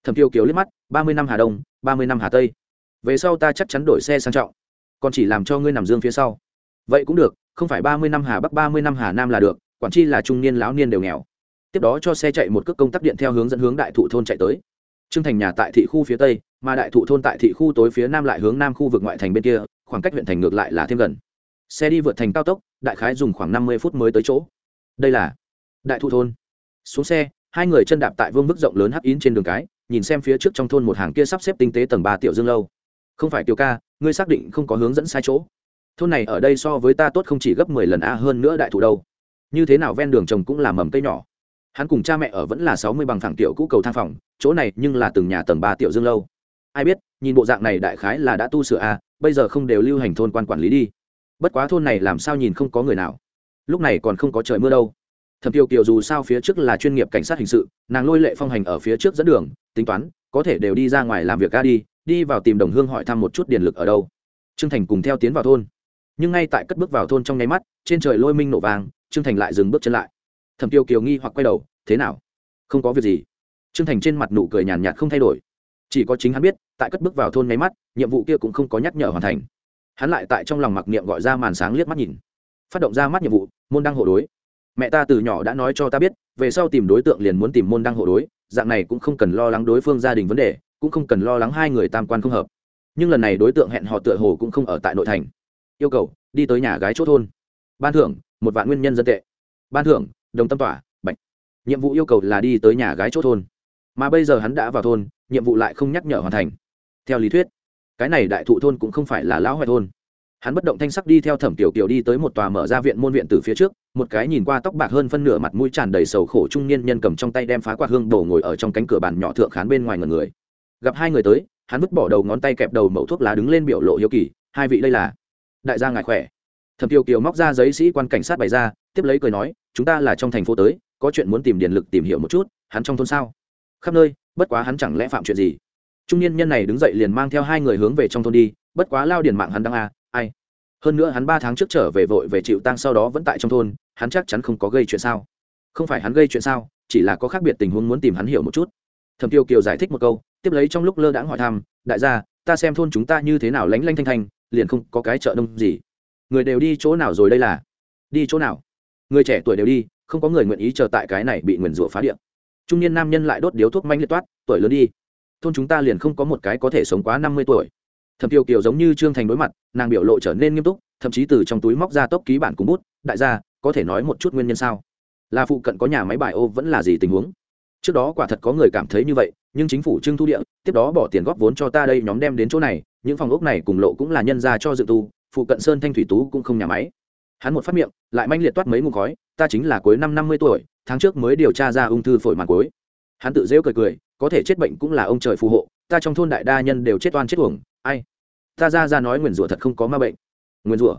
Thẩm tiêu kiều liếc mắt, ba mươi năm hà đông, ba mươi năm hà tây. Về sau ta chắc chắn đổi xe sang trọng. Còn chỉ làm cho ngươi nằm dương phía sau. Vậy cũng được, không phải ba mươi năm hà bắc, ba mươi năm hà nam là được, quản chi là trung niên lão niên đều nghèo. Tiếp đó cho xe chạy một cước công tắc điện theo hướng dẫn hướng đại thụ thôn chạy tới. Trương thành nhà tại thị khu phía tây mà đại thụ thôn tại thị khu tối phía nam lại hướng nam khu vực ngoại thành bên kia, khoảng cách huyện thành ngược lại là thêm gần. Xe đi vượt thành cao tốc, đại khái dùng khoảng năm mươi phút mới tới chỗ. Đây là đại thụ thôn. Xuống xe, hai người chân đạp tại vương bức rộng lớn hắc ín trên đường cái, nhìn xem phía trước trong thôn một hàng kia sắp xếp tinh tế tầng ba tiểu dương lâu. Không phải tiểu ca, ngươi xác định không có hướng dẫn sai chỗ. Thôn này ở đây so với ta tốt không chỉ gấp mười lần a hơn nữa đại thụ đâu. Như thế nào ven đường trồng cũng là mầm cây nhỏ. Hắn cùng cha mẹ ở vẫn là sáu mươi bằng thẳng tiểu cũ cầu thang phòng, chỗ này nhưng là từng nhà tầng ba tiểu dương lâu ai biết, nhìn bộ dạng này đại khái là đã tu sửa a bây giờ không đều lưu hành thôn quan quản lý đi. Bất quá thôn này làm sao nhìn không có người nào. Lúc này còn không có trời mưa đâu. Thẩm tiêu kiều dù sao phía trước là chuyên nghiệp cảnh sát hình sự, nàng lôi lệ phong hành ở phía trước dẫn đường, tính toán, có thể đều đi ra ngoài làm việc ca đi đi vào tìm đồng hương hỏi thăm một chút điện lực ở đâu. Trương thành cùng theo tiến vào thôn. Nhưng ngay tại cất bước vào thôn trong nháy mắt, trên trời lôi minh nổ vàng trương thành lại dừng bước chân lại. Thẩm tiêu kiều nghi hoặc quay đầu, thế nào? Không có việc gì? Trương thành trên mặt nụ cười nhàn nhạt không thay đổi chỉ có chính hắn biết, tại cất bước vào thôn nháy mắt, nhiệm vụ kia cũng không có nhắc nhở hoàn thành. Hắn lại tại trong lòng mặc niệm gọi ra màn sáng liếc mắt nhìn. Phát động ra mắt nhiệm vụ, môn đăng hộ đối. Mẹ ta từ nhỏ đã nói cho ta biết, về sau tìm đối tượng liền muốn tìm môn đăng hộ đối, dạng này cũng không cần lo lắng đối phương gia đình vấn đề, cũng không cần lo lắng hai người tam quan không hợp. Nhưng lần này đối tượng hẹn họ tựa hồ cũng không ở tại nội thành. Yêu cầu, đi tới nhà gái chỗ thôn. Ban thưởng, một vạn nguyên nhân dân tệ. Ban thưởng, đồng tâm tỏa, bạch. Nhiệm vụ yêu cầu là đi tới nhà gái chỗ thôn mà bây giờ hắn đã vào thôn, nhiệm vụ lại không nhắc nhở hoàn thành. Theo lý thuyết, cái này đại thụ thôn cũng không phải là lão hoài thôn. Hắn bất động thanh sắc đi theo thẩm tiểu kiều đi tới một tòa mở ra viện môn viện từ phía trước, một cái nhìn qua tóc bạc hơn phân nửa mặt mũi tràn đầy sầu khổ trung niên nhân cầm trong tay đem phá quạt hương đổ ngồi ở trong cánh cửa bàn nhỏ thượng khán bên ngoài ngần người. Gặp hai người tới, hắn vứt bỏ đầu ngón tay kẹp đầu mẩu thuốc lá đứng lên biểu lộ hiếu kỳ, hai vị đây là? Đại gia ngài khỏe. Thẩm tiểu kiều móc ra giấy sĩ quan cảnh sát bày ra, tiếp lấy cười nói, chúng ta là trong thành phố tới, có chuyện muốn tìm điện lực tìm hiểu một chút, hắn trong thôn sao? Khắp nơi, bất quá hắn chẳng lẽ phạm chuyện gì? Trung niên nhân này đứng dậy liền mang theo hai người hướng về trong thôn đi, bất quá lao điền mạng hắn đang a ai? Hơn nữa hắn ba tháng trước trở về vội về chịu tăng sau đó vẫn tại trong thôn, hắn chắc chắn không có gây chuyện sao? Không phải hắn gây chuyện sao, chỉ là có khác biệt tình huống muốn tìm hắn hiểu một chút. Thẩm tiêu kiều giải thích một câu, tiếp lấy trong lúc lơ đãng hỏi thăm, đại gia, ta xem thôn chúng ta như thế nào lánh lanh thanh thanh, liền không có cái chợ đông gì. Người đều đi chỗ nào rồi đây là? Đi chỗ nào? Người trẻ tuổi đều đi, không có người nguyện ý chờ tại cái này bị nguyền rủa phá điện trung niên nam nhân lại đốt điếu thuốc manh liệt toát, tuổi lớn đi, thôn chúng ta liền không có một cái có thể sống quá năm mươi tuổi. Thẩm tiêu kiều giống như trương thành đối mặt, nàng biểu lộ trở nên nghiêm túc, thậm chí từ trong túi móc ra tốc ký bản cùng bút, đại gia, có thể nói một chút nguyên nhân sao? Là phụ cận có nhà máy bài ô vẫn là gì tình huống? Trước đó quả thật có người cảm thấy như vậy, nhưng chính phủ trưng thu địa, tiếp đó bỏ tiền góp vốn cho ta đây nhóm đem đến chỗ này, những phòng ốc này cùng lộ cũng là nhân ra cho dự tu, phụ cận sơn thanh thủy tú cũng không nhà máy. Hắn một phát miệng, lại manh liệt toát mấy ngụ khói, ta chính là cuối năm năm mươi tuổi tháng trước mới điều tra ra ung thư phổi màng cuối. Hắn tự rêu cười cười, có thể chết bệnh cũng là ông trời phù hộ, ta trong thôn đại đa nhân đều chết oan chết uổng, ai? Ta ra ra nói nguyền rủa thật không có ma bệnh. Nguyền rủa?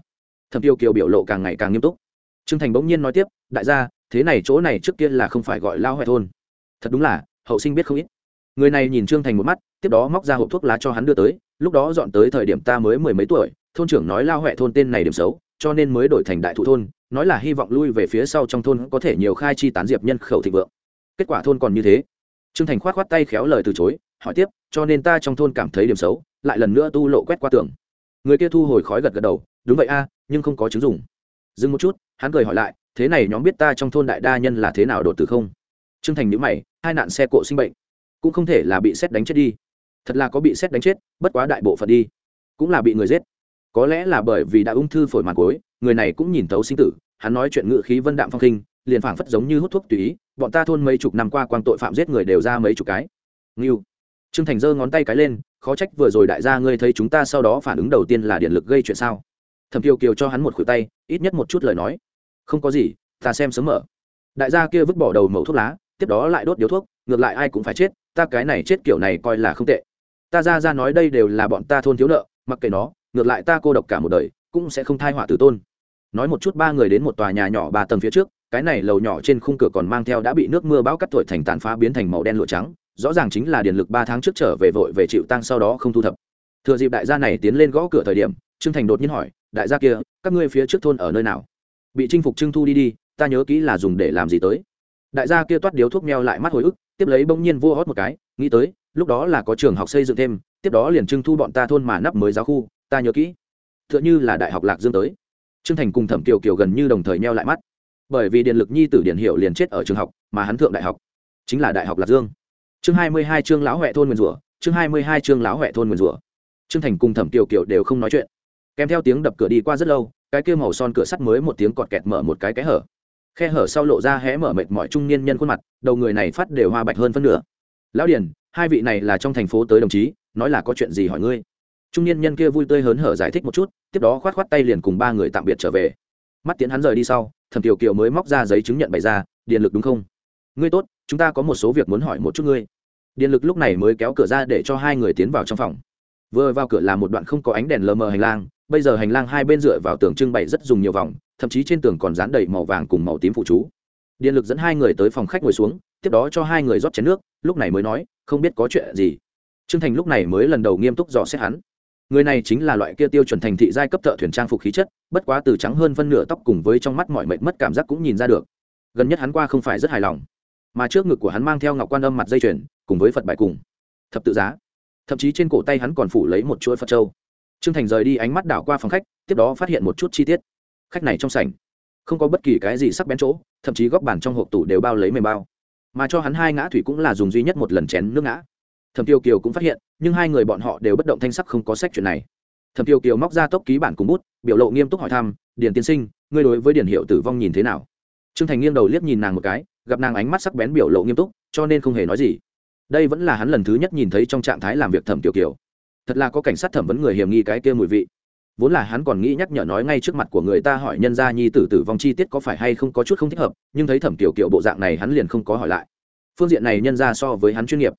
Thẩm tiêu kiều biểu lộ càng ngày càng nghiêm túc. Trương thành bỗng nhiên nói tiếp, đại gia, thế này chỗ này trước kia là không phải gọi lao hoại thôn. Thật đúng là, hậu sinh biết không ít. Người này nhìn trương thành một mắt, tiếp đó móc ra hộp thuốc lá cho hắn đưa tới, lúc đó dọn tới thời điểm ta mới mười mấy tuổi, thôn trưởng nói lao huệ thôn tên này điểm xấu cho nên mới đổi thành đại thụ thôn, nói là hy vọng lui về phía sau trong thôn có thể nhiều khai chi tán diệp nhân khẩu thịnh vượng. Kết quả thôn còn như thế. Trương thành khoát khoát tay khéo lời từ chối, hỏi tiếp, cho nên ta trong thôn cảm thấy điểm xấu, lại lần nữa tu lộ quét qua tường. Người kia thu hồi khói gật gật đầu, đúng vậy a, nhưng không có chứng dùng dừng một chút, hắn cười hỏi lại, thế này nhóm biết ta trong thôn đại đa nhân là thế nào đột từ không? Trương thành nhữ mày, hai nạn xe cộ sinh bệnh. Cũng không thể là bị xét đánh chết đi. Thật là có bị xét đánh chết, bất quá đại bộ phận đi. Cũng là bị người giết có lẽ là bởi vì đã ung thư phổi màn cối người này cũng nhìn tấu sinh tử, hắn nói chuyện ngự khí vân đạm phong khinh, liền phảng phất giống như hút thuốc tùy ý, bọn ta thôn mấy chục năm qua quang tội phạm giết người đều ra mấy chục cái. Nghiêu trương thành giơ ngón tay cái lên, khó trách vừa rồi đại gia ngươi thấy chúng ta sau đó phản ứng đầu tiên là điện lực gây chuyện sao? Thẩm kiều kiều cho hắn một khuỷu tay, ít nhất một chút lời nói. Không có gì, ta xem sớm mở. Đại gia kia vứt bỏ đầu mẩu thuốc lá, tiếp đó lại đốt điếu thuốc, ngược lại ai cũng phải chết, ta cái này chết kiểu này coi là không tệ. Ta ra ra nói đây đều là bọn ta thôn thiếu nợ, mặc kệ nó ngược lại ta cô độc cả một đời, cũng sẽ không thai họa tử tôn. Nói một chút ba người đến một tòa nhà nhỏ ba tầng phía trước, cái này lầu nhỏ trên khung cửa còn mang theo đã bị nước mưa bão cắt thổi thành tàn phá biến thành màu đen lụa trắng, rõ ràng chính là điện lực ba tháng trước trở về vội về chịu tăng sau đó không thu thập. Thừa dịp đại gia này tiến lên gõ cửa thời điểm, trương thành đột nhiên hỏi, đại gia kia, các ngươi phía trước thôn ở nơi nào? Bị chinh phục trưng thu đi đi, ta nhớ kỹ là dùng để làm gì tới. Đại gia kia toát điếu thuốc meo lại mắt hồi ức, tiếp lấy bỗng nhiên vua hót một cái, nghĩ tới, lúc đó là có trường học xây dựng thêm, tiếp đó liền trưng thu bọn ta thôn mà nắp mới giáo khu ta nhớ kỹ t h ư ợ n h ư là đại học lạc dương tới. Trương thành cùng thẩm kiều kiều gần như đồng thời neo lại mắt. Bởi vì điện lực nhi tử điện hiệu liền chết ở trường học, mà hắn thượng đại học chính là đại học lạc dương. Chương hai mươi hai chương lão huệ thôn nguyên rủa, chương hai mươi hai chương lão huệ thôn nguyên rủa. Trương thành cùng thẩm kiều kiều đều không nói chuyện. Kèm theo tiếng đập cửa đi qua rất lâu, cái kia màu son cửa sắt mới một tiếng cọt kẹt mở một cái cái hở. Khe hở sau lộ ra hé mở mệt mỏi trung niên nhân khuôn mặt, đầu người này phát đều hoa bạch hơn phân nửa. Lão điền, hai vị này là trong thành phố tới đồng chí, nói là có chuyện gì hỏi ngươi? Trung niên nhân kia vui tươi hớn hở giải thích một chút, tiếp đó khoát khoát tay liền cùng ba người tạm biệt trở về. Mắt tiễn hắn rời đi sau, thẩm tiểu kiều mới móc ra giấy chứng nhận bày ra, điện lực đúng không? Ngươi tốt, chúng ta có một số việc muốn hỏi một chút ngươi. Điện lực lúc này mới kéo cửa ra để cho hai người tiến vào trong phòng. Vừa vào cửa là một đoạn không có ánh đèn lờ mờ hành lang, bây giờ hành lang hai bên dựa vào tường trưng bày rất dùng nhiều vòng, thậm chí trên tường còn dán đầy màu vàng cùng màu tím phụ chú. Điện lực dẫn hai người tới phòng khách ngồi xuống, tiếp đó cho hai người rót chén nước, lúc này mới nói, không biết có chuyện gì. Trương thành lúc này mới lần đầu nghiêm túc dò xét hắn người này chính là loại kia tiêu chuẩn thành thị giai cấp thợ thuyền trang phục khí chất, bất quá từ trắng hơn phân nửa tóc cùng với trong mắt mọi mệnh mất cảm giác cũng nhìn ra được. Gần nhất hắn qua không phải rất hài lòng. Mà trước ngực của hắn mang theo ngọc quan âm mặt dây chuyền, cùng với phật bài cùng. Thập tự giá. Thậm chí trên cổ tay hắn còn phủ lấy một chuỗi phật trâu trương thành rời đi ánh mắt đảo qua phòng khách, tiếp đó phát hiện một chút chi tiết. Khách này trong sảnh, không có bất kỳ cái gì sắc bén chỗ, thậm chí góc bàn trong hộp tủ đều bao lấy mềm bao. Mà cho hắn hai ngã thủy cũng là dùng duy nhất một lần chén nước ngã thẩm tiêu kiều cũng phát hiện, nhưng hai người bọn họ đều bất động thanh sắc không có sách chuyện này. Thẩm tiêu kiều móc ra tốc ký bản cùng bút, biểu lộ nghiêm túc hỏi thăm, điền tiên sinh, ngươi đối với điền hiệu tử vong nhìn thế nào? Trương thành nghiêng đầu liếc nhìn nàng một cái, gặp nàng ánh mắt sắc bén biểu lộ nghiêm túc, cho nên không hề nói gì. Đây vẫn là hắn lần thứ nhất nhìn thấy trong trạng thái làm việc thẩm tiểu kiều. Thật là có cảnh sát thẩm vấn người hiểm nghi cái kia mùi vị. Vốn là hắn còn nghĩ nhắc nhở nói ngay trước mặt của người ta hỏi nhân gia nhi tử tử vong chi tiết có phải hay không có chút không thích hợp, nhưng thấy thẩm tiểu kiều bộ dạng này hắn liền không có hỏi lại. Phương diện này nhân ra so với hắn chuyên nghiệp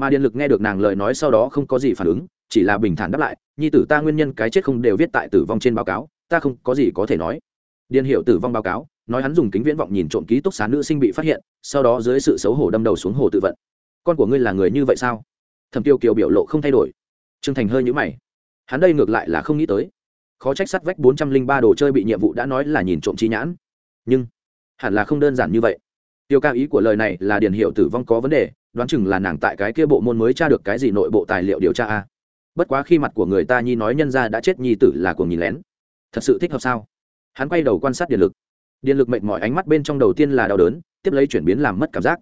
mà điện lực nghe được nàng lời nói sau đó không có gì phản ứng, chỉ là bình thản đáp lại, nhi tử ta nguyên nhân cái chết không đều viết tại tử vong trên báo cáo, ta không có gì có thể nói. Điện hiệu tử vong báo cáo, nói hắn dùng kính viễn vọng nhìn trộm ký túc xá nữ sinh bị phát hiện, sau đó dưới sự xấu hổ đâm đầu xuống hồ tự vận. Con của ngươi là người như vậy sao? Thẩm tiêu kiều biểu lộ không thay đổi. T r ư ơ n g thành hơi nhũ mày. Hắn đây ngược lại là không nghĩ tới. Khó trách sắt vách bốn trăm linh ba đồ chơi bị nhiệm vụ đã nói là nhìn trộm chi nhãn. Nhưng, hẳn là không đơn giản như vậy. Tiêu cao ý của lời này là điền hiệu tử vong có vấn đề đoán chừng là nàng tại cái kia bộ môn mới tra được cái gì nội bộ tài liệu điều tra a. Bất quá khi mặt của người ta nhi nói nhân ra đã chết nhi tử là cuồng nhìn lén. Thật sự thích hợp sao? Hắn quay đầu quan sát điện lực. Điện lực mệt mỏi ánh mắt bên trong đầu tiên là đau đớn, tiếp lấy chuyển biến làm mất cảm giác.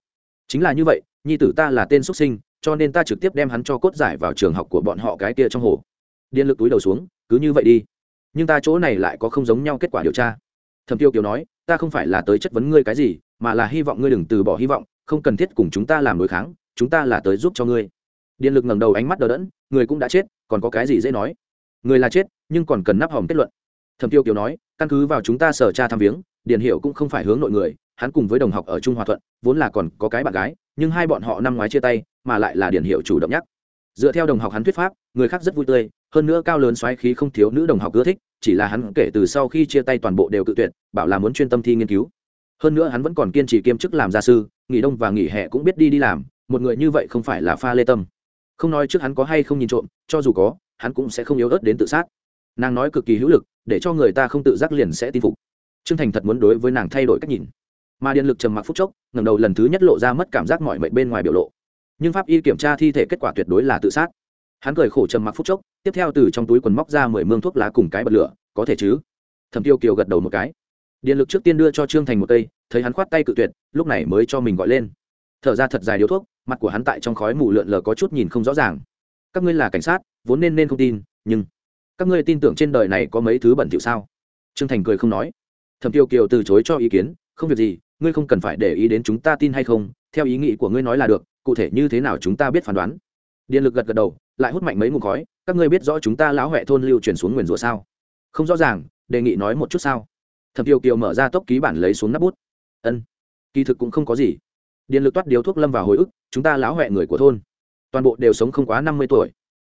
Chính là như vậy, nhi tử ta là tên xuất sinh, cho nên ta trực tiếp đem hắn cho cốt giải vào trường học của bọn họ cái kia trong hồ. Điện lực túi đầu xuống, cứ như vậy đi. Nhưng ta chỗ này lại có không giống nhau kết quả điều tra. Thẩm tiêu kiều nói, ta không phải là tới chất vấn ngươi cái gì, mà là hy vọng ngươi đừng từ bỏ hy vọng không cần thiết cùng chúng ta làm đối kháng, chúng ta là tới giúp cho ngươi. Điện lực ngẩng đầu ánh mắt đờ đẫn, người cũng đã chết, còn có cái gì dễ nói? Người là chết, nhưng còn cần nắp hỏng kết luận. Thẩm tiêu kiều nói, căn cứ vào chúng ta sở tra tham viếng, điền hiệu cũng không phải hướng nội người, hắn cùng với đồng học ở trung hòa thuận, vốn là còn có cái bạn gái, nhưng hai bọn họ năm ngoái chia tay, mà lại là điền hiệu chủ động nhắc. Dựa theo đồng học hắn thuyết pháp, người khác rất vui tươi, hơn nữa cao lớn xoáy khí không thiếu nữ đồng học ưa thích, chỉ là hắn kể từ sau khi chia tay toàn bộ đều cự tuyệt, bảo là muốn chuyên tâm thi nghiên cứu hơn nữa hắn vẫn còn kiên trì kiêm chức làm gia sư, nghỉ đông và nghỉ hè cũng biết đi đi làm, một người như vậy không phải là pha lê tâm. Không nói trước hắn có hay không nhìn trộm, cho dù có, hắn cũng sẽ không yếu ớt đến tự sát. Nàng nói cực kỳ hữu lực, để cho người ta không tự giác liền sẽ tin phục. Trương thành thật muốn đối với nàng thay đổi cách nhìn. Mà điện lực trầm mặc phút chốc, ngẩng đầu lần thứ nhất lộ ra mất cảm giác mọi mệnh bên ngoài biểu lộ. Nhưng pháp y kiểm tra thi thể kết quả tuyệt đối là tự sát. Hắn cười khổ trầm mặc phút chốc, tiếp theo từ trong túi quần móc ra mười mương thuốc lá cùng cái bật lửa, có thể chứ? Thẩm tiêu kiều gật đầu một cái điện lực trước tiên đưa cho trương thành một cây, thấy hắn khoát tay cự tuyệt, lúc này mới cho mình gọi lên. Thở ra thật dài điếu thuốc, mặt của hắn tại trong khói mù lượn lờ có chút nhìn không rõ ràng. Các ngươi là cảnh sát, vốn nên nên không tin, nhưng các ngươi tin tưởng trên đời này có mấy thứ bẩn thỉu sao? Trương thành cười không nói. Thẩm tiêu kiều từ chối cho ý kiến, không việc gì, ngươi không cần phải để ý đến chúng ta tin hay không, theo ý nghĩ của ngươi nói là được, cụ thể như thế nào chúng ta biết phán đoán. Điện lực gật gật đầu, lại hút mạnh mấy ngụm khói, các ngươi biết rõ chúng ta lão huệ thôn lưu truyền xuống nguyền rủa sao? Không rõ ràng, đề nghị nói một chút sao? Thẩm tiêu kiều mở ra tốc ký bản lấy xuống nắp bút. Ân, kỳ thực cũng không có gì. Điện lực toát điếu thuốc lâm vào hồi ức, chúng ta láo huệ người của thôn, toàn bộ đều sống không quá năm mươi tuổi.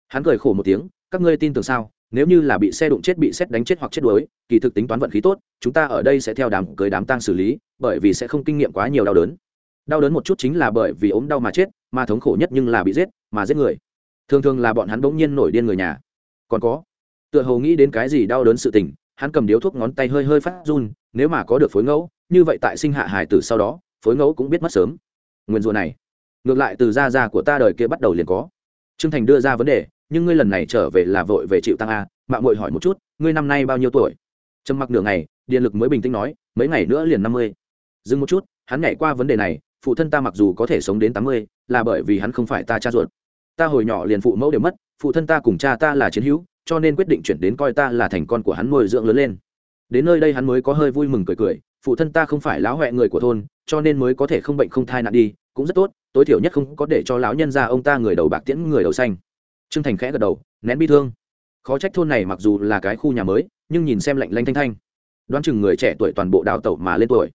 Hắn cười khổ một tiếng, các ngươi tin tưởng sao? Nếu như là bị xe đụng chết, bị xét đánh chết hoặc chết đuối, kỳ thực tính toán vận khí tốt, chúng ta ở đây sẽ theo đám cưới đám tang xử lý, bởi vì sẽ không kinh nghiệm quá nhiều đau đớn. Đau đớn một chút chính là bởi vì ốm đau mà chết, mà thống khổ nhất nhưng là bị giết, mà giết người. Thường thường là bọn hắn bỗng nhiên nổi điên người nhà. Còn có, tựa hồ nghĩ đến cái gì đau đớn sự tình hắn cầm điếu thuốc ngón tay hơi hơi phát run, nếu mà có được phối ngẫu, như vậy tại sinh hạ hải tử sau đó, phối ngẫu cũng biết mất sớm. Nguyên rùa này, ngược lại từ gia gia của ta đời kia bắt đầu liền có. Trương thành đưa ra vấn đề, nhưng ngươi lần này trở về là vội về chịu tăng a mạng muội hỏi một chút, ngươi năm nay bao nhiêu tuổi? Trầm mặc nửa ngày, điện lực mới bình tĩnh nói, mấy ngày nữa liền năm mươi. Dừng một chút, hắn nhảy qua vấn đề này, phụ thân ta mặc dù có thể sống đến tám mươi, là bởi vì hắn không phải ta cha ruột. Ta hồi nhỏ liền phụ mẫu đều mất, phụ thân ta cùng cha ta là chiến hữu cho nên quyết định chuyển đến coi ta là thành con của hắn nuôi dưỡng lớn lên. Đến nơi đây hắn mới có hơi vui mừng cười cười, phụ thân ta không phải lão huệ người của thôn, cho nên mới có thể không bệnh không thai nạn đi, cũng rất tốt, tối thiểu nhất không có để cho lão nhân ra ông ta người đầu bạc tiễn người đầu xanh. Trương thành khẽ gật đầu, nén bi thương. Khó trách thôn này mặc dù là cái khu nhà mới, nhưng nhìn xem lạnh lanh thanh thanh. Đoán chừng người trẻ tuổi toàn bộ đào tẩu mà lên tuổi.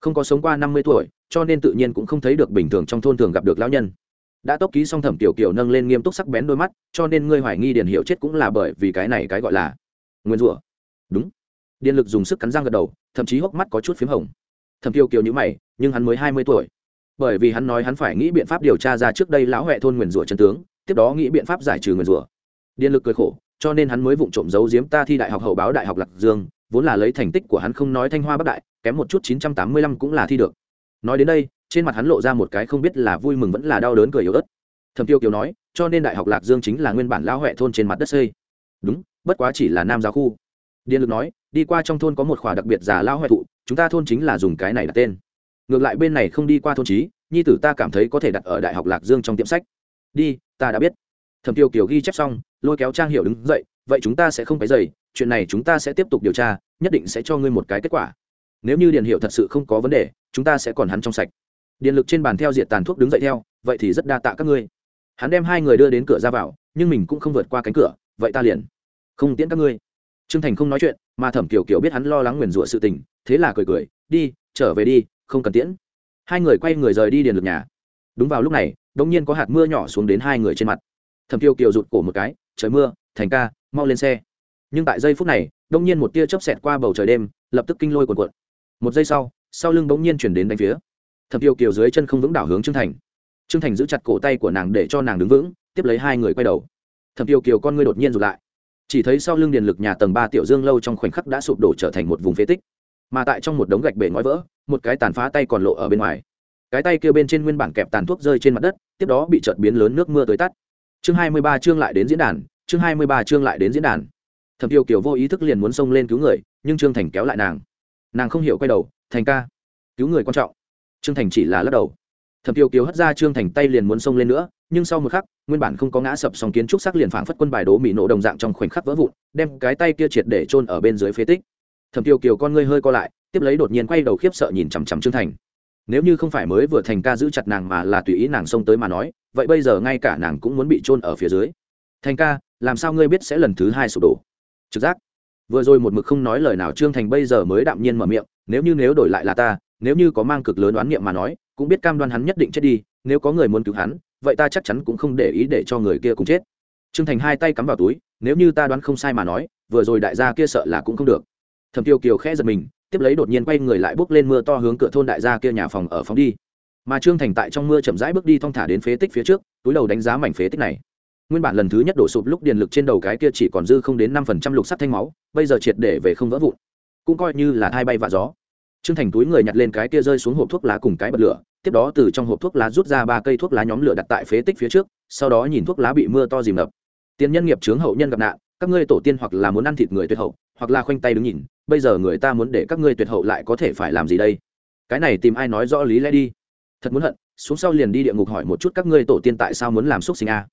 Không có sống qua năm mươi tuổi, cho nên tự nhiên cũng không thấy được bình thường trong thôn thường gặp được lão nhân đã tốc ký xong thẩm tiểu kiều nâng lên nghiêm túc sắc bén đôi mắt, cho nên ngươi hoài nghi điền hiệu chết cũng là bởi vì cái này cái gọi là nguyên rủa. Đúng. Điện lực dùng sức cắn răng gật đầu, thậm chí hốc mắt có chút p h í m hồng. Thẩm tiêu kiều nhữ mày, nhưng hắn mới hai mươi tuổi. Bởi vì hắn nói hắn phải nghĩ biện pháp điều tra ra trước đây lão huệ thôn nguyền rủa chân tướng, tiếp đó nghĩ biện pháp giải trừ nguyền rủa. Điện lực cười khổ, cho nên hắn mới vụng trộm giấu giếm ta thi đại học hậu báo đại học lạc dương, vốn là lấy thành tích của hắn không nói thanh hoa bắc đại, kém một chút chín trăm tám mươi lăm cũng là thi được. Nói đến đây trên mặt hắn lộ ra một cái không biết là vui mừng vẫn là đau đớn cười yếu ớt. Thẩm tiêu kiều nói, cho nên đại học lạc dương chính là nguyên bản lao huệ thôn trên mặt đất xây. Đúng, bất quá chỉ là nam giáo khu. Điện lực nói, đi qua trong thôn có một khỏa đặc biệt già lao huệ thụ, chúng ta thôn chính là dùng cái này đặt tên. Ngược lại bên này không đi qua thôn trí, nhi tử ta cảm thấy có thể đặt ở đại học lạc dương trong tiệm sách. Đi, ta đã biết. Thẩm tiêu kiều ghi chép xong, lôi kéo trang hiệu đứng dậy, vậy chúng ta sẽ không phải dày chuyện này chúng ta sẽ tiếp tục điều tra, nhất định sẽ cho ngươi một cái kết quả. Nếu như điện hiệu thật sự không có vấn đề, chúng ta sẽ còn hắn trong sạch điện lực trên bàn theo diệt tàn thuốc đứng dậy theo, vậy thì rất đa tạ các ngươi. Hắn đem hai người đưa đến cửa ra vào, nhưng mình cũng không vượt qua cánh cửa, vậy ta liền không tiễn các ngươi. Trương thành không nói chuyện, mà thẩm kiều kiều biết hắn lo lắng nguyền rủa sự tình, thế là cười cười, đi, trở về đi, không cần tiễn. Hai người quay người rời đi điền lực nhà. Đúng vào lúc này đ ỗ n g nhiên có hạt mưa nhỏ xuống đến hai người trên mặt. Thẩm kiều kiều rụt cổ một cái, trời mưa, thành ca, mau lên xe. Nhưng tại giây phút này đông nhiên một tia chớp xẹt qua bầu trời đêm, lập tức kinh lôi cuộn cuộn. Một giây sau sau lưng bỗng nhiên chuyển đến đánh phía thẩm kiều kiều dưới chân không vững đảo hướng trương thành. Trương thành giữ chặt cổ tay của nàng để cho nàng đứng vững, tiếp lấy hai người quay đầu. Thẩm kiều kiều con ngươi đột nhiên rụt lại. Chỉ thấy sau lưng điện lực nhà tầng ba tiểu dương lâu trong khoảnh khắc đã sụp đổ trở thành một vùng phế tích. Mà tại trong một đống gạch bể ngói vỡ, một cái tàn phá tay còn lộ ở bên ngoài. Cái tay kia bên trên nguyên bản kẹp tàn thuốc rơi trên mặt đất, tiếp đó bị trợt biến lớn nước mưa tới tắt. Chương hai mươi ba chương lại đến diễn đàn, chương hai mươi ba chương lại đến diễn đàn. Thẩm tiêu kiều vô ý thức liền muốn xông lên cứu người, nhưng trương thành kéo lại nàng. Nàng không hiểu quay đầu, thành ca, cứu người quan trọng trương thành chỉ là lắc đầu. Thẩm tiêu kiều hất ra trương thành tay liền muốn xông lên nữa, nhưng sau một khắc, nguyên bản không có ngã sập song kiến trúc sắc liền phảng phất quân bài đố mỹ nổ đồng dạng trong khoảnh khắc vỡ vụn, đem cái tay kia triệt để chôn ở bên dưới phế tích. Thẩm tiêu kiều con ngươi hơi co lại, tiếp lấy đột nhiên quay đầu khiếp sợ nhìn chằm chằm trương thành. Nếu như không phải mới vừa thành ca giữ chặt nàng mà là tùy ý nàng xông tới mà nói, vậy bây giờ ngay cả nàng cũng muốn bị chôn ở phía dưới. Thành ca, làm sao ngươi biết sẽ lần thứ hai sụp đổ? Trực giác. Vừa rồi một mực không nói lời nào trương thành bây giờ mới đạm nhiên mở miệng, nếu như nếu đổi lại là ta nếu như có mang cực lớn đoán niệm mà nói, cũng biết cam đoan hắn nhất định chết đi, nếu có người muốn cứu hắn, vậy ta chắc chắn cũng không để ý để cho người kia cũng chết. Trương thành hai tay cắm vào túi, nếu như ta đoán không sai mà nói, vừa rồi đại gia kia sợ là cũng không được. Thẩm tiêu kiều khẽ giật mình, tiếp lấy đột nhiên quay người lại bước lên mưa to hướng cửa thôn đại gia kia nhà phòng ở phóng đi. Mà trương thành tại trong mưa chậm rãi bước đi thong thả đến phế tích phía trước, túi đầu đánh giá mảnh phế tích này. Nguyên bản lần thứ nhất đổ sụp lúc điện lực trên đầu cái kia chỉ còn dư không đến năm phần trăm lục sắt thanh máu, bây giờ triệt để về không vỡ vụn. Cũng coi như là thai bay vạ gió trương thành túi người nhặt lên cái kia rơi xuống hộp thuốc lá cùng cái bật lửa, tiếp đó từ trong hộp thuốc lá rút ra ba cây thuốc lá nhóm lửa đặt tại phế tích phía trước, sau đó nhìn thuốc lá bị mưa to dìm ngập. Tiên nhân nghiệp chướng hậu nhân gặp nạn, các ngươi tổ tiên hoặc là muốn ăn thịt người tuyệt hậu, hoặc là khoanh tay đứng nhìn, bây giờ người ta muốn để các ngươi tuyệt hậu lại có thể phải làm gì đây? Cái này tìm ai nói rõ lý lẽ đi. Thật muốn hận, xuống sau liền đi địa ngục hỏi một chút các ngươi tổ tiên tại sao muốn làm xúc sinh a?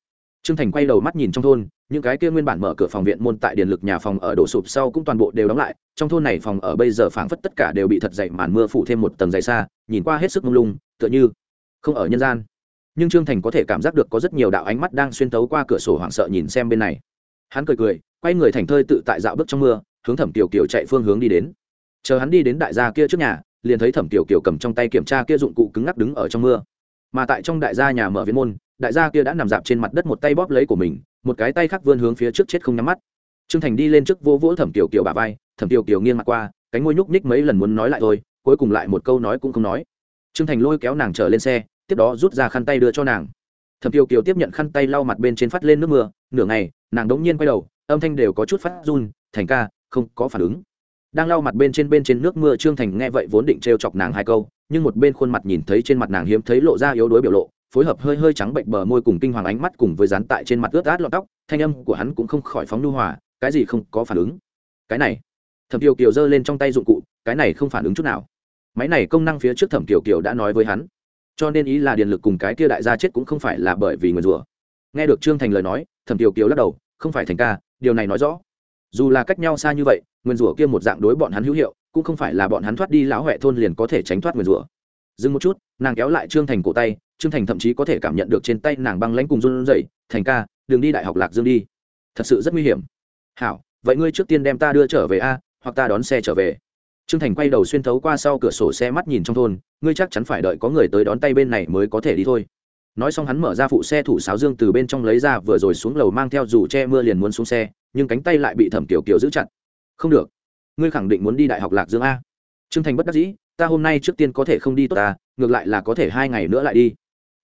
Trương thành quay đầu mắt nhìn trong thôn, những cái kia nguyên bản mở cửa phòng viện môn tại điện lực nhà phòng ở đổ sụp sau cũng toàn bộ đều đóng lại, trong thôn này phòng ở bây giờ phảng phất tất cả đều bị thật dậy màn mưa phủ thêm một tầng dày xa, nhìn qua hết sức mông lung, tựa như không ở nhân gian. Nhưng trương thành có thể cảm giác được có rất nhiều đạo ánh mắt đang xuyên tấu qua cửa sổ hoảng sợ nhìn xem bên này. Hắn cười cười, quay người thành thơi tự tại dạo bước trong mưa, hướng thẩm tiểu kiều chạy phương hướng đi đến. Chờ hắn đi đến đại gia kia trước nhà, liền thấy thẩm tiểu kiều cầm trong tay kiểm tra kia dụng cụ cứng ngắc đứng ở trong mưa. Mà tại trong đại gia nhà mở viện môn đại gia kia đã nằm dạp trên mặt đất một tay bóp lấy của mình, một cái tay khác vươn hướng phía trước chết không nhắm mắt. Trương thành đi lên trước vô vỗ thẩm tiểu kiều bà vai, thẩm tiểu kiều nghiêng mặt qua, cánh môi nhúc nhích mấy lần muốn nói lại thôi, cuối cùng lại một câu nói cũng không nói. Trương thành lôi kéo nàng trở lên xe, tiếp đó rút ra khăn tay đưa cho nàng. Thẩm tiêu kiều tiếp nhận khăn tay lau mặt bên trên phát lên nước mưa, nửa ngày, nàng đống nhiên quay đầu, âm thanh đều có chút phát run, thành ca, không có phản ứng. Đang lau mặt bên trên bên trên nước mưa, trương thành nghe vậy vốn định t chọc nàng hai câu, nhưng một bên khuôn mặt nhìn thấy trên mặt nàng hiếm thấy lộ ra yếu đuối biểu lộ phối hợp hơi hơi trắng bệnh bờ môi cùng kinh hoàng ánh mắt cùng với dán tại trên mặt ướt át lọt tóc, thanh âm của hắn cũng không khỏi phóng nhu hòa, cái gì không có phản ứng. Cái này, thẩm kiều kiều giơ lên trong tay dụng cụ, cái này không phản ứng chút nào. Máy này công năng phía trước thẩm kiều kiều đã nói với hắn. Cho nên ý là điện lực cùng cái kia đại gia chết cũng không phải là bởi vì nguyền rủa nghe được trương thành lời nói, thẩm kiều kiều lắc đầu, không phải thành ca, điều này nói rõ. Dù là cách nhau xa như vậy nguyền rủa kia một dạng đối bọn hắn hữu hiệu, cũng không phải là bọn hắn thoát đi lão huệ thôn liền có thể tránh thoát nguyền rủa dừng một chút, nàng kéo lại trương thành cổ tay trương thành thậm chí có thể cảm nhận được trên tay nàng băng lãnh cùng run rẩy, thành ca, đừng đi đại học lạc dương đi. Thật sự rất nguy hiểm. Hảo, vậy ngươi trước tiên đem ta đưa trở về a, hoặc ta đón xe trở về. Trương thành quay đầu xuyên thấu qua sau cửa sổ xe mắt nhìn trong thôn, ngươi chắc chắn phải đợi có người tới đón tay bên này mới có thể đi thôi. Nói xong hắn mở ra phụ xe thủ sáo dương từ bên trong lấy ra, vừa rồi xuống lầu mang theo dù che mưa liền muốn xuống xe, nhưng cánh tay lại bị thẩm kiểu kiểu giữ chặt. Không được. Ngươi khẳng định muốn đi đại học lạc dương a. Trương thành bất đắc dĩ, ta hôm nay trước tiên có thể không đi tốt ta, ngược lại là có thể hai ngày nữa lại đi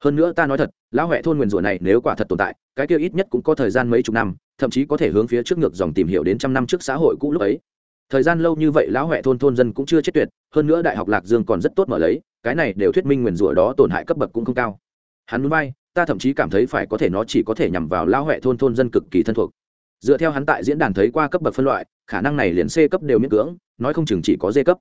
hơn nữa ta nói thật, lão huệ thôn nguyền rủa này nếu quả thật tồn tại, cái kia ít nhất cũng có thời gian mấy chục năm, thậm chí có thể hướng phía trước ngược dòng tìm hiểu đến trăm năm trước xã hội cũ lúc ấy. Thời gian lâu như vậy lão huệ thôn thôn dân cũng chưa chết tuyệt, hơn nữa đại học lạc dương còn rất tốt mở lấy, cái này đều thuyết minh nguyền rủa đó tổn hại cấp bậc cũng không cao. Hắn núi bay, ta thậm chí cảm thấy phải có thể nó chỉ có thể nhằm vào lão huệ thôn thôn dân cực kỳ thân thuộc. Dựa theo hắn tại diễn đàn thấy qua cấp bậc phân loại, khả năng này liền c cấp đều miễn cưỡng, nói không chừng chỉ có d cấp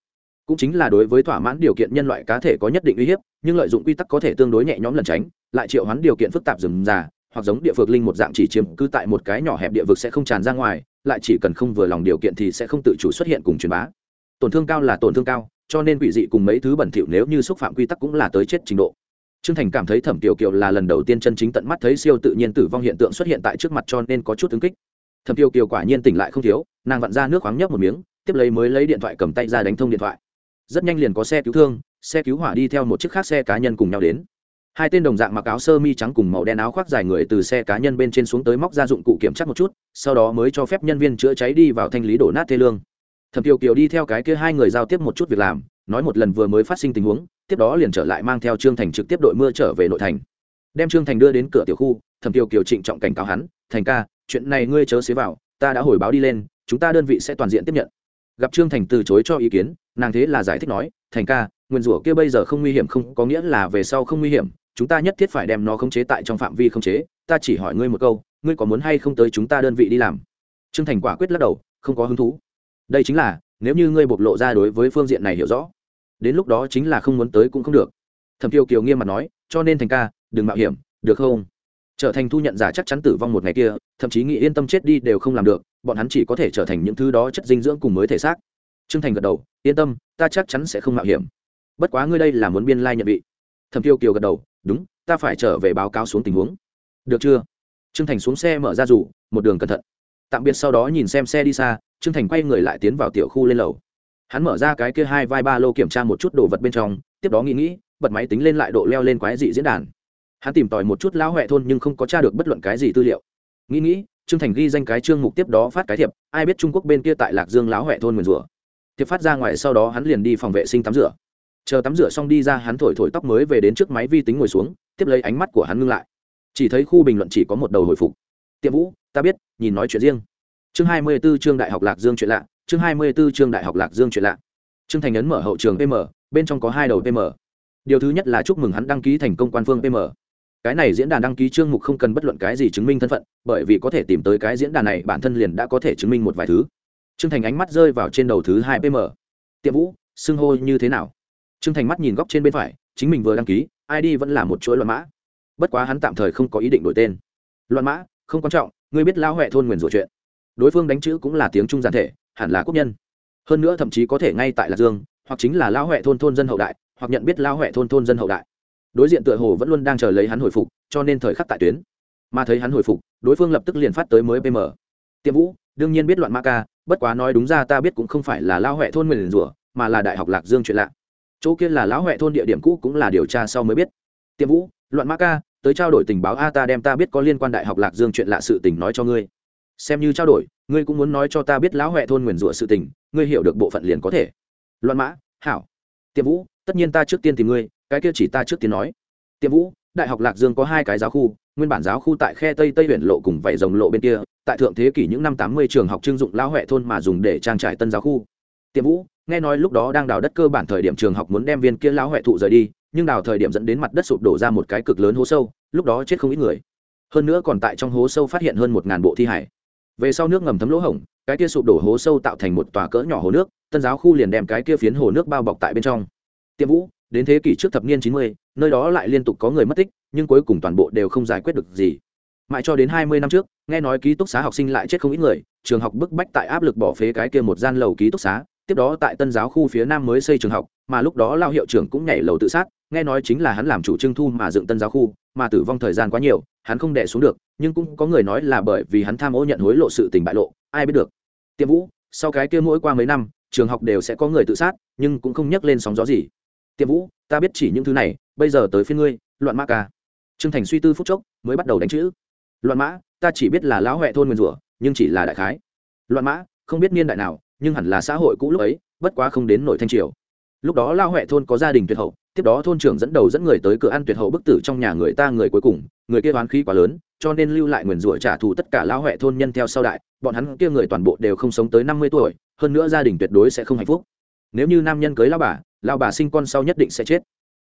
cũng chính là đối với thỏa mãn điều kiện nhân loại cá thể có nhất định uy hiếp nhưng lợi dụng quy tắc có thể tương đối nhẹ nhõm lẩn tránh lại triệu hoán điều kiện phức tạp dừng già hoặc giống địa vực linh một dạng chỉ chiếm cứ tại một cái nhỏ hẹp địa vực sẽ không tràn ra ngoài lại chỉ cần không vừa lòng điều kiện thì sẽ không tự chủ xuất hiện cùng truyền bá tổn thương cao là tổn thương cao cho nên quỷ dị cùng mấy thứ bẩn thỉu nếu như xúc phạm quy tắc cũng là tới chết trình độ Trương Thành cảm thấy Thẩm tiểu Kiều là lần đầu tiên chân chính tận mắt thấy siêu tự nhiên tử vong hiện tượng xuất hiện tại trước mặt cho nên có chút ứng kích. Thẩm tiểu Kiều quả nhiên tỉnh lại không thiếu, nàng vặn ra nước khoáng nhấp một miếng, tiếp lấy mới lấy điện thoại cầm tay ra đánh thông điện thoại. Rất nhanh liền có xe cứu thương, xe cứu hỏa đi theo một chiếc khác xe cá nhân cùng nhau đến. Hai tên đồng dạng mặc áo sơ mi trắng cùng màu đen áo khoác dài người từ xe cá nhân bên trên xuống tới móc ra dụng cụ kiểm tra một chút, sau đó mới cho phép nhân viên chữa cháy đi vào thanh lý đổ nát thê lương. Thẩm Kiều Kiều đi theo cái kia hai người giao tiếp một chút việc làm, nói một lần vừa mới phát sinh tình huống, tiếp đó liền trở lại mang theo trương thành trực tiếp đội mưa trở về nội thành đem trương thành đưa đến cửa tiểu khu thẩm tiêu kiều trịnh trọng cảnh cáo hắn thành ca chuyện này ngươi chớ xế vào ta đã hồi báo đi lên chúng ta đơn vị sẽ toàn diện tiếp nhận gặp trương thành từ chối cho ý kiến, nàng thế là giải thích nói, thành ca, nguyên rủa kia bây giờ không nguy hiểm, không có nghĩa là về sau không nguy hiểm, chúng ta nhất thiết phải đem nó khống chế tại trong phạm vi khống chế, ta chỉ hỏi ngươi một câu, ngươi có muốn hay không tới chúng ta đơn vị đi làm? Trương thành quả quyết lắc đầu, không có hứng thú. Đây chính là, nếu như ngươi bộc lộ ra đối với phương diện này hiểu rõ, đến lúc đó chính là không muốn tới cũng không được. Thẩm tiêu kiều nghiêm mặt nói, cho nên thành ca, đừng mạo hiểm, được không? Trở thành thu nhận giả chắc chắn tử vong một ngày kia, thậm chí nghĩ yên tâm chết đi đều không làm được bọn hắn chỉ có thể trở thành những thứ đó chất dinh dưỡng cùng mới thể xác. T r ư ơ n g thành gật đầu, yên tâm, ta chắc chắn sẽ không mạo hiểm. Bất quá ngươi đây là muốn biên lai、like、nhận vị. Thẩm kiều kiều gật đầu, đúng, ta phải trở về báo cáo xuống tình huống. Được chưa? T r ư ơ n g thành xuống xe mở ra rủ, một đường cẩn thận. Tạm biệt sau đó nhìn xem xe đi xa t r ư ơ n g thành quay người lại tiến vào tiểu khu lên lầu. Hắn mở ra cái kia hai vai ba lô kiểm tra một chút đồ vật bên trong, tiếp đó nghĩ nghĩ, bật máy tính lên lại độ leo lên quái dị diễn đàn. Hắn tìm tòi một chút lão huệ thôn nhưng không có tra được bất luận cái gì tư liệu. Nghĩ nghĩ trương thành ghi danh cái chương mục tiếp đó phát cái thiệp, ai biết trung quốc bên kia tại lạc dương láo huệ thôn nguyền rủa. Thiệp phát ra ngoài, sau đó hắn liền đi phòng vệ sinh tắm rửa. Chờ tắm rửa xong đi ra, hắn thổi thổi tóc mới về đến trước máy vi tính ngồi xuống, tiếp lấy ánh mắt của hắn ngưng lại. Chỉ thấy khu bình luận chỉ có một đầu hồi phục. Tiệm vũ, ta biết, nhìn nói chuyện riêng. Chương hai mươi 24 chương đại học lạc dương chuyện lạ. Chương hai mươi 24 chương đại học lạc dương chuyện lạ. Trương thành ấn mở hậu trường pm bên trong có hai đầu pm điều thứ nhất là chúc mừng hắn đăng ký thành công quan phương pm cái này diễn đàn đăng ký chương mục không cần bất luận cái gì chứng minh thân phận, bởi vì có thể tìm tới cái diễn đàn này, bản thân liền đã có thể chứng minh một vài thứ. Trương thành ánh mắt rơi vào trên đầu thứ hai pm. Tiệm vũ, xưng hô như thế nào? Trương thành mắt nhìn góc trên bên phải, chính mình vừa đăng ký id vẫn là một chuỗi loạn mã. Bất quá hắn tạm thời không có ý định đổi tên. Loạn mã, không quan trọng, ngươi biết lão huệ thôn nguyền rủa chuyện. Đối phương đánh chữ cũng là tiếng trung giản thể, hẳn là quốc nhân. Hơn nữa thậm chí có thể ngay tại lạc dương, hoặc chính là lão huệ thôn thôn dân hậu đại, hoặc nhận biết lão huệ thôn thôn dân hậu đại đối diện tựa hồ vẫn luôn đang chờ lấy hắn hồi phục, cho nên thời khắc tại tuyến. Mà thấy hắn hồi phục, đối phương lập tức liền phát tới mới pm. Tiệm vũ, đương nhiên biết loạn ma ca, bất quá nói đúng ra ta biết cũng không phải là lao huệ thôn nguyền rủa, mà là đại học lạc dương chuyện lạ. Chỗ kia là lão huệ thôn địa điểm cũ cũng là điều tra sau mới biết. Tiệm vũ, loạn ma ca, tới trao đổi tình báo a ta đem ta biết có liên quan đại học lạc dương chuyện lạ sự tình nói cho ngươi. Xem như trao đổi, ngươi cũng muốn nói cho ta biết lão huệ thôn nguyền rủa sự tình, ngươi hiểu được bộ phận liền có thể. Loạn mã, hảo. Tiệm vũ, tất nhiên ta trước tiên tìm ngươi cái kia chỉ ta trước tiên nói. Tiệm vũ, đại học lạc dương có hai cái giáo khu, nguyên bản giáo khu tại khe tây tây huyện lộ cùng vảy rồng lộ bên kia, tại thượng thế kỷ những năm tám mươi trường học trưng dụng lão huệ thôn mà dùng để trang trải tân giáo khu. Tiệm vũ, nghe nói lúc đó đang đào đất cơ bản thời điểm trường học muốn đem viên kia lão huệ thụ rời đi, nhưng đào thời điểm dẫn đến mặt đất sụp đổ ra một cái cực lớn hố sâu, lúc đó chết không ít người. Hơn nữa còn tại trong hố sâu phát hiện hơn một ngàn bộ thi hải về sau nước ngầm thấm lỗ hổng, cái kia sụp đổ hố sâu tạo thành một tòa cỡ nhỏ hồ nước, tân giáo khu liền đem cái kia phiến hồ nước bao bọc tại bên trong. Tiệm vũ đến thế kỷ trước thập niên chín mươi, nơi đó lại liên tục có người mất tích, nhưng cuối cùng toàn bộ đều không giải quyết được gì. Mãi cho đến hai mươi năm trước, nghe nói ký túc xá học sinh lại chết không ít người, trường học bức bách tại áp lực bỏ phế cái kia một gian lầu ký túc xá, tiếp đó tại tân giáo khu phía nam mới xây trường học, mà lúc đó lao hiệu trưởng cũng nhảy lầu tự sát, nghe nói chính là hắn làm chủ trưng thu mà dựng tân giáo khu, mà tử vong thời gian quá nhiều, hắn không đè xuống được, nhưng cũng có người nói là bởi vì hắn tham ô nhận hối lộ sự tình bại lộ, ai biết được. Tiệm vũ, sau cái kia mỗi qua mấy năm, trường học đều sẽ có người tự sát, nhưng cũng không nhắc lên sóng gió gì tiệm vũ, ta biết chỉ những thứ này, bây giờ tới phiên ngươi, loạn mã ca. Trương thành suy tư phút chốc, mới bắt đầu đánh chữ. Loạn mã, ta chỉ biết là lão huệ thôn nguyên rủa, nhưng chỉ là đại khái. Loạn mã, không biết niên đại nào, nhưng hẳn là xã hội cũ lúc ấy, bất quá không đến nội thanh triều. Lúc đó lao huệ thôn có gia đình tuyệt hậu, tiếp đó thôn trưởng dẫn đầu dẫn người tới cửa ăn tuyệt hậu bức tử trong nhà người ta người cuối cùng, người kia oán khí quá lớn, cho nên lưu lại nguyền rủa trả thù tất cả lao huệ thôn nhân theo sau đại, bọn hắn kia người toàn bộ đều không sống tới năm mươi tuổi, hơn nữa gia đình tuyệt đối sẽ không hạnh phúc. Nếu như nam nhân cưới lao bà lao bà sinh con sau nhất định sẽ chết.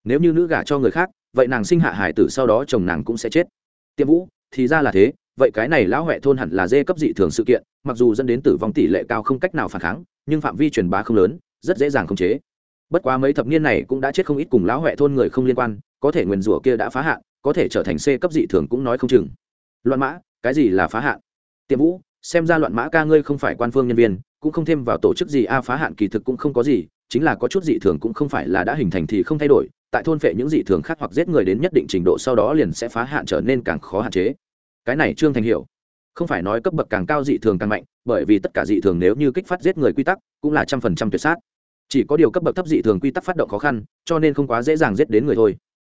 Nếu như nữ gả cho người khác, vậy nàng sinh hạ hải tử sau đó chồng nàng cũng sẽ chết. Tiệm vũ, thì ra là thế, vậy cái này lão huệ thôn hẳn là dê cấp dị thường sự kiện, mặc dù dẫn đến tử vong tỷ lệ cao không cách nào phản kháng, nhưng phạm vi truyền bá không lớn, rất dễ dàng khống chế. Bất quá mấy thập niên này cũng đã chết không ít cùng lão huệ thôn người không liên quan, có thể nguyền rủa kia đã phá hạn, có thể trở thành c cấp dị thường cũng nói không chừng. Loạn mã, cái gì là phá hạn? Tiệm vũ, xem ra loạn mã ca ngươi không phải quan phương nhân viên, cũng không thêm vào tổ chức gì, a, phá hạn kỳ thực cũng không có gì chính là có chút dị thường cũng không phải là đã hình thành thì không thay đổi, tại thôn phệ những dị thường khác hoặc giết người đến nhất định trình độ sau đó liền sẽ phá hạn trở nên càng khó hạn chế. Cái này trương thành hiểu. Không phải nói cấp bậc càng cao dị thường càng mạnh, bởi vì tất cả dị thường nếu như kích phát giết người quy tắc, cũng là trăm phần trăm tuyệt sát. Chỉ có điều cấp bậc thấp dị thường quy tắc phát động khó khăn, cho nên không quá dễ dàng giết đến người thôi.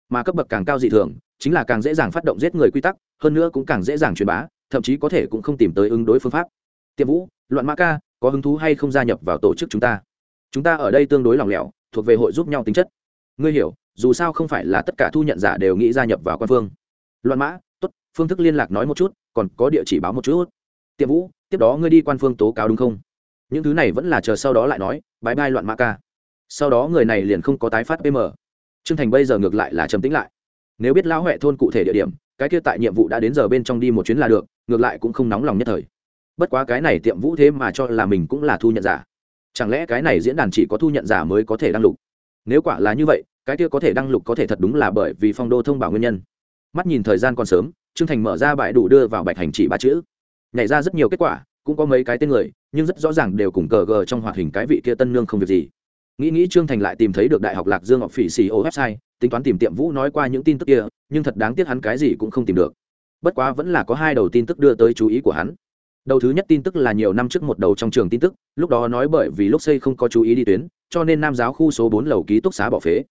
Mà cấp bậc càng cao dị thường, chính là càng dễ dàng phát động giết người quy tắc, hơn nữa cũng càng dễ dàng truyền bá, thậm chí có thể cũng không tìm tới ứng đối phương pháp. Tiệm vũ, loạn mã ca, có hứng thú hay không gia nhập vào tổ chức chúng ta? Chúng ta ở đây tương đối lòng lẻo, thuộc về hội giúp nhau tính chất. Ngươi hiểu, dù sao không phải là tất cả thu nhận giả đều nghĩ gia nhập vào quan phương. Loạn mã, tốt, phương thức liên lạc nói một chút, còn có địa chỉ báo một chút. Tiệm vũ, tiếp đó ngươi đi quan phương tố cáo đúng không? Những thứ này vẫn là chờ sau đó lại nói bãi bai loạn mã ca. Sau đó người này liền không có tái phát pm trương thành bây giờ ngược lại là trầm tĩnh lại. Nếu biết lão huệ thôn cụ thể địa điểm, cái kia tại nhiệm vụ đã đến giờ bên trong đi một chuyến là được, ngược lại cũng không nóng lòng nhất thời. Bất quá cái này tiệm vũ thế mà cho là mình cũng là thu nhận giả chẳng lẽ cái này diễn đàn chỉ có thu nhận giả mới có thể đăng lục? Nếu quả là như vậy, cái kia có thể đăng lục có thể thật đúng là bởi vì phong đô thông báo nguyên nhân. Mắt nhìn thời gian còn sớm, trương thành mở ra bãi đủ đưa vào bạch hành chỉ ba chữ. Nhảy ra rất nhiều kết quả, cũng có mấy cái tên người, nhưng rất rõ ràng đều cùng cờ gờ trong hoạt hình cái vị kia tân nương không việc gì. Nghĩ nghĩ trương thành lại tìm thấy được đại học lạc dương ngọc phỉ xì ô website, tính toán tìm tiệm vũ nói qua những tin tức kia, nhưng thật đáng tiếc hắn cái gì cũng không tìm được. Bất quá vẫn là có hai đầu tin tức đưa tới chú ý của hắn đầu thứ nhất tin tức là nhiều năm trước một đầu trong trường tin tức, lúc đó nói bởi vì lúc xây không có chú ý đi tuyến, cho nên nam giáo khu số bốn lầu ký túc xá bỏ phế.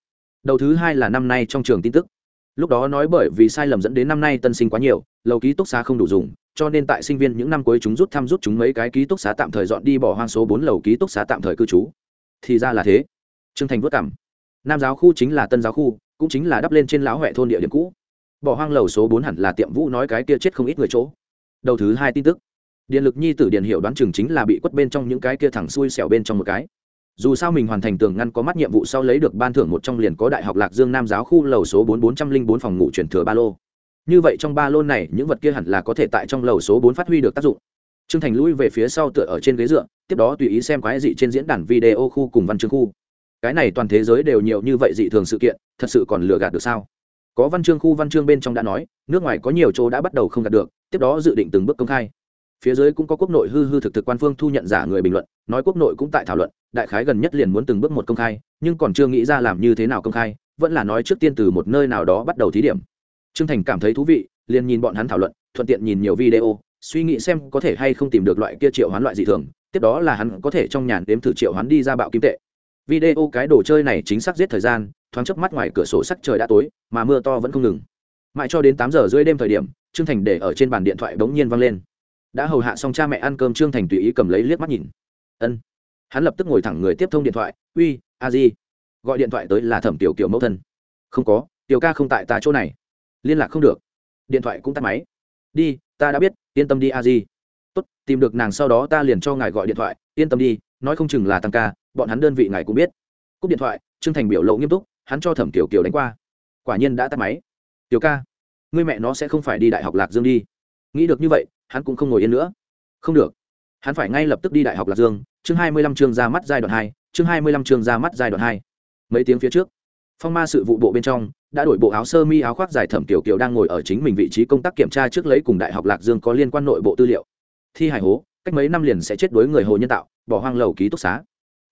Đầu thứ hai là năm nay trong trường tin tức. Lúc đó nói bởi vì sai lầm dẫn đến năm nay tân sinh quá nhiều, lầu ký túc xá không đủ dùng, cho nên tại sinh viên những năm cuối chúng rút thăm rút chúng mấy cái ký túc xá tạm thời dọn đi bỏ hoang số bốn lầu ký túc xá tạm thời cư trú. Thì ra là thế. Trương thành vất cảm nam giáo khu chính là tân giáo khu, cũng chính là đắp lên trên lão huệ thôn địa điểm cũ. Bỏ hoang lầu số bốn hẳn là tiệm vũ nói cái kia chết không ít người chỗ. Đầu thứ hai tin tức điện lực nhi tử điện hiệu đoán chừng chính là bị quất bên trong những cái kia thẳng xuôi xẻo bên trong một cái. Dù sao mình hoàn thành tường ngăn có mắt nhiệm vụ sau lấy được ban thưởng một trong liền có đại học lạc dương nam giáo khu lầu số bốn bốn trăm linh bốn phòng ngủ chuyển thừa ba lô. Như vậy trong ba lô này, những vật kia hẳn là có thể tại trong lầu số bốn phát huy được tác dụng. Trương thành lui về phía sau tựa ở trên ghế dựa, tiếp đó tùy ý xem quái dị trên diễn đàn video khu cùng văn chương khu. Cái này toàn thế giới đều nhiều như vậy dị thường sự kiện, thật sự còn lừa gạt được sao? Có văn chương khu văn chương bên trong đã nói, nước ngoài có nhiều chỗ đã bắt đầu không gạt được, tiếp đó dự định từng bước công khai phía dưới cũng có quốc nội hư hư thực thực quan phương thu nhận giả người bình luận, nói quốc nội cũng tại thảo luận, đại khái gần nhất liền muốn từng bước một công khai, nhưng còn chưa nghĩ ra làm như thế nào công khai, vẫn là nói trước tiên từ một nơi nào đó bắt đầu thí điểm. Trương thành cảm thấy thú vị, liền nhìn bọn hắn thảo luận, thuận tiện nhìn nhiều video, suy nghĩ xem có thể hay không tìm được loại kia triệu hoán loại dị thường, tiếp đó là hắn có thể trong nhàn đếm thử triệu hoán đi ra bạo kim tệ. Video cái đồ chơi này chính xác giết thời gian, thoáng chớp mắt ngoài cửa sổ sắc trời đã tối, mà mưa to vẫn không ngừng. Mãi cho đến tám giờ rưỡi đêm thời điểm, trương thành để ở trên bàn điện thoại bỗng nhiên văng lên đã hầu hạ xong cha mẹ ăn cơm trương thành tùy ý cầm lấy liếc mắt nhìn. Ân. Hắn lập tức ngồi thẳng người tiếp thông điện thoại, uy, a di. Gọi điện thoại tới là thẩm tiểu kiểu mẫu thân. Không có, tiểu ca không tại tại chỗ này. Liên lạc không được. Điện thoại cũng tắt máy. Đi, ta đã biết, yên tâm đi a di. Tốt, tìm được nàng sau đó ta liền cho ngài gọi điện thoại, yên tâm đi, nói không chừng là tăng ca, bọn hắn đơn vị ngài cũng biết. Cúp điện thoại, trương thành biểu lộ nghiêm túc, hắn cho thẩm tiểu kiều đánh qua. Quả nhiên đã tắt máy. Tiểu ca người mẹ nó sẽ không phải đi đại học lạc dương đi nghĩ được như vậy, hắn cũng không ngồi yên nữa. Không được. Hắn phải ngay lập tức đi đại học lạc dương, chương hai mươi lăm chương ra mắt giai đoạn hai, chương hai mươi lăm chương ra mắt giai đoạn hai. Mấy tiếng phía trước, phong ma sự vụ bộ bên trong, đã đổi bộ áo sơ mi áo khoác dài thẩm tiểu kiều đang ngồi ở chính mình vị trí công tác kiểm tra trước lấy cùng đại học lạc dương có liên quan nội bộ tư liệu. Thi hải hố, cách mấy năm liền sẽ chết đối người hồ nhân tạo, bỏ hoang lầu ký túc xá.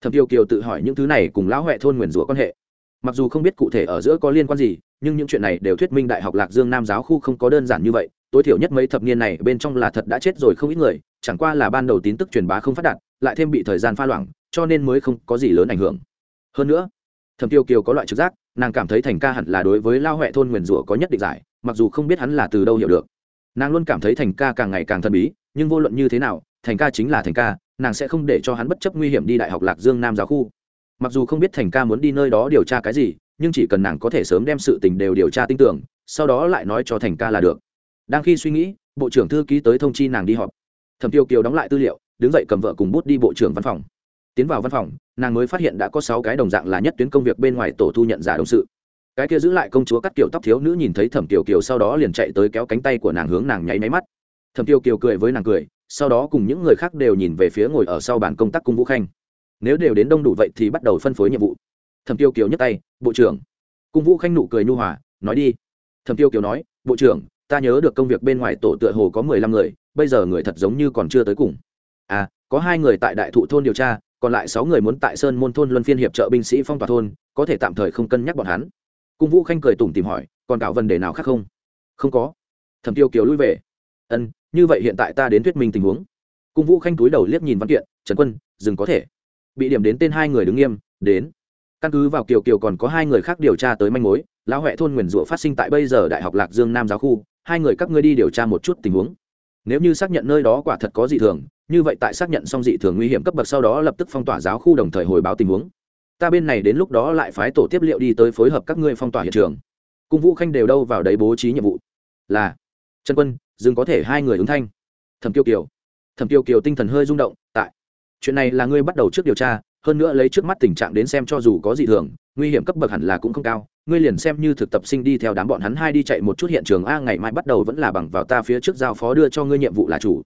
Thẩm tiểu kiều tự hỏi những thứ này cùng lão huệ thôn nguyền rủa quan hệ. Mặc dù không biết cụ thể ở giữa có liên quan gì, nhưng những chuyện này đều thuyết minh đại học lạc dương nam giáo khu không có đơn giản như vậy tối thiểu nhất mấy thập niên này bên trong là thật đã chết rồi không ít người, chẳng qua là ban đầu tin tức truyền bá không phát đạt, lại thêm bị thời gian pha loãng, cho nên mới không có gì lớn ảnh hưởng. Hơn nữa, thẩm tiêu kiều có loại trực giác, nàng cảm thấy thành ca hẳn là đối với lao huệ thôn nguyền rủa có nhất định giải, mặc dù không biết hắn là từ đâu hiểu được. Nàng luôn cảm thấy thành ca càng ngày càng thần bí, nhưng vô luận như thế nào, thành ca chính là thành ca, nàng sẽ không để cho hắn bất chấp nguy hiểm đi đại học lạc dương nam giáo khu. Mặc dù không biết thành ca muốn đi nơi đó điều tra cái gì, nhưng chỉ cần nàng có thể sớm đem sự tình đều điều tra tin tưởng, sau đó lại nói cho thành ca là được đang khi suy nghĩ, bộ trưởng thư ký tới thông chi nàng đi họp. Thẩm tiêu kiều đóng lại tư liệu, đứng dậy cầm vợ cùng bút đi bộ trưởng văn phòng. Tiến vào văn phòng, nàng mới phát hiện đã có sáu cái đồng dạng là nhất tuyến công việc bên ngoài tổ thu nhận giả đồng sự. Cái kia giữ lại công chúa cắt kiểu tóc thiếu nữ nhìn thấy thẩm kiều kiều sau đó liền chạy tới kéo cánh tay của nàng hướng nàng nháy máy mắt. Thẩm kiều kiều cười với nàng cười, sau đó cùng những người khác đều nhìn về phía ngồi ở sau bàn công tác cung vũ khanh. Nếu đều đến đông đủ vậy thì bắt đầu phân phối nhiệm vụ. Thẩm tiêu kiều nhấc tay, bộ trưởng. Cung vũ khanh nụ cười nhu hòa, nói đi. Thẩm tiêu kiều nói, bộ trưởng ta nhớ được công việc bên ngoài tổ tựa hồ có mười lăm người, bây giờ người thật giống như còn chưa tới cùng. À có hai người tại đại thụ thôn điều tra, còn lại sáu người muốn tại sơn môn thôn luân phiên hiệp trợ binh sĩ phong tỏa thôn, có thể tạm thời không cân nhắc bọn hắn. Cung vũ khanh cười tủm tìm hỏi, còn cảo vấn đề nào khác không? Không có. Thẩm tiêu kiều lui về. Ân, như vậy hiện tại ta đến thuyết minh tình huống. Cung vũ khanh túi đầu liếc nhìn văn kiện, trần quân, dừng có thể. Bị điểm đến tên hai người đứng nghiêm, đến. Căn cứ vào kiều kiều còn có hai người khác điều tra tới manh mối, lão huệ thôn nguyền rủa phát sinh tại bây giờ đại học lạc dương nam giáo khu hai người các ngươi đi điều tra một chút tình huống. Nếu như xác nhận nơi đó quả thật có dị thường, như vậy tại xác nhận xong dị thường nguy hiểm cấp bậc sau đó lập tức phong tỏa giáo khu đồng thời hồi báo tình huống. Ta bên này đến lúc đó lại phái tổ tiếp liệu đi tới phối hợp các ngươi phong tỏa hiện trường. Cung vũ khanh đều đâu vào đấy bố trí nhiệm vụ? Là, trần quân, dừng có thể hai người ứng thanh. Thẩm Tiêu kiều. Thẩm Tiêu kiều tinh thần hơi rung động, tại. Chuyện này là ngươi bắt đầu trước điều tra, hơn nữa lấy trước mắt tình trạng đến xem cho dù có gì thường, nguy hiểm cấp bậc hẳn là cũng không cao ngươi liền xem như thực tập sinh đi theo đám bọn hắn hai đi chạy một chút hiện trường a, ngày mai bắt đầu vẫn là bằng vào ta phía trước giao phó đưa cho ngươi nhiệm vụ là chủ.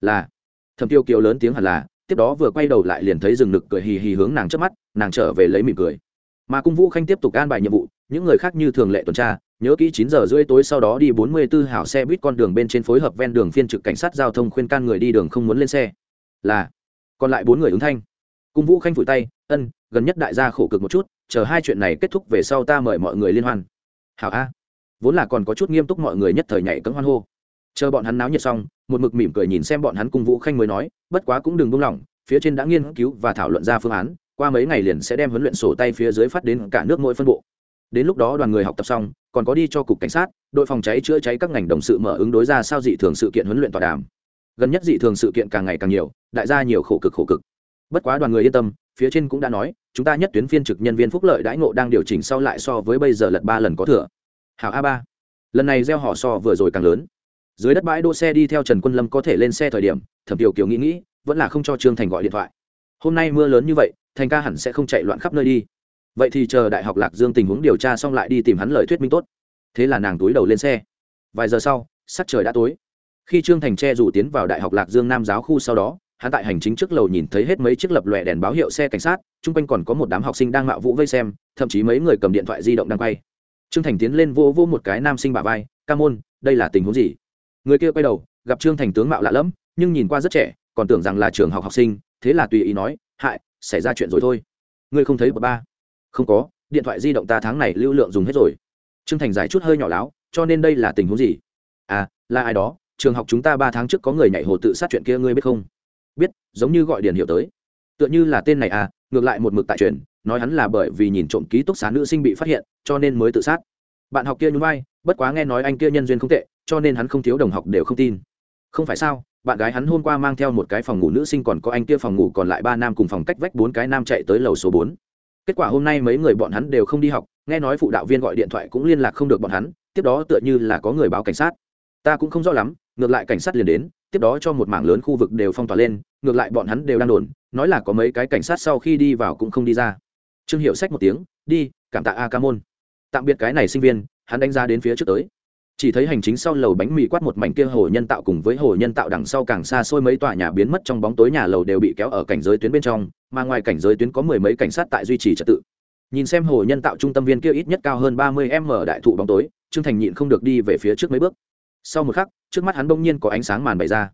Là. Thẩm tiêu kiều lớn tiếng hẳn là, tiếp đó vừa quay đầu lại liền thấy rừng nực cười hì hì hướng nàng trước mắt, nàng trở về lấy mỉm cười. Mà cung vũ khanh tiếp tục an bài nhiệm vụ, những người khác như thường lệ tuần tra, nhớ kỹ chín giờ rưỡi tối sau đó đi bốn mươi 44 hảo xe buýt con đường bên trên phối hợp ven đường phiên trực cảnh sát giao thông khuyên can người đi đường không muốn lên xe. Là. Còn lại bốn người ứng thanh. Cung vũ khanh phủi tay, ân, gần nhất đại gia khổ cực một chút chờ hai chuyện này kết thúc về sau ta mời mọi người liên hoan. Hảo a. Vốn là còn có chút nghiêm túc mọi người nhất thời nhảy cấm hoan hô. Chờ bọn hắn náo nhiệt xong, một mực mỉm cười nhìn xem bọn hắn cung vũ khanh mới nói, bất quá cũng đừng buông lỏng, phía trên đã nghiên cứu và thảo luận ra phương án, qua mấy ngày liền sẽ đem huấn luyện sổ tay phía dưới phát đến cả nước mỗi phân bộ. Đến lúc đó đoàn người học tập xong, còn có đi cho cục cảnh sát, đội phòng cháy chữa cháy các ngành đồng sự mở ứng đối ra sao dị thường sự kiện huấn luyện tọa đàm. Gần nhất dị thường sự kiện càng ngày càng nhiều, đại gia nhiều khổ cực khổ cực. Bất quá đoàn người yên tâm, phía trên cũng đã nói chúng ta nhất tuyến phiên trực nhân viên phúc lợi đãi ngộ đang điều chỉnh sau lại so với bây giờ lật ba lần có thừa. Hảo a ba. Lần này gieo họ so vừa rồi càng lớn. Dưới đất bãi đỗ xe đi theo trần quân lâm có thể lên xe thời điểm, thẩm tiểu kiều nghĩ nghĩ, vẫn là không cho trương thành gọi điện thoại. Hôm nay mưa lớn như vậy, thành ca hẳn sẽ không chạy loạn khắp nơi đi. Vậy thì chờ đại học lạc dương tình huống điều tra xong lại đi tìm hắn lời thuyết minh tốt. Thế là nàng túi đầu lên xe. Vài giờ sau, sắc trời đã tối. Khi trương thành che rủ tiến vào đại học lạc dương nam giáo khu sau đó hắn tại hành chính trước lầu nhìn thấy hết mấy chiếc lập lòe đèn báo hiệu xe cảnh sát, chung quanh còn có một đám học sinh đang mạo vũ vây xem, thậm chí mấy người cầm điện thoại di động đang quay. Trương thành tiến lên vô vô một cái nam sinh bà vai, ca môn, đây là tình huống gì? Người kia quay đầu, gặp trương thành tướng mạo lạ lẫm, nhưng nhìn qua rất trẻ, còn tưởng rằng là trường học học sinh, thế là tùy ý nói, hại, xảy ra chuyện rồi thôi. Ngươi không thấy bà ba? Không có, điện thoại di động ta tháng này lưu lượng dùng hết rồi. Trương thành giải chút hơi nhỏ láo, cho nên đây là tình huống gì? À là ai đó, trường học chúng ta ba tháng trước có người nhảy hồ tự sát chuyện kia ngươi biết không? Biết, giống như gọi điện hiệu tới. Tựa như là tên này à ngược lại một mực tại truyền, nói hắn là bởi vì nhìn trộm ký túc xá nữ sinh bị phát hiện, cho nên mới tự sát. Bạn học kia nhún vai, bất quá nghe nói anh kia nhân duyên không tệ, cho nên hắn không thiếu đồng học đều không tin. Không phải sao, bạn gái hắn hôm qua mang theo một cái phòng ngủ nữ sinh còn có anh kia phòng ngủ còn lại ba nam cùng phòng cách vách bốn cái nam chạy tới lầu số bốn. Kết quả hôm nay mấy người bọn hắn đều không đi học, nghe nói phụ đạo viên gọi điện thoại cũng liên lạc không được bọn hắn, tiếp đó tựa như là có người báo cảnh sát. Ta cũng không rõ lắm, ngược lại cảnh sát liền đến tiếp đó cho một mảng lớn khu vực đều phong tỏa lên, ngược lại bọn hắn đều đang đồn, nói là có mấy cái cảnh sát sau khi đi vào cũng không đi ra. Trương hiệu sách một tiếng, đi, cảm tạ a ca môn tạm biệt cái này sinh viên, hắn đánh ra đến phía trước tới. Chỉ thấy hành chính sau lầu bánh mì quát một mảnh kia hồ nhân tạo cùng với hồ nhân tạo đằng sau càng xa xôi mấy tòa nhà biến mất trong bóng tối nhà lầu đều bị kéo ở cảnh giới tuyến bên trong, mà ngoài cảnh giới tuyến có mười mấy cảnh sát tại duy trì trật tự. Nhìn xem hồ nhân tạo trung tâm viên kia ít nhất cao hơn ba mươi m đại thụ bóng tối, trương thành nhịn không được đi về phía trước mấy bước sau một khắc, trước mắt hắn bỗng nhiên có ánh sáng màn bày ra.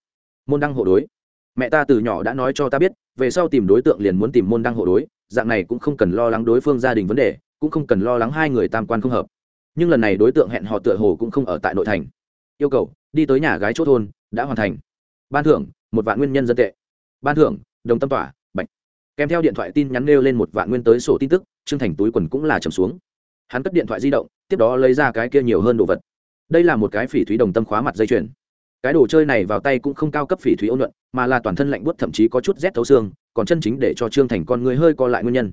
Môn đăng hộ đối. Mẹ ta từ nhỏ đã nói cho ta biết, về sau tìm đối tượng liền muốn tìm môn đăng hộ đối, dạng này cũng không cần lo lắng đối phương gia đình vấn đề, cũng không cần lo lắng hai người tam quan không hợp. Nhưng lần này đối tượng hẹn họ tựa hồ cũng không ở tại nội thành. Yêu cầu, đi tới nhà gái chỗ thôn, đã hoàn thành. Ban thưởng, một vạn nguyên nhân dân tệ. Ban thưởng, đồng tâm tỏa, bạch. Kèm theo điện thoại tin nhắn nêu lên một vạn nguyên tới sổ tin tức, trương thành túi quần cũng là trầm xuống. Hắn cất điện thoại di động, tiếp đó lấy ra cái kia nhiều hơn đồ vật đây là một cái phỉ thúy đồng tâm khóa mặt dây chuyền. Cái đồ chơi này vào tay cũng không cao cấp phỉ thúy ôn luận mà là toàn thân lạnh buốt thậm chí có chút rét thấu xương, còn chân chính để cho trương thành con người hơi co lại nguyên nhân.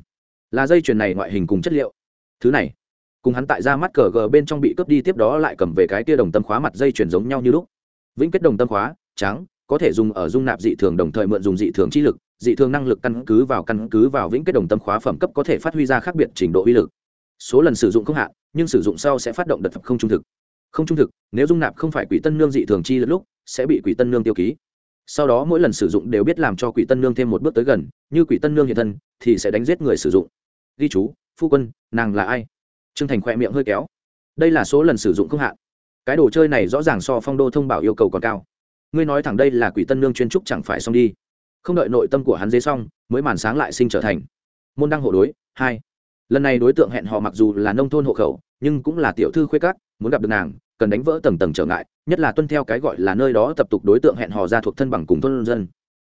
Là dây chuyền này ngoại hình cùng chất liệu. Thứ này, cùng hắn tại ra mắt cờ gờ bên trong bị cướp đi tiếp đó lại cầm về cái tia đồng tâm khóa mặt dây chuyền giống nhau như lúc. Vĩnh kết đồng tâm khóa, trắng, có thể dùng ở dung nạp dị thường đồng thời mượn dùng dị thường chi lực, dị thường năng lực căn cứ vào căn cứ vào vĩnh kết đồng tâm khóa phẩm cấp có thể phát huy ra khác biệt trình độ uy lực. Số lần sử dụng không hạn, nhưng sử dụng sau sẽ phát động đợt không trung thực không trung thực, nếu dung nạp không phải quỷ tân nương dị thường chi lúc, sẽ bị quỷ tân nương tiêu ký. Sau đó mỗi lần sử dụng đều biết làm cho quỷ tân nương thêm một bước tới gần, như quỷ tân nương hiện thân, thì sẽ đánh giết người sử dụng. Ghi chú, phu quân, nàng là ai? T r ư ơ n g thành khoe miệng hơi kéo. Đây là số lần sử dụng không hạn. Cái đồ chơi này rõ ràng so phong đô thông bảo yêu cầu còn cao. Ngươi nói thẳng đây là quỷ tân nương chuyên trúc chẳng phải xong đi. Không đợi nội tâm của hắn dế xong, mới màn sáng lại sinh trở thành. Môn đăng hộ đối, hai. Lần này đối tượng hẹn họ mặc dù là nông thôn hộ khẩu, nhưng cũng là tiểu thư khuê cát muốn gặp được nàng, cần đánh vỡ tầng tầng trở ngại, nhất là tuân theo cái gọi là nơi đó tập tục đối tượng hẹn hò ra thuộc thân bằng cùng thôn dân.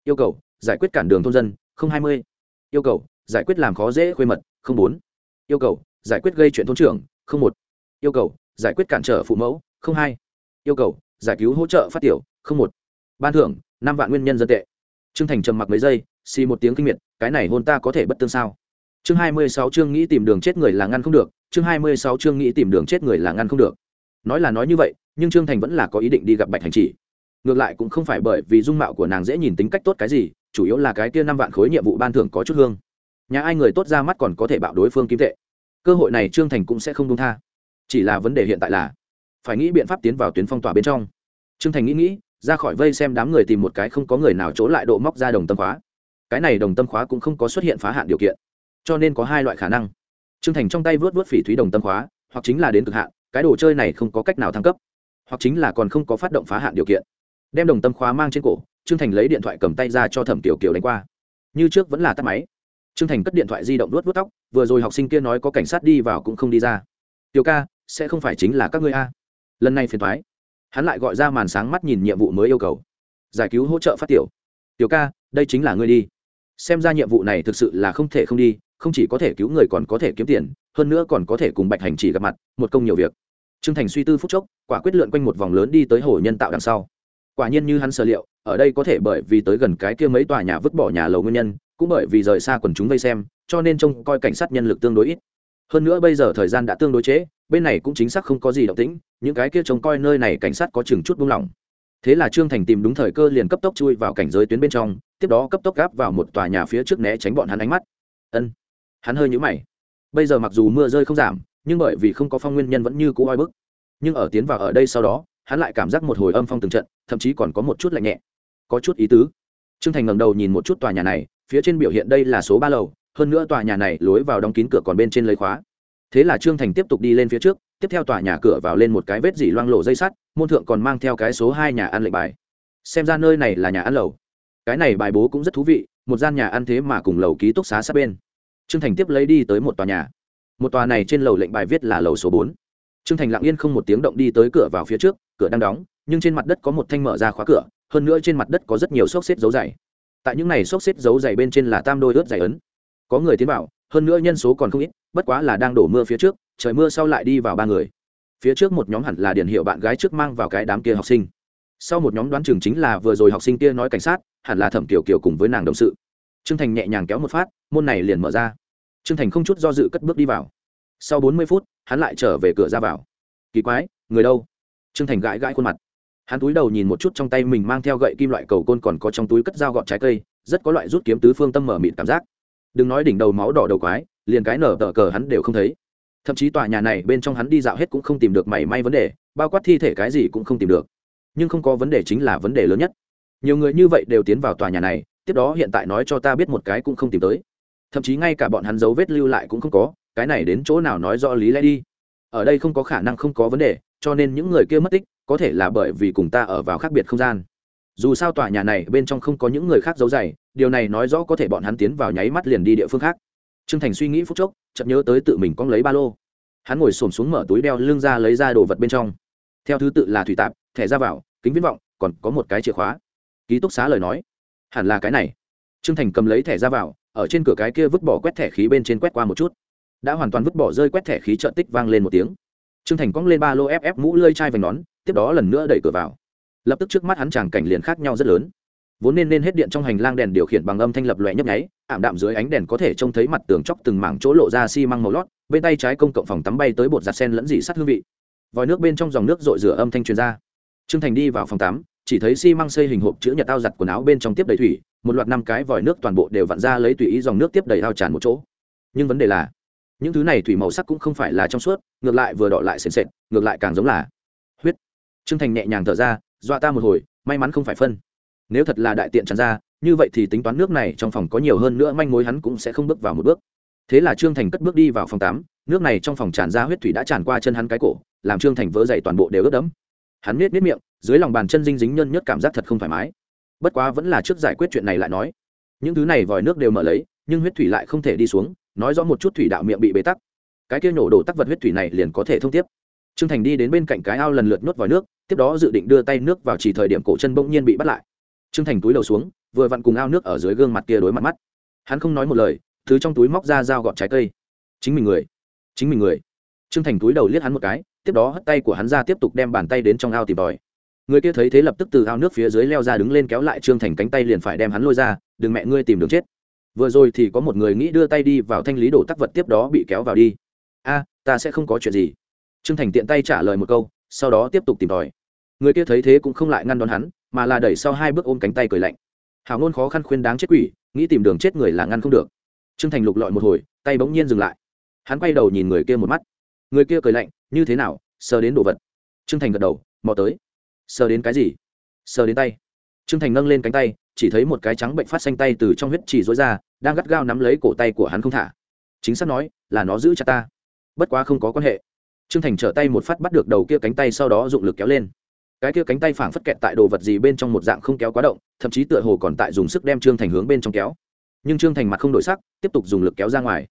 Yêu cầu, giải quyết cản đường thôn dân, không hai mươi. Yêu cầu, giải quyết làm khó dễ khuê mật, không bốn. Yêu cầu, giải quyết gây chuyện thôn trưởng, không một. Yêu cầu, giải quyết cản trở phụ mẫu, không hai. Yêu cầu, giải cứu hỗ trợ phát tiểu, không một. Ban thưởng, năm vạn nguyên nhân dân tệ. Trương thành trầm mặc mấy giây, xì một tiếng kinh miệt, cái này hôn ta có thể bất tương sao? Chương hai mươi sáu chương nghĩ tìm đường chết người là ngăn không được, chương hai mươi sáu chương nghĩ tìm đường chết người là ngăn không được. Nói là nói như vậy, nhưng trương thành vẫn là có ý định đi gặp bạch hành chỉ. Ngược lại cũng không phải bởi vì dung mạo của nàng dễ nhìn tính cách tốt cái gì, chủ yếu là cái kia năm vạn khối nhiệm vụ ban thưởng có chút hương. Nhà ai người tốt ra mắt còn có thể bạo đối phương kim tệ. Cơ hội này trương thành cũng sẽ không buông tha. Chỉ là vấn đề hiện tại là, phải nghĩ biện pháp tiến vào tuyến phong tỏa bên trong. Trương thành nghĩ nghĩ, ra khỏi vây xem đám người tìm một cái không có người nào chỗ lại độ móc ra đồng tâm khóa. Cái này đồng tâm khóa cũng không có xuất hiện phá hạn điều kiện cho nên có hai loại khả năng. Trương thành trong tay vớt vớt phỉ thúy đồng tâm khóa, hoặc chính là đến cực hạn, cái đồ chơi này không có cách nào thăng cấp. Hoặc chính là còn không có phát động phá hạn điều kiện. Đem đồng tâm khóa mang trên cổ, trương thành lấy điện thoại cầm tay ra cho thẩm tiểu kiều đánh qua. Như trước vẫn là tắt máy. Trương thành cất điện thoại di động luốt vớt tóc, vừa rồi học sinh kia nói có cảnh sát đi vào cũng không đi ra. Tiểu ca, sẽ không phải chính là các ngươi a? Lần này phiền thoái hắn lại gọi ra màn sáng mắt nhìn nhiệm vụ mới yêu cầu. Giải cứu hỗ trợ phát tiểu. Tiểu ca, đây chính là ngươi đi. Xem ra nhiệm vụ này thực sự là không thể không đi không chỉ có thể cứu người còn có thể kiếm tiền hơn nữa còn có thể cùng bạch hành chỉ gặp mặt một công nhiều việc Trương Thành suy tư phút chốc, quả quyết lượn quanh một vòng lớn đi tới hồ nhân tạo đằng sau. Quả nhiên như hắn sở liệu, ở đây có thể bởi vì tới gần cái kia mấy tòa nhà vứt bỏ nhà lầu nguyên nhân, cũng bởi vì rời xa quần chúng vây xem, cho nên trông coi cảnh sát nhân lực tương đối ít. Hơn nữa bây giờ thời gian đã tương đối chế, bên này cũng chính xác không có gì động tĩnh, những cái kia trông coi nơi này cảnh sát có chừng chút buông lỏng. Thế là Trương Thành tìm đúng thời cơ liền cấp tốc chui vào cảnh giới tuyến bên trong, tiếp đó cấp tốc gáp vào một tòa nhà phía trước né tránh bọn hắn ánh mắt. Ân. Hắn hơi nhũ mày. Bây giờ mặc dù mưa rơi không giảm, nhưng bởi vì không có phong nguyên nhân vẫn như cũ oi bức. Nhưng ở tiến vào ở đây sau đó hắn lại cảm giác một hồi âm phong từng trận thậm chí còn có một chút lạnh nhẹ. Có chút ý tứ. T r ư ơ n g thành ngẩng đầu nhìn một chút tòa nhà này phía trên biểu hiện đây là số ba lầu hơn nữa tòa nhà này lối vào đóng kín cửa còn bên trên lấy khóa. Thế là trương thành tiếp tục đi lên phía trước tiếp theo tòa nhà cửa vào lên một cái vết dỉ loang lộ dây sắt môn thượng còn mang theo cái số hai nhà ăn lệnh bài. Xem ra nơi này là nhà ăn lầu. Cái này bài bố cũng rất thú vị một gian nhà ăn thế mà cùng lầu ký túc xá sát bên trương thành tiếp lấy đi tới một tòa nhà. Một tòa này trên lầu lệnh bài viết là lầu số bốn. Trương thành lặng yên không một tiếng động đi tới cửa vào phía trước, cửa đang đóng, nhưng trên mặt đất có một thanh mở ra khóa cửa, hơn nữa trên mặt đất có rất nhiều xốc xếp dấu dày. Tại những này xốc xếp dấu dày bên trên là tam đôi ướt dày ấn. Có người tiến vào, hơn nữa nhân số còn không ít, bất quá là đang đổ mưa phía trước, trời mưa sau lại đi vào ba người. Phía trước một nhóm hẳn là điển hiệu bạn gái trước mang vào cái đám kia học sinh. Sau một nhóm đoán chừng chính là vừa rồi học sinh kia nói cảnh sát, hẳn là thẩm tiểu kiều cùng với nàng đồng sự. Trương thành nhẹ nhàng kéo một phát môn này liền mở ra. Trương thành không chút do dự cất bước đi vào. Sau bốn mươi phút, hắn lại trở về cửa ra vào. Kỳ quái, người đâu? Trương thành gãi gãi khuôn mặt. Hắn túi đầu nhìn một chút trong tay mình mang theo gậy kim loại cầu côn còn có trong túi cất dao gọt trái cây, rất có loại rút kiếm tứ phương tâm mở mịt cảm giác. Đừng nói đỉnh đầu máu đỏ đầu quái, liền cái nở tờ cờ hắn đều không thấy. Thậm chí tòa nhà này bên trong hắn đi dạo hết cũng không tìm được mảy may vấn đề, bao quát thi thể cái gì cũng không tìm được. Nhưng không có vấn đề chính là vấn đề lớn nhất. Nhiều người như vậy đều tiến vào tòa nhà này, tiếp đó hiện tại nói cho ta biết một cái cũng không tìm tới thậm chí ngay cả bọn hắn dấu vết lưu lại cũng không có, cái này đến chỗ nào nói rõ lý lẽ đi. Ở đây không có khả năng không có vấn đề, cho nên những người kia mất tích, có thể là bởi vì cùng ta ở vào khác biệt không gian. Dù sao tòa nhà này bên trong không có những người khác giấu dày điều này nói rõ có thể bọn hắn tiến vào nháy mắt liền đi địa phương khác. T r ư ơ n g thành suy nghĩ phút chốc chậm nhớ tới tự mình cong lấy ba lô. Hắn ngồi xổm xuống mở túi đeo lưng ra lấy ra đồ vật bên trong. Theo thứ tự là thủy tạp, thẻ ra vào, kính viễn vọng, còn có một cái chìa khóa. Ký túc xá lời nói. Hẳn là cái này. Trương thành cầm lấy thẻ ra vào ở trên cửa cái kia vứt bỏ quét thẻ khí bên trên quét qua một chút. Đã hoàn toàn vứt bỏ rơi quét thẻ khí trợ tích vang lên một tiếng. Trương thành cong lên ba lô ép ép mũ lơi chai vành nón, tiếp đó lần nữa đẩy cửa vào. Lập tức trước mắt hắn chàng cảnh liền khác nhau rất lớn. Vốn nên nên hết điện trong hành lang đèn điều khiển bằng âm thanh lập loẹ nhấp nháy, ảm đạm dưới ánh đèn có thể trông thấy mặt tường chóc từng mảng chỗ lộ ra xi măng màu lót, bên tay trái công cộng phòng tắm bay tới bột giặt sen lẫn dỉ sắt hương vị. Vòi nước bên trong dòng nước rội rửa âm thanh truyền ra. Trương thành đi vào phòng tắm chỉ thấy xi măng xây hình hộp chữ nhật ao giặt quần áo bên trong tiếp đầy thủy, một loạt năm cái vòi nước toàn bộ đều vặn ra lấy tùy ý dòng nước tiếp đầy ao tràn một chỗ. Nhưng vấn đề là, những thứ này thủy màu sắc cũng không phải là trong suốt, ngược lại vừa đỏ lại sền sệt, ngược lại càng giống là huyết. Trương thành nhẹ nhàng thở ra, dọa ta một hồi, may mắn không phải phân. Nếu thật là đại tiện tràn ra, như vậy thì tính toán nước này trong phòng có nhiều hơn nữa, manh mối hắn cũng sẽ không bước vào một bước. Thế là trương thành cất bước đi vào phòng tám nước này trong phòng tràn ra huyết thủy đã tràn qua chân hắn cái cổ, làm trương thành vỡ dậy toàn bộ đều ướt đẫm hắn nết nết miệng, dưới lòng bàn chân dinh dính nhân nhất cảm giác thật không thoải mái. Bất quá vẫn là trước giải quyết chuyện này lại nói. Những thứ này vòi nước đều mở lấy, nhưng huyết thủy lại không thể đi xuống, nói rõ một chút thủy đạo miệng bị bế tắc. Cái kia nhổ đổ tắc vật huyết thủy này liền có thể thông tiếp. Trương thành đi đến bên cạnh cái ao lần lượt nhốt vòi nước, tiếp đó dự định đưa tay nước vào chỉ thời điểm cổ chân bỗng nhiên bị bắt lại. Trương thành túi đầu xuống, vừa vặn cùng ao nước ở dưới gương mặt kia đối mặt mắt. Hắn không nói một lời thứ trong túi móc ra dao gọt trái cây. Chính mình người, chính mình người. Trương thành túi đầu liếc hắn một cái tiếp đó hất tay của hắn ra tiếp tục đem bàn tay đến trong ao tìm tòi. Người kia thấy thế lập tức từ ao nước phía dưới leo ra đứng lên kéo lại trương thành cánh tay liền phải đem hắn lôi ra, đừng mẹ ngươi tìm đường chết. Vừa rồi thì có một người nghĩ đưa tay đi vào thanh lý đổ tắc vật tiếp đó bị kéo vào đi. A, ta sẽ không có chuyện gì. Trương thành tiện tay trả lời một câu, sau đó tiếp tục tìm tòi. Người kia thấy thế cũng không lại ngăn đón hắn, mà là đẩy sau hai bước ôm cánh tay cười lạnh. Hào ngôn khó khăn khuyên đáng chết quỷ, nghĩ tìm đường chết người là ngăn không được. Trương thành lục lọi một hồi, tay bỗng nhiên dừng lại. Hắn quay đầu nhìn người kia một mắt người kia cười lạnh, như thế nào, sờ đến đồ vật? Trương thành gật đầu, mò tới. Sờ đến cái gì? Sờ đến tay. Trương thành nâng lên cánh tay, chỉ thấy một cái trắng bệnh phát xanh tay từ trong huyết chỉ dối ra, đang gắt gao nắm lấy cổ tay của hắn không thả. Chính xác nói, là nó giữ chặt ta. Bất quá không có quan hệ. Trương thành trở tay một phát bắt được đầu kia cánh tay sau đó dụng lực kéo lên. Cái kia cánh tay phảng phất kẹt tại đồ vật gì bên trong một dạng không kéo quá động, thậm chí tựa hồ còn tại dùng sức đem trương thành hướng bên trong kéo. Nhưng trương thành mặt không đổi sắc, tiếp tục dùng lực kéo ra ngoài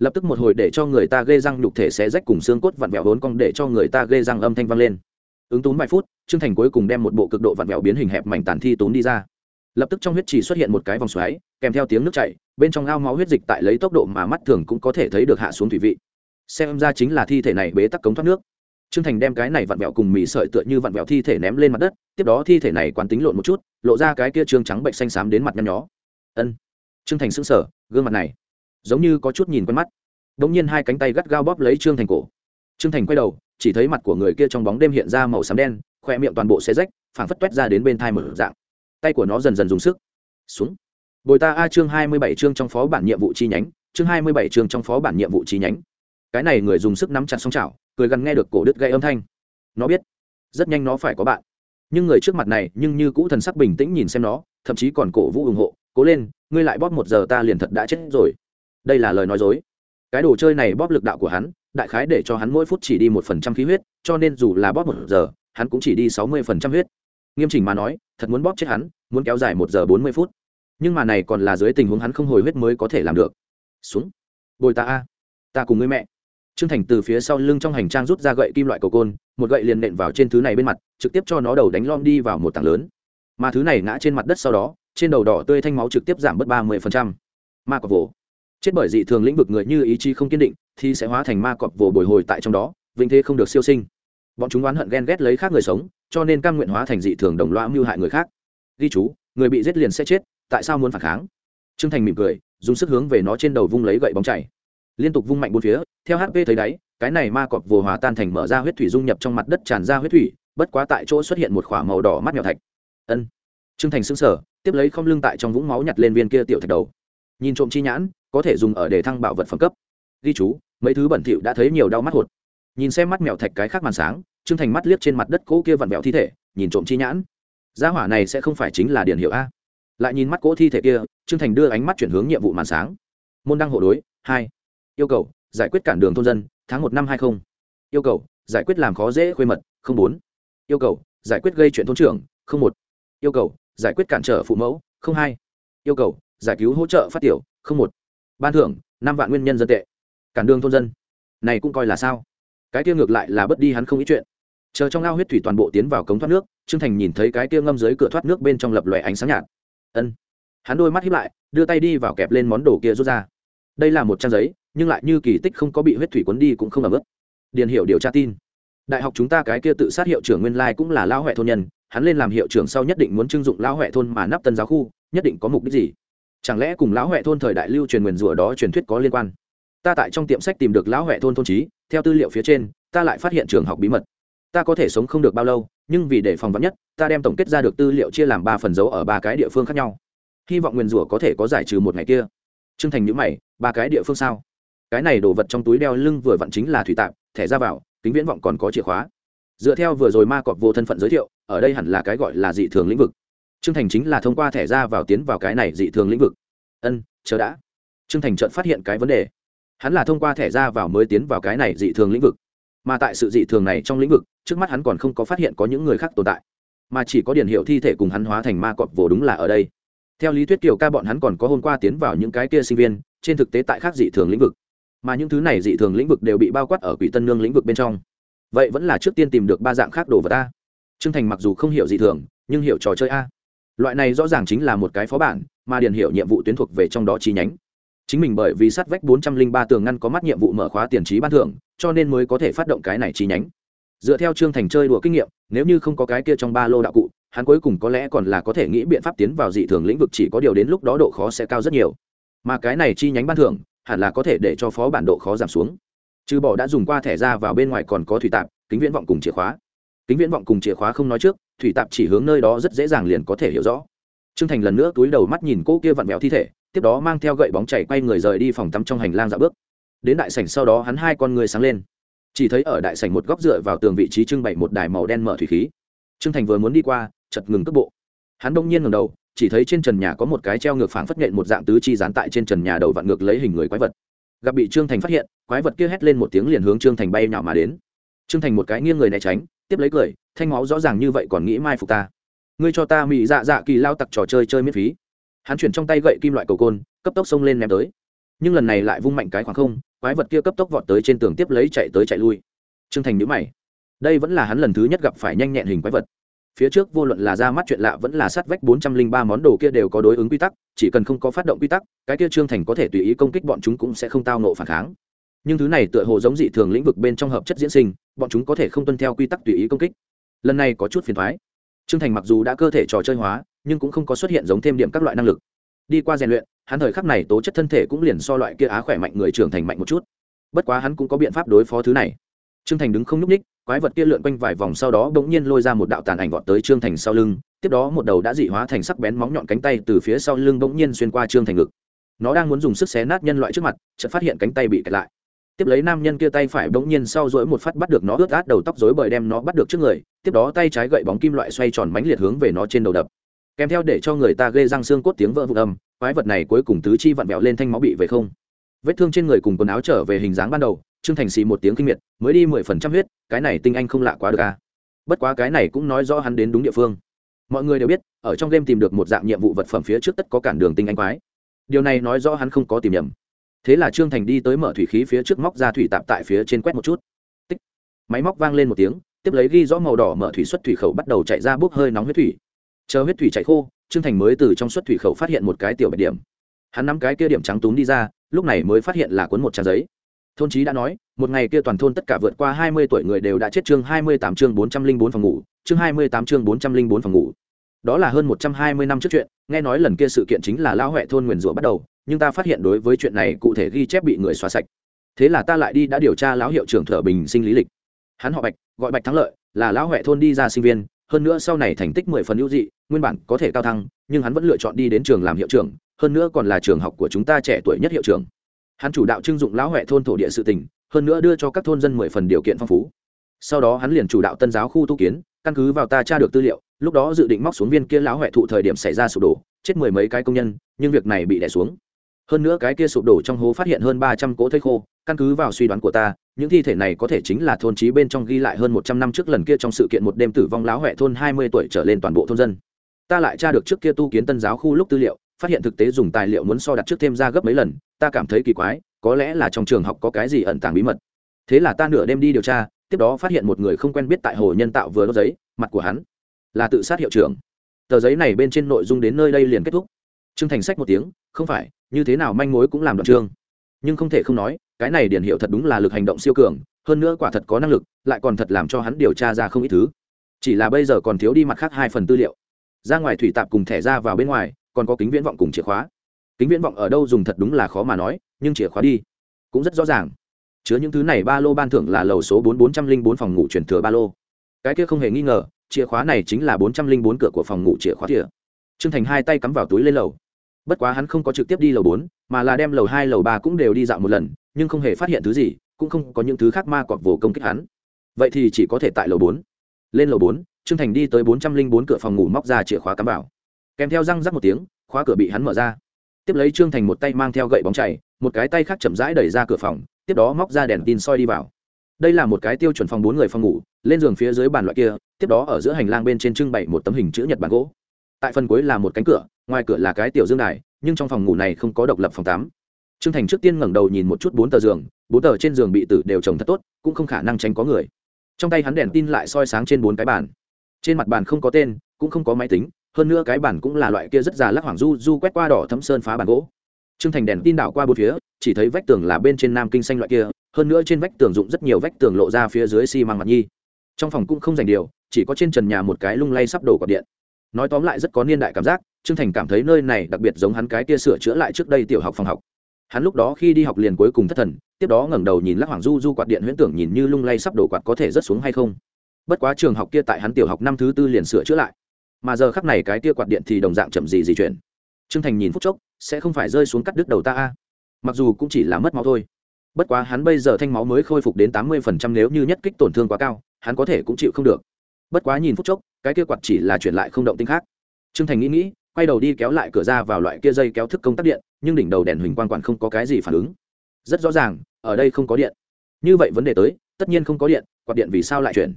lập tức một hồi để cho người ta ghê răng nhục thể xé rách cùng xương cốt vặn vẹo vốn cong để cho người ta ghê răng âm thanh vang lên. Ứng tún vài phút, trương thành cuối cùng đem một bộ cực độ vặn vẹo biến hình hẹp mảnh tàn thi tốn đi ra. Lập tức trong huyết trì xuất hiện một cái vòng xoáy, kèm theo tiếng nước chảy, bên trong ao máu huyết dịch tại lấy tốc độ mà mắt thường cũng có thể thấy được hạ xuống thủy vị. Xem ra chính là thi thể này bế tắc cống thoát nước. Trương thành đem cái này vặn vẹo cùng mì sợi tựa như vặn vẹo thi thể ném lên mặt đất, tiếp đó thi thể này quán tính lộn một chút, lộ ra cái kia trương trắng bệnh xanh xám đến mặt nhăn nhó. Ân. Trương thành sững sờ, gương mặt này giống như có chút nhìn quen mắt. Đ ỗ n g nhiên hai cánh tay gắt gao bóp lấy trương thành cổ. Trương thành quay đầu, chỉ thấy mặt của người kia trong bóng đêm hiện ra màu xám đen khoe miệng toàn bộ xe rách, phảng phất toét ra đến bên thai mở dạng. Tay của nó dần dần dùng sức. Xuống. Bồi ta a chương hai mươi bảy chương trong phó bản nhiệm vụ chi nhánh, chương hai mươi bảy chương trong phó bản nhiệm vụ chi nhánh. Cái này người dùng sức nắm chặt song chảo, cười gần nghe được cổ đứt gây âm thanh. Nó biết, rất nhanh nó phải có bạn. Nhưng người trước mặt này nhưng như cũ thần sắc bình tĩnh nhìn xem nó, thậm chí còn cổ vũ ủng hộ, cố lên, ngươi lại bóp một giờ ta liền thật đã chết rồi đây là lời nói dối. Cái đồ chơi này bóp lực đạo của hắn, đại khái để cho hắn mỗi phút chỉ đi một phần trăm khí huyết, cho nên dù là bóp một giờ, hắn cũng chỉ đi sáu mươi phần trăm huyết. Nghiêm chỉnh mà nói, thật muốn bóp chết hắn, muốn kéo dài một giờ bốn mươi phút. Nhưng mà này còn là dưới tình huống hắn không hồi huyết mới có thể làm được. Xuống. Bồi ta a. Ta cùng ngươi mẹ. Trương thành từ phía sau lưng trong hành trang rút ra gậy kim loại cầu côn, một gậy liền nện vào trên thứ này bên mặt, trực tiếp cho nó đầu đánh lom đi vào một tảng lớn. Mà thứ này ngã trên mặt đất sau đó, trên đầu đỏ tươi thanh máu trực tiếp giảm bớt ba mươi ma quả vồ chết bởi dị thường lĩnh vực người như ý chí không kiên định, thì sẽ hóa thành ma cọp vồ bồi hồi tại trong đó vinh thế không được siêu sinh. Bọn chúng oán hận ghen ghét lấy khác người sống, cho nên cam nguyện hóa thành dị thường đồng loa mưu hại người khác. Ghi chú, người bị giết liền sẽ chết, tại sao muốn phản kháng? Trương thành mỉm cười, dùng sức hướng về nó trên đầu vung lấy gậy bóng chảy. Liên tục vung mạnh bốn phía, theo hp thấy đáy, cái này ma cọp vồ hòa tan thành mở ra huyết thủy dung nhập trong mặt đất tràn ra huyết thủy, bất quá tại chỗ xuất hiện một k h ỏ a màu đỏ mắt mèo thạch. Ân. Trương thành xứng sở tiếp lấy không lưng tại trong vũng máu nhặt lên viên kia tiểu thạch đầu. Nhìn trộm chi nhãn có thể dùng ở để thăng bảo vật phẩm cấp. Ghi chú, mấy thứ bẩn thỉu đã thấy nhiều đau mắt hột. Nhìn xem mắt mèo thạch cái khác màn sáng, trương thành mắt liếc trên mặt đất cỗ kia vặn mèo thi thể, nhìn trộm chi nhãn. Gia hỏa này sẽ không phải chính là điển hiệu a. Lại nhìn mắt cỗ thi thể kia, trương thành đưa ánh mắt chuyển hướng nhiệm vụ màn sáng. Môn đăng hộ đối, hai. Yêu cầu, giải quyết cản đường thôn dân, tháng một năm hai không. yêu cầu, giải quyết làm khó dễ khuê mật, không bốn. Yêu cầu, giải quyết gây chuyện thôn trưởng, không một. Yêu cầu, giải quyết cản trở phụ mẫu, không hai. Yêu cầu, giải cứu hỗ trợ phát tiểu, không một ban thưởng, năm vạn nguyên nhân dân tệ. Cản đường thôn dân. Này cũng coi là sao? Cái kia ngược lại là bất đi hắn không ý chuyện. Chờ trong ao huyết thủy toàn bộ tiến vào cống thoát nước, trương thành nhìn thấy cái kia ngâm dưới cửa thoát nước bên trong lập lòe ánh sáng nhạt. Ân. Hắn đôi mắt hiếp lại, đưa tay đi vào kẹp lên món đồ kia rút ra. Đây là một trang giấy, nhưng lại như kỳ tích không có bị huyết thủy cuốn đi cũng không ẩm ướt. Điền hiệu điều tra tin. Đại học chúng ta cái kia tự sát hiệu trưởng nguyên lai cũng là lao huệ thôn nhân, hắn lên làm hiệu trưởng sau nhất định muốn trưng dụng lao huệ thôn mà nắp tân giáo khu, nhất định có mục đích gì? Chẳng lẽ cùng lão huệ thôn thời đại lưu truyền nguyền rủa đó truyền thuyết có liên quan? Ta tại trong tiệm sách tìm được lão huệ thôn thôn trí, theo tư liệu phía trên, ta lại phát hiện trường học bí mật. Ta có thể sống không được bao lâu, nhưng vì để phòng vắn nhất, ta đem tổng kết ra được tư liệu chia làm ba phần dấu ở ba cái địa phương khác nhau. Hy vọng nguyền rủa có thể có giải trừ một ngày kia. T r ư ơ n g thành nhữ mày, ba cái địa phương sao? Cái này đồ vật trong túi đeo lưng vừa vặn chính là thủy tạp, thẻ ra vào, kính viễn vọng còn có chìa khóa. Dựa theo vừa rồi ma cọp vô thân phận giới thiệu, ở đây hẳn là cái gọi là dị thường lĩnh vực. Trương thành chính là thông qua thẻ ra vào tiến vào cái này dị thường lĩnh vực. Ân, chờ đã. Trương thành trợn phát hiện cái vấn đề. Hắn là thông qua thẻ ra vào mới tiến vào cái này dị thường lĩnh vực. Mà tại sự dị thường này trong lĩnh vực, trước mắt hắn còn không có phát hiện có những người khác tồn tại. Mà chỉ có điển hiệu thi thể cùng hắn hóa thành ma cọp vồ đúng là ở đây. Theo lý thuyết kiểu ca bọn hắn còn có hôm qua tiến vào những cái kia sinh viên, trên thực tế tại khác dị thường lĩnh vực. Mà những thứ này dị thường lĩnh vực đều bị bao quát ở quỷ tân nương lĩnh vực bên trong. Vậy vẫn là trước tiên tìm được ba dạng khác đồ vật a. Trương thành mặc dù không hiểu dị thường, nhưng hiểu trò chơi a loại này rõ ràng chính là một cái phó bản, mà điền hiểu nhiệm vụ tuyến thuộc về trong đó chi nhánh. Chính mình bởi vì sát vách bốn trăm linh ba tường ngăn có mắt nhiệm vụ mở khóa tiền trí ban thưởng, cho nên mới có thể phát động cái này chi nhánh. Dựa theo trương thành chơi đùa kinh nghiệm, nếu như không có cái kia trong ba lô đạo cụ, hắn cuối cùng có lẽ còn là có thể nghĩ biện pháp tiến vào dị thường lĩnh vực chỉ có điều đến lúc đó độ khó sẽ cao rất nhiều. Mà cái này chi nhánh ban thưởng, hẳn là có thể để cho phó bản độ khó giảm xuống. Trừ bỏ đã dùng qua thẻ ra vào bên ngoài còn có thủy tạp, kính viễn vọng cùng chìa khóa. Kính viễn vọng cùng chìa khóa không nói trước thủy tạp chỉ hướng nơi đó rất dễ dàng liền có thể hiểu rõ. Trương thành lần nữa túi đầu mắt nhìn cô kia vặn vẹo thi thể, tiếp đó mang theo gậy bóng chảy quay người rời đi phòng tắm trong hành lang dạo bước. Đến đại sảnh sau đó hắn hai con người sáng lên. Chỉ thấy ở đại sảnh một góc dựa vào tường vị trí trưng bày một đài màu đen mở thủy khí. Trương thành vừa muốn đi qua chật ngừng cước bộ. Hắn đông nhiên ngầm đầu, chỉ thấy trên trần nhà có một cái treo ngược phảng phất nhện một dạng tứ chi dán tại trên trần nhà đầu vặn ngược lấy hình người quái vật. Gặp bị trương thành phát hiện, quái vật kia hét lên một tiếng liền hướng trương thành bay nhạo mà đến. Trương thành một cái nghiêng người né tránh, tiếp lấy cười thanh máu rõ ràng như vậy còn nghĩ mai phục ta. Ngươi cho ta mỹ dạ dạ kỳ lao tặc trò chơi chơi miễn phí. Hắn chuyển trong tay gậy kim loại cầu côn, cấp tốc xông lên ném tới. Nhưng lần này lại vung mạnh cái khoảng không, quái vật kia cấp tốc vọt tới trên tường tiếp lấy chạy tới chạy lui. Trương thành nhữ mày. Đây vẫn là hắn lần thứ nhất gặp phải nhanh nhẹn hình quái vật. Phía trước vô luận là ra mắt chuyện lạ vẫn là sát vách bốn trăm linh ba món đồ kia đều có đối ứng quy tắc, chỉ cần không có phát động quy tắc, cái kia trương thành có thể tùy ý công kích bọn chúng cũng sẽ không tao nộ phản kháng. Nhưng thứ này tựa hồ giống dị thường lĩnh vực bên trong hợp chất diễn sinh, bọn chúng có thể không tuân theo quy tắc tùy ý công kích lần này có chút phiền thoái. Trương thành mặc dù đã cơ thể trò chơi hóa, nhưng cũng không có xuất hiện giống thêm điểm các loại năng lực. Đi qua rèn luyện, hắn thời khắc này tố chất thân thể cũng liền so loại kia á khỏe mạnh người trưởng thành mạnh một chút. Bất quá hắn cũng có biện pháp đối phó thứ này. Trương thành đứng không nhúc ních quái vật kia lượn quanh vài vòng sau đó bỗng nhiên lôi ra một đạo tàn ảnh vọt tới trương thành sau lưng, tiếp đó một đầu đã dị hóa thành sắc bén móng nhọn cánh tay từ phía sau lưng bỗng nhiên xuyên qua trương thành ngực. Nó đang muốn dùng sức xé nát nhân loại trước mặt, chợt phát hiện cánh tay bị kẹt lại tiếp lấy nam nhân kia tay phải bỗng nhiên sau dỗi một phát bắt được nó ướt át đầu tóc rối bời đem nó bắt được trước người, tiếp đó tay trái gậy bóng kim loại xoay tròn mánh liệt hướng về nó trên đầu đập. Kèm theo để cho người ta ghê răng xương cốt tiếng vỡ vụn âm, quái vật này cuối cùng tứ chi vặn vẹo lên thanh máu bị về không. Vết thương trên người cùng quần áo trở về hình dáng ban đầu, trương thành xì một tiếng kinh miệt, mới đi mười phần trăm huyết, cái này tinh anh không lạ quá được à. bất quá cái này cũng nói rõ hắn đến đúng địa phương. Mọi người đều biết, ở trong game tìm được một dạng nhiệm vụ vật phẩm phía trước tất có cản đường tinh anh quái. Điều này nói rõ hắn không có tìm nhầm thế là trương thành đi tới mở thủy khí phía trước móc ra thủy tạp tại phía trên quét một chút. Tích. Máy móc vang lên một tiếng, tiếp lấy ghi rõ màu đỏ mở thủy xuất thủy khẩu bắt đầu chạy ra bốc hơi nóng huyết thủy. Chờ huyết thủy chạy khô, trương thành mới từ trong xuất thủy khẩu phát hiện một cái tiểu bạch điểm. Hắn nắm cái kia điểm trắng túm đi ra, lúc này mới phát hiện là cuốn một trang giấy. Thôn chí đã nói, một ngày kia toàn thôn tất cả vượt qua hai mươi tuổi người đều đã chết chương hai mươi tám chương bốn trăm linh bốn phòng ngủ, chương hai mươi tám chương bốn trăm linh bốn phòng ngủ. Đó là hơn một trăm hai mươi năm trước chuyện, nghe nói lần kia sự kiện chính là lão huệ thôn nguyền rủa bắt đầu nhưng ta phát hiện đối với chuyện này cụ thể ghi chép bị người xóa sạch. Thế là ta lại đi đã điều tra lão hiệu trưởng thở bình sinh lý lịch. Hắn họ bạch, gọi bạch thắng lợi, là lão huệ thôn đi ra sinh viên, hơn nữa sau này thành tích mười phần ưu dị, nguyên bản có thể cao thăng, nhưng hắn vẫn lựa chọn đi đến trường làm hiệu trưởng, hơn nữa còn là trường học của chúng ta trẻ tuổi nhất hiệu trưởng. Hắn chủ đạo trưng dụng lão huệ thôn thổ địa sự tỉnh hơn nữa đưa cho các thôn dân mười phần điều kiện phong phú. Sau đó hắn liền chủ đạo tân giáo khu tu kiến, căn cứ vào ta tra được tư liệu, lúc đó dự định móc xuống viên kia lão huệ thụ thời điểm xảy ra sụp đổ, chết mười mấy cái công nhân, nhưng việc này bị đẻ xuống hơn nữa cái kia sụp đổ trong hố phát hiện hơn ba trăm cỗ thây khô, căn cứ vào suy đoán của ta, những thi thể này có thể chính là thôn trí bên trong ghi lại hơn một trăm năm trước lần kia trong sự kiện một đêm tử vong láo huệ thôn hai mươi tuổi trở lên toàn bộ thôn dân. Ta lại tra được trước kia tu kiến tân giáo khu lúc tư liệu, phát hiện thực tế dùng tài liệu muốn so đặt trước thêm ra gấp mấy lần, ta cảm thấy kỳ quái, có lẽ là trong trường học có cái gì ẩn tàng bí mật. Thế là ta nửa đêm đi điều tra, tiếp đó phát hiện một người không quen biết tại hồ nhân tạo vừa đốt giấy, mặt của hắn là tự sát hiệu trưởng. Tờ giấy này bên trên nội dung đến nơi đây liền kết thúc trương thành sách một tiếng, không phải, như thế nào manh mối cũng làm đoạn trương. Nhưng không thể không nói, cái này điển hiệu thật đúng là lực hành động siêu cường, hơn nữa quả thật có năng lực, lại còn thật làm cho hắn điều tra ra không ít thứ. Chỉ là bây giờ còn thiếu đi mặt khác hai phần tư liệu. Ra ngoài thủy tạp cùng thẻ ra vào bên ngoài, còn có kính viễn vọng cùng chìa khóa. Kính viễn vọng ở đâu dùng thật đúng là khó mà nói, nhưng chìa khóa đi cũng rất rõ ràng. Chứa những thứ này ba lô ban thưởng là lầu số bốn bốn trăm linh bốn phòng ngủ chuyển thừa ba lô. Cái kia không hề nghi ngờ, chìa khóa này chính là bốn trăm linh bốn cửa của phòng ngủ chìa khóa thìa trương thành hai tay cắm vào túi lên lầu bất quá hắn không có trực tiếp đi lầu bốn, mà là đem lầu hai, lầu ba cũng đều đi dạo một lần, nhưng không hề phát hiện thứ gì, cũng không có những thứ khác ma cọp vồ công kích hắn. Vậy thì chỉ có thể tại lầu bốn. Lên lầu bốn, trương thành đi tới bốn trăm linh bốn cửa phòng ngủ móc ra chìa khóa cắm vào. Kèm theo răng rắc một tiếng, khóa cửa bị hắn mở ra. Tiếp lấy trương thành một tay mang theo gậy bóng chảy, một cái tay khác chậm rãi đẩy ra cửa phòng, tiếp đó móc ra đèn tin soi đi vào. Đây là một cái tiêu chuẩn phòng bốn người phòng ngủ, lên giường phía dưới bàn loại kia, tiếp đó ở giữa hành lang bên trên trưng bày một tấm hình chữ nhật bản gỗ. Tại phần cuối là một cánh cửa ngoài cửa là cái tiểu dương đài, nhưng trong phòng ngủ này không có độc lập phòng tắm. Trương thành trước tiên ngẩng đầu nhìn một chút bốn tờ giường, bốn tờ trên giường bị tử đều trồng thật tốt, cũng không khả năng tránh có người. Trong tay hắn đèn tin lại soi sáng trên bốn cái bàn. Trên mặt bàn không có tên, cũng không có máy tính, hơn nữa cái bàn cũng là loại kia rất già lắc hoàng du du quét qua đỏ thấm sơn phá bàn gỗ. Trương thành đèn tin đảo qua bốn phía, chỉ thấy vách tường là bên trên nam kinh xanh loại kia, hơn nữa trên vách tường dụng rất nhiều vách tường lộ ra phía dưới xi、si、măng mặt nhi. Trong phòng cũng không dành điều, chỉ có trên trần nhà một cái lung lay sắp đổ cọc điện. Nói tóm lại rất có niên đại cảm giác trương thành cảm thấy nơi này đặc biệt giống hắn cái kia sửa chữa lại trước đây tiểu học phòng học. Hắn lúc đó khi đi học liền cuối cùng thất thần, tiếp đó ngẩng đầu nhìn lắc hoàng du du quạt điện huyễn tưởng nhìn như lung lay sắp đổ quạt có thể rớt xuống hay không. Bất quá trường học kia tại hắn tiểu học năm thứ tư liền sửa chữa lại. Mà giờ khắc này cái kia quạt điện thì đồng dạng chậm gì gì chuyển. Trương thành nhìn phút chốc, sẽ không phải rơi xuống cắt đứt đầu ta a. Mặc dù cũng chỉ là mất máu thôi. Bất quá hắn bây giờ thanh máu mới khôi phục đến tám mươi phần trăm nếu như nhất kích tổn thương quá cao, hắn có thể cũng chịu không được. Bất quá nhìn phút chốc, cái kia quạt chỉ là chuyển lại không động tinh khác. Trương thành nghĩ nghĩ quay đầu đi kéo lại cửa ra vào loại kia dây kéo thức công tắc điện, nhưng đỉnh đầu đèn huỳnh quang quản không có cái gì phản ứng. Rất rõ ràng, ở đây không có điện. Như vậy vấn đề tới, tất nhiên không có điện, quạt điện vì sao lại chuyển?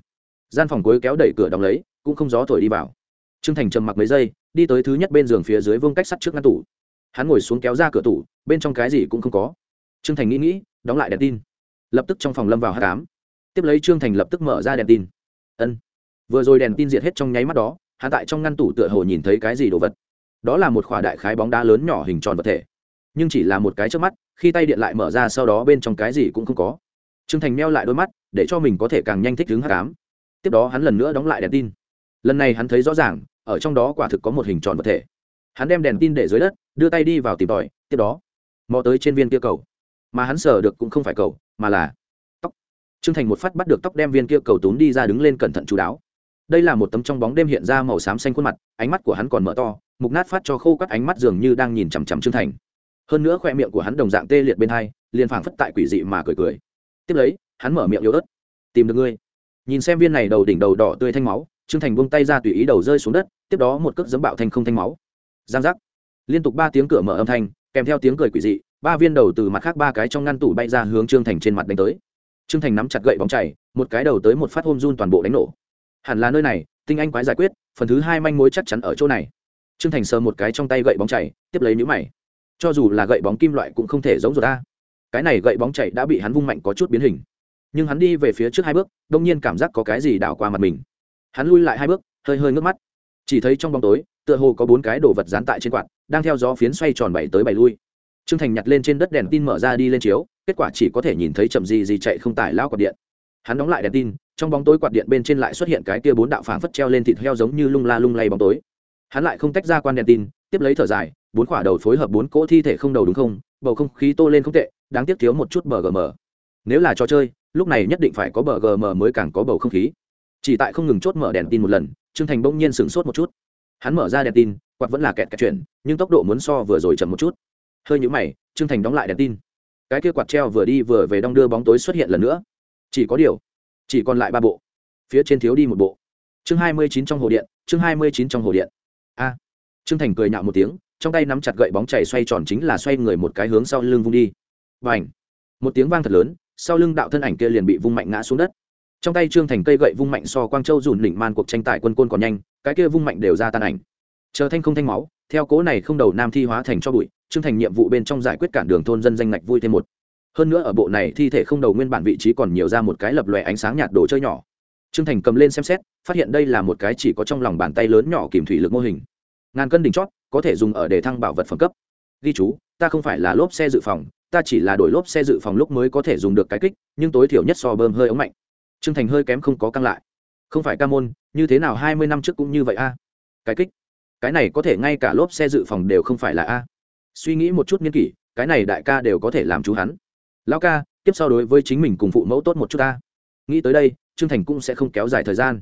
Gian phòng cuối kéo đẩy cửa đóng lấy, cũng không gió thổi đi vào. Trương thành trầm mặc mấy giây, đi tới thứ nhất bên giường phía dưới vương cách sắt trước ngăn tủ. Hắn ngồi xuống kéo ra cửa tủ, bên trong cái gì cũng không có. Trương thành nghĩ nghĩ, đóng lại đèn tin. Lập tức trong phòng lâm vào h tám tiếp lấy trương thành lập tức mở ra đèn tin. Ân. Vừa rồi đèn tin diệt hết trong nháy mắt đó, hắn tại trong ngăn tủ tựa hồ nhìn thấy cái gì đồ vật đó là một khỏa đại khái bóng đá lớn nhỏ hình tròn vật thể. Nhưng chỉ là một cái trước mắt, khi tay điện lại mở ra sau đó bên trong cái gì cũng không có. Trương thành meo lại đôi mắt, để cho mình có thể càng nhanh thích đứng h tám tiếp đó hắn lần nữa đóng lại đèn tin. Lần này hắn thấy rõ ràng, ở trong đó quả thực có một hình tròn vật thể. Hắn đem đèn tin để dưới đất, đưa tay đi vào tìm tòi, tiếp đó, mò tới trên viên kia cầu. Mà hắn sờ được cũng không phải cầu, mà là tóc. T r ư ơ n g thành một phát bắt được tóc đem viên kia cầu tốn đi ra đứng lên cẩn thận chú đáo. Đây là một tấm trong bóng đêm hiện ra màu xám xanh khuôn mặt, ánh mắt của hắn còn mở to mục nát phát cho khô các ánh mắt dường như đang nhìn chằm chằm trương thành. Hơn nữa khoe miệng của hắn đồng dạng tê liệt bên hai, liền phảng phất tại quỷ dị mà cười cười. Tiếp lấy, hắn mở miệng yếu ớt, tìm được ngươi. Nhìn xem viên này đầu đỉnh đầu đỏ tươi thanh máu, trương thành buông tay ra tùy ý đầu rơi xuống đất, tiếp đó một cước dấm bạo thành không thanh máu. Giang giác. Liên tục ba tiếng cửa mở âm thanh, kèm theo tiếng cười quỷ dị, ba viên đầu từ mặt khác ba cái trong ngăn tủ bay ra hướng trương thành trên mặt đánh tới. Trương thành nắm chặt gậy bóng chảy một cái đầu tới một phát hôm run toàn bộ đánh nổ. Hẳn là nơi này, tinh anh quái giải quyết, phần thứ hai manh mối chắc chắn ở chỗ này trương thành sờ một cái trong tay gậy bóng chảy, tiếp lấy nhũ mày. Cho dù là gậy bóng kim loại cũng không thể giống rồi ta. Cái này gậy bóng chảy đã bị hắn vung mạnh có chút biến hình. Nhưng hắn đi về phía trước hai bước, đông nhiên cảm giác có cái gì đảo qua mặt mình. Hắn lui lại hai bước, hơi hơi ngước mắt. Chỉ thấy trong bóng tối, tựa hồ có bốn cái đồ vật dán tại trên quạt, đang theo gió phiến xoay tròn bảy tới bảy lui. Trương thành nhặt lên trên đất đèn tin mở ra đi lên chiếu, kết quả chỉ có thể nhìn thấy chậm gì gì chạy không tải lao quạt điện. Hắn đóng lại đèn tin, trong bóng tối quạt điện bên trên lại xuất hiện cái kia bốn đạo phảng phất treo lên thịt heo giống như lung la lung lay bóng tối hắn lại không tách ra quan đèn tin, tiếp lấy thở dài, bốn quả đầu phối hợp bốn cỗ thi thể không đầu đúng không? Bầu không khí tô lên không tệ, đáng tiếc thiếu một chút bờ gm. Nếu là trò chơi, lúc này nhất định phải có bờ gm mới càng có bầu không khí. Chỉ tại không ngừng chốt mở đèn tin một lần, trương thành bỗng nhiên sửng sốt một chút. Hắn mở ra đèn tin, quạt vẫn là kẹt kẹt chuyển, nhưng tốc độ muốn so vừa rồi chậm một chút. Hơi nhũ mày, trương thành đóng lại đèn tin. Cái kia quạt treo vừa đi vừa về đong đưa bóng tối xuất hiện lần nữa. Chỉ có điều, chỉ còn lại ba bộ. Phía trên thiếu đi một bộ. Chương hai mươi chín trong hồ điện, chương hai mươi chín trong hồ điện trương thành cười nhạo một tiếng, trong tay nắm chặt gậy bóng chảy xoay tròn chính là xoay người một cái hướng sau lưng vung đi. Và ảnh một tiếng vang thật lớn, sau lưng đạo thân ảnh kia liền bị vung mạnh ngã xuống đất. Trong tay trương thành cây gậy vung mạnh so quang châu dùn đỉnh man cuộc tranh tài quân côn còn nhanh, cái kia vung mạnh đều ra tan ảnh. Chờ thanh không thanh máu, theo cố này không đầu nam thi hóa thành cho bụi, trương thành nhiệm vụ bên trong giải quyết cản đường thôn dân danh ngạch vui thêm một. Hơn nữa ở bộ này thi thể không đầu nguyên bản vị trí còn nhiều ra một cái lập lòe ánh sáng nhạt đồ chơi nhỏ. Trương thành cầm lên xem xét, phát hiện đây là một cái chỉ có trong lòng bàn tay lớn nhỏ kìm thủy lực mô hình ngàn cân đỉnh chót, có thể dùng ở để thăng bảo vật phẩm cấp. Ghi chú, ta không phải là lốp xe dự phòng, ta chỉ là đổi lốp xe dự phòng lúc mới có thể dùng được cái kích, nhưng tối thiểu nhất so bơm hơi ống mạnh. Trương thành hơi kém không có căng lại. Không phải ca môn, như thế nào hai mươi năm trước cũng như vậy a? Cái kích, cái này có thể ngay cả lốp xe dự phòng đều không phải là a. Suy nghĩ một chút nghiên kỷ, cái này đại ca đều có thể làm chú hắn. Lão ca, tiếp sau đối với chính mình cùng phụ mẫu tốt một chút ta. Nghĩ tới đây, trương thành cũng sẽ không kéo dài thời gian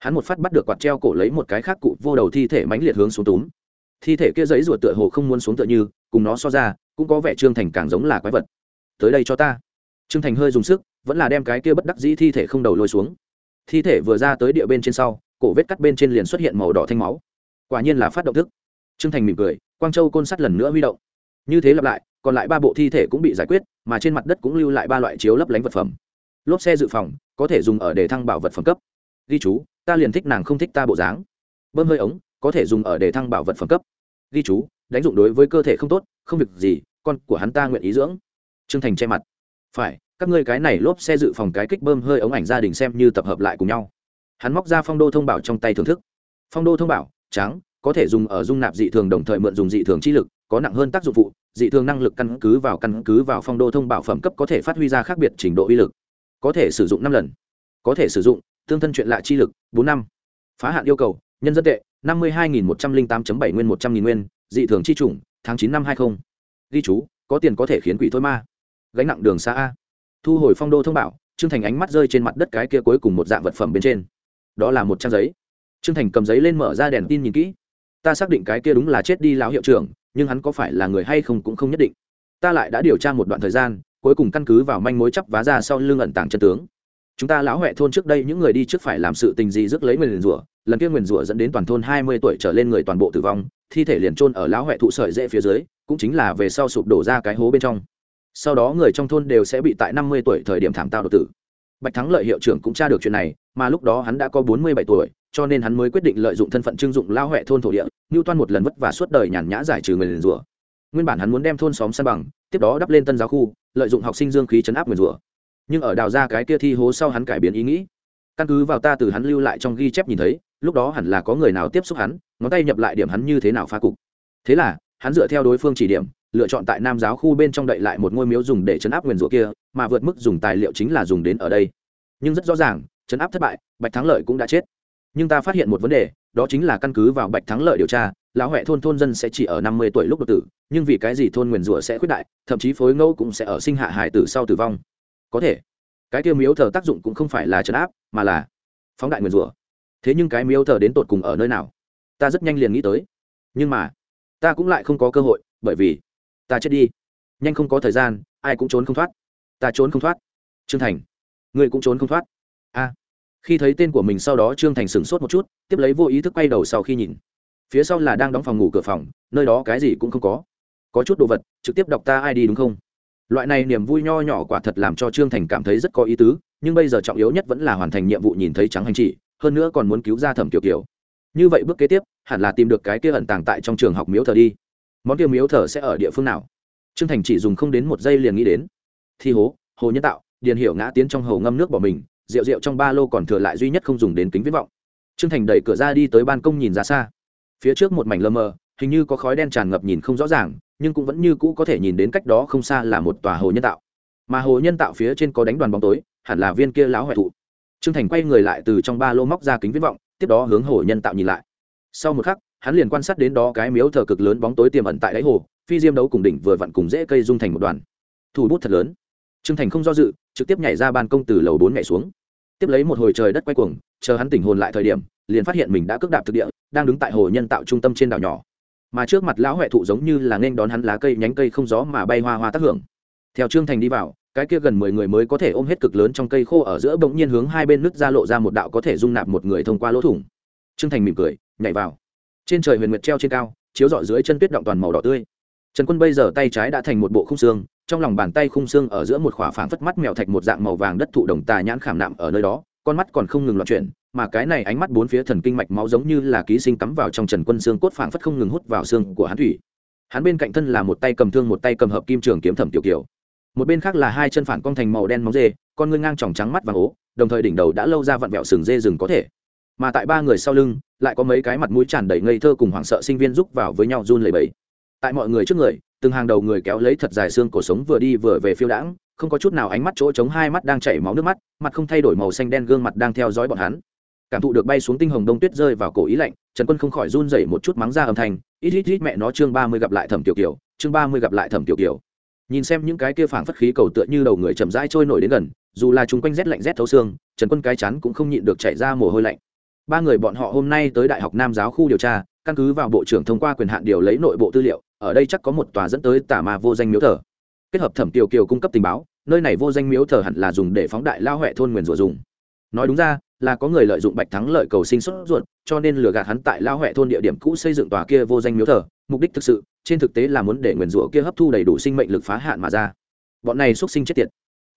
hắn một phát bắt được quạt treo cổ lấy một cái khác cụ vô đầu thi thể mãnh liệt hướng xuống túm. Thi thể kia giấy ruột tựa hồ không muốn xuống tựa như, cùng nó so ra, cũng có vẻ trương thành càng giống là quái vật. Tới đây cho ta. Trương thành hơi dùng sức, vẫn là đem cái kia bất đắc dĩ thi thể không đầu lôi xuống. Thi thể vừa ra tới địa bên trên sau, cổ vết cắt bên trên liền xuất hiện màu đỏ thanh máu. Quả nhiên là phát động thức. Trương thành mỉm cười, quang châu côn sắt lần nữa huy động. Như thế lặp lại, còn lại ba bộ thi thể cũng bị giải quyết, mà trên mặt đất cũng lưu lại ba loại chiếu lấp lánh vật phẩm. Lốp xe dự phòng, có thể dùng ở để thăng bảo vật phẩm cấp. Ghi chú ta liền thích nàng không thích ta bộ dáng. Bơm hơi ống, có thể dùng ở để thăng bảo vật phẩm cấp. Ghi chú, đánh dụng đối với cơ thể không tốt, không việc gì, con của hắn ta nguyện ý dưỡng. Trương thành che mặt. Phải, các ngươi cái này lốp xe dự phòng cái kích bơm hơi ống ảnh gia đình xem như tập hợp lại cùng nhau. Hắn móc ra phong đô thông bảo trong tay thưởng thức. Phong đô thông bảo, trắng, có thể dùng ở dung nạp dị thường đồng thời mượn dùng dị thường chi lực, có nặng hơn tác dụng phụ, dị thường năng lực căn cứ vào căn cứ vào phong đô thông bảo phẩm cấp có thể phát huy ra khác biệt trình độ uy lực. Có thể sử dụng năm lần. Có thể sử dụng tương thân chuyện lạ chi lực, bốn năm. Phá hạn yêu cầu, nhân dân tệ, năm mươi hai nghìn một trăm linh tám bảy nguyên một trăm nghìn nguyên, dị thường chi chủng tháng chín năm hai mươi ghi chú, có tiền có thể khiến quỷ thôi ma. Gánh nặng đường xa a. Thu hồi phong đô thông bảo, trương thành ánh mắt rơi trên mặt đất cái kia cuối cùng một dạng vật phẩm bên trên. Đó là một trang giấy. Trương thành cầm giấy lên mở ra đèn tin nhìn kỹ. Ta xác định cái kia đúng là chết đi lão hiệu trưởng, nhưng hắn có phải là người hay không cũng không nhất định. Ta lại đã điều tra một đoạn thời gian, cuối cùng căn cứ vào manh mối chắp vá ra sau lưng ẩn tàng chân tướng chúng ta lão huệ thôn trước đây những người đi trước phải làm sự tình gì rước lấy nguyền rủa, lần kia nguyền rủa dẫn đến toàn thôn hai mươi tuổi trở lên người toàn bộ tử vong, thi thể liền trôn ở lão huệ thụ sợi dễ phía dưới, cũng chính là về sau sụp đổ ra cái hố bên trong. Sau đó người trong thôn đều sẽ bị tại năm mươi tuổi thời điểm thảm tạo đột tử. Bạch thắng lợi hiệu trưởng cũng tra được chuyện này, mà lúc đó hắn đã có bốn mươi bảy tuổi, cho nên hắn mới quyết định lợi dụng thân phận trưng dụng lao huệ thôn thổ địa như toan một lần vất vả suốt đời nhàn nhã giải trừ người liền rủa. Nguyên bản hắn muốn đem thôn xóm san bằng, tiếp đó đắp lên tân giáo khu, lợi dụng học sinh dương khí chấn áp nguyền rủa nhưng ở đào ra cái kia thi hố sau hắn cải biến ý nghĩ. Căn cứ vào ta từ hắn lưu lại trong ghi chép nhìn thấy, lúc đó hẳn là có người nào tiếp xúc hắn, ngón tay nhập lại điểm hắn như thế nào phá cục. Thế là, hắn dựa theo đối phương chỉ điểm, lựa chọn tại nam giáo khu bên trong đậy lại một ngôi miếu dùng để chấn áp nguyền rủa kia, mà vượt mức dùng tài liệu chính là dùng đến ở đây. Nhưng rất rõ ràng, chấn áp thất bại, bạch thắng lợi cũng đã chết. Nhưng ta phát hiện một vấn đề, đó chính là căn cứ vào bạch thắng lợi điều tra, lão huệ thôn thôn dân sẽ chỉ ở năm mươi tuổi lúc đột tử, nhưng vì cái gì thôn nguyền rủa sẽ khuyết đại, thậm chí phối ngẫu cũng sẽ ở sinh hạ hải tử sau tử vong có thể. Cái tiêu miếu thờ tác dụng cũng không phải là trấn áp, mà là phóng đại nguyền rủa. Thế nhưng cái miếu thờ đến tột cùng ở nơi nào? Ta rất nhanh liền nghĩ tới. Nhưng mà, ta cũng lại không có cơ hội, bởi vì ta chết đi. Nhanh không có thời gian, ai cũng trốn không thoát. Ta trốn không thoát. Trương thành người cũng trốn không thoát. A. Khi thấy tên của mình sau đó, trương thành sửng sốt một chút, tiếp lấy vô ý thức quay đầu sau khi nhìn. Phía sau là đang đóng phòng ngủ cửa phòng, nơi đó cái gì cũng không có. Có chút đồ vật, trực tiếp đọc ta ai đi đúng không? Loại này niềm vui nho nhỏ quả thật làm cho trương thành cảm thấy rất có ý tứ, nhưng bây giờ trọng yếu nhất vẫn là hoàn thành nhiệm vụ nhìn thấy trắng hành trị hơn nữa còn muốn cứu ra thẩm kiểu kiểu như vậy bước kế tiếp, hẳn là tìm được cái kia ẩn tàng tại trong trường học miếu thờ đi. Món kia miếu thờ sẽ ở địa phương nào? Trương thành chỉ dùng không đến một giây liền nghĩ đến. Thi hố, hồ nhân tạo, điền hiểu ngã tiến trong hồ ngâm nước bỏ mình, rượu rượu trong ba lô còn thừa lại duy nhất không dùng đến kính viễn vọng. Trương thành đẩy cửa ra đi tới ban công nhìn ra xa. Phía trước một mảnh lơ mờ hình như có khói đen tràn ngập nhìn không rõ ràng, nhưng cũng vẫn như cũ có thể nhìn đến cách đó không xa là một tòa hồ nhân tạo. Mà hồ nhân tạo phía trên có đánh đoàn bóng tối, hẳn là viên kia láo hoại thụ. Trương thành quay người lại từ trong ba lô móc ra kính viễn vọng, tiếp đó hướng hồ nhân tạo nhìn lại. Sau một khắc, hắn liền quan sát đến đó cái miếu thờ cực lớn bóng tối tiềm ẩn tại đáy hồ, phi diêm đấu cùng đỉnh vừa vặn cùng dễ cây dung thành một đoàn. Thủ bút thật lớn. Trương thành không do dự, trực tiếp nhảy ra ban công từ lầu bốn nhảy xuống. Tiếp lấy một hồi trời đất quay cuồng, chờ hắn tỉnh hồn lại thời điểm, liền phát hiện mình đã cước đạp thực địa, đang đứng tại hồ nhân tạo trung tâm trên đảo nhỏ mà trước mặt lão huệ thụ giống như là nên đón hắn lá cây nhánh cây không gió mà bay hoa hoa tác hưởng. Theo trương thành đi vào, cái kia gần mười người mới có thể ôm hết cực lớn trong cây khô ở giữa bỗng nhiên hướng hai bên nước ra lộ ra một đạo có thể dung nạp một người thông qua lỗ thủng. Trương thành mỉm cười, nhảy vào. Trên trời huyền nguyệt treo trên cao, chiếu dọi dưới chân tuyết động toàn màu đỏ tươi. Trần quân bây giờ tay trái đã thành một bộ khung xương, trong lòng bàn tay khung xương ở giữa một khỏa phảng phất mắt mèo thạch một dạng màu vàng đất thụ đồng tà nhãn khảm nạm ở nơi đó con mắt còn không ngừng loạn chuyển, mà cái này ánh mắt bốn phía thần kinh mạch máu giống như là ký sinh cắm vào trong trần quân xương cốt phảng phất không ngừng hút vào xương của hắn thủy. Hắn bên cạnh thân là một tay cầm thương một tay cầm hợp kim trường kiếm thẩm tiểu kiều. Một bên khác là hai chân phản cong thành màu đen móng dê, con ngươi ngang tròng trắng mắt và ố, đồng thời đỉnh đầu đã lâu ra vặn vẹo sừng dê rừng có thể. Mà tại ba người sau lưng, lại có mấy cái mặt mũi tràn đầy ngây thơ cùng hoảng sợ sinh viên rúc vào với nhau run lẩy bẩy. Tại mọi người trước người, từng hàng đầu người kéo lấy thật dài xương cổ sống vừa đi vừa về phiêu đãng không có chút nào ánh mắt chỗ trống hai mắt đang chảy máu nước mắt, mặt không thay đổi màu xanh đen gương mặt đang theo dõi bọn hắn. Cảm thụ được bay xuống tinh hồng đông tuyết rơi vào cổ ý lạnh, trần quân không khỏi run rẩy một chút mắng ra âm thanh, ít ít ít, mẹ nó, chương ba mươi gặp lại thẩm tiểu kiều, chương ba mươi gặp lại thẩm tiểu kiều. Nhìn xem những cái kia phảng phất khí cầu tựa như đầu người chậm rãi trôi nổi đến gần, dù là chúng quanh rét lạnh rét thấu xương, trần quân cái chắn cũng không nhịn được chảy ra mồ hôi lạnh. Ba người bọn họ hôm nay tới đại học nam giáo khu điều tra, căn cứ vào bộ trưởng thông qua quyền hạn điều lấy nội bộ tư liệu, ở đây chắc có một tòa dẫn tới tả ma vô danh miếu thờ. Kết hợp thẩm tiểu kiều cung cấp tình báo nơi này vô danh miếu thờ hẳn là dùng để phóng đại lao huệ thôn nguyền rủa dùng. Nói đúng ra, là có người lợi dụng bạch thắng lợi cầu sinh xuất ruột, cho nên lừa gạt hắn tại lao huệ thôn địa điểm cũ xây dựng tòa kia vô danh miếu thờ. Mục đích thực sự, trên thực tế là muốn để nguyền rủa kia hấp thu đầy đủ sinh mệnh lực phá hạn mà ra. Bọn này xuất sinh chết tiệt.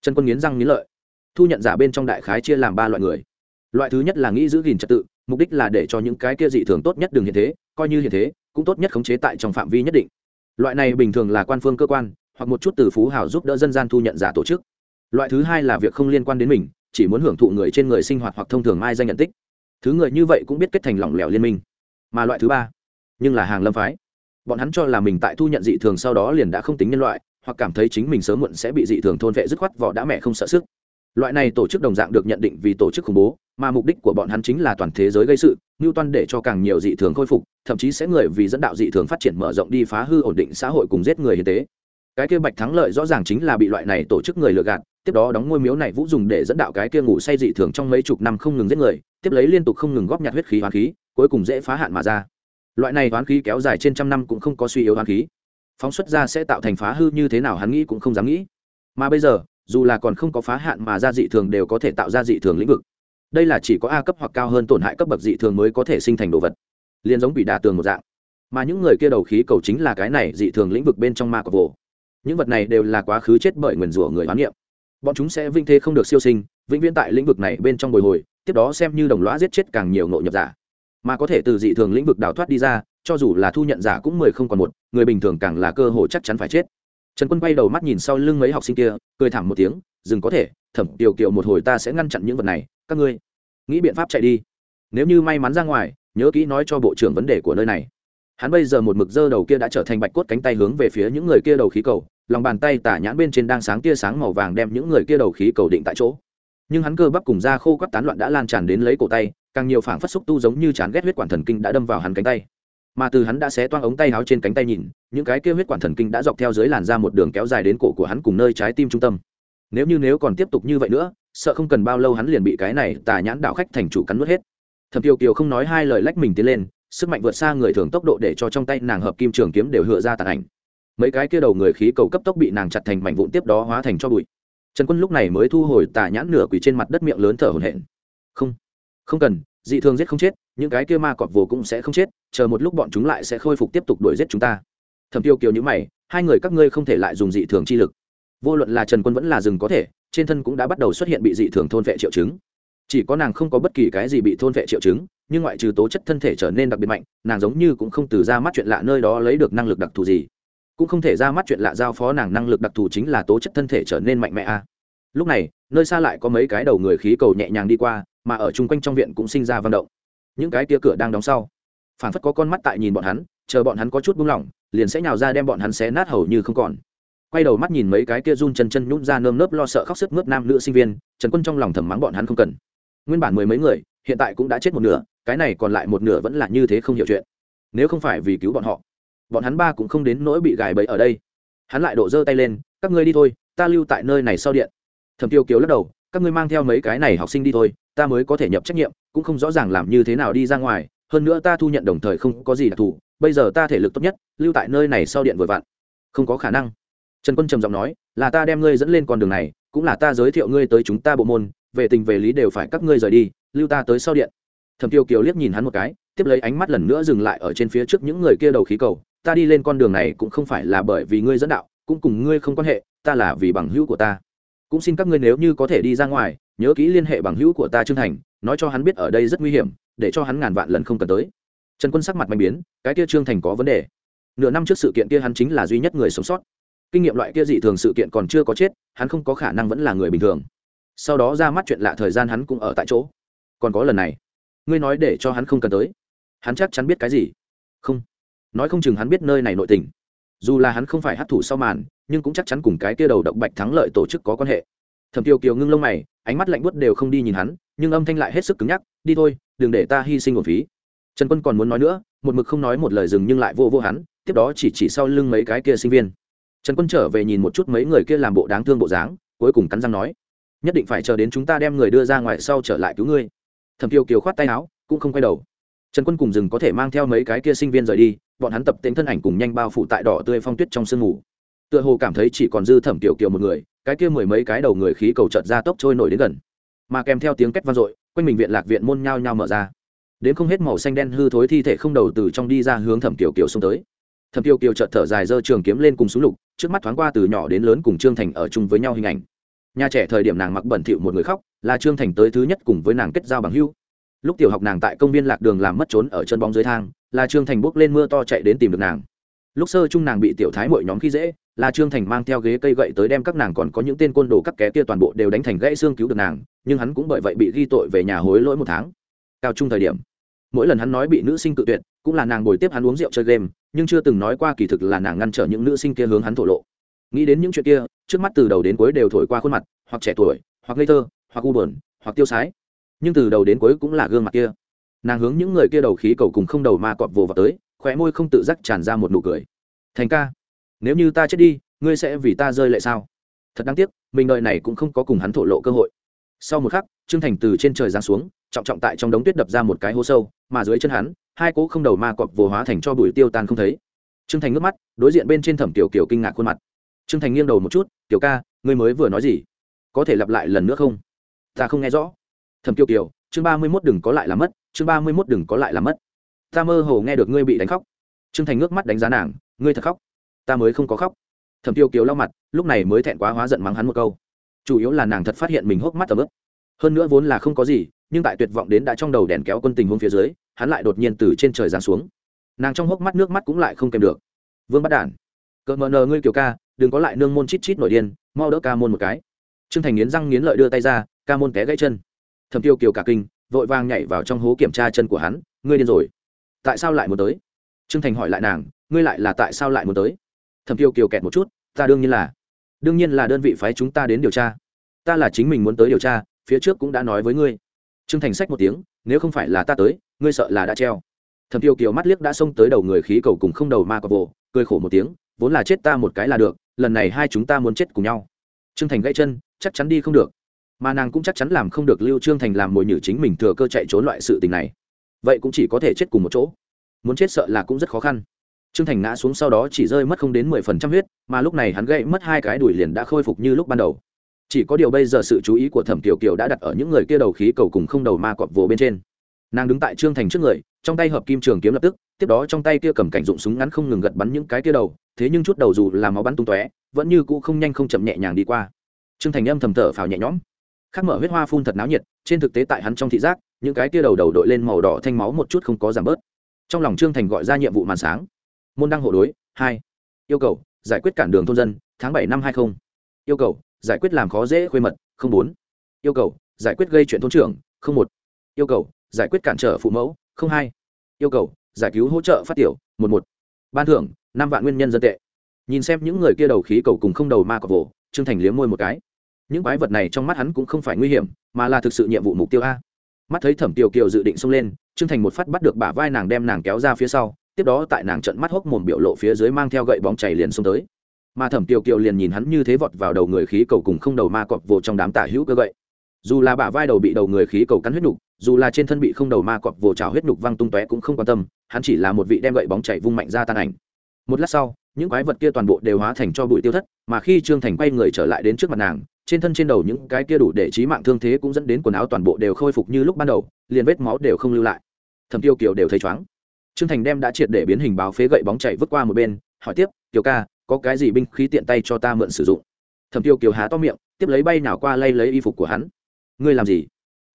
Trần quân nghiến răng nghiến lợi. Thu nhận giả bên trong đại khái chia làm ba loại người. Loại thứ nhất là nghĩ giữ gìn trật tự, mục đích là để cho những cái kia dị thường tốt nhất đừng hiện thế, coi như hiện thế, cũng tốt nhất khống chế tại trong phạm vi nhất định. Loại này bình thường là quan phương cơ quan hoặc một chút từ phú hào giúp đỡ dân gian thu nhận giả tổ chức. Loại thứ hai là việc không liên quan đến mình, chỉ muốn hưởng thụ người trên người sinh hoạt hoặc thông thường mai danh nhận tích. Thứ người như vậy cũng biết kết thành lỏng lẻo liên minh. Mà loại thứ ba, nhưng là hàng lâm phái. Bọn hắn cho là mình tại thu nhận dị thường sau đó liền đã không tính nhân loại, hoặc cảm thấy chính mình sớm muộn sẽ bị dị thường thôn vệ dứt khoát vỏ đã mẹ không sợ sức. Loại này tổ chức đồng dạng được nhận định vì tổ chức khủng bố, mà mục đích của bọn hắn chính là toàn thế giới gây sự ngưu toan để cho càng nhiều dị thường khôi phục, thậm chí sẽ người vì dẫn đạo dị thường phát triển mở rộng đi phá hư ổn định xã hội cùng giết người hiến tế cái kia bạch thắng lợi rõ ràng chính là bị loại này tổ chức người lừa gạt, tiếp đó đóng ngôi miếu này vũ dùng để dẫn đạo cái kia ngủ say dị thường trong mấy chục năm không ngừng giết người, tiếp lấy liên tục không ngừng góp nhặt huyết khí hoán khí, cuối cùng dễ phá hạn mà ra. Loại này hoán khí kéo dài trên trăm năm cũng không có suy yếu hoán khí. Phóng xuất ra sẽ tạo thành phá hư như thế nào hắn nghĩ cũng không dám nghĩ. Mà bây giờ, dù là còn không có phá hạn mà ra dị thường đều có thể tạo ra dị thường lĩnh vực. Đây là chỉ có a cấp hoặc cao hơn tổn hại cấp bậc dị thường mới có thể sinh thành đồ vật. Liền giống bị đà tường một dạng. Mà những người kia đầu khí cầu chính là cái này dị thường lĩnh vực bên trong ma của vồ những vật này đều là quá khứ chết bởi nguyền rủa người hoán niệm. Bọn chúng sẽ vinh thế không được siêu sinh, vĩnh viễn tại lĩnh vực này bên trong bồi hồi, tiếp đó xem như đồng lõa giết chết càng nhiều ngộ nhập giả. Mà có thể từ dị thường lĩnh vực đào thoát đi ra, cho dù là thu nhận giả cũng mười không còn một, người bình thường càng là cơ hội chắc chắn phải chết. Trần quân quay đầu mắt nhìn sau lưng mấy học sinh kia, cười thảm một tiếng, dừng có thể, thẩm tiểu kiệu một hồi ta sẽ ngăn chặn những vật này, các ngươi nghĩ biện pháp chạy đi. Nếu như may mắn ra ngoài, nhớ kỹ nói cho bộ trưởng vấn đề của nơi này. Hắn bây giờ một mực dơ đầu kia đã trở thành bạch cốt cánh tay hướng về phía những người kia đầu khí cầu lòng bàn tay tả nhãn bên trên đang sáng tia sáng màu vàng đem những người kia đầu khí cầu định tại chỗ. Nhưng hắn cơ bắp cùng da khô quắt tán loạn đã lan tràn đến lấy cổ tay, càng nhiều phảng phất xúc tu giống như chán ghét huyết quản thần kinh đã đâm vào hắn cánh tay. Mà từ hắn đã xé toang ống tay áo trên cánh tay nhìn, những cái kia huyết quản thần kinh đã dọc theo dưới làn ra một đường kéo dài đến cổ của hắn cùng nơi trái tim trung tâm. Nếu như nếu còn tiếp tục như vậy nữa, sợ không cần bao lâu hắn liền bị cái này tà nhãn đạo khách thành chủ cắn nuốt hết. Thẩm tiêu kiều không nói hai lời lách mình tiến lên, sức mạnh vượt xa người thường tốc độ để cho trong tay nàng hợp kim trường kiếm đều hựa ra tàn ảnh mấy cái kia đầu người khí cầu cấp tốc bị nàng chặt thành mảnh vụn tiếp đó hóa thành cho bụi. Trần quân lúc này mới thu hồi tà nhãn nửa quỳ trên mặt đất miệng lớn thở hổn hển. Không không cần, dị thường giết không chết, những cái kia ma cọp vồ cũng sẽ không chết, chờ một lúc bọn chúng lại sẽ khôi phục tiếp tục đuổi giết chúng ta. Thẩm tiêu kiều nhữ mày, hai người các ngươi không thể lại dùng dị thường chi lực. Vô luận là trần quân vẫn là rừng có thể, trên thân cũng đã bắt đầu xuất hiện bị dị thường thôn vệ triệu chứng. Chỉ có nàng không có bất kỳ cái gì bị thôn vệ triệu chứng, nhưng ngoại trừ tố chất thân thể trở nên đặc biệt mạnh, nàng giống như cũng không từ ra mắt chuyện lạ nơi đó lấy được năng lực đặc thù gì cũng không thể ra mắt chuyện lạ giao phó nàng năng lực đặc thù chính là tố chất thân thể trở nên mạnh mẽ a lúc này, nơi xa lại có mấy cái đầu người khí cầu nhẹ nhàng đi qua, mà ở chung quanh trong viện cũng sinh ra vận động. Những cái tia cửa đang đóng sau phản phất có con mắt tại nhìn bọn hắn, chờ bọn hắn có chút buông lỏng, liền sẽ nhào ra đem bọn hắn xé nát hầu như không còn. Quay đầu mắt nhìn mấy cái kia run chân chân nhún ra nơm nớp lo sợ khóc sức mướt nam nữ sinh viên, trần quân trong lòng thầm mắng bọn hắn không cần. Nguyên bản mười mấy người, hiện tại cũng đã chết một nửa, cái này còn lại một nửa vẫn là như thế không hiểu chuyện. Nếu không phải vì cứu bọn họ bọn hắn ba cũng không đến nỗi bị gài bẫy ở đây. Hắn lại đổ dơ tay lên, các ngươi đi thôi, ta lưu tại nơi này sau điện. Thẩm tiêu kiều lắc đầu, các ngươi mang theo mấy cái này học sinh đi thôi, ta mới có thể nhập trách nhiệm, cũng không rõ ràng làm như thế nào đi ra ngoài, hơn nữa ta thu nhận đồng thời không có gì đặc thù, bây giờ ta thể lực tốt nhất, lưu tại nơi này sau điện vừa vặn. Không có khả năng. Trần quân trầm giọng nói, là ta đem ngươi dẫn lên con đường này, cũng là ta giới thiệu ngươi tới chúng ta bộ môn, về tình về lý đều phải các ngươi rời đi, lưu ta tới sau điện. Thẩm tiêu kiều liếc nhìn hắn một cái, tiếp lấy ánh mắt lần nữa dừng lại ở trên phía trước những người kia đầu khí cầu ta đi lên con đường này cũng không phải là bởi vì ngươi dẫn đạo, cũng cùng ngươi không quan hệ, ta là vì bằng hữu của ta. Cũng xin các ngươi nếu như có thể đi ra ngoài, nhớ kỹ liên hệ bằng hữu của ta trương thành, nói cho hắn biết ở đây rất nguy hiểm, để cho hắn ngàn vạn lần không cần tới. Trần quân sắc mặt mạnh biến, cái kia trương thành có vấn đề. Nửa năm trước sự kiện kia hắn chính là duy nhất người sống sót. Kinh nghiệm loại kia dị thường sự kiện còn chưa có chết, hắn không có khả năng vẫn là người bình thường. Sau đó ra mắt chuyện lạ thời gian hắn cũng ở tại chỗ. Còn có lần này, ngươi nói để cho hắn không cần tới. Hắn chắc chắn biết cái gì? Không nói không chừng hắn biết nơi này nội tình. Dù là hắn không phải hát thủ sau màn, nhưng cũng chắc chắn cùng cái kia đầu động bạch thắng lợi tổ chức có quan hệ. Thẩm Tiêu kiều ngưng lông mày, ánh mắt lạnh buốt đều không đi nhìn hắn, nhưng âm thanh lại hết sức cứng nhắc, đi thôi, đừng để ta hy sinh một phí. Trần quân còn muốn nói nữa, một mực không nói một lời dừng nhưng lại vô vô hắn, tiếp đó chỉ chỉ sau lưng mấy cái kia sinh viên. Trần quân trở về nhìn một chút mấy người kia làm bộ đáng thương bộ dáng, cuối cùng cắn răng nói, nhất định phải chờ đến chúng ta đem người đưa ra ngoài sau trở lại cứu ngươi. Thẩm Tiêu kiều khoát tay áo, cũng không quay đầu. Trần quân cùng rừng có thể mang theo mấy cái kia sinh viên rời đi bọn hắn tập tính thân ảnh cùng nhanh bao phủ tại đỏ tươi phong tuyết trong sương mù. Tựa hồ cảm thấy chỉ còn dư thẩm kiều kiều một người, cái kia mười mấy cái đầu người khí cầu trợt ra tốc trôi nổi đến gần. Mà kèm theo tiếng két vang dội, quanh mình viện lạc viện môn nhao nhao mở ra. Đến không hết màu xanh đen hư thối thi thể không đầu từ trong đi ra hướng thẩm kiều kiều xông tới. Thẩm kiều kiều chợt thở dài giơ trường kiếm lên cùng xuống lục, trước mắt thoáng qua từ nhỏ đến lớn cùng trương thành ở chung với nhau hình ảnh. Nhà trẻ thời điểm nàng mặc bẩn thỉu một người khóc, là trương thành tới thứ nhất cùng với nàng kết giao bằng hưu lúc tiểu học nàng tại công viên lạc đường làm mất trốn ở chân bóng dưới thang là trương thành bốc lên mưa to chạy đến tìm được nàng. Lúc sơ chung nàng bị tiểu thái mọi nhóm khi dễ, là trương thành mang theo ghế cây gậy tới đem các nàng còn có những tên côn đồ các ké kia toàn bộ đều đánh thành gãy xương cứu được nàng, nhưng hắn cũng bởi vậy bị ghi tội về nhà hối lỗi một tháng. Cao trung thời điểm, mỗi lần hắn nói bị nữ sinh tự tuyệt, cũng là nàng bồi tiếp hắn uống rượu chơi game, nhưng chưa từng nói qua kỳ thực là nàng ngăn trở những nữ sinh kia hướng hắn thổ lộ. Nghĩ đến những chuyện kia, trước mắt từ đầu đến cuối đều thổi qua khuôn mặt, hoặc trẻ tuổi, hoặc ngây thơ, hoặc u bờn hoặc tiêu sái. Nhưng từ đầu đến cuối cũng là gương mặt kia nàng hướng những người kia đầu khí cầu cùng không đầu ma cọp vồ vào tới, khóe môi không tự giác tràn ra một nụ cười. Thành ca, nếu như ta chết đi, ngươi sẽ vì ta rơi lại sao? Thật đáng tiếc, mình đợi này cũng không có cùng hắn thổ lộ cơ hội. Sau một khắc, trương thành từ trên trời giáng xuống, trọng trọng tại trong đống tuyết đập ra một cái hố sâu, mà dưới chân hắn, hai cỗ không đầu ma cọp vồ hóa thành cho bụi tiêu tan không thấy. Trương thành ngước mắt, đối diện bên trên thẩm tiểu kiều kinh ngạc khuôn mặt. Trương thành nghiêng đầu một chút, tiểu ca, ngươi mới vừa nói gì? Có thể lặp lại lần nữa không? Ta không nghe rõ. Thẩm kiều kiều chương ba mươi mốt đừng có lại làm mất, chương ba mươi mốt đừng có lại làm mất. Ta mơ hồ nghe được ngươi bị đánh khóc. Trương thành ngước mắt đánh giá nàng, ngươi thật khóc. Ta mới không có khóc. Thẩm tiêu kiều lau mặt, lúc này mới thẹn quá hóa giận mắng hắn một câu. Chủ yếu là nàng thật phát hiện mình hốc mắt tầm ướp hơn nữa vốn là không có gì, nhưng tại tuyệt vọng đến đã trong đầu đèn kéo quân tình huống phía dưới, hắn lại đột nhiên từ trên trời giáng xuống. Nàng trong hốc mắt nước mắt cũng lại không kèm được. Vương bắt đản, cỡ mờ nờ ngươi kiều ca, đừng có lại nương môn chít chít nổi điên, mau đỡ ca môn một cái. Trương thành nghiến răng nghiến lợi đưa tay ra, ca môn té gãy chân thẩm tiêu kiều cả kinh, vội vàng nhảy vào trong hố kiểm tra chân của hắn, ngươi điên rồi. Tại sao lại muốn tới? Trương thành hỏi lại nàng, ngươi lại là tại sao lại muốn tới? Thẩm tiêu kiều kẹt một chút, ta đương nhiên là, đương nhiên là đơn vị phái chúng ta đến điều tra. Ta là chính mình muốn tới điều tra, phía trước cũng đã nói với ngươi. Trương thành sách một tiếng, nếu không phải là ta tới, ngươi sợ là đã treo. Thẩm tiêu kiều mắt liếc đã xông tới đầu người khí cầu cùng không đầu ma cọp vồ, cười khổ một tiếng, vốn là chết ta một cái là được, lần này hai chúng ta muốn chết cùng nhau. Trương thành gãy chân, chắc chắn đi không được mà nàng cũng chắc chắn làm không được lưu trương thành làm mồi nhử chính mình thừa cơ chạy trốn loại sự tình này. Vậy cũng chỉ có thể chết cùng một chỗ. Muốn chết sợ là cũng rất khó khăn. Trương thành ngã xuống sau đó chỉ rơi mất không đến mười phần trăm huyết, mà lúc này hắn gãy mất hai cái đùi liền đã khôi phục như lúc ban đầu. Chỉ có điều bây giờ sự chú ý của thẩm kiều kiều đã đặt ở những người kia đầu khí cầu cùng không đầu ma cọp vồ bên trên. Nàng đứng tại trương thành trước người, trong tay hợp kim trường kiếm lập tức, tiếp đó trong tay kia cầm cảnh dụng súng ngắn không ngừng gật bắn những cái kia đầu, thế nhưng chút đầu dù là máu bắn tung tóe, vẫn như cũ không nhanh không chậm nhẹ nhàng đi qua. Trương thành âm thầm thở phào nhẹ nhõm khác mở huyết hoa phun thật náo nhiệt, trên thực tế tại hắn trong thị giác, những cái kia đầu đầu đội lên màu đỏ thanh máu một chút không có giảm bớt. Trong lòng trương thành gọi ra nhiệm vụ màn sáng. Môn đăng hộ đối, hai. Yêu cầu, giải quyết cản đường thôn dân, tháng bảy năm hai mươi yêu cầu, giải quyết làm khó dễ khuê mật, không bốn. Yêu cầu, giải quyết gây chuyện thôn trưởng, không một. Yêu cầu, giải quyết cản trở phụ mẫu, không hai. Yêu cầu, giải cứu hỗ trợ phát tiểu, một một. Ban thưởng, năm vạn nguyên nhân dân tệ. Nhìn xem những người kia đầu khí cầu cùng không đầu ma cọc vồ, trương thành liếm môi một cái những quái vật này trong mắt hắn cũng không phải nguy hiểm, mà là thực sự nhiệm vụ mục tiêu a. Mắt thấy thẩm tiêu kiều dự định xông lên, trương thành một phát bắt được bả vai nàng đem nàng kéo ra phía sau, tiếp đó tại nàng trận mắt hốc mồm biểu lộ phía dưới mang theo gậy bóng chảy liền xông tới. Mà thẩm tiêu kiều liền nhìn hắn như thế vọt vào đầu người khí cầu cùng không đầu ma cọp vồ trong đám tả hữu cơ gậy. Dù là bả vai đầu bị đầu người khí cầu cắn huyết nhục dù là trên thân bị không đầu ma cọp vồ trào huyết nhục văng tung tóe cũng không quan tâm, hắn chỉ là một vị đem gậy bóng chảy vung mạnh ra tan ảnh. Một lát sau, những quái vật kia toàn bộ đều hóa thành cho bụi tiêu thất, mà khi trương thành quay người trở lại đến trước mặt nàng trên thân trên đầu những cái kia đủ để trí mạng thương thế cũng dẫn đến quần áo toàn bộ đều khôi phục như lúc ban đầu, liền vết máu đều không lưu lại. Thẩm tiêu kiều đều thấy chóng trương thành đem đã triệt để biến hình báo phế gậy bóng chạy vứt qua một bên, hỏi tiếp kiều ca, có cái gì binh khí tiện tay cho ta mượn sử dụng? Thẩm tiêu kiều há to miệng, tiếp lấy bay nào qua lay lấy y phục của hắn. Ngươi làm gì?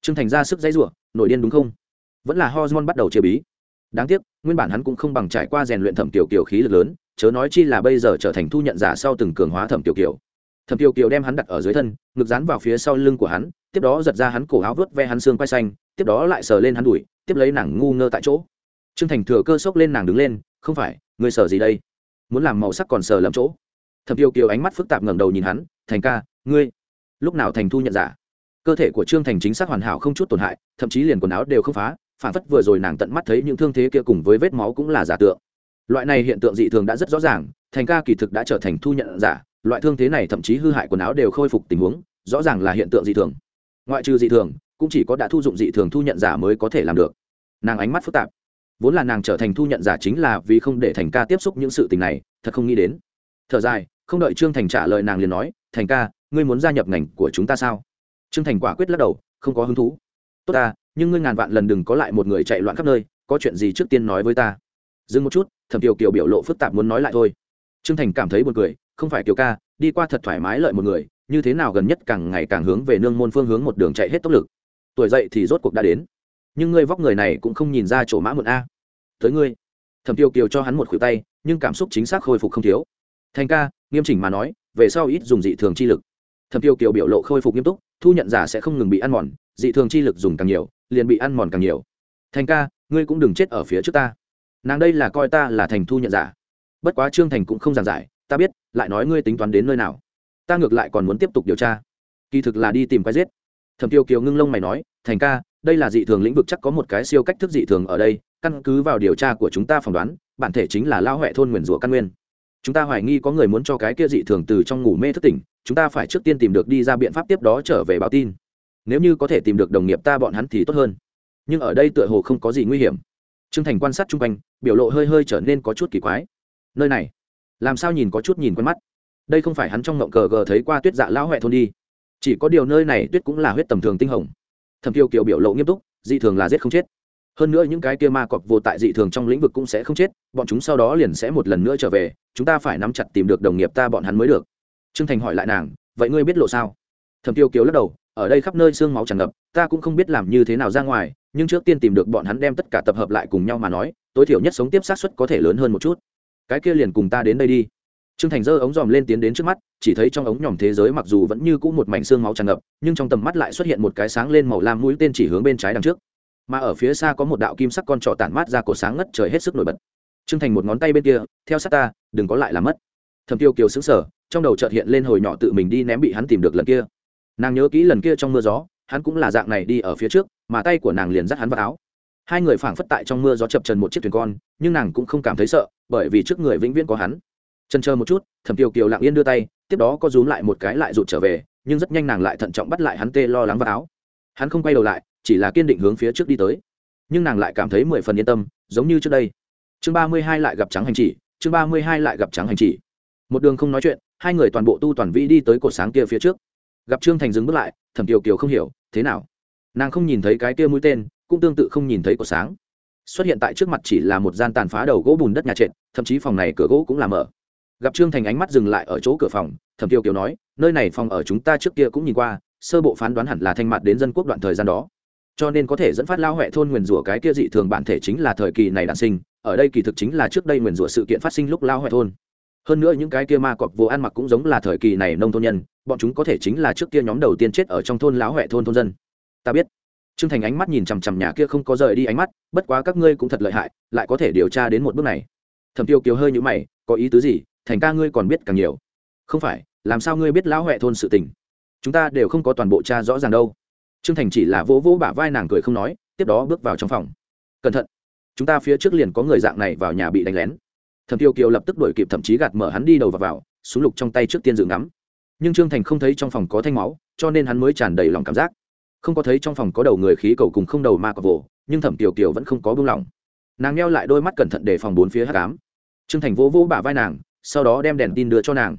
Trương thành ra sức dãy rủa, nổi điên đúng không? Vẫn là hormone bắt đầu chia bí. Đáng tiếc, nguyên bản hắn cũng không bằng trải qua rèn luyện thẩm tiểu kiều khí lực lớn, chớ nói chi là bây giờ trở thành thu nhận giả sau từng cường hóa thẩm tiểu kiều thẩm Tiêu kiều đem hắn đặt ở dưới thân, ngực dán vào phía sau lưng của hắn, tiếp đó giật ra hắn cổ áo vớt ve hắn xương quay xanh, tiếp đó lại sờ lên hắn đùi, tiếp lấy nàng ngu ngơ tại chỗ. Trương thành thừa cơ sốc lên nàng đứng lên, không phải người sờ gì đây? Muốn làm màu sắc còn sờ lắm chỗ. Thẩm tiêu kiều ánh mắt phức tạp ngẩng đầu nhìn hắn, thành ca, ngươi lúc nào thành thu nhận giả? Cơ thể của trương thành chính xác hoàn hảo không chút tổn hại, thậm chí liền quần áo đều không phá, phản phất vừa rồi nàng tận mắt thấy những thương thế kia cùng với vết máu cũng là giả tượng. Loại này hiện tượng dị thường đã rất rõ ràng, thành ca kỳ thực đã trở thành thu nhận giả loại thương thế này thậm chí hư hại quần áo đều khôi phục tình huống, rõ ràng là hiện tượng dị thường. Ngoại trừ dị thường, cũng chỉ có đã thu dụng dị thường thu nhận giả mới có thể làm được. Nàng ánh mắt phức tạp. Vốn là nàng trở thành thu nhận giả chính là vì không để thành ca tiếp xúc những sự tình này, thật không nghĩ đến. Thở dài, không đợi trương thành trả lời nàng liền nói, thành ca, ngươi muốn gia nhập ngành của chúng ta sao? Trương thành quả quyết lắc đầu, không có hứng thú. Tốt ta, nhưng ngươi ngàn vạn lần đừng có lại một người chạy loạn khắp nơi, có chuyện gì trước tiên nói với ta. Dừng một chút, thẩm tiểu kiều biểu lộ phức tạp muốn nói lại thôi. Trương thành cảm thấy buồn cười không phải kiều ca, đi qua thật thoải mái lợi một người, như thế nào gần nhất càng ngày càng hướng về nương môn phương hướng một đường chạy hết tốc lực. Tuổi dậy thì rốt cuộc đã đến. Nhưng ngươi vóc người này cũng không nhìn ra chỗ mã một a. Tới ngươi. Thẩm tiêu kiều cho hắn một khuỷu tay, nhưng cảm xúc chính xác khôi phục không thiếu. Thành ca, nghiêm chỉnh mà nói, về sau ít dùng dị thường chi lực. Thẩm tiêu kiều biểu lộ khôi phục nghiêm túc, thu nhận giả sẽ không ngừng bị ăn mòn, dị thường chi lực dùng càng nhiều, liền bị ăn mòn càng nhiều. Thành ca, ngươi cũng đừng chết ở phía trước ta. Nàng đây là coi ta là thành thu nhận giả. Bất quá trương thành cũng không giảng giải ta biết, lại nói ngươi tính toán đến nơi nào. Ta ngược lại còn muốn tiếp tục điều tra. Kỳ thực là đi tìm cái giết. Thẩm tiêu kiều ngưng lông mày nói, thành ca, đây là dị thường lĩnh vực chắc có một cái siêu cách thức dị thường ở đây, căn cứ vào điều tra của chúng ta phỏng đoán, bản thể chính là lao huệ thôn nguyền rủa căn nguyên. Chúng ta hoài nghi có người muốn cho cái kia dị thường từ trong ngủ mê thức tỉnh, chúng ta phải trước tiên tìm được đi ra biện pháp tiếp đó trở về báo tin. Nếu như có thể tìm được đồng nghiệp ta bọn hắn thì tốt hơn. Nhưng ở đây tựa hồ không có gì nguy hiểm. T r ư ơ n g thành quan sát chung quanh, biểu lộ hơi hơi trở nên có chút kỳ quái. Nơi này làm sao nhìn có chút nhìn quen mắt? Đây không phải hắn trong ngộng cờ gờ thấy qua tuyết dạ lão huệ thôn đi. Chỉ có điều nơi này tuyết cũng là huyết tầm thường tinh hồng. Thầm kiều kiểu biểu lộ nghiêm túc, dị thường là giết không chết. Hơn nữa những cái kia ma cọp vô tại dị thường trong lĩnh vực cũng sẽ không chết, bọn chúng sau đó liền sẽ một lần nữa trở về, chúng ta phải nắm chặt tìm được đồng nghiệp ta bọn hắn mới được. T r ư ơ n g thành hỏi lại nàng, vậy ngươi biết lộ sao? Thầm tiêu kiều lắc đầu, ở đây khắp nơi xương máu tràn ngập, ta cũng không biết làm như thế nào ra ngoài, nhưng trước tiên tìm được bọn hắn đem tất cả tập hợp lại cùng nhau mà nói, tối thiểu nhất sống tiếp sát suất có thể lớn hơn một chút cái kia liền cùng ta đến đây đi. Trương thành giơ ống dòm lên tiến đến trước mắt, chỉ thấy trong ống nhòm thế giới mặc dù vẫn như c ũ một mảnh xương máu tràn ngập, nhưng trong tầm mắt lại xuất hiện một cái sáng lên màu lam mũi tên chỉ hướng bên trái đằng trước. Mà ở phía xa có một đạo kim sắc con trọ tản mát ra cổ sáng ngất trời hết sức nổi bật. Trương thành một ngón tay bên kia, theo sát ta, đừng có lại làm mất. Thầm tiêu kiều xứng sở trong đầu chợt hiện lên hồi nhỏ tự mình đi ném bị hắn tìm được lần kia. Nàng nhớ kỹ lần kia trong mưa gió, hắn cũng là dạng này đi ở phía trước, mà tay của nàng liền dắt hắn vào áo hai người phảng phất tại trong mưa gió chập trần một chiếc thuyền con, nhưng nàng cũng không cảm thấy sợ, bởi vì trước người vĩnh viễn có hắn. Trần chờ một chút, thẩm tiêu kiều lặng yên đưa tay, tiếp đó có rúm lại một cái lại rụt trở về, nhưng rất nhanh nàng lại thận trọng bắt lại hắn tê lo lắng vào áo. Hắn không quay đầu lại, chỉ là kiên định hướng phía trước đi tới. Nhưng nàng lại cảm thấy mười phần yên tâm, giống như trước đây. Chương ba mươi hai lại gặp trắng hành chỉ, chương ba mươi hai lại gặp trắng hành chỉ. Một đường không nói chuyện, hai người toàn bộ tu toàn vĩ đi tới cột sáng kia phía trước. Gặp trương thành dừng bước lại, thẩm kiều kiều không hiểu, thế nào? Nàng không nhìn thấy cái kia mũi tên cũng tương tự không nhìn thấy của sáng. Xuất hiện tại trước mặt chỉ là một gian tàn phá đầu gỗ bùn đất nhà trệt, thậm chí phòng này cửa gỗ cũng làm mở. Gặp trương thành ánh mắt dừng lại ở chỗ cửa phòng, thẩm tiêu kiều nói, nơi này phòng ở chúng ta trước kia cũng nhìn qua, sơ bộ phán đoán hẳn là thanh mặt đến dân quốc đoạn thời gian đó. Cho nên có thể dẫn phát lao huệ thôn nguyền rủa cái kia dị thường bản thể chính là thời kỳ này đản sinh, ở đây kỳ thực chính là trước đây nguyền rủa sự kiện phát sinh lúc lao huệ thôn. Hơn nữa những cái kia ma cọp vô ăn mặc cũng giống là thời kỳ này nông thôn nhân, bọn chúng có thể chính là trước kia nhóm đầu tiên chết ở trong thôn lão huệ thôn thôn dân. Ta biết trương thành ánh mắt nhìn chằm chằm nhà kia không có rời đi ánh mắt, bất quá các ngươi cũng thật lợi hại, lại có thể điều tra đến một bước này. Thẩm tiêu kiều hơi nhíu mày, có ý tứ gì? Thành ca ngươi còn biết càng nhiều. Không phải, làm sao ngươi biết lão huệ thôn sự tình? Chúng ta đều không có toàn bộ tra rõ ràng đâu. Trương thành chỉ là vỗ vỗ bả vai nàng cười không nói, tiếp đó bước vào trong phòng. Cẩn thận, chúng ta phía trước liền có người dạng này vào nhà bị đánh lén. Thẩm tiêu kiều lập tức đuổi kịp thậm chí gạt mở hắn đi đầu và vào, súng lục trong tay trước tiên dự ngắm. Nhưng trương thành không thấy trong phòng có thanh máu, cho nên hắn mới tràn đầy lòng cảm giác không có thấy trong phòng có đầu người khí cầu cùng không đầu ma cọc vồ, nhưng thẩm tiêu kiều vẫn không có buông lỏng. Nàng neo lại đôi mắt cẩn thận để phòng bốn phía hát cám trương thành vỗ vỗ bả vai nàng, sau đó đem đèn tin đưa cho nàng.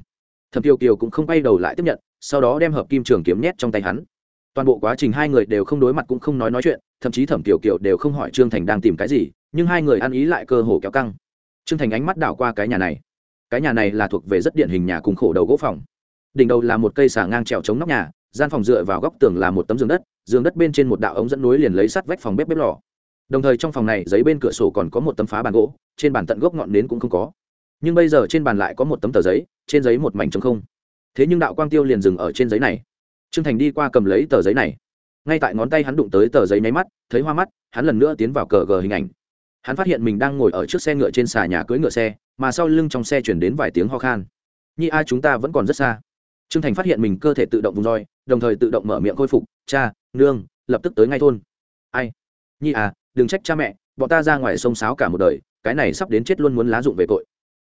Thẩm tiêu kiều cũng không quay đầu lại tiếp nhận, sau đó đem hợp kim trường kiếm nhét trong tay hắn. Toàn bộ quá trình hai người đều không đối mặt cũng không nói nói chuyện, thậm chí thẩm tiểu kiều đều không hỏi trương thành đang tìm cái gì, nhưng hai người ăn ý lại cơ hồ kéo căng. Trương thành ánh mắt đảo qua cái nhà này. Cái nhà này là thuộc về rất điển hình nhà cùng khổ đầu gỗ phòng. Đỉnh đầu là một cây xà ngang trèo chống nóc nhà gian phòng dựa vào góc tường là một tấm giường đất giường đất bên trên một đạo ống dẫn nối liền lấy sắt vách phòng bếp bếp lò. Đồng thời trong phòng này giấy bên cửa sổ còn có một tấm phá bàn gỗ, trên bàn tận gốc ngọn nến cũng không có. Nhưng bây giờ trên bàn lại có một tấm tờ giấy, trên giấy một mảnh trống không. Thế nhưng đạo quang tiêu liền dừng ở trên giấy này. Trương thành đi qua cầm lấy tờ giấy này. Ngay tại ngón tay hắn đụng tới tờ giấy nháy mắt, thấy hoa mắt, hắn lần nữa tiến vào cờ gờ hình ảnh. Hắn phát hiện mình đang ngồi ở trước xe ngựa trên xà nhà cưỡi ngựa xe, mà sau lưng trong xe chuyển đến vài tiếng ho khan. Nhi a, chúng ta vẫn còn rất xa trương thành phát hiện mình cơ thể tự động vùng roi, đồng thời tự động mở miệng khôi phục, cha, nương, lập tức tới ngay thôn. Ai? Nhi à đừng trách cha mẹ, bọn ta ra ngoài sông sáo cả một đời, cái này sắp đến chết luôn muốn lá dụng về tội.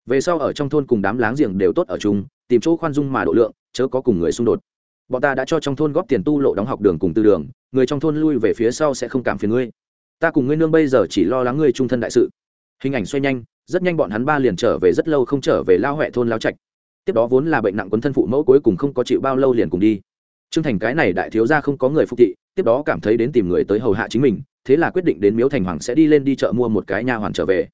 Về sau ở trong thôn cùng đám láng giềng đều tốt ở chung, tìm chỗ khoan dung mà độ lượng, chớ có cùng người xung đột. Bọn ta đã cho trong thôn góp tiền tu lộ đóng học đường cùng tư đường, người trong thôn lui về phía sau sẽ không cảm phiền ngươi. Ta cùng ngươi nương bây giờ chỉ lo lắng ngươi trung thân đại sự. Hình ảnh xoay nhanh, rất nhanh bọn hắn ba liền trở về rất lâu không trở về lao huệ thôn lao trạch tiếp đó vốn là bệnh nặng quấn thân phụ mẫu cuối cùng không có chịu bao lâu liền cùng đi. Trương thành cái này đại thiếu ra không có người phục thị, tiếp đó cảm thấy đến tìm người tới hầu hạ chính mình, thế là quyết định đến miếu thành hoàng sẽ đi lên đi chợ mua một cái nha hoàn trở về.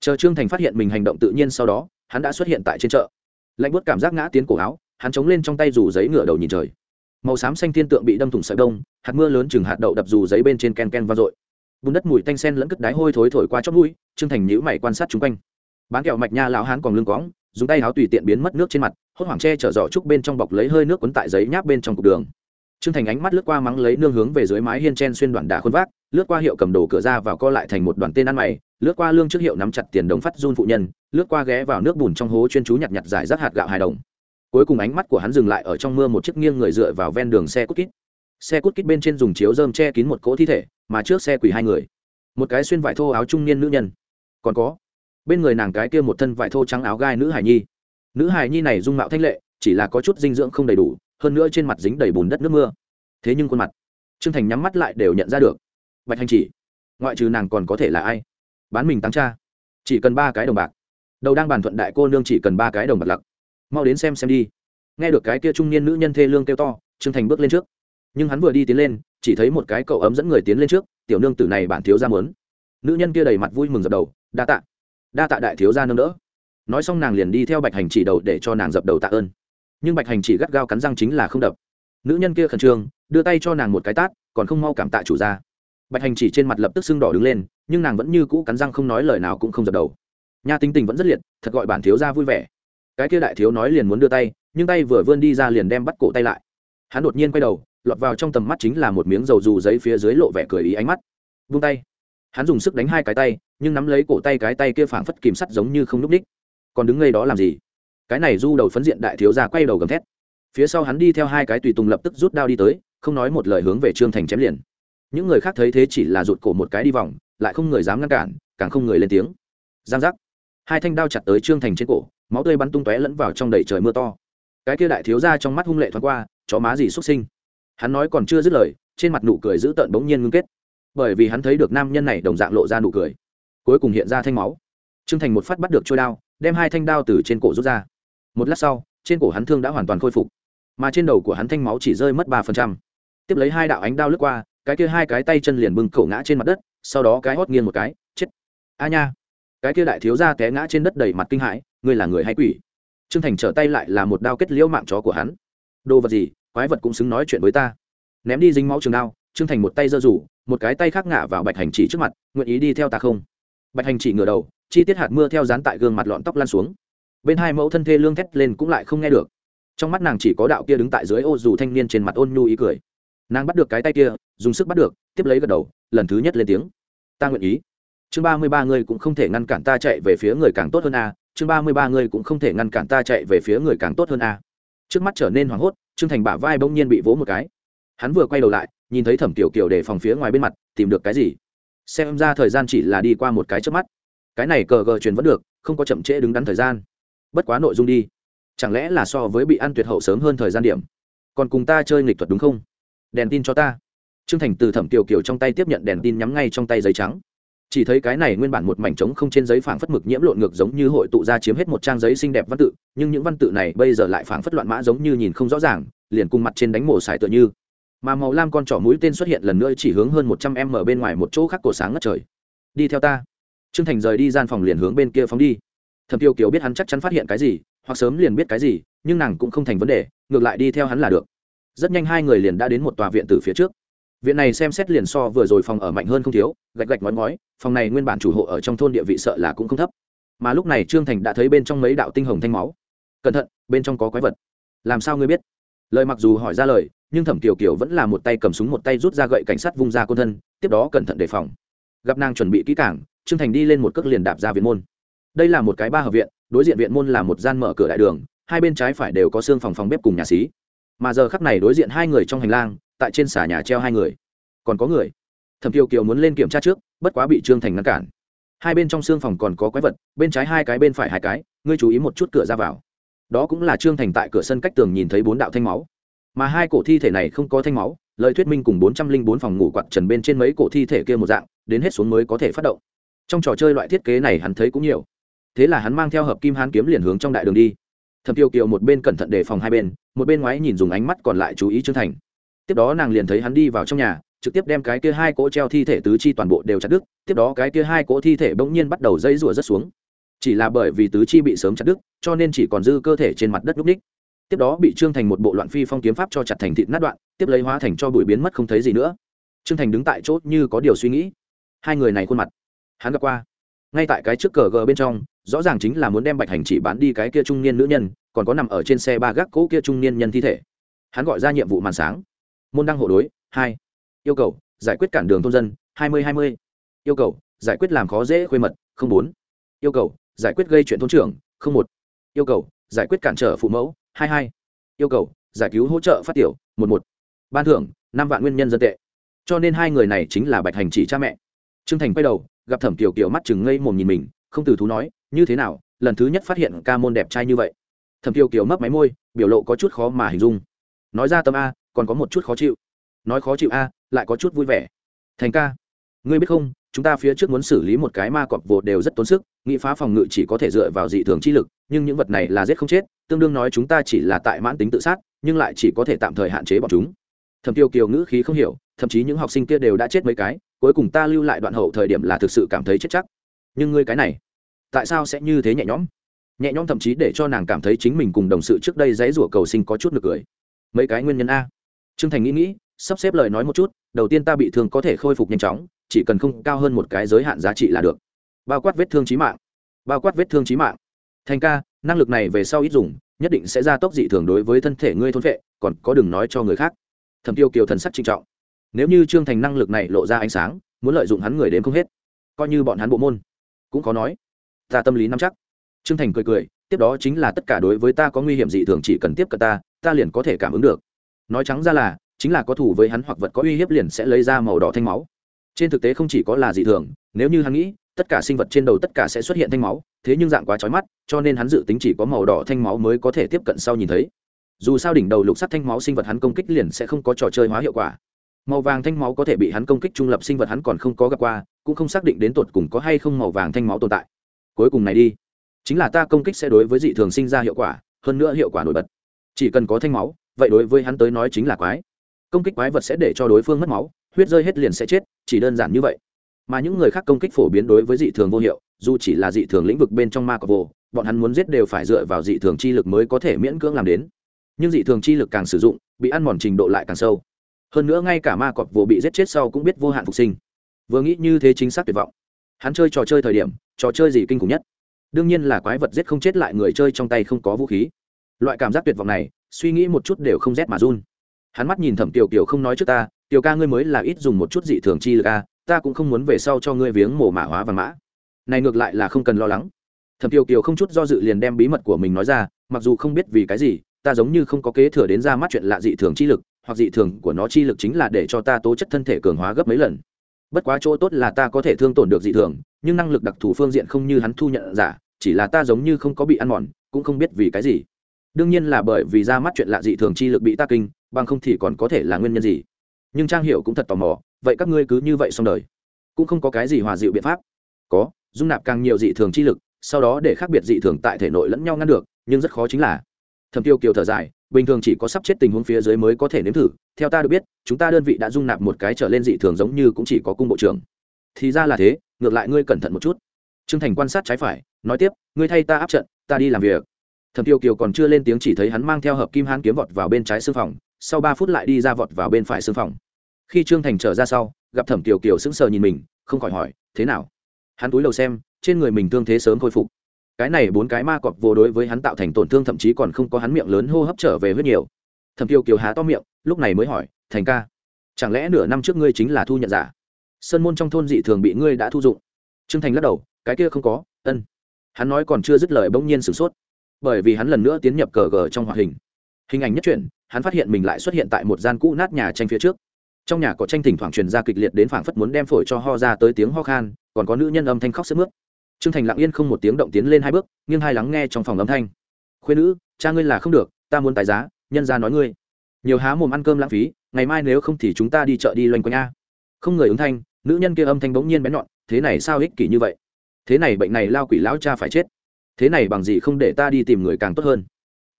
Chờ trương thành phát hiện mình hành động tự nhiên sau đó, hắn đã xuất hiện tại trên chợ. Lạnh bớt cảm giác ngã tiến cổ áo, hắn chống lên trong tay rủ giấy ngửa đầu nhìn trời. Màu xám xanh thiên tượng bị đâm thủng sợi đông, hạt mưa lớn chừng hạt đậu đập dù giấy bên trên ken ken vang dội. Bùn đất mùi tanh sen lẫn cất đáy hôi thối thổi qua chót mũi, trương thành nhíu mày quan sát chung quanh. Bán kẹo mạch nha lão hán còn lưng cõng dùng tay áo tùy tiện biến mất nước trên mặt, hốt hoảng che chở giỏ trúc bên trong bọc lấy hơi nước quấn tại giấy nháp bên trong cục đường. Trương thành ánh mắt lướt qua mắng lấy nương hướng về dưới mái hiên chen xuyên đoạn đà khuôn vác, lướt qua hiệu cầm đồ cửa ra vào co lại thành một đoàn tên ăn mày, lướt qua lương trước hiệu nắm chặt tiền đồng phát run phụ nhân, lướt qua ghé vào nước bùn trong hố chuyên chú nhặt nhặt giải rác hạt gạo hài đồng. Cuối cùng ánh mắt của hắn dừng lại ở trong mưa một chiếc nghiêng người dựa vào ven đường xe cút kít. Xe cút kít bên trên dùng chiếu dơm che kín một cỗ thi thể, mà trước xe quỳ hai người. Một cái xuyên vải thô áo trung niên nữ nhân. Còn có? Bên người nàng cái kia một thân vải thô trắng áo gai nữ hải nhi. Nữ hải nhi này dung mạo thanh lệ, chỉ là có chút dinh dưỡng không đầy đủ, hơn nữa trên mặt dính đầy bùn đất nước mưa. Thế nhưng khuôn mặt, trương thành nhắm mắt lại đều nhận ra được. Bạch hành chỉ, ngoại trừ nàng còn có thể là ai? Bán mình tăng cha, chỉ cần ba cái đồng bạc. Đầu đang bàn thuận đại cô nương chỉ cần ba cái đồng bạc lặc. Mau đến xem xem đi. Nghe được cái kia trung niên nữ nhân thê lương kêu to, trương thành bước lên trước. Nhưng hắn vừa đi tiến lên, chỉ thấy một cái cậu ấm dẫn người tiến lên trước, tiểu nương tử này bản thiếu ra mớn nữ nhân kia đầy mặt vui mừng dập đầu, đa tạ đa tạ đại thiếu gia nâng đỡ. Nói xong nàng liền đi theo bạch hành chỉ đầu để cho nàng dập đầu tạ ơn. Nhưng bạch hành chỉ gắt gao cắn răng chính là không đập. Nữ nhân kia khẩn trương, đưa tay cho nàng một cái tát, còn không mau cảm tạ chủ ra bạch hành chỉ trên mặt lập tức sưng đỏ đứng lên, nhưng nàng vẫn như cũ cắn răng không nói lời nào cũng không dập đầu. Nha tính tình vẫn rất liệt, thật gọi bản thiếu ra vui vẻ. Cái kia đại thiếu nói liền muốn đưa tay, nhưng tay vừa vươn đi ra liền đem bắt cổ tay lại. Hắn đột nhiên quay đầu, lọt vào trong tầm mắt chính là một miếng dầu dù giấy phía dưới lộ vẻ cười ý ánh mắt. Vung tay. Hắn dùng sức đánh hai cái tay nhưng nắm lấy cổ tay cái tay kia phảng phất kìm sắt giống như không núp ních còn đứng ngay đó làm gì? Cái này du đầu phấn diện đại thiếu gia quay đầu gầm thét. Phía sau hắn đi theo hai cái tùy tùng lập tức rút đao đi tới, không nói một lời hướng về trương thành chém liền. Những người khác thấy thế chỉ là rụt cổ một cái đi vòng, lại không người dám ngăn cản, càng không người lên tiếng. Giang giác. Hai thanh đao chặt tới trương thành trên cổ, máu tươi bắn tung tóe lẫn vào trong đầy trời mưa to. Cái kia đại thiếu ra trong mắt hung lệ thoáng qua, chó má gì xuất sinh. Hắn nói còn chưa dứt lời, trên mặt nụ cười dữ tợn bỗng nhiên ngưng kết. Bởi vì hắn thấy được nam nhân này đồng dạng lộ ra nụ cười cuối cùng hiện ra thanh máu. Trương thành một phát bắt được trôi đao, đem hai thanh đao từ trên cổ rút ra. Một lát sau, trên cổ hắn thương đã hoàn toàn khôi phục, mà trên đầu của hắn thanh máu chỉ rơi mất ba phần trăm. Tiếp lấy hai đạo ánh đao lướt qua, cái kia hai cái tay chân liền bưng cổ ngã trên mặt đất, sau đó cái hót nghiêng một cái, chết. A nha. Cái kia đại thiếu ra té ngã trên đất đầy mặt kinh hãi, ngươi là người hay quỷ? Trương thành trở tay lại là một đao kết liễu mạng chó của hắn. Đồ vật gì, quái vật cũng xứng nói chuyện với ta. Ném đi dính máu trường đao, trương thành một tay giơ rủ, một cái tay khác ngã vào bạch hành chỉ trước mặt, nguyện ý đi theo ta không? Bạch hành chỉ ngửa đầu, chi tiết hạt mưa theo dán tại gương mặt lọn tóc lan xuống. Bên hai mẫu thân thê lương thét lên cũng lại không nghe được. Trong mắt nàng chỉ có đạo kia đứng tại dưới ô dù thanh niên trên mặt ôn nhu ý cười. Nàng bắt được cái tay kia, dùng sức bắt được, tiếp lấy gật đầu, lần thứ nhất lên tiếng. Ta nguyện ý. Chương ba mươi ba người cũng không thể ngăn cản ta chạy về phía người càng tốt hơn a, chương ba mươi ba người cũng không thể ngăn cản ta chạy về phía người càng tốt hơn a. Trước mắt trở nên hoảng hốt, trương thành bả vai bỗng nhiên bị vỗ một cái. Hắn vừa quay đầu lại, nhìn thấy thẩm tiểu kiều để phòng phía ngoài bên mặt, tìm được cái gì? Xem ra thời gian chỉ là đi qua một cái trước mắt. Cái này cờ gờ truyền vẫn được, không có chậm trễ đứng đắn thời gian. Bất quá nội dung đi. Chẳng lẽ là so với bị ăn tuyệt hậu sớm hơn thời gian điểm? Còn cùng ta chơi nghịch thuật đúng không? Đèn tin cho ta. Trương thành từ thẩm kiều kiều trong tay tiếp nhận đèn tin nhắm ngay trong tay giấy trắng. Chỉ thấy cái này nguyên bản một mảnh trống không trên giấy phảng phất mực nhiễm lộn ngược giống như hội tụ ra chiếm hết một trang giấy xinh đẹp văn tự, nhưng những văn tự này bây giờ lại phảng phất loạn mã giống như nhìn không rõ ràng, liền cùng mặt trên đánh mổ xài tựa như mà màu lam con trỏ mũi tên xuất hiện lần nữa chỉ hướng hơn một trăm em ở bên ngoài một chỗ khác cổ sáng ngất trời. Đi theo ta. Trương thành rời đi gian phòng liền hướng bên kia phóng đi. Thẩm tiêu kiều biết hắn chắc chắn phát hiện cái gì, hoặc sớm liền biết cái gì, nhưng nàng cũng không thành vấn đề, ngược lại đi theo hắn là được. Rất nhanh hai người liền đã đến một tòa viện từ phía trước. Viện này xem xét liền so vừa rồi phòng ở mạnh hơn không thiếu, gạch gạch ngói ngói, phòng này nguyên bản chủ hộ ở trong thôn địa vị sợ là cũng không thấp. Mà lúc này trương thành đã thấy bên trong mấy đạo tinh hồng thanh máu. Cẩn thận, bên trong có quái vật. Làm sao ngươi biết? Lời mặc dù hỏi ra lời nhưng thẩm kiều kiều vẫn là một tay cầm súng một tay rút ra gậy cảnh sát vung ra côn thân, tiếp đó cẩn thận đề phòng. Gặp nàng chuẩn bị kỹ cảng trương thành đi lên một cước liền đạp ra viện môn. Đây là một cái ba hợp viện, đối diện viện môn là một gian mở cửa đại đường, hai bên trái phải đều có xương phòng phòng bếp cùng nhà xí. Mà giờ khắc này đối diện hai người trong hành lang, tại trên xà nhà treo hai người. Còn có người. Thẩm kiều kiều muốn lên kiểm tra trước, bất quá bị trương thành ngăn cản. Hai bên trong xương phòng còn có quái vật, bên trái hai cái, bên phải hai cái, ngươi chú ý một chút cửa ra vào. Đó cũng là trương thành tại cửa sân cách tường nhìn thấy bốn đạo thanh máu mà hai cổ thi thể này không có thanh máu, lời thuyết minh cùng bốn trăm linh bốn phòng ngủ quạt trần bên trên mấy cổ thi thể kia một dạng, đến hết xuống mới có thể phát động. Trong trò chơi loại thiết kế này hắn thấy cũng nhiều. Thế là hắn mang theo hợp kim hán kiếm liền hướng trong đại đường đi. Thẩm tiêu kiều một bên cẩn thận đề phòng hai bên, một bên ngoái nhìn dùng ánh mắt còn lại chú ý trương thành. Tiếp đó nàng liền thấy hắn đi vào trong nhà, trực tiếp đem cái kia hai cỗ treo thi thể tứ chi toàn bộ đều chặt đứt, tiếp đó cái kia hai cỗ thi thể bỗng nhiên bắt đầu dây rủa rất xuống. Chỉ là bởi vì tứ chi bị sớm chặt đứt, cho nên chỉ còn dư cơ thể trên mặt đất núp ních tiếp đó bị trương thành một bộ loạn phi phong kiếm pháp cho chặt thành thịt nát đoạn, tiếp lấy hóa thành cho bụi biến mất không thấy gì nữa. Trương thành đứng tại chỗ như có điều suy nghĩ. Hai người này khuôn mặt, hắn gặp qua. Ngay tại cái trước cờ gờ bên trong, rõ ràng chính là muốn đem bạch hành chỉ bán đi cái kia trung niên nữ nhân, còn có nằm ở trên xe ba gác cỗ kia trung niên nhân thi thể. Hắn gọi ra nhiệm vụ màn sáng. Môn đăng hộ đối, hai. Yêu cầu, giải quyết cản đường thôn dân, hai mươi hai mươi. Yêu cầu, giải quyết làm khó dễ khuê mật, không bốn. Yêu cầu, giải quyết gây chuyện thôn trưởng, không một. Yêu cầu, giải quyết cản trở phụ mẫu hai hai. Yêu cầu, giải cứu hỗ trợ phát tiểu, một một. Ban thưởng, năm vạn nguyên nhân dân tệ. Cho nên hai người này chính là bạch hành chỉ cha mẹ. Trương thành quay đầu, gặp thẩm tiểu kiểu mắt chừng ngây mồm nhìn mình, không từ thú nói, như thế nào, lần thứ nhất phát hiện ca môn đẹp trai như vậy? Thẩm tiểu kiểu mấp máy môi, biểu lộ có chút khó mà hình dung. Nói ra tâm a, còn có một chút khó chịu. Nói khó chịu a, lại có chút vui vẻ. Thành ca, ngươi biết không, chúng ta phía trước muốn xử lý một cái ma cọp vồ đều rất tốn sức, nghị phá phòng ngự chỉ có thể dựa vào dị thường chi lực, nhưng những vật này là giết không chết tương đương nói chúng ta chỉ là tại mãn tính tự sát, nhưng lại chỉ có thể tạm thời hạn chế bọn chúng. Thầm tiêu kiều ngữ khí không hiểu, thậm chí những học sinh kia đều đã chết mấy cái, cuối cùng ta lưu lại đoạn hậu thời điểm là thực sự cảm thấy chết chắc. Nhưng ngươi cái này, tại sao sẽ như thế nhẹ nhõm? Nhẹ nhõm thậm chí để cho nàng cảm thấy chính mình cùng đồng sự trước đây dãy rủa cầu sinh có chút nực cười. Mấy cái nguyên nhân a. Trương thành nghĩ nghĩ, sắp xếp lời nói một chút, đầu tiên ta bị thương có thể khôi phục nhanh chóng, chỉ cần không cao hơn một cái giới hạn giá trị là được. Bao quát vết thương trí mạng. Bao quát vết thương trí mạng. Thành ca năng lực này về sau ít dùng, nhất định sẽ ra tốc dị thường đối với thân thể ngươi thôn vệ còn có đừng nói cho người khác. Thẩm tiêu kiều thần sắc trinh trọng. Nếu như trương thành năng lực này lộ ra ánh sáng, muốn lợi dụng hắn người đến không hết. Coi như bọn hắn bộ môn cũng có nói. Ta tâm lý nắm chắc. Trương thành cười cười, tiếp đó chính là tất cả đối với ta có nguy hiểm dị thường chỉ cần tiếp cận ta ta liền có thể cảm ứng được. Nói trắng ra là, chính là có thủ với hắn hoặc vật có uy hiếp liền sẽ lấy ra màu đỏ thanh máu. Trên thực tế không chỉ có là dị thường, nếu như hắn nghĩ tất cả sinh vật trên đầu tất cả sẽ xuất hiện thanh máu, thế nhưng dạng quá trói mắt, cho nên hắn dự tính chỉ có màu đỏ thanh máu mới có thể tiếp cận sau nhìn thấy. Dù sao đỉnh đầu lục sắt thanh máu sinh vật hắn công kích liền sẽ không có trò chơi hóa hiệu quả. Màu vàng thanh máu có thể bị hắn công kích trung lập sinh vật hắn còn không có gặp qua, cũng không xác định đến tột cùng có hay không màu vàng thanh máu tồn tại. Cuối cùng này đi. Chính là ta công kích sẽ đối với dị thường sinh ra hiệu quả, hơn nữa hiệu quả nổi bật. Chỉ cần có thanh máu, vậy đối với hắn tới nói chính là quái. Công kích quái vật sẽ để cho đối phương mất máu, huyết rơi hết liền sẽ chết, chỉ đơn giản như vậy mà những người khác công kích phổ biến đối với dị thường vô hiệu, dù chỉ là dị thường lĩnh vực bên trong ma cọc vô, bọn hắn muốn giết đều phải dựa vào dị thường chi lực mới có thể miễn cưỡng làm đến. Nhưng dị thường chi lực càng sử dụng, bị ăn mòn trình độ lại càng sâu. Hơn nữa ngay cả ma cọp vô bị giết chết sau cũng biết vô hạn phục sinh. Vừa nghĩ như thế chính xác tuyệt vọng. Hắn chơi trò chơi thời điểm, trò chơi gì kinh khủng nhất? Đương nhiên là quái vật giết không chết lại người chơi trong tay không có vũ khí. Loại cảm giác tuyệt vọng này, suy nghĩ một chút đều không rét mà run. Hắn mắt nhìn thẩm tiểu kiều không nói trước ta tiểu ca ngươi mới là ít dùng một chút dị thường chi lực a ta cũng không muốn về sau cho ngươi viếng mổ mã hóa và mã. Này ngược lại là không cần lo lắng. Thẩm tiểu kiều không chút do dự liền đem bí mật của mình nói ra, mặc dù không biết vì cái gì, ta giống như không có kế thừa đến ra mắt chuyện lạ dị thường chi lực, hoặc dị thường của nó chi lực chính là để cho ta tố chất thân thể cường hóa gấp mấy lần. Bất quá chỗ tốt là ta có thể thương tổn được dị thường, nhưng năng lực đặc thù phương diện không như hắn thu nhận giả, chỉ là ta giống như không có bị ăn mòn, cũng không biết vì cái gì. Đương nhiên là bởi vì ra mắt chuyện lạ dị thường chi lực bị ta kinh, bằng không thì còn có thể là nguyên nhân gì. Nhưng trang hiệu cũng thật tò mò vậy các ngươi cứ như vậy xong đời. Cũng không có cái gì hòa dịu biện pháp. Có, dung nạp càng nhiều dị thường chi lực, sau đó để khác biệt dị thường tại thể nội lẫn nhau ngăn được, nhưng rất khó chính là. Thầm tiêu kiều thở dài, bình thường chỉ có sắp chết tình huống phía dưới mới có thể nếm thử. Theo ta được biết, chúng ta đơn vị đã dung nạp một cái trở lên dị thường giống như cũng chỉ có cung bộ trưởng. Thì ra là thế, ngược lại ngươi cẩn thận một chút. T r ư ơ n g thành quan sát trái phải, nói tiếp, ngươi thay ta áp trận, ta đi làm việc. Thầm tiêu kiều còn chưa lên tiếng chỉ thấy hắn mang theo hợp kim hán kiếm vọt vào bên trái xương phòng, sau ba phút lại đi ra vọt vào bên phải xương phòng khi trương thành trở ra sau, gặp thẩm kiều kiều sững sờ nhìn mình, không khỏi hỏi, thế nào? Hắn túi đầu xem, trên người mình thương thế sớm khôi phục. Cái này bốn cái ma cọp vô đối với hắn tạo thành tổn thương, thậm chí còn không có hắn miệng lớn hô hấp trở về huyết nhiều. Thẩm tiêu kiều há to miệng, lúc này mới hỏi, thành ca, chẳng lẽ nửa năm trước ngươi chính là thu nhận giả? Sơn môn trong thôn dị thường bị ngươi đã thu dụng. Trương thành lắc đầu, cái kia không có, ân. Hắn nói còn chưa dứt lời bỗng nhiên sửng sốt, bởi vì hắn lần nữa tiến nhập cờ gờ trong hoạt hình. Hình ảnh nhất truyện, hắn phát hiện mình lại xuất hiện tại một gian cũ nát nhà tranh phía trước trong nhà có tranh thỉnh thoảng truyền ra kịch liệt đến phảng phất muốn đem phổi cho ho ra tới tiếng ho khan, còn có nữ nhân âm thanh khóc sức mướt. Trương thành lặng yên không một tiếng động tiến lên hai bước, nghiêng hai lắng nghe trong phòng âm thanh. Khuyên nữ, cha ngươi là không được, ta muốn tài giá, nhân ra nói ngươi. Nhiều há mồm ăn cơm lãng phí, ngày mai nếu không thì chúng ta đi chợ đi loanh quanh a. Không người ứng thanh, nữ nhân kia âm thanh bỗng nhiên bén nhọn, thế này sao ích kỷ như vậy? Thế này bệnh này lao quỷ lão cha phải chết. Thế này bằng gì không để ta đi tìm người càng tốt hơn?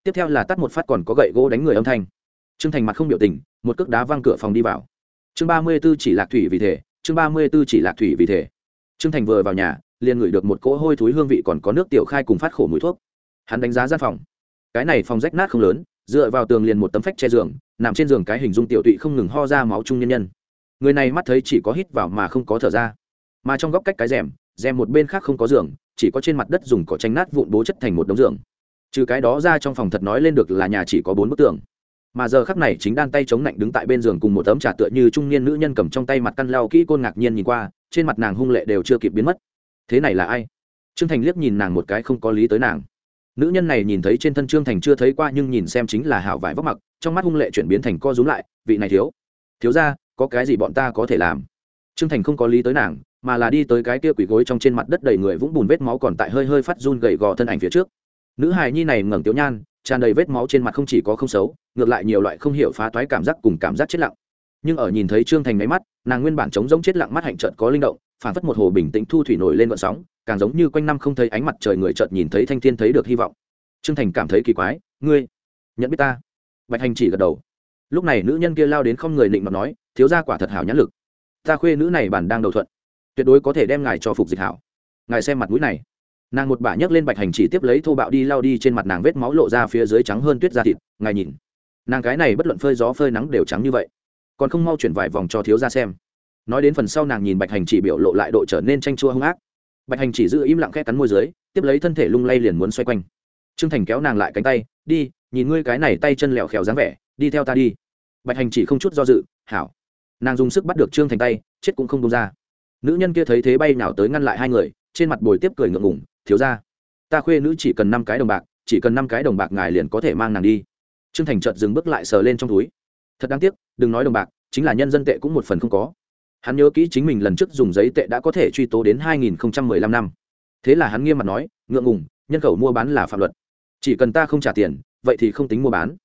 Tiếp theo là tắt một phát còn có gậy gỗ đánh người âm thanh. Trương thành mặt không biểu tình, một cước đá văng cửa phòng đi vào chương ba mươi b ố chỉ lạc thủy vì thể, chương ba mươi b ố chỉ lạc thủy vì thể. trương thành vừa vào nhà liền ngửi được một cỗ hôi thối hương vị còn có nước tiểu khai cùng phát khổ mùi thuốc. Hắn đánh giá gian phòng. Cái này phòng rách nát không lớn dựa vào tường liền một tấm phách che giường nằm trên giường cái hình dung tiểu tụy không ngừng ho ra máu trung nhân nhân. Người này mắt thấy chỉ có hít vào mà không có thở ra. Mà trong góc cách cái rèm rèm một bên khác không có giường chỉ có trên mặt đất dùng cỏ tranh nát vụn bố chất thành một đống giường. Trừ cái đó ra trong phòng thật nói lên được là nhà chỉ có bốn bức tường mà giờ khắc này chính đan tay chống lạnh đứng tại bên giường cùng một tấm trà tựa như trung niên nữ nhân cầm trong tay mặt căn lao kỹ côn ngạc nhiên nhìn qua, trên mặt nàng hung lệ đều chưa kịp biến mất. Thế này là ai? Trương thành liếc nhìn nàng một cái không có lý tới nàng. Nữ nhân này nhìn thấy trên thân trương thành chưa thấy qua nhưng nhìn xem chính là hảo vải vóc mặc, trong mắt hung lệ chuyển biến thành co rúm lại, vị này thiếu. Thiếu ra có cái gì bọn ta có thể làm? Trương thành không có lý tới nàng, mà là đi tới cái kia quỷ gối trong trên mặt đất đầy người vũng bùn vết máu còn tại hơi hơi phát run gầy gò thân ảnh phía trước. Nữ hài nhi này ngẩng tiếu nhan tràn đầy vết máu trên mặt không chỉ có không xấu, ngược lại nhiều loại không hiểu phá toái cảm giác cùng cảm giác chết lặng. Nhưng ở nhìn thấy trương thành máy mắt, nàng nguyên bản trống giống chết lặng mắt hạnh trợt có linh động, phản phất một hồ bình tĩnh thu thủy nổi lên vận sóng, càng giống như quanh năm không thấy ánh mặt trời người chợt nhìn thấy thanh thiên thấy được hy vọng. Trương thành cảm thấy kỳ quái, ngươi, nhận biết ta? Bạch hành chỉ gật đầu. Lúc này nữ nhân kia lao đến không người định mà nói, thiếu gia quả thật hảo nhãn lực. Ta khuê nữ này bản đang đầu thuận. Tuyệt đối có thể đem ngài cho phục dịch hảo. Ngài xem mặt mũi này nàng một bả nhấc lên bạch hành chỉ tiếp lấy thô bạo đi lao đi trên mặt nàng vết máu lộ ra phía dưới trắng hơn tuyết da thịt, ngài nhìn. Nàng cái này bất luận phơi gió phơi nắng đều trắng như vậy. Còn không mau chuyển vài vòng cho thiếu ra xem. Nói đến phần sau nàng nhìn bạch hành chỉ biểu lộ lại độ trở nên tranh chua hung ác. Bạch hành chỉ giữ im lặng khẽ cắn môi dưới, tiếp lấy thân thể lung lay liền muốn xoay quanh. Trương thành kéo nàng lại cánh tay, đi, nhìn ngươi cái này tay chân lẹo khèo dáng vẻ, đi theo ta đi. Bạch hành chỉ không chút do dự, hảo. Nàng dùng sức bắt được trương thành tay, chết cũng không đông ra. Nữ nhân kia thấy thế bay nào tới ngăn lại hai người trên mặt bồi tiếp cười ngượng ngủng thiếu ra ta khuê nữ chỉ cần năm cái đồng bạc, chỉ cần năm cái đồng bạc ngài liền có thể mang nàng đi. Trương thành trợt dừng bước lại sờ lên trong túi. Thật đáng tiếc, đừng nói đồng bạc, chính là nhân dân tệ cũng một phần không có. Hắn nhớ kỹ chính mình lần trước dùng giấy tệ đã có thể truy tố đến 2015 năm. Thế là hắn nghiêm mặt nói, ngượng ngùng, nhân khẩu mua bán là phạm luật. Chỉ cần ta không trả tiền, vậy thì không tính mua bán.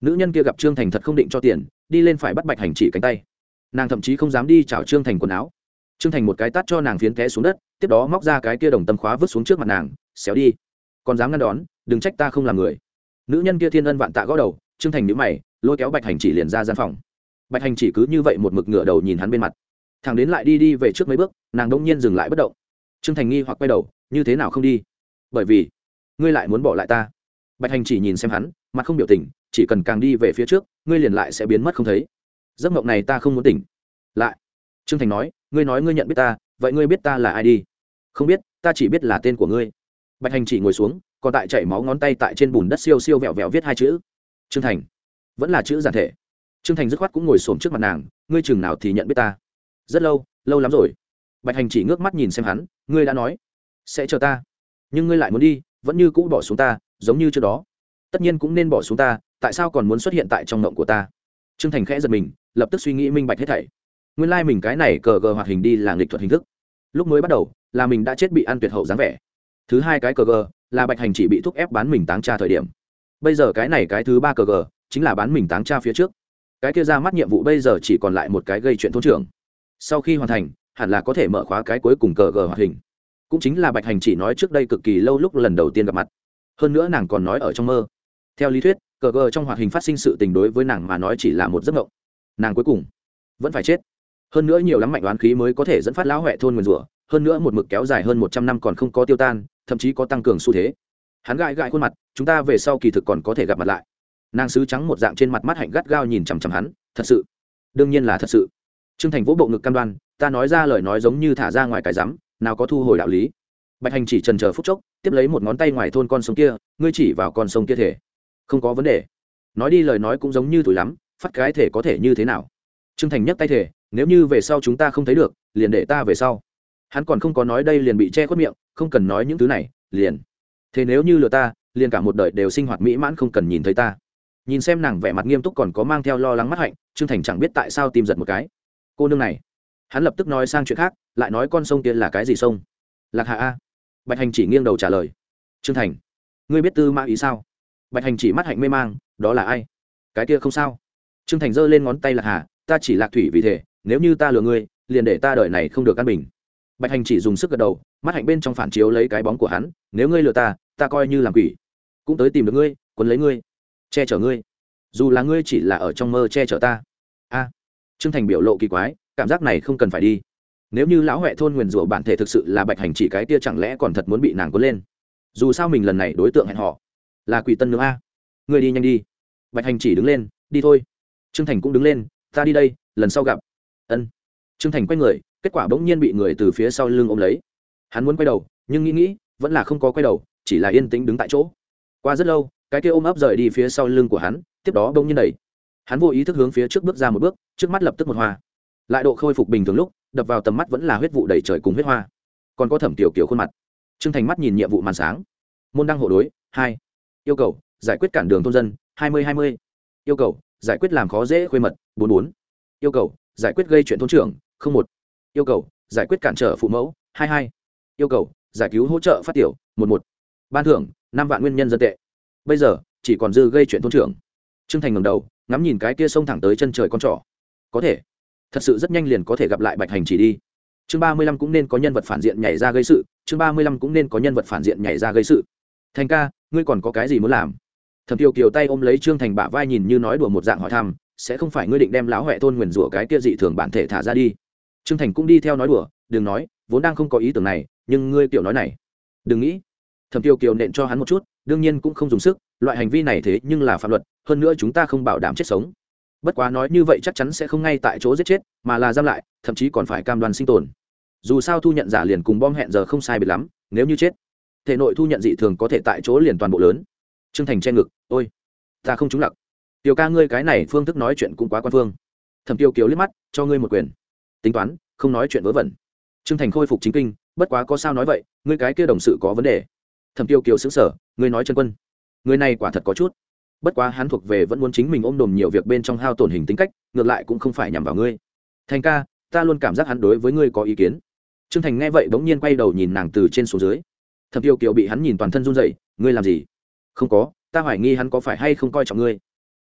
Nữ nhân kia gặp trương thành thật không định cho tiền, đi lên phải bắt bạch hành chỉ cánh tay. Nàng thậm chí không dám đi chào trương thành quần áo trương thành một cái tát cho nàng phiến té xuống đất, tiếp đó móc ra cái kia đồng tâm khóa vứt xuống trước mặt nàng, xéo đi. Còn dám ngăn đón, đừng trách ta không làm người. Nữ nhân kia thiên ân vạn tạ gõ đầu, trương thành nhữ mày, lôi kéo bạch hành chỉ liền ra gian phòng. Bạch hành chỉ cứ như vậy một mực ngựa đầu nhìn hắn bên mặt. Thằng đến lại đi đi về trước mấy bước, nàng đông nhiên dừng lại bất động. Trương thành nghi hoặc quay đầu, như thế nào không đi? Bởi vì, ngươi lại muốn bỏ lại ta. Bạch hành chỉ nhìn xem hắn, mặt không biểu tình, chỉ cần càng đi về phía trước, ngươi liền lại sẽ biến mất không thấy. Giấc mộng này ta không muốn tỉnh. Lại trương thành nói, ngươi nói ngươi nhận biết ta, vậy ngươi biết ta là ai đi? Không biết, ta chỉ biết là tên của ngươi. Bạch hành chỉ ngồi xuống, còn tại chảy máu ngón tay tại trên bùn đất siêu siêu vẹo vẹo viết hai chữ. Trương thành. Vẫn là chữ giản thể. Trương thành dứt khoát cũng ngồi xổm trước mặt nàng, ngươi chừng nào thì nhận biết ta? Rất lâu lâu lắm rồi. Bạch hành chỉ ngước mắt nhìn xem hắn, ngươi đã nói, sẽ chờ ta. Nhưng ngươi lại muốn đi, vẫn như cũ bỏ xuống ta, giống như trước đó. Tất nhiên cũng nên bỏ xuống ta, tại sao còn muốn xuất hiện tại trong mộng của ta? Trương thành khẽ giật mình, lập tức suy nghĩ minh bạch hết thảy nguyên lai、like、mình cái này cờ gờ hoạt hình đi là nghịch thuật hình thức. Lúc mới bắt đầu, là mình đã chết bị ăn tuyệt hậu dáng vẻ. Thứ hai cái cờ gờ, là bạch hành chỉ bị thúc ép bán mình táng tra thời điểm. Bây giờ cái này cái thứ ba cờ gờ, chính là bán mình táng tra phía trước. Cái kia ra mắt nhiệm vụ bây giờ chỉ còn lại một cái gây chuyện thôn trưởng. Sau khi hoàn thành, hẳn là có thể mở khóa cái cuối cùng cờ gờ hoạt hình. Cũng chính là bạch hành chỉ nói trước đây cực kỳ lâu lúc lần đầu tiên gặp mặt. Hơn nữa nàng còn nói ở trong mơ. Theo lý thuyết, cờ gờ trong hoạt hình phát sinh sự tình đối với nàng mà nói chỉ là một giấc mộng. Nàng cuối cùng vẫn phải chết hơn nữa nhiều lắm mạnh đoán khí mới có thể dẫn phát lão huệ thôn nguyền rủa, hơn nữa một mực kéo dài hơn một trăm năm còn không có tiêu tan, thậm chí có tăng cường xu thế. Hắn gãi gãi khuôn mặt, chúng ta về sau kỳ thực còn có thể gặp mặt lại. Nàng sứ trắng một dạng trên mặt mắt hạnh gắt gao nhìn chằm chằm hắn, thật sự. Đương nhiên là thật sự. T r ư ơ n g thành vỗ bộ ngực cam đoan, ta nói ra lời nói giống như thả ra ngoài cái rắm, nào có thu hồi đạo lý. Bạch hành chỉ trần chờ phút chốc, tiếp lấy một ngón tay ngoài thôn con sông kia, ngươi chỉ vào con sông kia thể. Không có vấn đề. Nói đi lời nói cũng giống như tuổi lắm, phát cái thể có thể như thế nào? Trương thành nhấc tay thể nếu như về sau chúng ta không thấy được, liền để ta về sau. Hắn còn không có nói đây liền bị che khuất miệng, không cần nói những thứ này, liền. Thế nếu như lừa ta, liền cả một đời đều sinh hoạt mỹ mãn không cần nhìn thấy ta. Nhìn xem nàng vẻ mặt nghiêm túc còn có mang theo lo lắng mắt hạnh, trương thành chẳng biết tại sao tìm giật một cái. Cô nương này. Hắn lập tức nói sang chuyện khác, lại nói con sông kia là cái gì sông? Lạc hạ a. Bạch hành chỉ nghiêng đầu trả lời. Trương thành. Ngươi biết tư mã ý sao? Bạch hành chỉ mắt hạnh mê mang, đó là ai? Cái kia không sao. Trương thành giơ lên ngón tay lạc hà ta chỉ lạc thủy vì thế nếu như ta lừa ngươi, liền để ta đợi này không được căn bình. Bạch hành chỉ dùng sức gật đầu, mắt hạnh bên trong phản chiếu lấy cái bóng của hắn, nếu ngươi lừa ta ta coi như làm quỷ. Cũng tới tìm được ngươi, quấn lấy ngươi, che chở ngươi. Dù là ngươi chỉ là ở trong mơ che chở ta. A. Trương thành biểu lộ kỳ quái, cảm giác này không cần phải đi. Nếu như lão huệ thôn nguyền rủa bản thể thực sự là bạch hành chỉ cái tia chẳng lẽ còn thật muốn bị nàng quấn lên? Dù sao mình lần này đối tượng hẹn họ là quỷ tân nữa a. Ngươi đi nhanh đi. Bạch hành chỉ đứng lên, đi thôi. Trương thành cũng đứng lên, ta đi đây, lần sau gặp ân. Trương thành quay người, kết quả bỗng nhiên bị người từ phía sau lưng ôm lấy. Hắn muốn quay đầu, nhưng nghĩ nghĩ, vẫn là không có quay đầu, chỉ là yên tĩnh đứng tại chỗ. Qua rất lâu, cái kia ôm ấp rời đi phía sau lưng của hắn, tiếp đó bỗng nhiên đẩy. Hắn vô ý thức hướng phía trước bước ra một bước, trước mắt lập tức một hoa. Lại độ khôi phục bình thường lúc, đập vào tầm mắt vẫn là huyết vụ đầy trời cùng huyết hoa. Còn có thẩm tiểu kiểu khuôn mặt. Trương thành mắt nhìn nhiệm vụ màn sáng. Môn đăng hộ đối, hai. Yêu cầu, giải quyết cản đường thôn dân, hai mươi hai mươi. Yêu cầu, giải quyết làm khó dễ khuê mật, bốn bốn. Yêu cầu giải quyết gây chuyện thôn trưởng, không một. Yêu cầu, giải quyết cản trở phụ mẫu, hai hai. Yêu cầu, giải cứu hỗ trợ phát tiểu, một một. Ban thưởng, năm vạn nguyên nhân dân tệ. Bây giờ, chỉ còn dư gây chuyện thôn trưởng. Trương thành ngầm đầu, ngắm nhìn cái kia sông thẳng tới chân trời con trỏ. Có thể. Thật sự rất nhanh liền có thể gặp lại bạch hành chỉ đi. Chương ba mươi lăm cũng nên có nhân vật phản diện nhảy ra gây sự. Chương ba mươi lăm cũng nên có nhân vật phản diện nhảy ra gây sự. Thành ca, ngươi còn có cái gì muốn làm? Thẩm tiêu kiều tay ôm lấy trương thành bả vai nhìn như nói đùa một dạng hỏi thăm sẽ không phải ngươi định đem lão huệ thôn nguyền rủa cái kia dị thường bản thể thả ra đi. Trương thành cũng đi theo nói đùa, đừng nói, vốn đang không có ý tưởng này, nhưng ngươi kiểu nói này. Đừng nghĩ. Thẩm tiêu kiều nện cho hắn một chút, đương nhiên cũng không dùng sức, loại hành vi này thế nhưng là pháp luật, hơn nữa chúng ta không bảo đảm chết sống. Bất quá nói như vậy chắc chắn sẽ không ngay tại chỗ giết chết, mà là giam lại, thậm chí còn phải cam đoan sinh tồn. Dù sao thu nhận giả liền cùng bom hẹn giờ không sai biệt lắm, nếu như chết, thể nội thu nhận dị thường có thể tại chỗ liền toàn bộ lớn. Trương thành che ngực, ôi, ta không trúng lặc tiểu ca ngươi cái này phương thức nói chuyện cũng quá quan phương. Thẩm tiêu kiều liếc mắt, cho ngươi một quyền. Tính toán, không nói chuyện vớ vẩn. Trương thành khôi phục chính kinh, bất quá có sao nói vậy, ngươi cái kia đồng sự có vấn đề. Thẩm tiêu kiều xứng sở ngươi nói chân quân. Người này quả thật có chút. Bất quá hắn thuộc về vẫn muốn chính mình ôm đồm nhiều việc bên trong hao tổn hình tính cách, ngược lại cũng không phải nhằm vào ngươi. Thành ca, ta luôn cảm giác hắn đối với ngươi có ý kiến. Trương thành nghe vậy bỗng nhiên quay đầu nhìn nàng từ trên xuống dưới. Thẩm tiêu kiều bị hắn nhìn toàn thân run dậy ngươi làm gì? Không có, ta hoài nghi hắn có phải hay không coi trọng ngươi.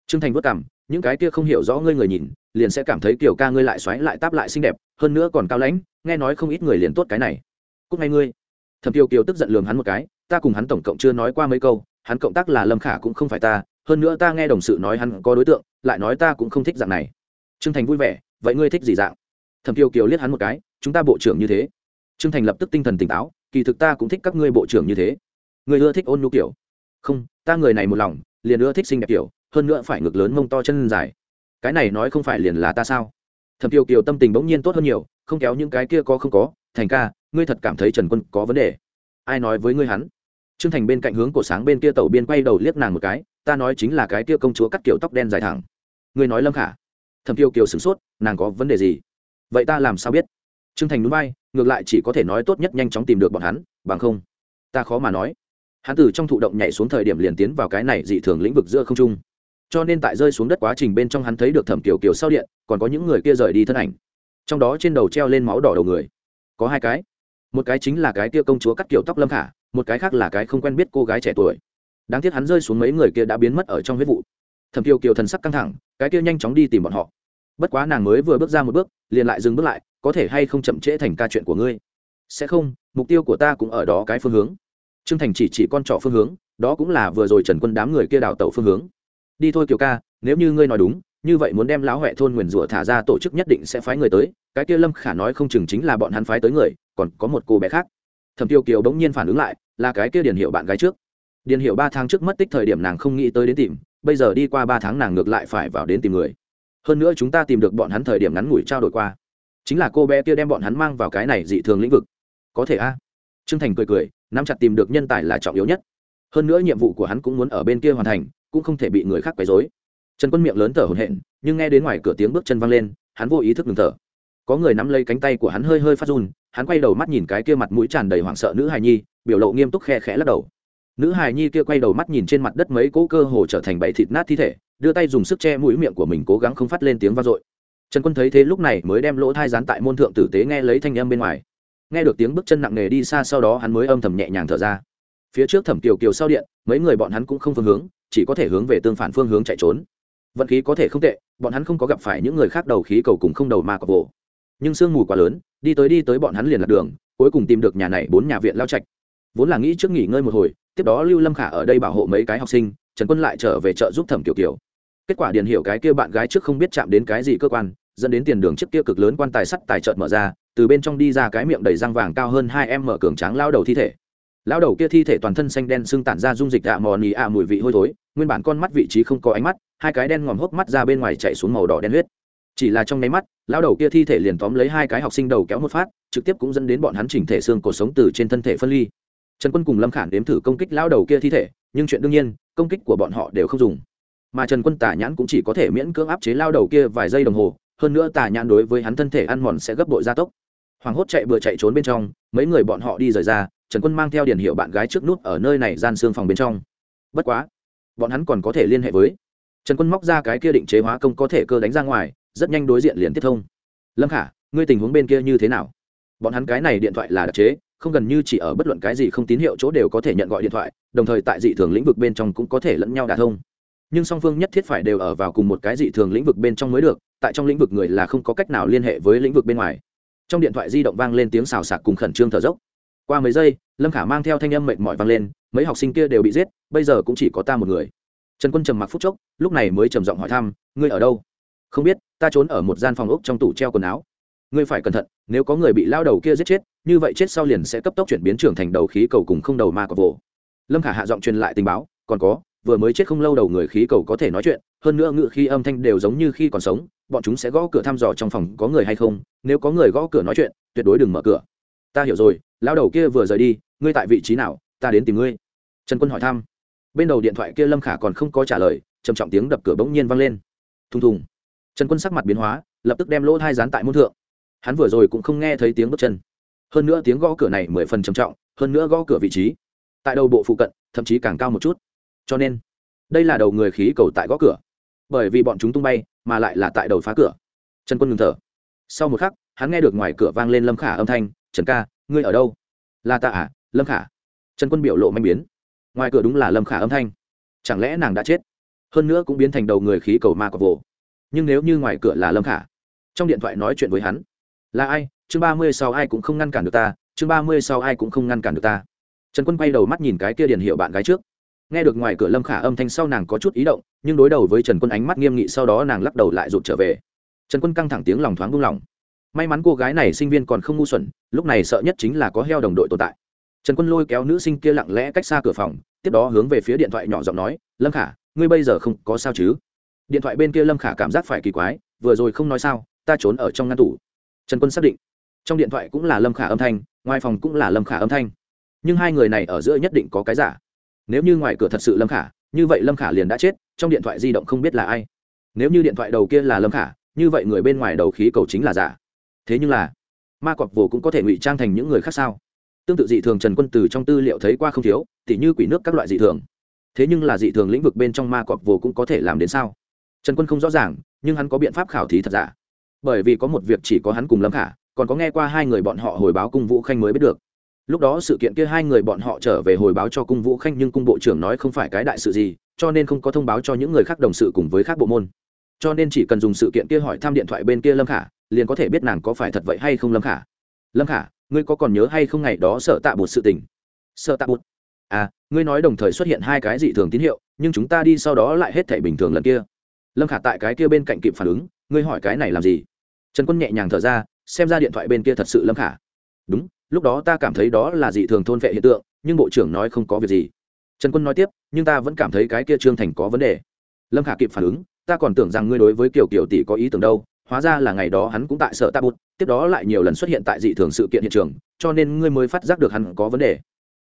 Trương thành vất cảm những cái kia không hiểu rõ ngươi người nhìn, liền sẽ cảm thấy kiểu ca ngươi lại xoáy lại táp lại xinh đẹp, hơn nữa còn cao lãnh, nghe nói không ít người liền tốt cái này. Cút ngay ngươi. Thẩm tiêu kiều tức giận lườm hắn một cái, ta cùng hắn tổng cộng chưa nói qua mấy câu, hắn cộng tác là lâm khả cũng không phải ta, hơn nữa ta nghe đồng sự nói hắn có đối tượng, lại nói ta cũng không thích dạng này. Trương thành vui vẻ, vậy ngươi thích gì dạng? Thẩm Tiêu kiều liếc hắn một cái, chúng ta bộ trưởng như thế. Trương thành lập tức tinh thần tỉnh táo, kỳ thực ta cũng thích các ngươi bộ trưởng như thế. Ngươi ưa thích ôn nhu kiểu. Không, ta người này một lòng, liền ưa thích xinh đẹp kiểu hơn nữa phải ngực lớn mông to chân dài cái này nói không phải liền là ta sao thẩm kiều kiều tâm tình bỗng nhiên tốt hơn nhiều không kéo những cái kia có không có thành ca ngươi thật cảm thấy trần quân có vấn đề ai nói với ngươi hắn Trương Thành bên cạnh hướng cổ sáng bên kia tàu biên quay đầu liếc nàng một cái, ta nói chính là cái kia công chúa cắt kiểu tóc đen dài thẳng. Ngươi nói Lâm Khả? Thẩm Tiêu Kiều sửng sốt, nàng có vấn đề gì? Vậy ta làm sao biết? Trương Thành núi bay, ngược lại chỉ có thể nói tốt nhất nhanh chóng tìm được bọn hắn, bằng không, ta khó mà nói. Hắn từ trong thụ động nhảy xuống thời điểm liền tiến vào cái này dị thường lĩnh vực giữa không trung. Cho nên tại rơi xuống đất quá trình bên trong hắn thấy được Thẩm Kiều Kiều sau điện, còn có những người kia rời đi thân ảnh. Trong đó trên đầu treo lên máu đỏ đầu người, có hai cái. Một cái chính là cái kia công chúa cắt kiểu tóc Lâm Khả, một cái khác là cái không quen biết cô gái trẻ tuổi. Đáng tiếc hắn rơi xuống mấy người kia đã biến mất ở trong huyết vụ. Thẩm kiều kiều thần sắc căng thẳng cái kia nhanh chóng đi tìm bọn họ. Bất quá nàng mới vừa bước ra một bước liền lại dừng bước lại có thể hay không chậm trễ thành ca chuyện của ngươi? Sẽ không mục tiêu của ta cũng ở đó cái phương hướng. Trương thành chỉ chỉ con trỏ phương hướng đó cũng là vừa rồi trần quân đám người kia đào tẩu phương hướng đi thôi kiều ca, nếu như ngươi nói đúng, như vậy muốn đem lão huệ thôn nguyền rủa thả ra tổ chức nhất định sẽ phái người tới, cái kia lâm khả nói không chừng chính là bọn hắn phái tới người, còn có một cô bé khác. Thẩm tiêu kiều bỗng nhiên phản ứng lại, là cái kia điền hiệu bạn gái trước. Điền hiệu ba tháng trước mất tích thời điểm nàng không nghĩ tới đến tìm, bây giờ đi qua ba tháng nàng ngược lại phải vào đến tìm người. Hơn nữa chúng ta tìm được bọn hắn thời điểm ngắn ngủi trao đổi qua. Chính là cô bé kia đem bọn hắn mang vào cái này dị thường lĩnh vực. Có thể a? Trương thành cười cười, nắm chặt tìm được nhân tài là trọng yếu nhất. Hơn nữa nhiệm vụ của hắn cũng muốn ở bên kia hoàn thành cũng không thể bị người khác quấy rối. Trần quân miệng lớn thở hổn hển, nhưng nghe đến ngoài cửa tiếng bước chân văng lên, hắn vô ý thức ngừng thở. Có người nắm lấy cánh tay của hắn hơi hơi phát run, hắn quay đầu mắt nhìn cái kia mặt mũi tràn đầy hoảng sợ nữ hài nhi, biểu lộ nghiêm túc khe khẽ lắc đầu. Nữ hài nhi kia quay đầu mắt nhìn trên mặt đất mấy cỗ cơ hồ trở thành bậy thịt nát thi thể, đưa tay dùng sức che mũi miệng của mình cố gắng không phát lên tiếng vang dội. Trần quân thấy thế lúc này mới đem lỗ thai dán tại môn thượng tử tế nghe lấy thanh âm bên ngoài. Nghe được tiếng bước chân nặng nề đi xa sau đó hắn mới âm thầm nhẹ nhàng thở ra. Phía trước thẩm kiều kiều sau điện, mấy người bọn hắn cũng không phương hướng chỉ có thể hướng về tương phản phương hướng chạy trốn. Vận khí có thể không tệ, bọn hắn không có gặp phải những người khác đầu khí cầu cùng không đầu ma cọc vồ. Nhưng sương mù quá lớn, đi tới đi tới bọn hắn liền lạc đường, cuối cùng tìm được nhà này bốn nhà viện lao trạch. Vốn là nghĩ trước nghỉ ngơi một hồi, tiếp đó lưu lâm khả ở đây bảo hộ mấy cái học sinh, trần quân lại trở về chợ giúp thẩm kiểu kiểu kết quả điền hiểu cái kia bạn gái trước không biết chạm đến cái gì cơ quan, dẫn đến tiền đường trước kia cực lớn quan tài sắt tài trợn mở ra, từ bên trong đi ra cái miệng đầy răng vàng cao hơn hai em mở cường tráng lao đầu thi thể lao đầu kia thi thể toàn thân xanh đen sưng tản ra dung dịch ạ mò nì ạ mùi vị hôi thối, nguyên bản con mắt vị trí không có ánh mắt, hai cái đen ngòm hốc mắt ra bên ngoài chạy xuống màu đỏ đen huyết. Chỉ là trong nháy mắt lao đầu kia thi thể liền tóm lấy hai cái học sinh đầu kéo một phát, trực tiếp cũng dẫn đến bọn hắn chỉnh thể xương cuộc sống từ trên thân thể phân ly. Trần quân cùng lâm khản đếm thử công kích lao đầu kia thi thể, nhưng chuyện đương nhiên, công kích của bọn họ đều không dùng. Mà trần quân tả nhãn cũng chỉ có thể miễn cưỡng áp chế lao đầu kia vài giây đồng hồ, hơn nữa tả nhãn đối với hắn thân thể ăn mòn sẽ gấp bội gia tốc. Hoàng hốt chạy vừa chạy trốn bên trong, mấy người bọn họ đi rời ra trần quân mang theo điển hiệu bạn gái trước nút ở nơi này gian xương phòng bên trong. Bất quá, bọn hắn còn có thể liên hệ với. Trần quân móc ra cái kia định chế hóa công có thể cơ đánh ra ngoài, rất nhanh đối diện liền tiếp thông. Lâm khả, ngươi tình huống bên kia như thế nào? Bọn hắn cái này điện thoại là đặc chế, không gần như chỉ ở bất luận cái gì không tín hiệu chỗ đều có thể nhận gọi điện thoại, đồng thời tại dị thường lĩnh vực bên trong cũng có thể lẫn nhau đả thông. Nhưng song phương nhất thiết phải đều ở vào cùng một cái dị thường lĩnh vực bên trong mới được, tại trong lĩnh vực người là không có cách nào liên hệ với lĩnh vực bên ngoài. Trong điện thoại di động vang lên tiếng xào sạc cùng khẩn trương thở dốc qua mấy giây, lâm khả mang theo thanh âm mệt mỏi vang lên, mấy học sinh kia đều bị giết, bây giờ cũng chỉ có ta một người. Trần quân trầm mặc phút chốc, lúc này mới trầm giọng hỏi thăm, ngươi ở đâu? Không biết, ta trốn ở một gian phòng ốc trong tủ treo quần áo. Ngươi phải cẩn thận, nếu có người bị lao đầu kia giết chết, như vậy chết sau liền sẽ cấp tốc chuyển biến trưởng thành đầu khí cầu cùng không đầu ma cọc vồ. Lâm khả hạ giọng truyền lại tình báo, còn có, vừa mới chết không lâu đầu người khí cầu có thể nói chuyện, hơn nữa ngự khi âm thanh đều giống như khi còn sống, bọn chúng sẽ gõ cửa thăm dò trong phòng có người hay không, nếu có người gõ cửa nói chuyện, tuyệt đối đừng mở cửa. Ta hiểu rồi lao đầu kia vừa rời đi, ngươi tại vị trí nào, ta đến tìm ngươi. Trần quân hỏi thăm. Bên đầu điện thoại kia lâm khả còn không có trả lời, trầm trọng tiếng đập cửa bỗng nhiên vang lên. Thùng thùng. Trần quân sắc mặt biến hóa, lập tức đem lỗ thai dán tại môn thượng. Hắn vừa rồi cũng không nghe thấy tiếng bước chân. Hơn nữa tiếng gõ cửa này mười phần trầm trọng, hơn nữa gõ cửa vị trí. Tại đầu bộ phụ cận, thậm chí càng cao một chút. Cho nên, đây là đầu người khí cầu tại gõ cửa. Bởi vì bọn chúng tung bay, mà lại là tại đầu phá cửa. Trần quân ngừng thở. Sau một khắc, hắn nghe được ngoài cửa vang lên lâm khả âm thanh, trần ca ngươi ở đâu? Là ta à? Lâm khả. Trần quân biểu lộ manh biến. Ngoài cửa đúng là lâm khả âm thanh. Chẳng lẽ nàng đã chết? Hơn nữa cũng biến thành đầu người khí cầu ma cọc vồ. Nhưng nếu như ngoài cửa là lâm khả, trong điện thoại nói chuyện với hắn, là ai? Chương ba mươi sau ai cũng không ngăn cản được ta, chương ba mươi sau ai cũng không ngăn cản được ta. Trần quân quay đầu mắt nhìn cái kia điền hiệu bạn gái trước. Nghe được ngoài cửa lâm khả âm thanh sau nàng có chút ý động, nhưng đối đầu với trần quân ánh mắt nghiêm nghị sau đó nàng lắc đầu lại rụt trở về. Trần quân căng thẳng tiếng lòng thoáng buông lỏng may mắn cô gái này sinh viên còn không ngu xuẩn, lúc này sợ nhất chính là có heo đồng đội tồn tại. Trần quân lôi kéo nữ sinh kia lặng lẽ cách xa cửa phòng, tiếp đó hướng về phía điện thoại nhỏ giọng nói, lâm khả, ngươi bây giờ không có sao chứ? Điện thoại bên kia lâm khả cảm giác phải kỳ quái, vừa rồi không nói sao, ta trốn ở trong ngăn tủ. Trần quân xác định. Trong điện thoại cũng là lâm khả âm thanh, ngoài phòng cũng là lâm khả âm thanh. Nhưng hai người này ở giữa nhất định có cái giả. Nếu như ngoài cửa thật sự lâm khả, như vậy lâm khả liền đã chết, trong điện thoại di động không biết là ai. Nếu như điện thoại đầu kia là lâm khả, như vậy người bên ngoài đầu khí cầu chính là giả thế nhưng là, ma cọp vồ cũng có thể ngụy trang thành những người khác sao? Tương tự dị thường trần quân từ trong tư liệu thấy qua không thiếu, tỉ như quỷ nước các loại dị thường. Thế nhưng là dị thường lĩnh vực bên trong ma cọp vồ cũng có thể làm đến sao? Trần quân không rõ ràng, nhưng hắn có biện pháp khảo thí thật giả. Bởi vì có một việc chỉ có hắn cùng lâm khả, còn có nghe qua hai người bọn họ hồi báo cung vũ khanh mới biết được. Lúc đó sự kiện kia hai người bọn họ trở về hồi báo cho cung vũ khanh nhưng cung bộ trưởng nói không phải cái đại sự gì, cho nên không có thông báo cho những người khác đồng sự cùng với khác bộ môn cho nên chỉ cần dùng sự kiện kia hỏi thăm điện thoại bên kia lâm khả, liền có thể biết nàng có phải thật vậy hay không lâm khả. Lâm khả, ngươi có còn nhớ hay không ngày đó sợ tạ bột sự tình? Sợ tạ bột à ngươi nói đồng thời xuất hiện hai cái dị thường tín hiệu, nhưng chúng ta đi sau đó lại hết thể bình thường lần kia. Lâm khả tại cái kia bên cạnh kịp phản ứng, ngươi hỏi cái này làm gì? Trần quân nhẹ nhàng thở ra, xem ra điện thoại bên kia thật sự lâm khả. Đúng, lúc đó ta cảm thấy đó là dị thường thôn vệ hiện tượng, nhưng bộ trưởng nói không có việc gì. Trần quân nói tiếp, nhưng ta vẫn cảm thấy cái kia trương thành có vấn đề. Lâm khả kịp phản ứng ta còn tưởng rằng ngươi đối với kiểu kiểu tỷ có ý tưởng đâu, hóa ra là ngày đó hắn cũng tại sợ ta bút tiếp đó lại nhiều lần xuất hiện tại dị thường sự kiện hiện trường, cho nên ngươi mới phát giác được hắn có vấn đề.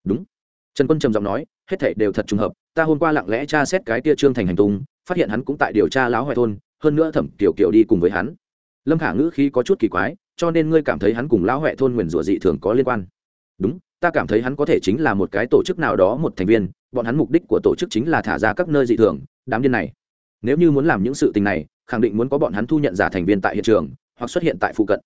Đúng. Trần quân trầm giọng nói, hết thảy đều thật trùng hợp, ta hôm qua lặng lẽ tra xét cái tia trương thành hành tung, phát hiện hắn cũng tại điều tra láo hoại thôn, hơn nữa thẩm kiểu kiểu đi cùng với hắn. Lâm khả ngữ khí có chút kỳ quái, cho nên ngươi cảm thấy hắn cùng lão huệ thôn nguyền rủa dị thường có liên quan. Đúng, ta cảm thấy hắn có thể chính là một cái tổ chức nào đó một thành viên, bọn hắn mục đích của tổ chức chính là thả ra các nơi dị thường, đám điên này nếu như muốn làm những sự tình này, khẳng định muốn có bọn hắn thu nhận giả thành viên tại hiện trường, hoặc xuất hiện tại phụ cận.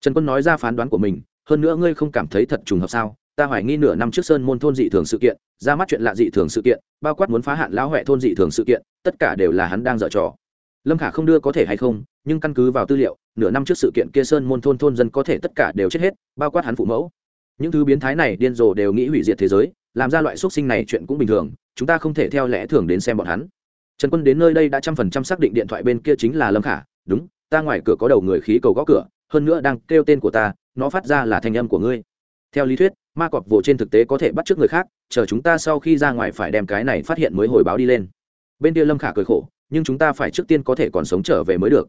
Trần quân nói ra phán đoán của mình, hơn nữa ngươi không cảm thấy thật trùng hợp sao? Ta hoài nghi nửa năm trước sơn môn thôn dị thường sự kiện, ra mắt chuyện lạ dị thường sự kiện, bao quát muốn phá hạn lão huệ thôn dị thường sự kiện, tất cả đều là hắn đang dở trò. Lâm khả không đưa có thể hay không, nhưng căn cứ vào tư liệu, nửa năm trước sự kiện kia sơn môn thôn thôn dân có thể tất cả đều chết hết, bao quát hắn phụ mẫu. Những thứ biến thái này điên rồ đều nghĩ hủy diệt thế giới, làm ra loại x u ấ t sinh này chuyện cũng bình thường, chúng ta không thể theo lẽ thường đến xem bọn hắn trần quân đến nơi đây đã trăm phần trăm xác định điện thoại bên kia chính là lâm khả. Đúng, ta ngoài cửa có đầu người khí cầu gõ cửa, hơn nữa đang kêu tên của ta, nó phát ra là thanh âm của ngươi. Theo lý thuyết, ma cọp vồ trên thực tế có thể bắt t r ư ớ c người khác, chờ chúng ta sau khi ra ngoài phải đem cái này phát hiện mới hồi báo đi lên. Bên kia lâm khả cười khổ, nhưng chúng ta phải trước tiên có thể còn sống trở về mới được.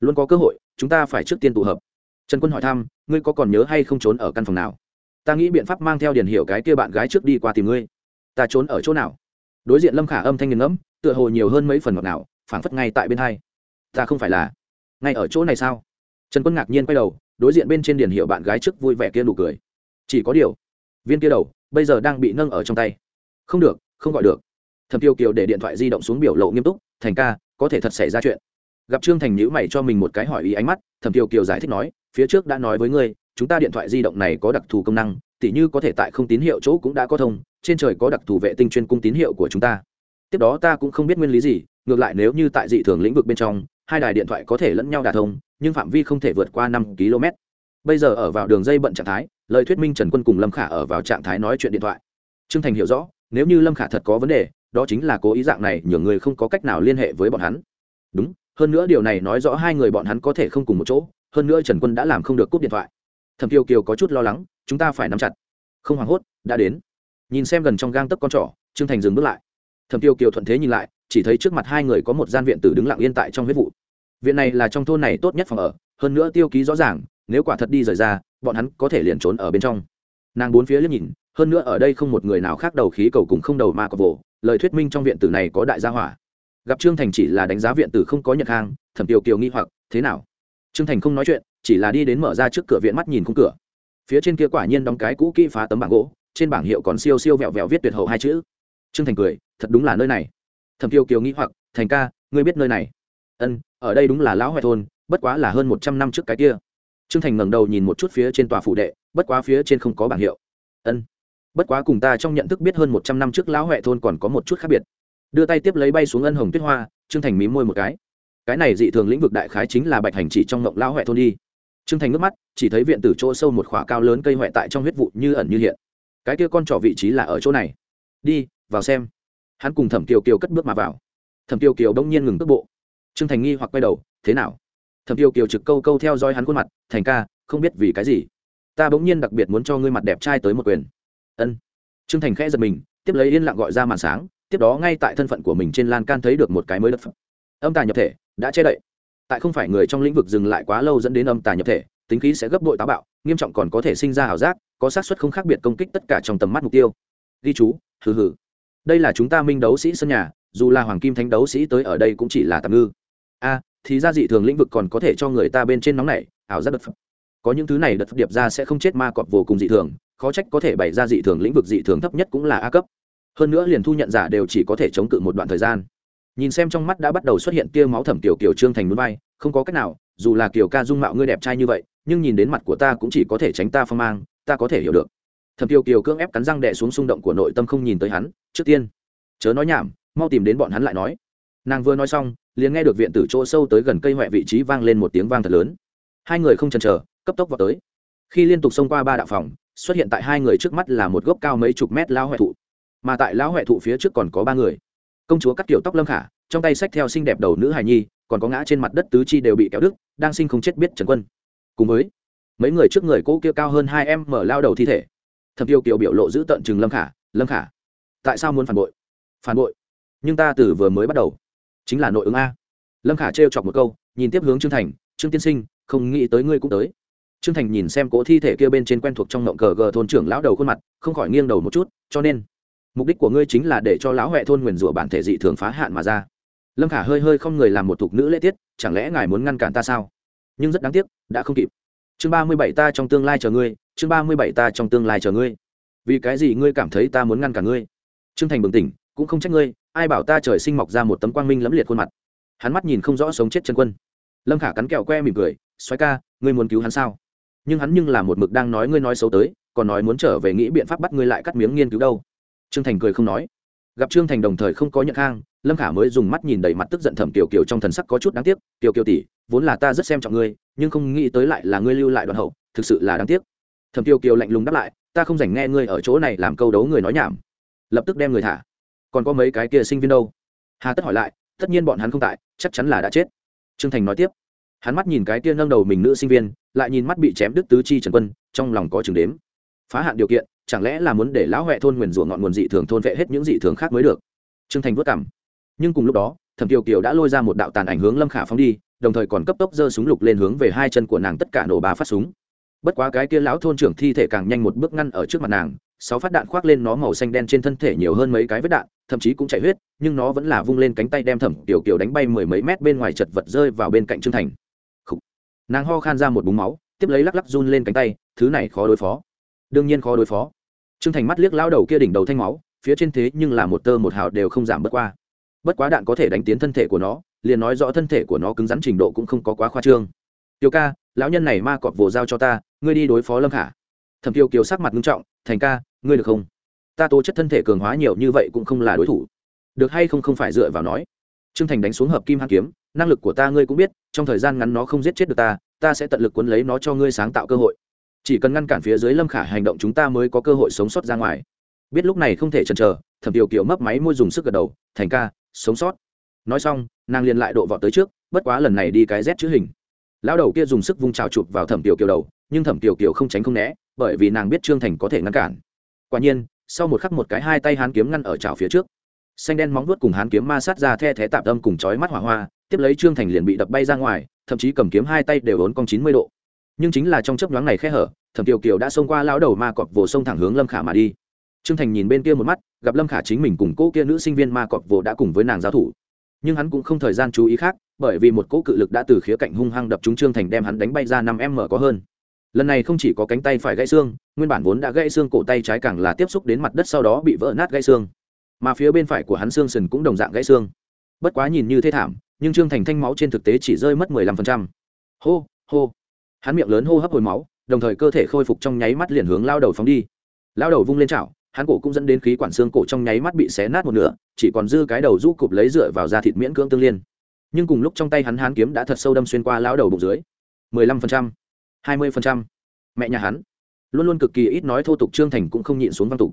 Luôn có cơ hội, chúng ta phải trước tiên tụ hợp. Trần quân hỏi thăm, ngươi có còn nhớ hay không trốn ở căn phòng nào? Ta nghĩ biện pháp mang theo điền hiểu cái kia bạn gái trước đi qua tìm ngươi. Ta trốn ở chỗ nào? Đối diện lâm khả âm thanh nghiền ngẫm, tựa hồ nhiều hơn mấy phần ngọt nào phảng phất ngay tại bên hai. Ta không phải là. Ngay ở chỗ này sao? Trần quân ngạc nhiên quay đầu, đối diện bên trên điền hiệu bạn gái trước vui vẻ kia nụ cười. Chỉ có điều, viên kia đầu, bây giờ đang bị nâng ở trong tay. Không được, không gọi được. Thẩm tiêu kiều để điện thoại di động xuống biểu lộ nghiêm túc, thành ca, có thể thật xảy ra chuyện. Gặp trương thành nhữ mày cho mình một cái hỏi ý ánh mắt, thẩm tiêu kiều giải thích nói, phía trước đã nói với ngươi, chúng ta điện thoại di động này có đặc thù công năng tỉ như có thể tại không tín hiệu chỗ cũng đã có thông, trên trời có đặc thù vệ tinh chuyên cung tín hiệu của chúng ta. Tiếp đó ta cũng không biết nguyên lý gì, ngược lại nếu như tại dị thường lĩnh vực bên trong, hai đài điện thoại có thể lẫn nhau đả thông, nhưng phạm vi không thể vượt qua năm km. Bây giờ ở vào đường dây bận trạng thái, lời thuyết minh trần quân cùng lâm khả ở vào trạng thái nói chuyện điện thoại. Trương thành hiểu rõ, nếu như lâm khả thật có vấn đề, đó chính là cố ý dạng này nhường người không có cách nào liên hệ với bọn hắn. Đúng, hơn nữa điều này nói rõ hai người bọn hắn có thể không cùng một chỗ, hơn nữa trần quân đã làm không được cúp điện thoại. Thẩm kiều kiều có chút lo lắng chúng ta phải nắm chặt. Không hoảng hốt đã đến. Nhìn xem gần trong gang tấc con trỏ trương thành dừng bước lại. Thẩm kiều kiều thuận thế nhìn lại chỉ thấy trước mặt hai người có một gian viện tử đứng lặng yên tại trong huyết vụ. Viện này là trong thôn này tốt nhất phòng ở hơn nữa tiêu ký rõ ràng nếu quả thật đi rời ra bọn hắn có thể liền trốn ở bên trong. Nàng bốn phía liếc nhìn hơn nữa ở đây không một người nào khác đầu khí cầu cùng không đầu ma cọc vồ lời thuyết minh trong viện tử này có đại gia hỏa. Gặp trương thành chỉ là đánh giá viện tử không có nhận hàng, thẩm kiều kiều nghi hoặc thế nào? Trương thành không nói chuyện chỉ là đi đến mở ra trước cửa viện mắt nhìn khung cửa phía trên kia quả nhiên đóng cái cũ kỹ phá tấm bảng gỗ, trên bảng hiệu còn siêu siêu vẹo vẹo viết tuyệt hậu hai chữ. Trương thành cười, thật đúng là nơi này. Thẩm kiều kiều nghĩ hoặc, thành ca, ngươi biết nơi này? Ân, ở đây đúng là lão hoài thôn, bất quá là hơn một trăm năm trước cái kia. Trương thành ngẩng đầu nhìn một chút phía trên tòa phủ đệ, bất quá phía trên không có bảng hiệu. Ân, bất quá cùng ta trong nhận thức biết hơn một trăm năm trước lão huệ thôn còn có một chút khác biệt. Đưa tay tiếp lấy bay xuống ân hồng tuyết hoa, trương thành mí môi một cái. Cái này dị thường lĩnh vực đại khái chính là bạch hành chỉ trong ngộng lão huệ thôn đi trương thành ngước mắt, chỉ thấy viện tử chỗ sâu một khỏa cao lớn cây huệ tại trong huyết vụ như ẩn như hiện. Cái kia con trỏ vị trí là ở chỗ này. Đi, vào xem. Hắn cùng thẩm kiều kiều cất bước mà vào. Thẩm kiều kiều đông nhiên ngừng cước bộ. Trương thành nghi hoặc quay đầu, thế nào? Thẩm kiều kiều trực câu câu theo dõi hắn khuôn mặt, thành ca, không biết vì cái gì. Ta bỗng nhiên đặc biệt muốn cho ngươi mặt đẹp trai tới một quyền. Ân. Trương thành khẽ giật mình, tiếp lấy yên lặng gọi ra màn sáng, tiếp đó ngay tại thân phận của mình trên lan can thấy được một cái mới đất phẩm âm tà nhập thể, đã che đậy tại không phải người trong lĩnh vực dừng lại quá lâu dẫn đến âm tà nhập thể, tính khí sẽ gấp bội táo bạo, nghiêm trọng còn có thể sinh ra ảo giác, có xác suất không khác biệt công kích tất cả trong tầm mắt mục tiêu. Ghi chú, hừ hừ. Đây là chúng ta minh đấu sĩ sân nhà, dù là hoàng kim thánh đấu sĩ tới ở đây cũng chỉ là tạm ngư. A, thì ra dị thường lĩnh vực còn có thể cho người ta bên trên nóng này ảo giác đợt phẩm có những thứ này đợt điệp ra sẽ không chết ma cọp vô cùng dị thường, khó trách có thể bày ra dị thường lĩnh vực dị thường thấp nhất cũng là a cấp. Hơn nữa liền thu nhận giả đều chỉ có thể chống cự một đoạn thời gian nhìn xem trong mắt đã bắt đầu xuất hiện tia máu thẩm tiểu kiều trương thành núi bay không có cách nào, dù là kiều ca dung mạo ngươi đẹp trai như vậy, nhưng nhìn đến mặt của ta cũng chỉ có thể tránh ta phong mang, ta có thể hiểu được. Thẩm tiểu kiều cưỡng ép cắn răng đè xuống xung động của nội tâm không nhìn tới hắn, trước tiên, chớ nói nhảm, mau tìm đến bọn hắn lại nói. Nàng vừa nói xong, liền nghe được viện tử chỗ sâu tới gần cây huệ vị trí vang lên một tiếng vang thật lớn. Hai người không chần chờ, cấp tốc vào tới. Khi liên tục xông qua ba đạo phòng, xuất hiện tại hai người trước mắt là một gốc cao mấy chục mét lao huệ thụ. Mà tại lão huệ thụ phía trước còn có ba người công chúa cắt kiểu tóc lâm khả, trong tay sách theo xinh đẹp đầu nữ hài nhi, còn có ngã trên mặt đất tứ chi đều bị kéo đứt, đang sinh không chết biết trần quân. Cùng với mấy người trước người cỗ kia cao hơn hai em mở lao đầu thi thể, thẩm tiêu kiều biểu lộ giữ tận chừng lâm khả lâm khả, tại sao muốn phản bội? Phản bội? Nhưng ta từ vừa mới bắt đầu, chính là nội ứng a. Lâm khả trêu chọc một câu, nhìn tiếp hướng trương thành, trương tiên sinh, không nghĩ tới ngươi cũng tới. Trương thành nhìn xem cỗ thi thể kia bên trên quen thuộc trong ngộng cờ gờ thôn trưởng lão đầu khuôn mặt, không khỏi nghiêng đầu một chút, cho nên mục đích của ngươi chính là để cho lão huệ thôn nguyền rủa bản thể dị thường phá hạn mà ra. Lâm khả hơi hơi không người làm một thục nữ lễ tiết, chẳng lẽ ngài muốn ngăn cản ta sao? Nhưng rất đáng tiếc, đã không kịp. Chương ba mươi bảy ta trong tương lai chờ ngươi, chương ba mươi bảy ta trong tương lai chờ ngươi. Vì cái gì ngươi cảm thấy ta muốn ngăn cản ngươi? Trương thành bừng tỉnh, cũng không trách ngươi, ai bảo ta trời sinh mọc ra một tấm quang minh lẫm liệt khuôn mặt. Hắn mắt nhìn không rõ sống chết chân quân. Lâm khả cắn kẹo que mỉm cười xoáy ca, ngươi muốn cứu hắn sao? Nhưng hắn nhưng là một mực đang nói ngươi nói xấu tới, còn nói muốn trở về nghĩ biện pháp bắt ngươi lại cắt miếng nghiên cứu đâu trương thành cười không nói. Gặp trương thành đồng thời không có nhận hang lâm khả mới dùng mắt nhìn đầy mặt tức giận thẩm tiểu kiều trong thần sắc có chút đáng tiếc tiểu kiều tỷ, vốn là ta rất xem trọng ngươi, nhưng không nghĩ tới lại là ngươi lưu lại đoàn hậu, thực sự là đáng tiếc. Thẩm tiểu kiều lạnh lùng đáp lại, ta không dành nghe ngươi ở chỗ này làm câu đấu người nói nhảm. Lập tức đem người thả. Còn có mấy cái kia sinh viên đâu? Hà tất hỏi lại, tất nhiên bọn hắn không tại, chắc chắn là đã chết. Trương thành nói tiếp. Hắn mắt nhìn cái kia nâng đầu mình nữ sinh viên, lại nhìn mắt bị chém đứt tứ chi trần quân, trong lòng có chừng đếm. Phá hạn điều kiện chẳng lẽ là muốn để lão huệ thôn nguyền rủa ngọn nguồn dị thường thôn vệ hết những dị thường khác mới được? Trương thành vất cảm nhưng cùng lúc đó, thẩm kiều kiều đã lôi ra một đạo tàn ảnh hướng lâm khả phóng đi, đồng thời còn cấp tốc giơ súng lục lên hướng về hai chân của nàng tất cả nổ ba phát súng. Bất quá cái kia lão thôn trưởng thi thể càng nhanh một bước ngăn ở trước mặt nàng, sáu phát đạn khoác lên nó màu xanh đen trên thân thể nhiều hơn mấy cái vết đạn, thậm chí cũng chảy huyết, nhưng nó vẫn là vung lên cánh tay đem thẩm tiểu kiều đánh bay mười mấy mét bên ngoài chật vật rơi vào bên cạnh trương thành. Nàng ho khan ra một búng máu, tiếp lấy lắc lắc run lên cánh tay, thứ này khó đối phó. Đương nhiên khó đối phó trương thành mắt liếc lao đầu kia đỉnh đầu thanh máu, phía trên thế nhưng là một tơ một hào đều không giảm bất qua. Bất quá đạn có thể đánh tiến thân thể của nó, liền nói rõ thân thể của nó cứng rắn trình độ cũng không có quá khoa trương. Tiểu ca, lão nhân này ma cọp vồ giao cho ta, ngươi đi đối phó lâm khả. Thẩm tiêu kiều sắc mặt nghiêm trọng, thành ca, ngươi được không? Ta tố chất thân thể cường hóa nhiều như vậy cũng không là đối thủ. Được hay không không phải dựa vào nói. Trương thành đánh xuống hợp kim hàn kiếm, năng lực của ta ngươi cũng biết, trong thời gian ngắn nó không giết chết được ta ta sẽ tận lực cuốn lấy nó cho ngươi sáng tạo cơ hội chỉ cần ngăn cản phía dưới lâm khả hành động chúng ta mới có cơ hội sống sót ra ngoài. Biết lúc này không thể chần chờ, thẩm tiểu kiều mấp máy môi dùng sức gật đầu, thành ca, sống sót. Nói xong, nàng liền lại độ vọt tới trước, bất quá lần này đi cái rét chữ hình. Lão đầu kia dùng sức vung trào chụp vào thẩm tiểu kiều đầu, nhưng thẩm tiểu kiều không tránh không né, bởi vì nàng biết trương thành có thể ngăn cản. Quả nhiên, sau một khắc một cái hai tay hán kiếm ngăn ở trào phía trước. Xanh đen móng vuốt cùng hán kiếm ma sát ra the thé tạm tâm cùng chói mắt hỏa hoa, tiếp lấy trương thành liền bị đập bay ra ngoài, thậm chí cầm kiếm hai tay đều ốn cong chín mươi độ. Nhưng chính là trong chấp nhoáng này khe hở thẩm tiểu kiều đã xông qua lão đầu ma cọp vồ sông thẳng hướng lâm khả mà đi trương thành nhìn bên kia một mắt gặp lâm khả chính mình cùng cô kia nữ sinh viên ma cọp vồ đã cùng với nàng giao thủ nhưng hắn cũng không thời gian chú ý khác bởi vì một cỗ cự lực đã từ khía cạnh hung hăng đập trúng trương thành đem hắn đánh bay ra năm m có hơn lần này không chỉ có cánh tay phải gãy xương nguyên bản vốn đã gãy xương cổ tay trái càng là tiếp xúc đến mặt đất sau đó bị vỡ nát gãy xương mà phía bên phải của hắn xương sần cũng đồng dạng gãy xương bất quá nhìn như thế thảm nhưng trương thành thanh máu trên thực tế chỉ rơi mất mười lăm phần trăm. hô hô. hắn miệng lớn hô hấp hồi máu đồng thời cơ thể khôi phục trong nháy mắt liền hướng lao đầu phóng đi. Lao đầu vung lên chảo, hắn cổ cũng dẫn đến khí quản xương cổ trong nháy mắt bị xé nát một nửa, chỉ còn dư cái đầu rũ cụp lấy dựa vào da thịt miễn cưỡng tương liên. Nhưng cùng lúc trong tay hắn hán kiếm đã thật sâu đâm xuyên qua lao đầu bụng dưới. mười lăm phần trăm, hai mươi phần trăm. Mẹ nhà hắn. Luôn luôn cực kỳ ít nói thô tục, trương thành cũng không nhịn xuống văn tục.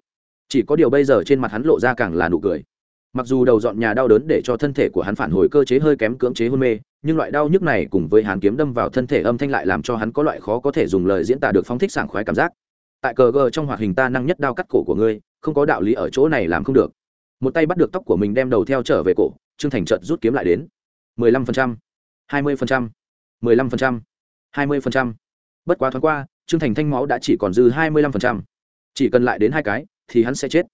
Chỉ có điều bây giờ trên mặt hắn lộ ra càng là nụ cười mặc dù đầu dọn nhà đau đớn để cho thân thể của hắn phản hồi cơ chế hơi kém cưỡng chế hôn mê, nhưng loại đau nhức này cùng với hàn kiếm đâm vào thân thể âm thanh lại làm cho hắn có loại khó có thể dùng lời diễn tả được phong thích sảng khoái cảm giác. Tại cờ gờ trong hoạt hình ta năng nhất đao cắt cổ của ngươi, không có đạo lý ở chỗ này làm không được. Một tay bắt được tóc của mình đem đầu theo trở về cổ, trương thành trợt rút kiếm lại đến. mười lăm phần trăm, hai mươi phần trăm, mười lăm phần trăm, hai mươi phần trăm. Bất quá thoáng qua, trương thành thanh máu đã chỉ còn dư hai mươi lăm phần trăm. Chỉ cần lại đến hai cái, thì hắn sẽ chết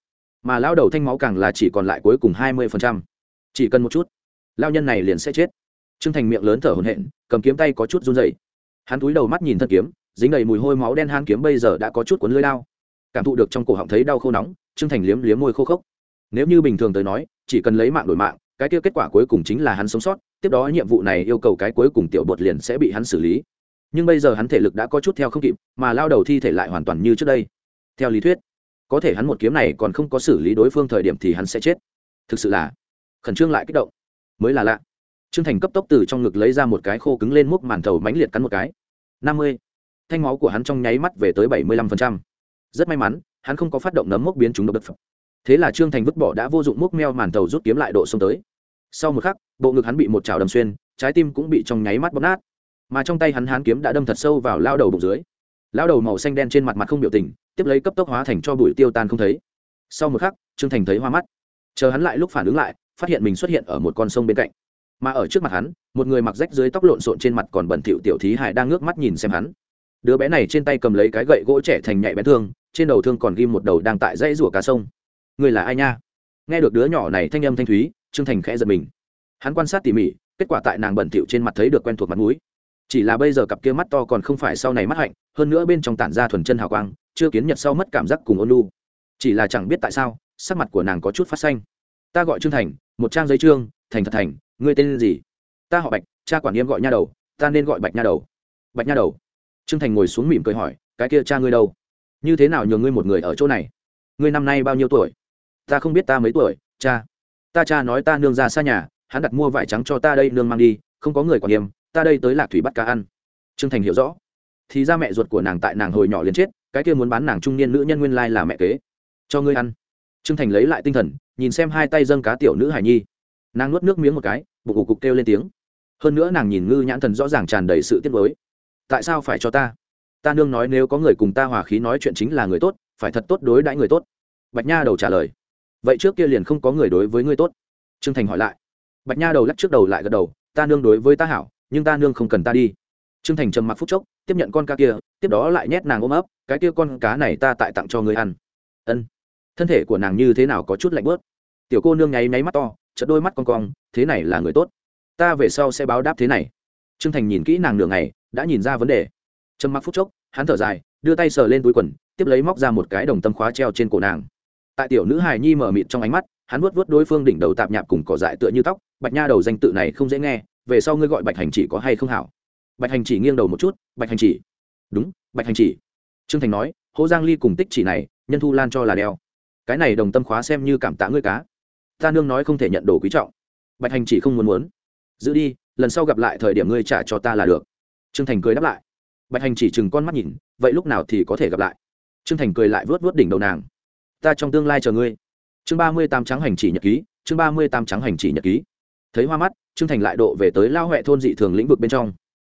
mà lao đầu thanh máu càng là chỉ còn lại cuối cùng hai mươi chỉ cần một chút lao nhân này liền sẽ chết. T r ư ơ n g thành miệng lớn thở hồn hện cầm kiếm tay có chút run dày hắn túi đầu mắt nhìn thân kiếm, dính đầy mùi hôi máu đen han kiếm bây giờ đã có chút cuốn lưới lao cảm thụ được trong cổ họng thấy đau khô nóng t r ư ơ n g thành liếm liếm môi khô khốc. Nếu như bình thường tới nói, chỉ cần lấy mạng đổi mạng, cái kia kết quả cuối cùng chính là hắn sống sót, tiếp đó nhiệm vụ này yêu cầu cái cuối cùng tiểu bột liền sẽ bị hắn xử lý. Nhưng bây giờ hắn thể lực đã có chút theo không kịp, mà lao đầu thi thể lại hoàn toàn như trước đây. Theo lý thuyết có thể hắn một kiếm này còn không có xử lý đối phương thời điểm thì hắn sẽ chết. Thực sự là khẩn trương lại kích động. Mới là lạ. Trương thành cấp tốc từ trong ngực lấy ra một cái khô cứng lên múc màn thầu mánh liệt cắn một cái. Năm mươi. Thanh máu của hắn trong nháy mắt về tới bảy mươi lăm phần trăm. Rất may mắn, hắn không có phát động nấm mốc biến chúng độc đất phẩm thế là trương thành vứt bỏ đã vô dụng múc meo màn thầu rút kiếm lại độ xông tới. Sau một khắc, bộ ngực hắn bị một chảo đầm xuyên, trái tim cũng bị trong nháy mắt bóp nát. Mà trong tay hắn hán kiếm đã đâm thật sâu vào lao đầu bụng dưới lão đầu màu xanh đen trên mặt mặt không biểu tình, tiếp lấy cấp tốc hóa thành cho bụi tiêu tan không thấy. Sau một khắc, trương thành thấy hoa mắt. Chờ hắn lại lúc phản ứng lại, phát hiện mình xuất hiện ở một con sông bên cạnh. Mà ở trước mặt hắn, một người mặc rách dưới tóc lộn xộn trên mặt còn bẩn thỉu tiểu thí hải đang ngước mắt nhìn xem hắn. Đứa bé này trên tay cầm lấy cái gậy gỗ trẻ thành nhạy bén thương, trên đầu thương còn ghim một đầu đang tại dãy rủa cá sông. Người là ai nha? Nghe được đứa nhỏ này thanh âm thanh thúy, trương thành khẽ giật mình. Hắn quan sát tỉ mỉ, kết quả tại nàng bẩn thỉu trên mặt thấy được quen thuộc mặt mũi chỉ là bây giờ cặp kia mắt to còn không phải sau này mắt hạnh, hơn nữa bên trong tản ra thuần chân hào quang, chưa kiến nhật sau mất cảm giác cùng ôn lu chỉ là chẳng biết tại sao, sắc mặt của nàng có chút phát xanh. Ta gọi trương thành, một trang giấy trương, thành thật thành, ngươi tên gì? Ta họ bạch, cha quản nghiêm gọi nha đầu, ta nên gọi bạch nha đầu. Bạch nha đầu. Trương thành ngồi xuống mỉm cười hỏi, cái kia cha ngươi đâu? Như thế nào nhường ngươi một người ở chỗ này? Ngươi năm nay bao nhiêu tuổi? Ta không biết ta mấy tuổi, cha. Ta cha nói ta nương ra xa nhà, hắn đặt mua vải trắng cho ta đây, nương mang đi, không có người quản nghiêm ta đây tới lạc thủy bắt cá ăn. Trương thành hiểu rõ. Thì ra mẹ ruột của nàng tại nàng hồi nhỏ liền chết, cái kia muốn bán nàng trung niên nữ nhân nguyên lai là mẹ kế. Cho ngươi ăn. Trương thành lấy lại tinh thần, nhìn xem hai tay dâng cá tiểu nữ hải nhi. Nàng nuốt nước miếng một cái, bụng ủ cục kêu lên tiếng. Hơn nữa nàng nhìn ngư nhãn thần rõ ràng tràn đầy sự tiếc mới tại sao phải cho ta? Ta nương nói nếu có người cùng ta hòa khí nói chuyện chính là người tốt, phải thật tốt đối đãi người tốt. Bạch nha đầu trả lời. Vậy trước kia liền không có người đối với ngươi tốt. Trương thành hỏi lại. Bạch nha đầu lắc trước đầu lại gật đầu. Ta nương đối với ta hảo nhưng ta nương không cần ta đi. Trương thành trầm mặc phút chốc, tiếp nhận con cá kia, tiếp đó lại nhét nàng ôm ấp, cái kia con cá này ta tại tặng cho ngươi ăn. Ân. Thân thể của nàng như thế nào có chút lạnh bớt. Tiểu cô nương nháy nháy mắt to, chợt đôi mắt con cong, thế này là người tốt. Ta về sau sẽ báo đáp thế này. Trương thành nhìn kỹ nàng nửa ngày, đã nhìn ra vấn đề. Trầm mặc phút chốc, hắn thở dài, đưa tay sờ lên túi quần, tiếp lấy móc ra một cái đồng tâm khóa treo trên cổ nàng. Tại tiểu nữ hài nhi mở mịt trong ánh mắt, hắn vuốt vuốt đối phương đỉnh đầu tạp nhạp cùng cỏ dại tựa như tóc, bạch nha đầu danh tự này không dễ nghe về sau ngươi gọi bạch hành chỉ có hay không hảo? Bạch hành chỉ nghiêng đầu một chút, bạch hành chỉ. Đúng, bạch hành chỉ. Trương thành nói hô giang ly cùng tích chỉ này, nhân thu lan cho là đeo. Cái này đồng tâm khóa xem như cảm tạ ngươi cá. Ta nương nói không thể nhận đồ quý trọng. Bạch hành chỉ không muốn muốn. Giữ đi, lần sau gặp lại thời điểm ngươi trả cho ta là được. Trương thành cười đáp lại. Bạch hành chỉ chừng con mắt nhìn, vậy lúc nào thì có thể gặp lại? Trương thành cười lại vớt vớt đỉnh đầu nàng. Ta trong tương lai chờ ngươi. Chương ba mươi tám trắng hành chỉ nhật ký, chương ba mươi tám trắng hành chỉ nhật ký. Thấy hoa mắt trương thành lại độ về tới lao huệ thôn dị thường lĩnh vực bên trong.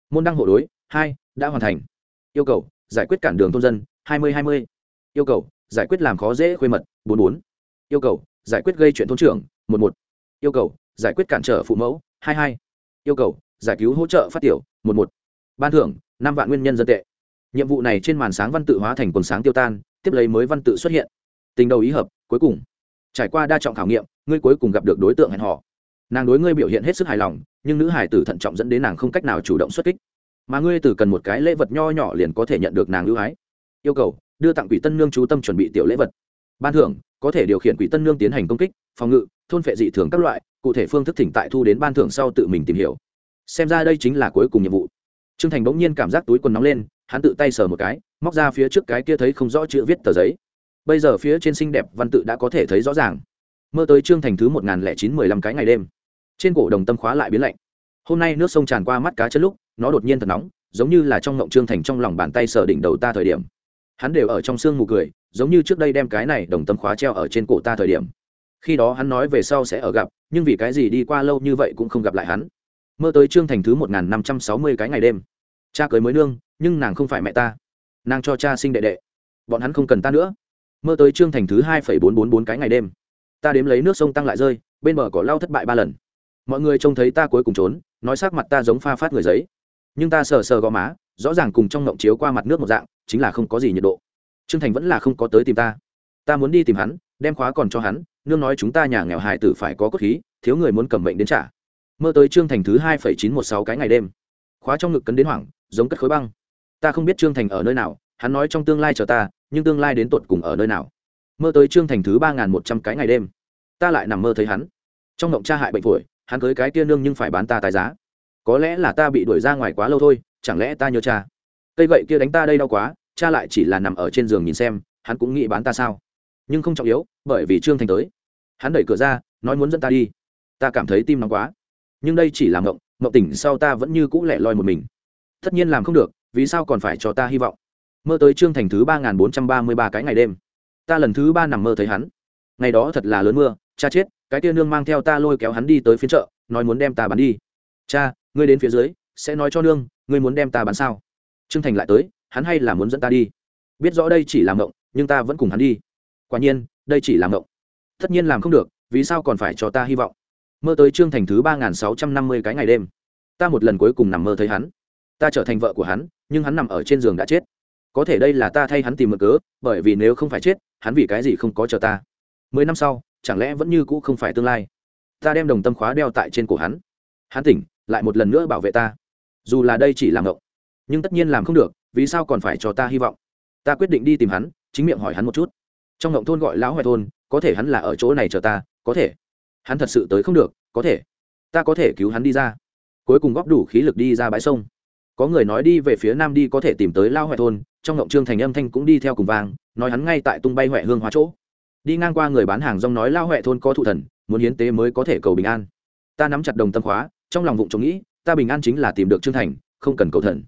Môn đăng hộ đối, hai, đã hoàn thành. Yêu cầu, giải quyết cản đường thôn dân, hai mươi hai mươi. Yêu cầu, giải quyết làm khó dễ khuê mật, bốn bốn. Yêu cầu, giải quyết gây chuyện thôn trưởng, một một. Yêu cầu, giải quyết cản trở phụ mẫu, hai hai. Yêu cầu, giải cứu hỗ trợ phát tiểu, một một. Ban thưởng, năm vạn nguyên nhân dân tệ. Nhiệm vụ này trên màn sáng văn tự hóa thành quần sáng tiêu tan, tiếp lấy mới văn tự xuất hiện. Tình đầu ý hợp, cuối cùng. Trải qua đa trọng khảo nghiệm, ngươi cuối cùng gặp được đối tượng hẹn họ nàng đối ngươi biểu hiện hết sức hài lòng, nhưng nữ hải tử thận trọng dẫn đến nàng không cách nào chủ động xuất kích. Mà ngươi từ cần một cái lễ vật nho nhỏ liền có thể nhận được nàng ưu ái. Yêu cầu, đưa tặng quỷ tân nương chú tâm chuẩn bị tiểu lễ vật. Ban thưởng, có thể điều khiển quỷ tân nương tiến hành công kích, phòng ngự, thôn phệ dị thường các loại, cụ thể phương thức thỉnh tại thu đến ban thưởng sau tự mình tìm hiểu. Xem ra đây chính là cuối cùng nhiệm vụ. Trương thành bỗng nhiên cảm giác túi quần nóng lên, hắn tự tay sờ một cái, móc ra phía trước cái kia thấy không rõ chữ viết tờ giấy. Bây giờ phía trên xinh đẹp văn tự đã có thể thấy rõ ràng. Mơ tới trương thành thứ một nghìn lẻ chín mười lăm cái ngày đêm trên cổ đồng tâm khóa lại biến lạnh. Hôm nay nước sông tràn qua mắt cá chân lúc, nó đột nhiên thật nóng, giống như là trong ngộng trương thành trong lòng bàn tay sờ đỉnh đầu ta thời điểm. Hắn đều ở trong sương mù cười, giống như trước đây đem cái này đồng tâm khóa treo ở trên cổ ta thời điểm. Khi đó hắn nói về sau sẽ ở gặp, nhưng vì cái gì đi qua lâu như vậy cũng không gặp lại hắn. Mơ tới trương thành thứ một nghìn năm trăm sáu mươi cái ngày đêm. Cha cưới mới nương, nhưng nàng không phải mẹ ta. Nàng cho cha sinh đệ đệ. Bọn hắn không cần ta nữa. Mơ tới trương thành thứ hai phẩy bốn bốn bốn cái ngày đêm. Ta đếm lấy nước sông tăng lại rơi, bên bờ cỏ lau thất bại ba lần mọi người trông thấy ta cuối cùng trốn, nói sắc mặt ta giống pha phát người giấy. Nhưng ta sờ sờ gò má, rõ ràng cùng trong ngộng chiếu qua mặt nước một dạng, chính là không có gì nhiệt độ. Trương thành vẫn là không có tới tìm ta. Ta muốn đi tìm hắn, đem khóa còn cho hắn, nương nói chúng ta nhà nghèo hài tử phải có cốt khí, thiếu người muốn cầm mệnh đến trả. Mơ tới trương thành thứ hai phẩy chín một sáu cái ngày đêm. Khóa trong ngực cấn đến hoảng, giống cất khối băng. Ta không biết trương thành ở nơi nào, hắn nói trong tương lai chờ ta, nhưng tương lai đến tột cùng ở nơi nào. Mơ tới trương thành thứ ba n g h n một trăm cái ngày đêm. Ta lại nằm mơ thấy hắn. Trong ngộng cha hại bệnh phổi hắn cưới cái tia nương nhưng phải bán ta tài giá. Có lẽ là ta bị đuổi ra ngoài quá lâu thôi, chẳng lẽ ta nhớ cha? Cây gậy kia đánh ta đây đau quá, cha lại chỉ là nằm ở trên giường nhìn xem, hắn cũng nghĩ bán ta sao? Nhưng không trọng yếu, bởi vì trương thành tới. Hắn đẩy cửa ra, nói muốn dẫn ta đi. Ta cảm thấy tim nóng quá. Nhưng đây chỉ là mộng mộng tỉnh sau ta vẫn như cũ lẻ loi một mình. Tất nhiên làm không được, vì sao còn phải cho ta hy vọng? Mơ tới trương thành thứ ba nghìn bốn trăm ba mươi ba cái ngày đêm. Ta lần thứ ba nằm mơ thấy hắn. Ngày đó thật là lớn mưa cha chết, cái tia nương mang theo ta lôi kéo hắn đi tới phiên chợ, nói muốn đem ta bắn đi. Cha, ngươi đến phía dưới, sẽ nói cho nương, ngươi muốn đem ta bắn sao? Trương thành lại tới, hắn hay là muốn dẫn ta đi. Biết rõ đây chỉ làm ngộng nhưng ta vẫn cùng hắn đi. Quả nhiên, đây chỉ làm ngộng tất nhiên làm không được, vì sao còn phải cho ta hy vọng? Mơ tới trương thành thứ ba nghìn sáu trăm năm mươi cái ngày đêm. Ta một lần cuối cùng nằm mơ thấy hắn. Ta trở thành vợ của hắn, nhưng hắn nằm ở trên giường đã chết. Có thể đây là ta thay hắn tìm mực cớ, bởi vì nếu không phải chết, hắn vì cái gì không có chờ ta? Mười năm sau chẳng lẽ vẫn như cũ không phải tương lai? Ta đem đồng tâm khóa đeo tại trên cổ hắn. Hắn tỉnh, lại một lần nữa bảo vệ ta. Dù là đây chỉ là ngộng, nhưng tất nhiên làm không được, vì sao còn phải cho ta hy vọng? Ta quyết định đi tìm hắn, chính miệng hỏi hắn một chút. Trong ngộng thôn gọi lão hoài thôn, có thể hắn là ở chỗ này chờ ta, có thể. Hắn thật sự tới không được, có thể. Ta có thể cứu hắn đi ra. Cuối cùng góp đủ khí lực đi ra bãi sông. Có người nói đi về phía nam đi có thể tìm tới lao hoài thôn, trong ngộng trương thành âm thanh cũng đi theo cùng vàng nói hắn ngay tại tung bay huệ hương hóa chỗ đi ngang qua người bán hàng rong nói lao huệ thôn có thụ thần, muốn hiến tế mới có thể cầu bình an. Ta nắm chặt đồng tâm khóa, trong lòng vụng trống nghĩ, ta bình an chính là tìm được trương thành, không cần cầu thần.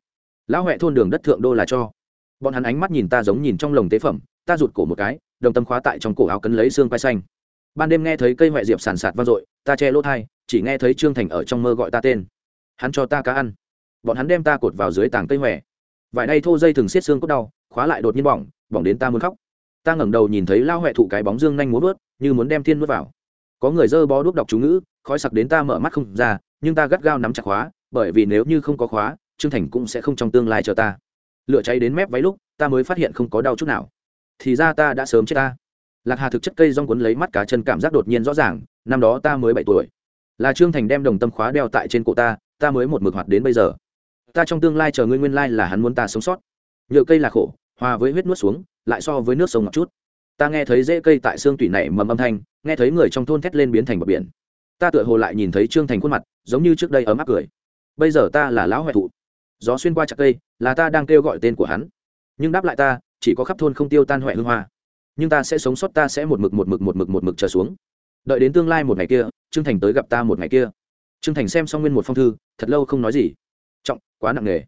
Lão huệ thôn đường đất thượng đô là cho. Bọn hắn ánh mắt nhìn ta giống nhìn trong lồng tế phẩm, ta rụt cổ một cái, đồng tâm khóa tại trong cổ áo cấn lấy xương quai xanh. Ban đêm nghe thấy cây huệ diệp sàn sạt vang dội, ta che lỗ thai, chỉ nghe thấy trương thành ở trong mơ gọi ta tên. Hắn cho ta cá ăn. Bọn hắn đem ta cột vào dưới tảng cây huệ. Vải đay thô dây thường xiết xương cốt đau, khóa lại đột nhiên bỏng bỏng đến ta muốn khóc ta ngẩng đầu nhìn thấy lao huệ thụ cái bóng dương nhanh muốn vớt, như muốn đem thiên nuốt vào. Có người dơ bó đuốc đọc chú ngữ, khói sặc đến ta mở mắt không ra, nhưng ta gắt gao nắm chặt khóa, bởi vì nếu như không có khóa, trương thành cũng sẽ không trong tương lai chờ ta. Lửa cháy đến mép váy lúc, ta mới phát hiện không có đau chút nào. Thì ra ta đã sớm chết ta. Lạc hà thực chất cây rong cuốn lấy mắt cá chân cảm giác đột nhiên rõ ràng, năm đó ta mới bảy tuổi. Là trương thành đem đồng tâm khóa đeo tại trên cổ ta ta mới một mực hoạt đến bây giờ. Ta trong tương lai chờ ngươi nguyên lai là hắn muốn ta sống sót. Nhựa cây là khổ, hòa với huyết nuốt xuống lại so với nước sông ngọc chút. Ta nghe thấy rễ cây tại xương tủy nảy mầm âm thanh, nghe thấy người trong thôn thét lên biến thành bờ biển. Ta tựa hồ lại nhìn thấy trương thành khuôn mặt, giống như trước đây ấm áp cười. Bây giờ ta là lão hoại thụ. Gió xuyên qua chặt cây, là ta đang kêu gọi tên của hắn. Nhưng đáp lại ta, chỉ có khắp thôn không tiêu tan hoại hương hoa. Nhưng ta sẽ sống sót, ta sẽ một mực một mực một mực một mực trở xuống. Đợi đến tương lai một ngày kia, trương thành tới gặp ta một ngày kia. Trương thành xem xong nguyên một phong thư, thật lâu không nói gì. Trọng, quá nặng nề.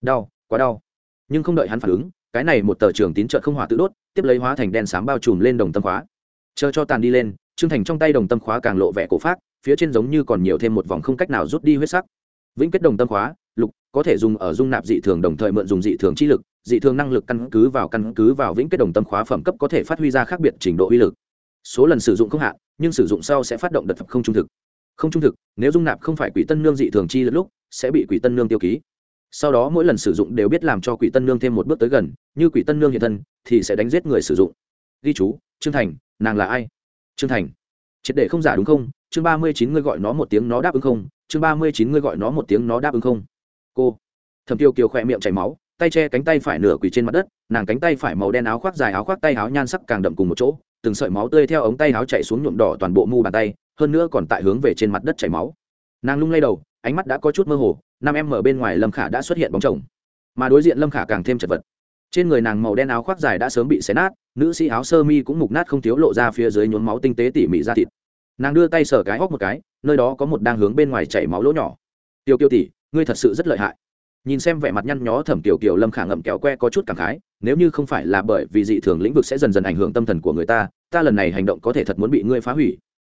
Đau, quá đau. Nhưng không đợi hắn phản ứng cái này một tờ trường tín trợ không hỏa tự đốt, tiếp lấy hóa thành đen xám bao trùm lên đồng tâm khóa. Chờ cho tàn đi lên, trương thành trong tay đồng tâm khóa càng lộ vẻ cổ phát phía trên giống như còn nhiều thêm một vòng không cách nào rút đi huyết sắc. Vĩnh kết đồng tâm khóa, lục, có thể dùng ở dung nạp dị thường đồng thời mượn dùng dị thường chi lực, dị thường năng lực căn cứ vào căn cứ vào vĩnh kết đồng tâm khóa phẩm cấp có thể phát huy ra khác biệt trình độ uy lực. Số lần sử dụng không hạn, nhưng sử dụng sau sẽ phát động đợt không trung thực. Không trung thực, nếu dung nạp không phải quỷ tân nương dị thường chi lực lúc, sẽ bị quỷ tân nương tiêu ký sau đó mỗi lần sử dụng đều biết làm cho quỷ tân nương thêm một bước tới gần, như quỷ tân nương hiện thân, thì sẽ đánh giết người sử dụng. Ghi chú, trương thành, nàng là ai? Trương thành. Triệt để không giả đúng không? Chương ba mươi chín ngươi gọi nó một tiếng nó đáp ứng không? Chương ba mươi chín ngươi gọi nó một tiếng nó đáp ứng không? Cô. Thầm tiêu kiều khỏe miệng chảy máu, tay che cánh tay phải nửa quỳ trên mặt đất, nàng cánh tay phải màu đen áo khoác dài áo khoác tay áo nhan sắc càng đậm cùng một chỗ, từng sợi máu tươi theo ống tay áo chạy xuống nhuộm đỏ toàn bộ mu bàn tay, hơn nữa còn tại hướng về trên mặt đất chảy máu. Nàng lung lay đầu, ánh mắt đã có chút mơ hồ năm em ở bên ngoài lâm khả đã xuất hiện bóng chồng. Mà đối diện lâm khả càng thêm chật vật. Trên người nàng màu đen áo khoác dài đã sớm bị xé nát, nữ sĩ áo sơ mi cũng mục nát không thiếu lộ ra phía dưới nhốn máu tinh tế tỉ mỉ ra thịt. Nàng đưa tay sờ cái hóc một cái, nơi đó có một đang hướng bên ngoài chảy máu lỗ nhỏ. Tiêu kiêu tỉ ngươi thật sự rất lợi hại. Nhìn xem vẻ mặt nhăn nhó thẩm tiểu kiều, lâm khả ngậm kẹo que có chút cảm khái, nếu như không phải là bởi vì dị thường lĩnh vực sẽ dần dần ảnh hưởng tâm thần của người ta ta lần này hành động có thể thật muốn bị ngươi phá hủy.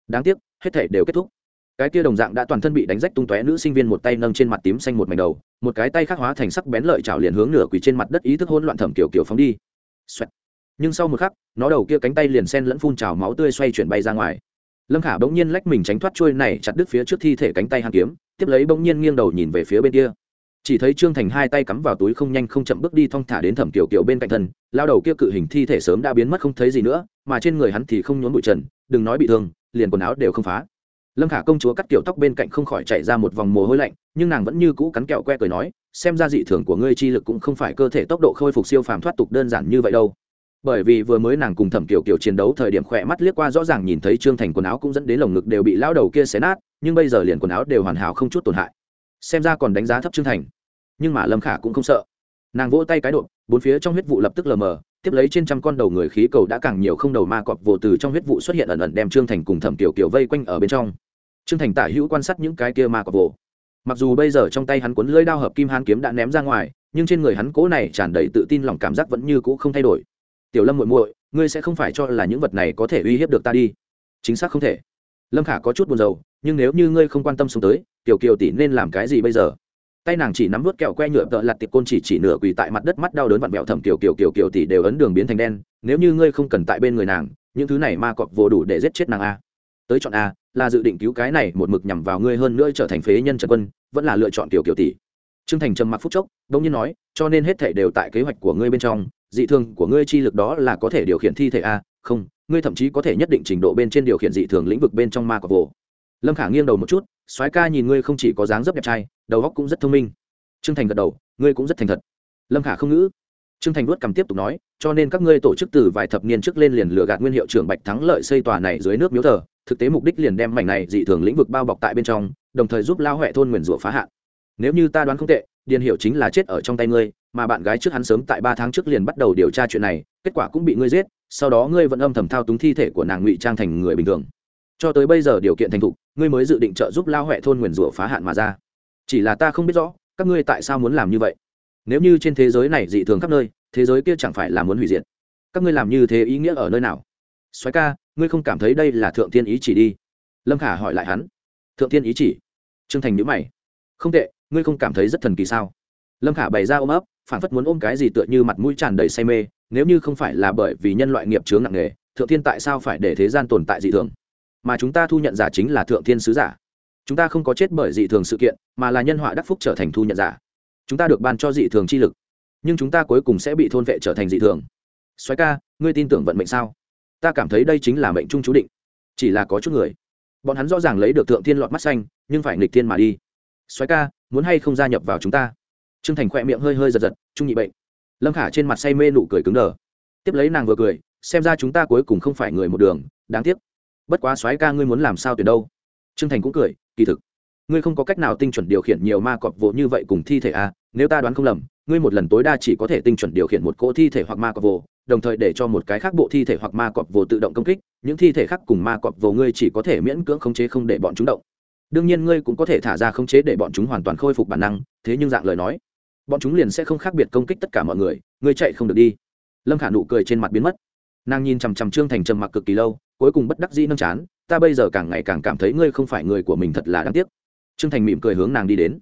Đáng tiếc, hết thể đều kết thúc cái kia đồng dạng đã toàn thân bị đánh rách tung tóe nữ sinh viên một tay nâng trên mặt tím xanh một mảnh đầu, một cái tay khắc hóa thành sắc bén lợi chảo liền hướng nửa quỳ trên mặt đất ý thức hỗn loạn thẩm kiểu kiểu phóng đi. Xoẹt. nhưng sau một khắc, nó đầu kia cánh tay liền sen lẫn phun trào máu tươi xoay chuyển bay ra ngoài. Lâm khả bỗng nhiên lách mình tránh thoát trôi này chặt đứt phía trước thi thể cánh tay hàn kiếm, tiếp lấy bỗng nhiên nghiêng đầu nhìn về phía bên kia. Chỉ thấy trương thành hai tay cắm vào túi không nhanh không chậm bước đi thong thả đến thẩm kiểu kiểu bên cạnh thân, lao đầu kia cự hình thi thể sớm đã biến mất không thấy gì nữa, mà trên người hắn thì không nhốn bụi trần, đừng nói bị thương, liền quần áo đều không phá lâm khả công chúa cắt kiểu tóc bên cạnh không khỏi chạy ra một vòng mồ hôi lạnh, nhưng nàng vẫn như cũ cắn kẹo que cười nói, xem ra dị thường của ngươi chi lực cũng không phải cơ thể tốc độ khôi phục siêu phàm thoát tục đơn giản như vậy đâu. Bởi vì vừa mới nàng cùng thẩm kiểu kiểu chiến đấu thời điểm khỏe mắt liếc qua rõ ràng nhìn thấy trương thành quần áo cũng dẫn đến lồng ngực đều bị lao đầu kia xé nát, nhưng bây giờ liền quần áo đều hoàn hảo không chút tổn hại. Xem ra còn đánh giá thấp trương thành. Nhưng mà lâm khả cũng không sợ. Nàng vỗ tay cái độ bốn phía trong huyết vụ lập tức lờ mờ, tiếp lấy trên trăm con đầu người khí cầu đã càng nhiều không đầu ma cọp vồ từ trong huyết vụ xuất hiện ẩn ẩn đem trương thành cùng thẩm kiểu kiểu vây quanh ở bên trong trương thành tả hữu quan sát những cái kia ma cọp vồ. Mặc dù bây giờ trong tay hắn cuốn lưỡi đao hợp kim hán kiếm đã ném ra ngoài, nhưng trên người hắn cố này tràn đầy tự tin lòng cảm giác vẫn như cũ không thay đổi. Tiểu lâm muội muội, ngươi sẽ không phải cho là những vật này có thể uy hiếp được ta đi. Chính xác không thể. Lâm khả có chút buồn rầu, nhưng nếu như ngươi không quan tâm xuống tới, tiểu kiều tỷ nên làm cái gì bây giờ? Tay nàng chỉ nắm vớt kẹo que nhựa tợ lặt tiệp côn chỉ chỉ nửa quỳ tại mặt đất mắt đau đớn vặn vẹo thẩm kiều kiều kiều kiều tỷ đều ấn đường biến thành đen, nếu như ngươi không cần tại bên người nàng, những thứ này ma cọp vô đủ để giết chết nàng a. Tới chọn a là dự định cứu cái này một mực nhằm vào ngươi hơn nữa trở thành phế nhân trần quân, vẫn là lựa chọn tiểu kiểu tỷ. Trương thành trầm mặc phúc chốc đông nhiên nói, cho nên hết thể đều tại kế hoạch của ngươi bên trong, dị thường của ngươi chi lực đó là có thể điều khiển thi thể a, không, ngươi thậm chí có thể nhất định trình độ bên trên điều khiển dị thường lĩnh vực bên trong ma cọc vồ. Lâm khả nghiêng đầu một chút, soái ca nhìn ngươi không chỉ có dáng dấp đẹp trai, đầu óc cũng rất thông minh. Trương thành gật đầu, ngươi cũng rất thành thật. Lâm khả không ngữ. Trương thành vuốt cầm tiếp tục nói, cho nên các ngươi tổ chức từ vài thập niên trước lên liền lừa gạt nguyên hiệu trưởng bạch thắng lợi xây tòa này dưới nước miếu thờ thực tế mục đích liền đem mảnh này dị thường lĩnh vực bao bọc tại bên trong, đồng thời giúp lao huệ thôn nguyền rủa phá hạn. Nếu như ta đoán không tệ, điền hiệu chính là chết ở trong tay ngươi, mà bạn gái trước hắn sớm tại ba tháng trước liền bắt đầu điều tra chuyện này, kết quả cũng bị ngươi giết, sau đó ngươi vẫn âm thầm thao túng thi thể của nàng ngụy trang thành người bình thường. Cho tới bây giờ điều kiện thành thục, ngươi mới dự định trợ giúp lao huệ thôn nguyền rủa phá hạn mà ra. Chỉ là ta không biết rõ, các ngươi tại sao muốn làm như vậy? Nếu như trên thế giới này dị thường khắp nơi, thế giới kia chẳng phải là muốn hủy diệt. Các ngươi làm như thế ý nghĩa ở nơi nào? Soái ca, ngươi không cảm thấy đây là thượng thiên ý chỉ đi? Lâm khả hỏi lại hắn. Thượng thiên ý chỉ? Trương thành nhữ mày. Không tệ, ngươi không cảm thấy rất thần kỳ sao? Lâm khả bày ra ôm ấp, phản phất muốn ôm cái gì tựa như mặt mũi tràn đầy say mê, nếu như không phải là bởi vì nhân loại nghiệp chướng nặng nề, thượng thiên tại sao phải để thế gian tồn tại dị thường? Mà chúng ta thu nhận giả chính là thượng thiên sứ giả. Chúng ta không có chết bởi dị thường sự kiện, mà là nhân họa đắc phúc trở thành thu nhận giả. Chúng ta được ban cho dị thường chi lực, nhưng chúng ta cuối cùng sẽ bị thôn vệ trở thành dị thường. Xoáy ca, ngươi tin tưởng vận mệnh sao? Ta cảm thấy đây chính là mệnh trung chú định, chỉ là có chút người. Bọn hắn rõ ràng lấy được thượng thiên lọt mắt xanh, nhưng phải nghịch thiên mà đi. Xoáy ca, muốn hay không gia nhập vào chúng ta? T r ư ơ n g thành khỏe miệng hơi hơi giật giật, trung nhị bệnh. Lâm khả trên mặt say mê nụ cười cứng đờ. Tiếp lấy nàng vừa cười, xem ra chúng ta cuối cùng không phải người một đường, đáng tiếc. Bất quá xoáy ca ngươi muốn làm sao tuyệt đâu? T r ư ơ n g thành cũng cười, kỳ thực, ngươi không có cách nào tinh chuẩn điều khiển nhiều ma cọp vỗ như vậy cùng thi thể à nếu ta đoán không lầm, ngươi một lần tối đa chỉ có thể tinh chuẩn điều khiển một cỗ thi thể hoặc ma cọp vồ đồng thời để cho một cái khác bộ thi thể hoặc ma cọp vồ tự động công kích, những thi thể khác cùng ma cọp vồ ngươi chỉ có thể miễn cưỡng khống chế không để bọn chúng động. Đương nhiên ngươi cũng có thể thả ra khống chế để bọn chúng hoàn toàn khôi phục bản năng, thế nhưng dạng lời nói, bọn chúng liền sẽ không khác biệt công kích tất cả mọi người, ngươi chạy không được đi. Lâm khả nụ cười trên mặt biến mất. Nàng nhìn chằm chằm trương thành trầm mặc cực kỳ lâu, cuối cùng bất đắc dĩ nâng chán, ta bây giờ càng ngày càng cảm thấy ngươi không phải người của mình thật là đáng tiếc. Trương thành mỉm cười hướng nàng đi đến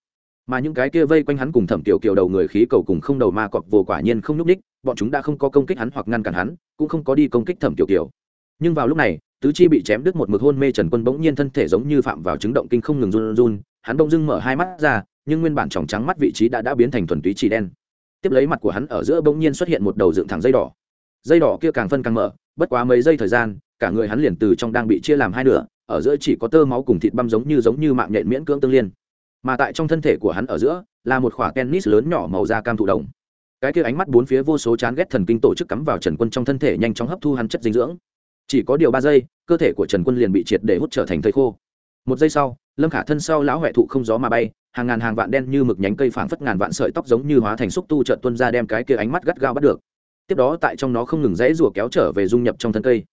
mà những cái kia vây quanh hắn cùng thẩm tiểu kiều đầu người khí cầu cùng không đầu ma cọp vồ quả nhiên không nhúc ních bọn chúng đã không có công kích hắn hoặc ngăn cản hắn, cũng không có đi công kích thẩm tiểu kiều. Nhưng vào lúc này, tứ chi bị chém đứt một mực hôn mê trần quân bỗng nhiên thân thể giống như phạm vào chứng động kinh không ngừng run run, hắn bỗng dưng mở hai mắt ra, nhưng nguyên bản tròng trắng mắt vị trí đã đã biến thành thuần túy chỉ đen. Tiếp lấy mặt của hắn ở giữa bỗng nhiên xuất hiện một đầu dựng thẳng dây đỏ. Dây đỏ kia càng phân càng mở, bất quá mấy giây thời gian, cả người hắn liền từ trong đang bị chia làm hai nửa, ở giữa chỉ có tơ máu cùng thịt băm giống như giống như mạng nhện miễn cưỡng tương liên mà tại trong thân thể của hắn ở giữa là một khoả tennis lớn nhỏ màu da cam thụ đồng. Cái kia ánh mắt bốn phía vô số chán ghét thần kinh tổ chức cắm vào trần quân trong thân thể nhanh chóng hấp thu hắn chất dinh dưỡng. Chỉ có điều ba giây, cơ thể của trần quân liền bị triệt để hút trở thành thây khô. Một giây sau, lâm khả thân sau lão huệ thụ không gió mà bay, hàng ngàn hàng vạn đen như mực nhánh cây phảng phất ngàn vạn sợi tóc giống như hóa thành xúc tu trợn tuân ra đem cái kia ánh mắt gắt gao bắt được. Tiếp đó tại trong nó không ngừng rẽ rùa kéo trở về dung nhập trong thân cây.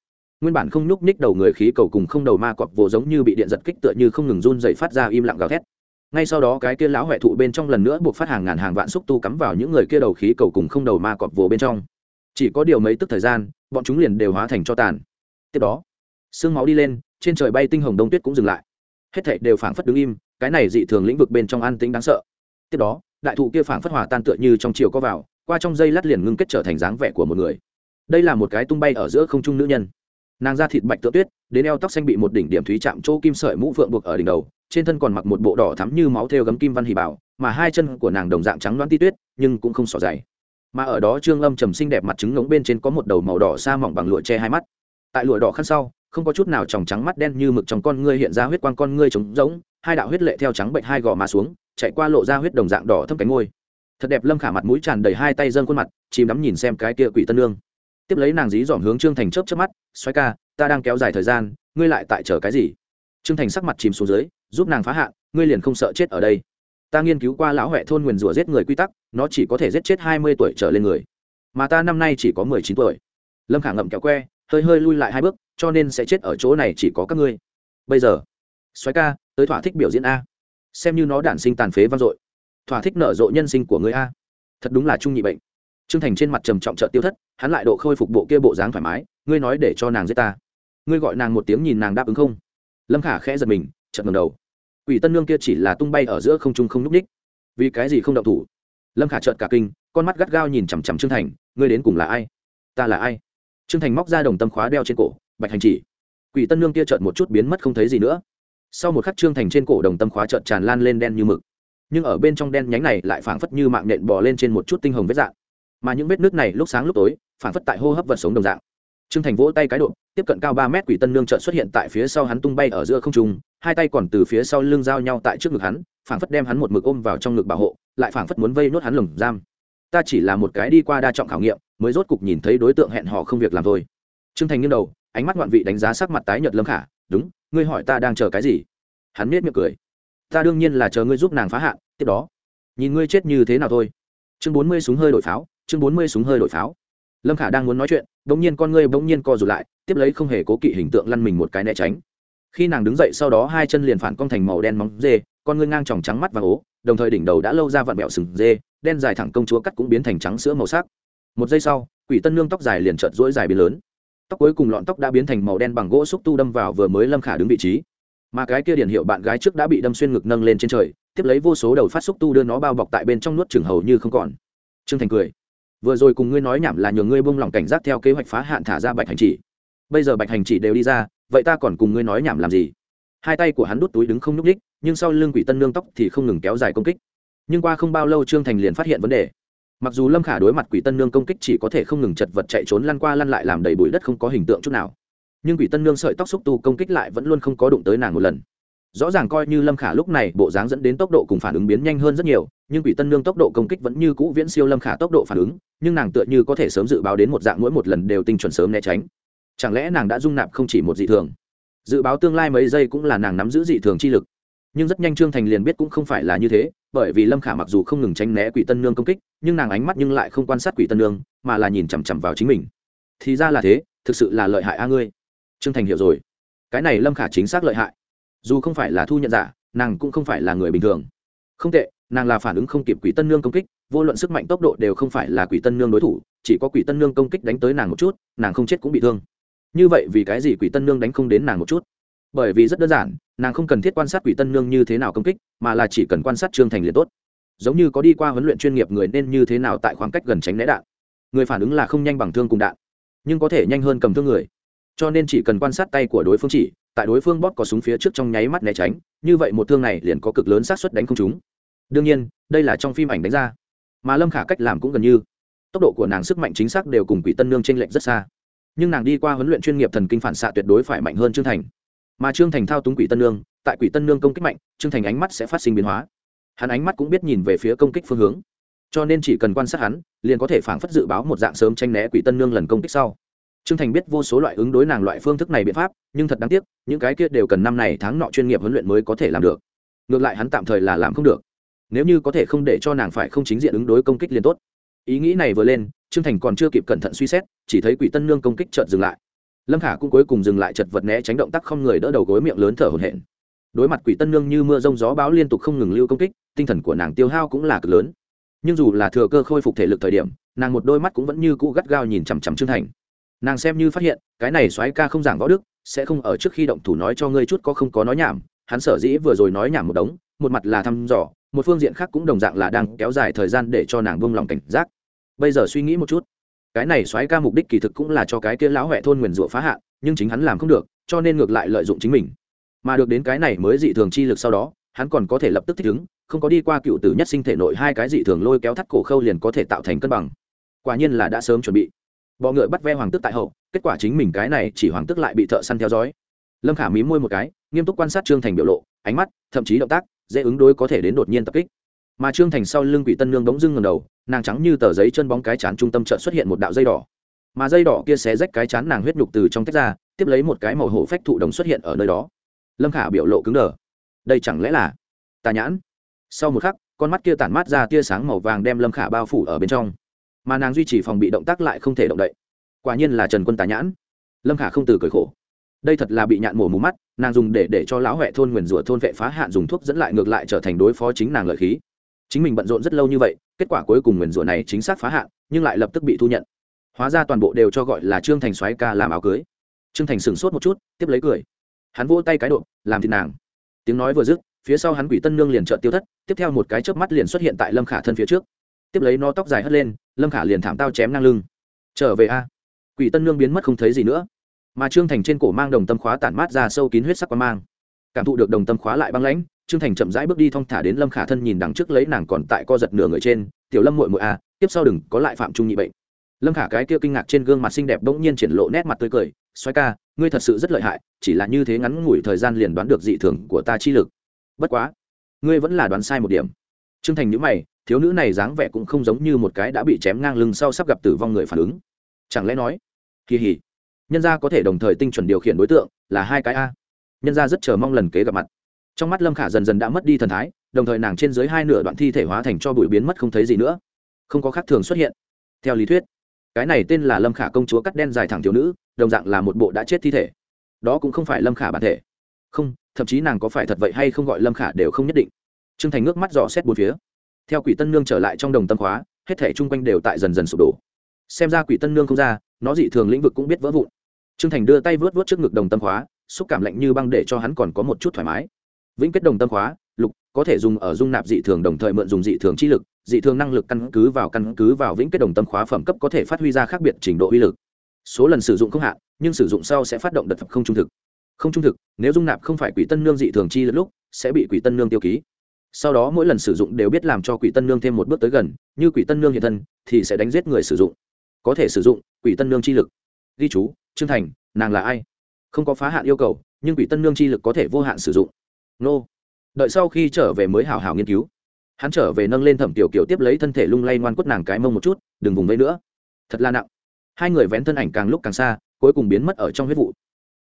Nguyên bản không nhúc ních đầu người khí cầu cùng không đầu ma cọp vồ giống như bị điện giật kích tựa như không ngừng run dậy phát ra im lặng gào thét ngay sau đó cái kia lão huệ thụ bên trong lần nữa buộc phát hàng ngàn hàng vạn xúc tu cắm vào những người kia đầu khí cầu cùng không đầu ma cọp vồ bên trong. Chỉ có điều mấy tức thời gian, bọn chúng liền đều hóa thành cho tàn. Tiếp đó, sương máu đi lên, trên trời bay tinh hồng đông tuyết cũng dừng lại. Hết thảy đều phảng phất đứng im, cái này dị thường lĩnh vực bên trong an tĩnh đáng sợ. Tiếp đó, đại thụ kia phảng phất hòa tan tựa như trong chiều có vào, qua trong dây lát liền ngưng kết trở thành dáng vẻ của một người. Đây là một cái tung bay ở giữa không trung nữ nhân. Nàng da thịt bạch tựa tuyết, đến eo tóc xanh bị một đỉnh điểm thúy chạm chỗ kim sợi mũ phượng buộc ở đỉnh đầu trên thân còn mặc một bộ đỏ thắm như máu theo gấm kim văn hỉ bảo, mà hai chân của nàng đồng dạng trắng loãng ti tuyết, nhưng cũng không xỏ dày. Mà ở đó trương âm trầm xinh đẹp mặt trứng ngống bên trên có một đầu màu đỏ sa mỏng bằng lụa che hai mắt. Tại lụa đỏ khăn sau, không có chút nào tròng trắng mắt đen như mực trong con ngươi hiện ra huyết quang con ngươi trống rỗng, hai đạo huyết lệ theo trắng bệnh hai gò má xuống, chạy qua lộ ra huyết đồng dạng đỏ thâm cánh ngôi. Thật đẹp lâm khả mặt mũi tràn đầy hai tay dâng khuôn mặt, chìm đắm nhìn xem cái kia quỷ tân lương. Tiếp lấy nàng dí dỏm hướng trương thành chớp chớp mắt xoay ca, ta đang kéo dài thời gian, ngươi lại tại chờ cái gì? Trương thành sắc mặt chìm xuống dưới, giúp nàng phá hạn, ngươi liền không sợ chết ở đây. Ta nghiên cứu qua lão huệ thôn nguyền rủa giết người quy tắc, nó chỉ có thể giết chết hai mươi tuổi trở lên người. Mà ta năm nay chỉ có mười chín tuổi. Lâm khả ngậm kéo que, hơi hơi lui lại hai bước, cho nên sẽ chết ở chỗ này chỉ có các ngươi. Bây giờ xoáy ca, tới thỏa thích biểu diễn a. Xem như nó đản sinh tàn phế vang dội. Thỏa thích nở rộ nhân sinh của ngươi a. Thật đúng là trung nhị bệnh. Trương thành trên mặt trầm trọng trợ tiêu thất, hắn lại độ khôi phục bộ kia bộ dáng thoải mái, ngươi nói để cho nàng giết ta. Ngươi gọi nàng một tiếng nhìn nàng đáp ứng không? Lâm khả khẽ giật mình chật ngầm đầu. Quỷ tân nương kia chỉ là tung bay ở giữa không trung không n ú c ních vì cái gì không động thủ? Lâm khả trợt cả kinh, con mắt gắt gao nhìn chằm chằm trương thành, ngươi đến cùng là ai? Ta là ai? Trương thành móc ra đồng tâm khóa đeo trên cổ, bạch hành chỉ. Quỷ tân nương kia trợt một chút biến mất không thấy gì nữa. Sau một khắc trương thành trên cổ đồng tâm khóa trợn tràn lan lên đen như mực. Nhưng ở bên trong đen nhánh này lại phảng phất như mạng nhện bò lên trên một chút tinh hồng vết dạng. Mà những vết nước này lúc sáng lúc tối, phảng phất tại hô hấp vật sống đồng dạng trương thành vỗ tay cái độ, tiếp cận cao ba mét quỷ tân nương trợn xuất hiện tại phía sau hắn tung bay ở giữa không trung, hai tay còn từ phía sau lưng giao nhau tại trước ngực hắn, phảng phất đem hắn một mực ôm vào trong ngực bảo hộ, lại phảng phất muốn vây nốt hắn lồng giam. Ta chỉ là một cái đi qua đa trọng khảo nghiệm, mới rốt cục nhìn thấy đối tượng hẹn hò không việc làm thôi. Trương thành nghiêng đầu, ánh mắt ngoạn vị đánh giá sắc mặt tái nhợt lâm khả, đúng, ngươi hỏi ta đang chờ cái gì? Hắn biết miệng cười. Ta đương nhiên là chờ ngươi giúp nàng phá hạn, tiếp đó. Nhìn ngươi chết như thế nào thôi. Chương bốn mươi súng hơi đổi pháo, chương bốn mươi súng hơi đổi pháo lâm khả đang muốn nói chuyện bỗng nhiên con ngươi bỗng nhiên co rụt lại, tiếp lấy không hề cố kỵ hình tượng lăn mình một cái né tránh. Khi nàng đứng dậy sau đó hai chân liền phản cong thành màu đen móng dê, con ngươi ngang tròng trắng mắt và ố, đồng thời đỉnh đầu đã lâu ra vặn bẹo sừng dê, đen dài thẳng công chúa cắt cũng biến thành trắng sữa màu sắc. Một giây sau, quỷ tân nương tóc dài liền trợt rỗi dài biến lớn. Tóc cuối cùng lọn tóc đã biến thành màu đen bằng gỗ xúc tu đâm vào vừa mới lâm khả đứng vị trí. Mà cái kia điển hiệu bạn gái trước đã bị đâm xuyên ngực nâng lên trên trời, tiếp lấy vô số đầu phát xúc tu đưa nó bao bọc tại bên trong nuốt trường hầu như không còn. Trương thành cười vừa rồi cùng ngươi nói nhảm là nhờ ngươi buông lỏng cảnh giác theo kế hoạch phá hạn thả ra bạch hành chỉ. Bây giờ bạch hành chỉ đều đi ra, vậy ta còn cùng ngươi nói nhảm làm gì? Hai tay của hắn đút túi đứng không nhúc ních nhưng sau lưng quỷ tân nương tóc thì không ngừng kéo dài công kích. Nhưng qua không bao lâu trương thành liền phát hiện vấn đề. Mặc dù lâm khả đối mặt quỷ tân nương công kích chỉ có thể không ngừng chật vật chạy trốn lăn qua lăn lại làm đầy bụi đất không có hình tượng chút nào. Nhưng quỷ tân nương sợi tóc xúc tu công kích lại vẫn luôn không có đụng tới nàng một lần rõ ràng coi như lâm khả lúc này bộ dáng dẫn đến tốc độ cùng phản ứng biến nhanh hơn rất nhiều, nhưng quỷ tân nương tốc độ công kích vẫn như cũ viễn siêu lâm khả tốc độ phản ứng, nhưng nàng tựa như có thể sớm dự báo đến một dạng mỗi một lần đều tinh chuẩn sớm né tránh. Chẳng lẽ nàng đã dung nạp không chỉ một dị thường? Dự báo tương lai mấy giây cũng là nàng nắm giữ dị thường chi lực. Nhưng rất nhanh trương thành liền biết cũng không phải là như thế, bởi vì lâm khả mặc dù không ngừng tránh né quỷ tân nương công kích, nhưng nàng ánh mắt nhưng lại không quan sát quỷ tân nương, mà là nhìn chằm chằm vào chính mình. Thì ra là thế, thực sự là lợi hại a ngươi. Trương thành hiểu rồi. Cái này lâm khả chính xác lợi hại dù không phải là thu nhận giả, nàng cũng không phải là người bình thường. Không tệ, nàng là phản ứng không kịp quỷ tân nương công kích, vô luận sức mạnh tốc độ đều không phải là quỷ tân nương đối thủ, chỉ có quỷ tân nương công kích đánh tới nàng một chút, nàng không chết cũng bị thương. Như vậy vì cái gì quỷ tân nương đánh không đến nàng một chút? Bởi vì rất đơn giản, nàng không cần thiết quan sát quỷ tân nương như thế nào công kích, mà là chỉ cần quan sát trương thành liền tốt. Giống như có đi qua huấn luyện chuyên nghiệp người nên như thế nào tại khoảng cách gần tránh né đạn. Người phản ứng là không nhanh bằng thương cùng đạn, nhưng có thể nhanh hơn cầm thương người. Cho nên chỉ cần quan sát tay của đối phương chỉ tại đối phương bóp có súng phía trước trong nháy mắt né tránh, như vậy một thương này liền có cực lớn xác suất đánh không chúng đương nhiên, đây là trong phim ảnh đánh ra. Mà lâm khả cách làm cũng gần như. Tốc độ của nàng sức mạnh chính xác đều cùng quỷ tân nương t r ê n lệch rất xa. Nhưng nàng đi qua huấn luyện chuyên nghiệp thần kinh phản xạ tuyệt đối phải mạnh hơn trương thành. Mà trương thành thao túng quỷ tân nương, tại quỷ tân nương công kích mạnh, trương thành ánh mắt sẽ phát sinh biến hóa. Hắn ánh mắt cũng biết nhìn về phía công kích phương hướng. Cho nên chỉ cần quan sát hắn, liền có thể phảng phất dự báo một dạng sớm tranh né quỷ tân nương lần công kích sau trương thành biết vô số loại ứng đối nàng loại phương thức này biện pháp, nhưng thật đáng tiếc, những cái kia đều cần năm này tháng nọ chuyên nghiệp huấn luyện mới có thể làm được. Ngược lại hắn tạm thời là làm không được. Nếu như có thể không để cho nàng phải không chính diện ứng đối công kích liên tốt. Ý nghĩ này vừa lên, trương thành còn chưa kịp cẩn thận suy xét, chỉ thấy quỷ tân nương công kích chợt dừng lại. Lâm khả cũng cuối cùng dừng lại chật vật né tránh động tác không người đỡ đầu gối miệng lớn thở hổn hển. Đối mặt quỷ tân nương như mưa rông gió bão liên tục không ngừng lưu công kích, tinh thần của nàng tiêu hao cũng là cực lớn. Nhưng dù là thừa cơ khôi phục thể lực thời điểm, nàng một đôi mắt cũng vẫn như cũ gắt gao nhìn chằm chằm trương thành nàng xem như phát hiện, cái này soái ca không giảng võ đức, sẽ không ở trước khi động thủ nói cho ngươi chút có không có nói nhảm. Hắn sở dĩ vừa rồi nói nhảm một đống, một mặt là thăm dò, một phương diện khác cũng đồng dạng là đang kéo dài thời gian để cho nàng buông lòng cảnh giác. Bây giờ suy nghĩ một chút, cái này soái ca mục đích kỳ thực cũng là cho cái kia lão huệ thôn nguyền rủa phá hạ nhưng chính hắn làm không được, cho nên ngược lại lợi dụng chính mình. Mà được đến cái này mới dị thường chi lực sau đó, hắn còn có thể lập tức thích ứng, không có đi qua cựu tử nhất sinh thể nội hai cái dị thường lôi kéo thắt cổ khâu liền có thể tạo thành cân bằng. Quả nhiên là đã sớm chuẩn bị bọ ngựa bắt ve hoàng tước tại hậu, kết quả chính mình cái này chỉ hoàng tước lại bị thợ săn theo dõi. Lâm khả mí môi một cái, nghiêm túc quan sát trương thành biểu lộ, ánh mắt, thậm chí động tác, dễ ứng đối có thể đến đột nhiên tập kích. Mà trương thành sau lưng quỷ tân nương bỗng dưng ngầm đầu, nàng trắng như tờ giấy chân bóng cái chán trung tâm chợt xuất hiện một đạo dây đỏ. Mà dây đỏ kia xé rách cái chán nàng huyết nhục từ trong tách ra, tiếp lấy một cái màu hổ phách thụ đồng xuất hiện ở nơi đó. Lâm khả biểu lộ cứng đờ. Đây chẳng lẽ là tà nhãn? Sau một khắc, con mắt kia tản mát ra tia sáng màu vàng đem lâm khả bao phủ ở bên trong mà nàng duy trì phòng bị động tác lại không thể động đậy. Quả nhiên là trần quân tà nhãn. Lâm khả không từ cười khổ. Đây thật là bị nhạn mổ mù mắt, nàng dùng để để cho lão huệ thôn nguyền rủa thôn vệ phá hạn dùng thuốc dẫn lại ngược lại trở thành đối phó chính nàng lợi khí. Chính mình bận rộn rất lâu như vậy, kết quả cuối cùng nguyền rủa này chính xác phá hạn, nhưng lại lập tức bị thu nhận. Hóa ra toàn bộ đều cho gọi là trương thành xoáy ca làm áo cưới. Trương thành sửng sốt một chút, tiếp lấy cười. Hắn vỗ tay cái độ, làm thịt nàng. Tiếng nói vừa dứt, phía sau hắn quỷ tân nương liền trợ tiêu thất, tiếp theo một cái chớp mắt liền xuất hiện tại lâm khả thân phía trước tiếp lấy nó tóc dài hất lên, lâm khả liền thảm tao chém ngang lưng. Trở về a. Quỷ tân nương biến mất không thấy gì nữa. Mà trương thành trên cổ mang đồng tâm khóa tản mát ra sâu kín huyết sắc qua mang. Cảm thụ được đồng tâm khóa lại băng lãnh, trương thành chậm rãi bước đi thong thả đến lâm khả thân nhìn đằng trước lấy nàng còn tại co giật nửa người trên, tiểu lâm muội muội à tiếp sau đừng có lại phạm trung nhị bệnh. Lâm khả cái kia kinh ngạc trên gương mặt xinh đẹp bỗng nhiên triển lộ nét mặt tươi cười xoay ca, ngươi thật sự rất lợi hại, chỉ là như thế ngắn ngủi thời gian liền đoán được dị thường của ta chi lực. Bất quá, ngươi vẫn là đoán sai một điểm. Trương thành nhữ mày thiếu nữ này dáng vẻ cũng không giống như một cái đã bị chém ngang lưng sau sắp gặp tử vong người phản ứng. Chẳng lẽ nói, kỳ hỉ, nhân gia có thể đồng thời tinh chuẩn điều khiển đối tượng là hai cái a. Nhân gia rất chờ mong lần kế gặp mặt. Trong mắt lâm khả dần dần đã mất đi thần thái, đồng thời nàng trên dưới hai nửa đoạn thi thể hóa thành cho bụi biến mất không thấy gì nữa. Không có khác thường xuất hiện. Theo lý thuyết, cái này tên là lâm khả công chúa cắt đen dài thẳng thiếu nữ, đồng dạng là một bộ đã chết thi thể. Đó cũng không phải lâm khả bản thể. Không, thậm chí nàng có phải thật vậy hay không gọi lâm khả đều không nhất định. T r ư ơ n g thành ngước mắt dò xét bốn phía theo quỷ tân nương trở lại trong đồng tâm khóa, hết thể chung quanh đều tại dần dần sụp đổ. Xem ra quỷ tân nương không ra, nó dị thường lĩnh vực cũng biết vỡ vụn. T r ư ơ n g thành đưa tay vớt vớt trước ngực đồng tâm khóa, xúc cảm lạnh như băng để cho hắn còn có một chút thoải mái. Vĩnh kết đồng tâm khóa, lục, có thể dùng ở dung nạp dị thường đồng thời mượn dùng dị thường chi lực, dị thường năng lực căn cứ vào căn cứ vào vĩnh kết đồng tâm khóa phẩm cấp có thể phát huy ra khác biệt trình độ uy lực. Số lần sử dụng không hạn, nhưng sử dụng sau sẽ phát động đợt không trung thực. Không trung thực, nếu dung nạp không phải quỷ tân nương dị thường chi lực lúc, sẽ bị quỷ tân nương tiêu ký sau đó mỗi lần sử dụng đều biết làm cho quỷ tân nương thêm một bước tới gần, như quỷ tân nương hiện thân thì sẽ đánh giết người sử dụng. Có thể sử dụng, quỷ tân nương chi lực. Ghi chú, trương thành, nàng là ai? Không có phá hạn yêu cầu, nhưng quỷ tân nương chi lực có thể vô hạn sử dụng. Nô. Đợi sau khi trở về mới hào hào nghiên cứu. Hắn trở về nâng lên thẩm tiểu kiểu tiếp lấy thân thể lung lay ngoan quất nàng cái mông một chút, đừng vùng vây nữa. Thật là nặng. Hai người vén thân ảnh càng lúc càng xa, cuối cùng biến mất ở trong huyết vụ.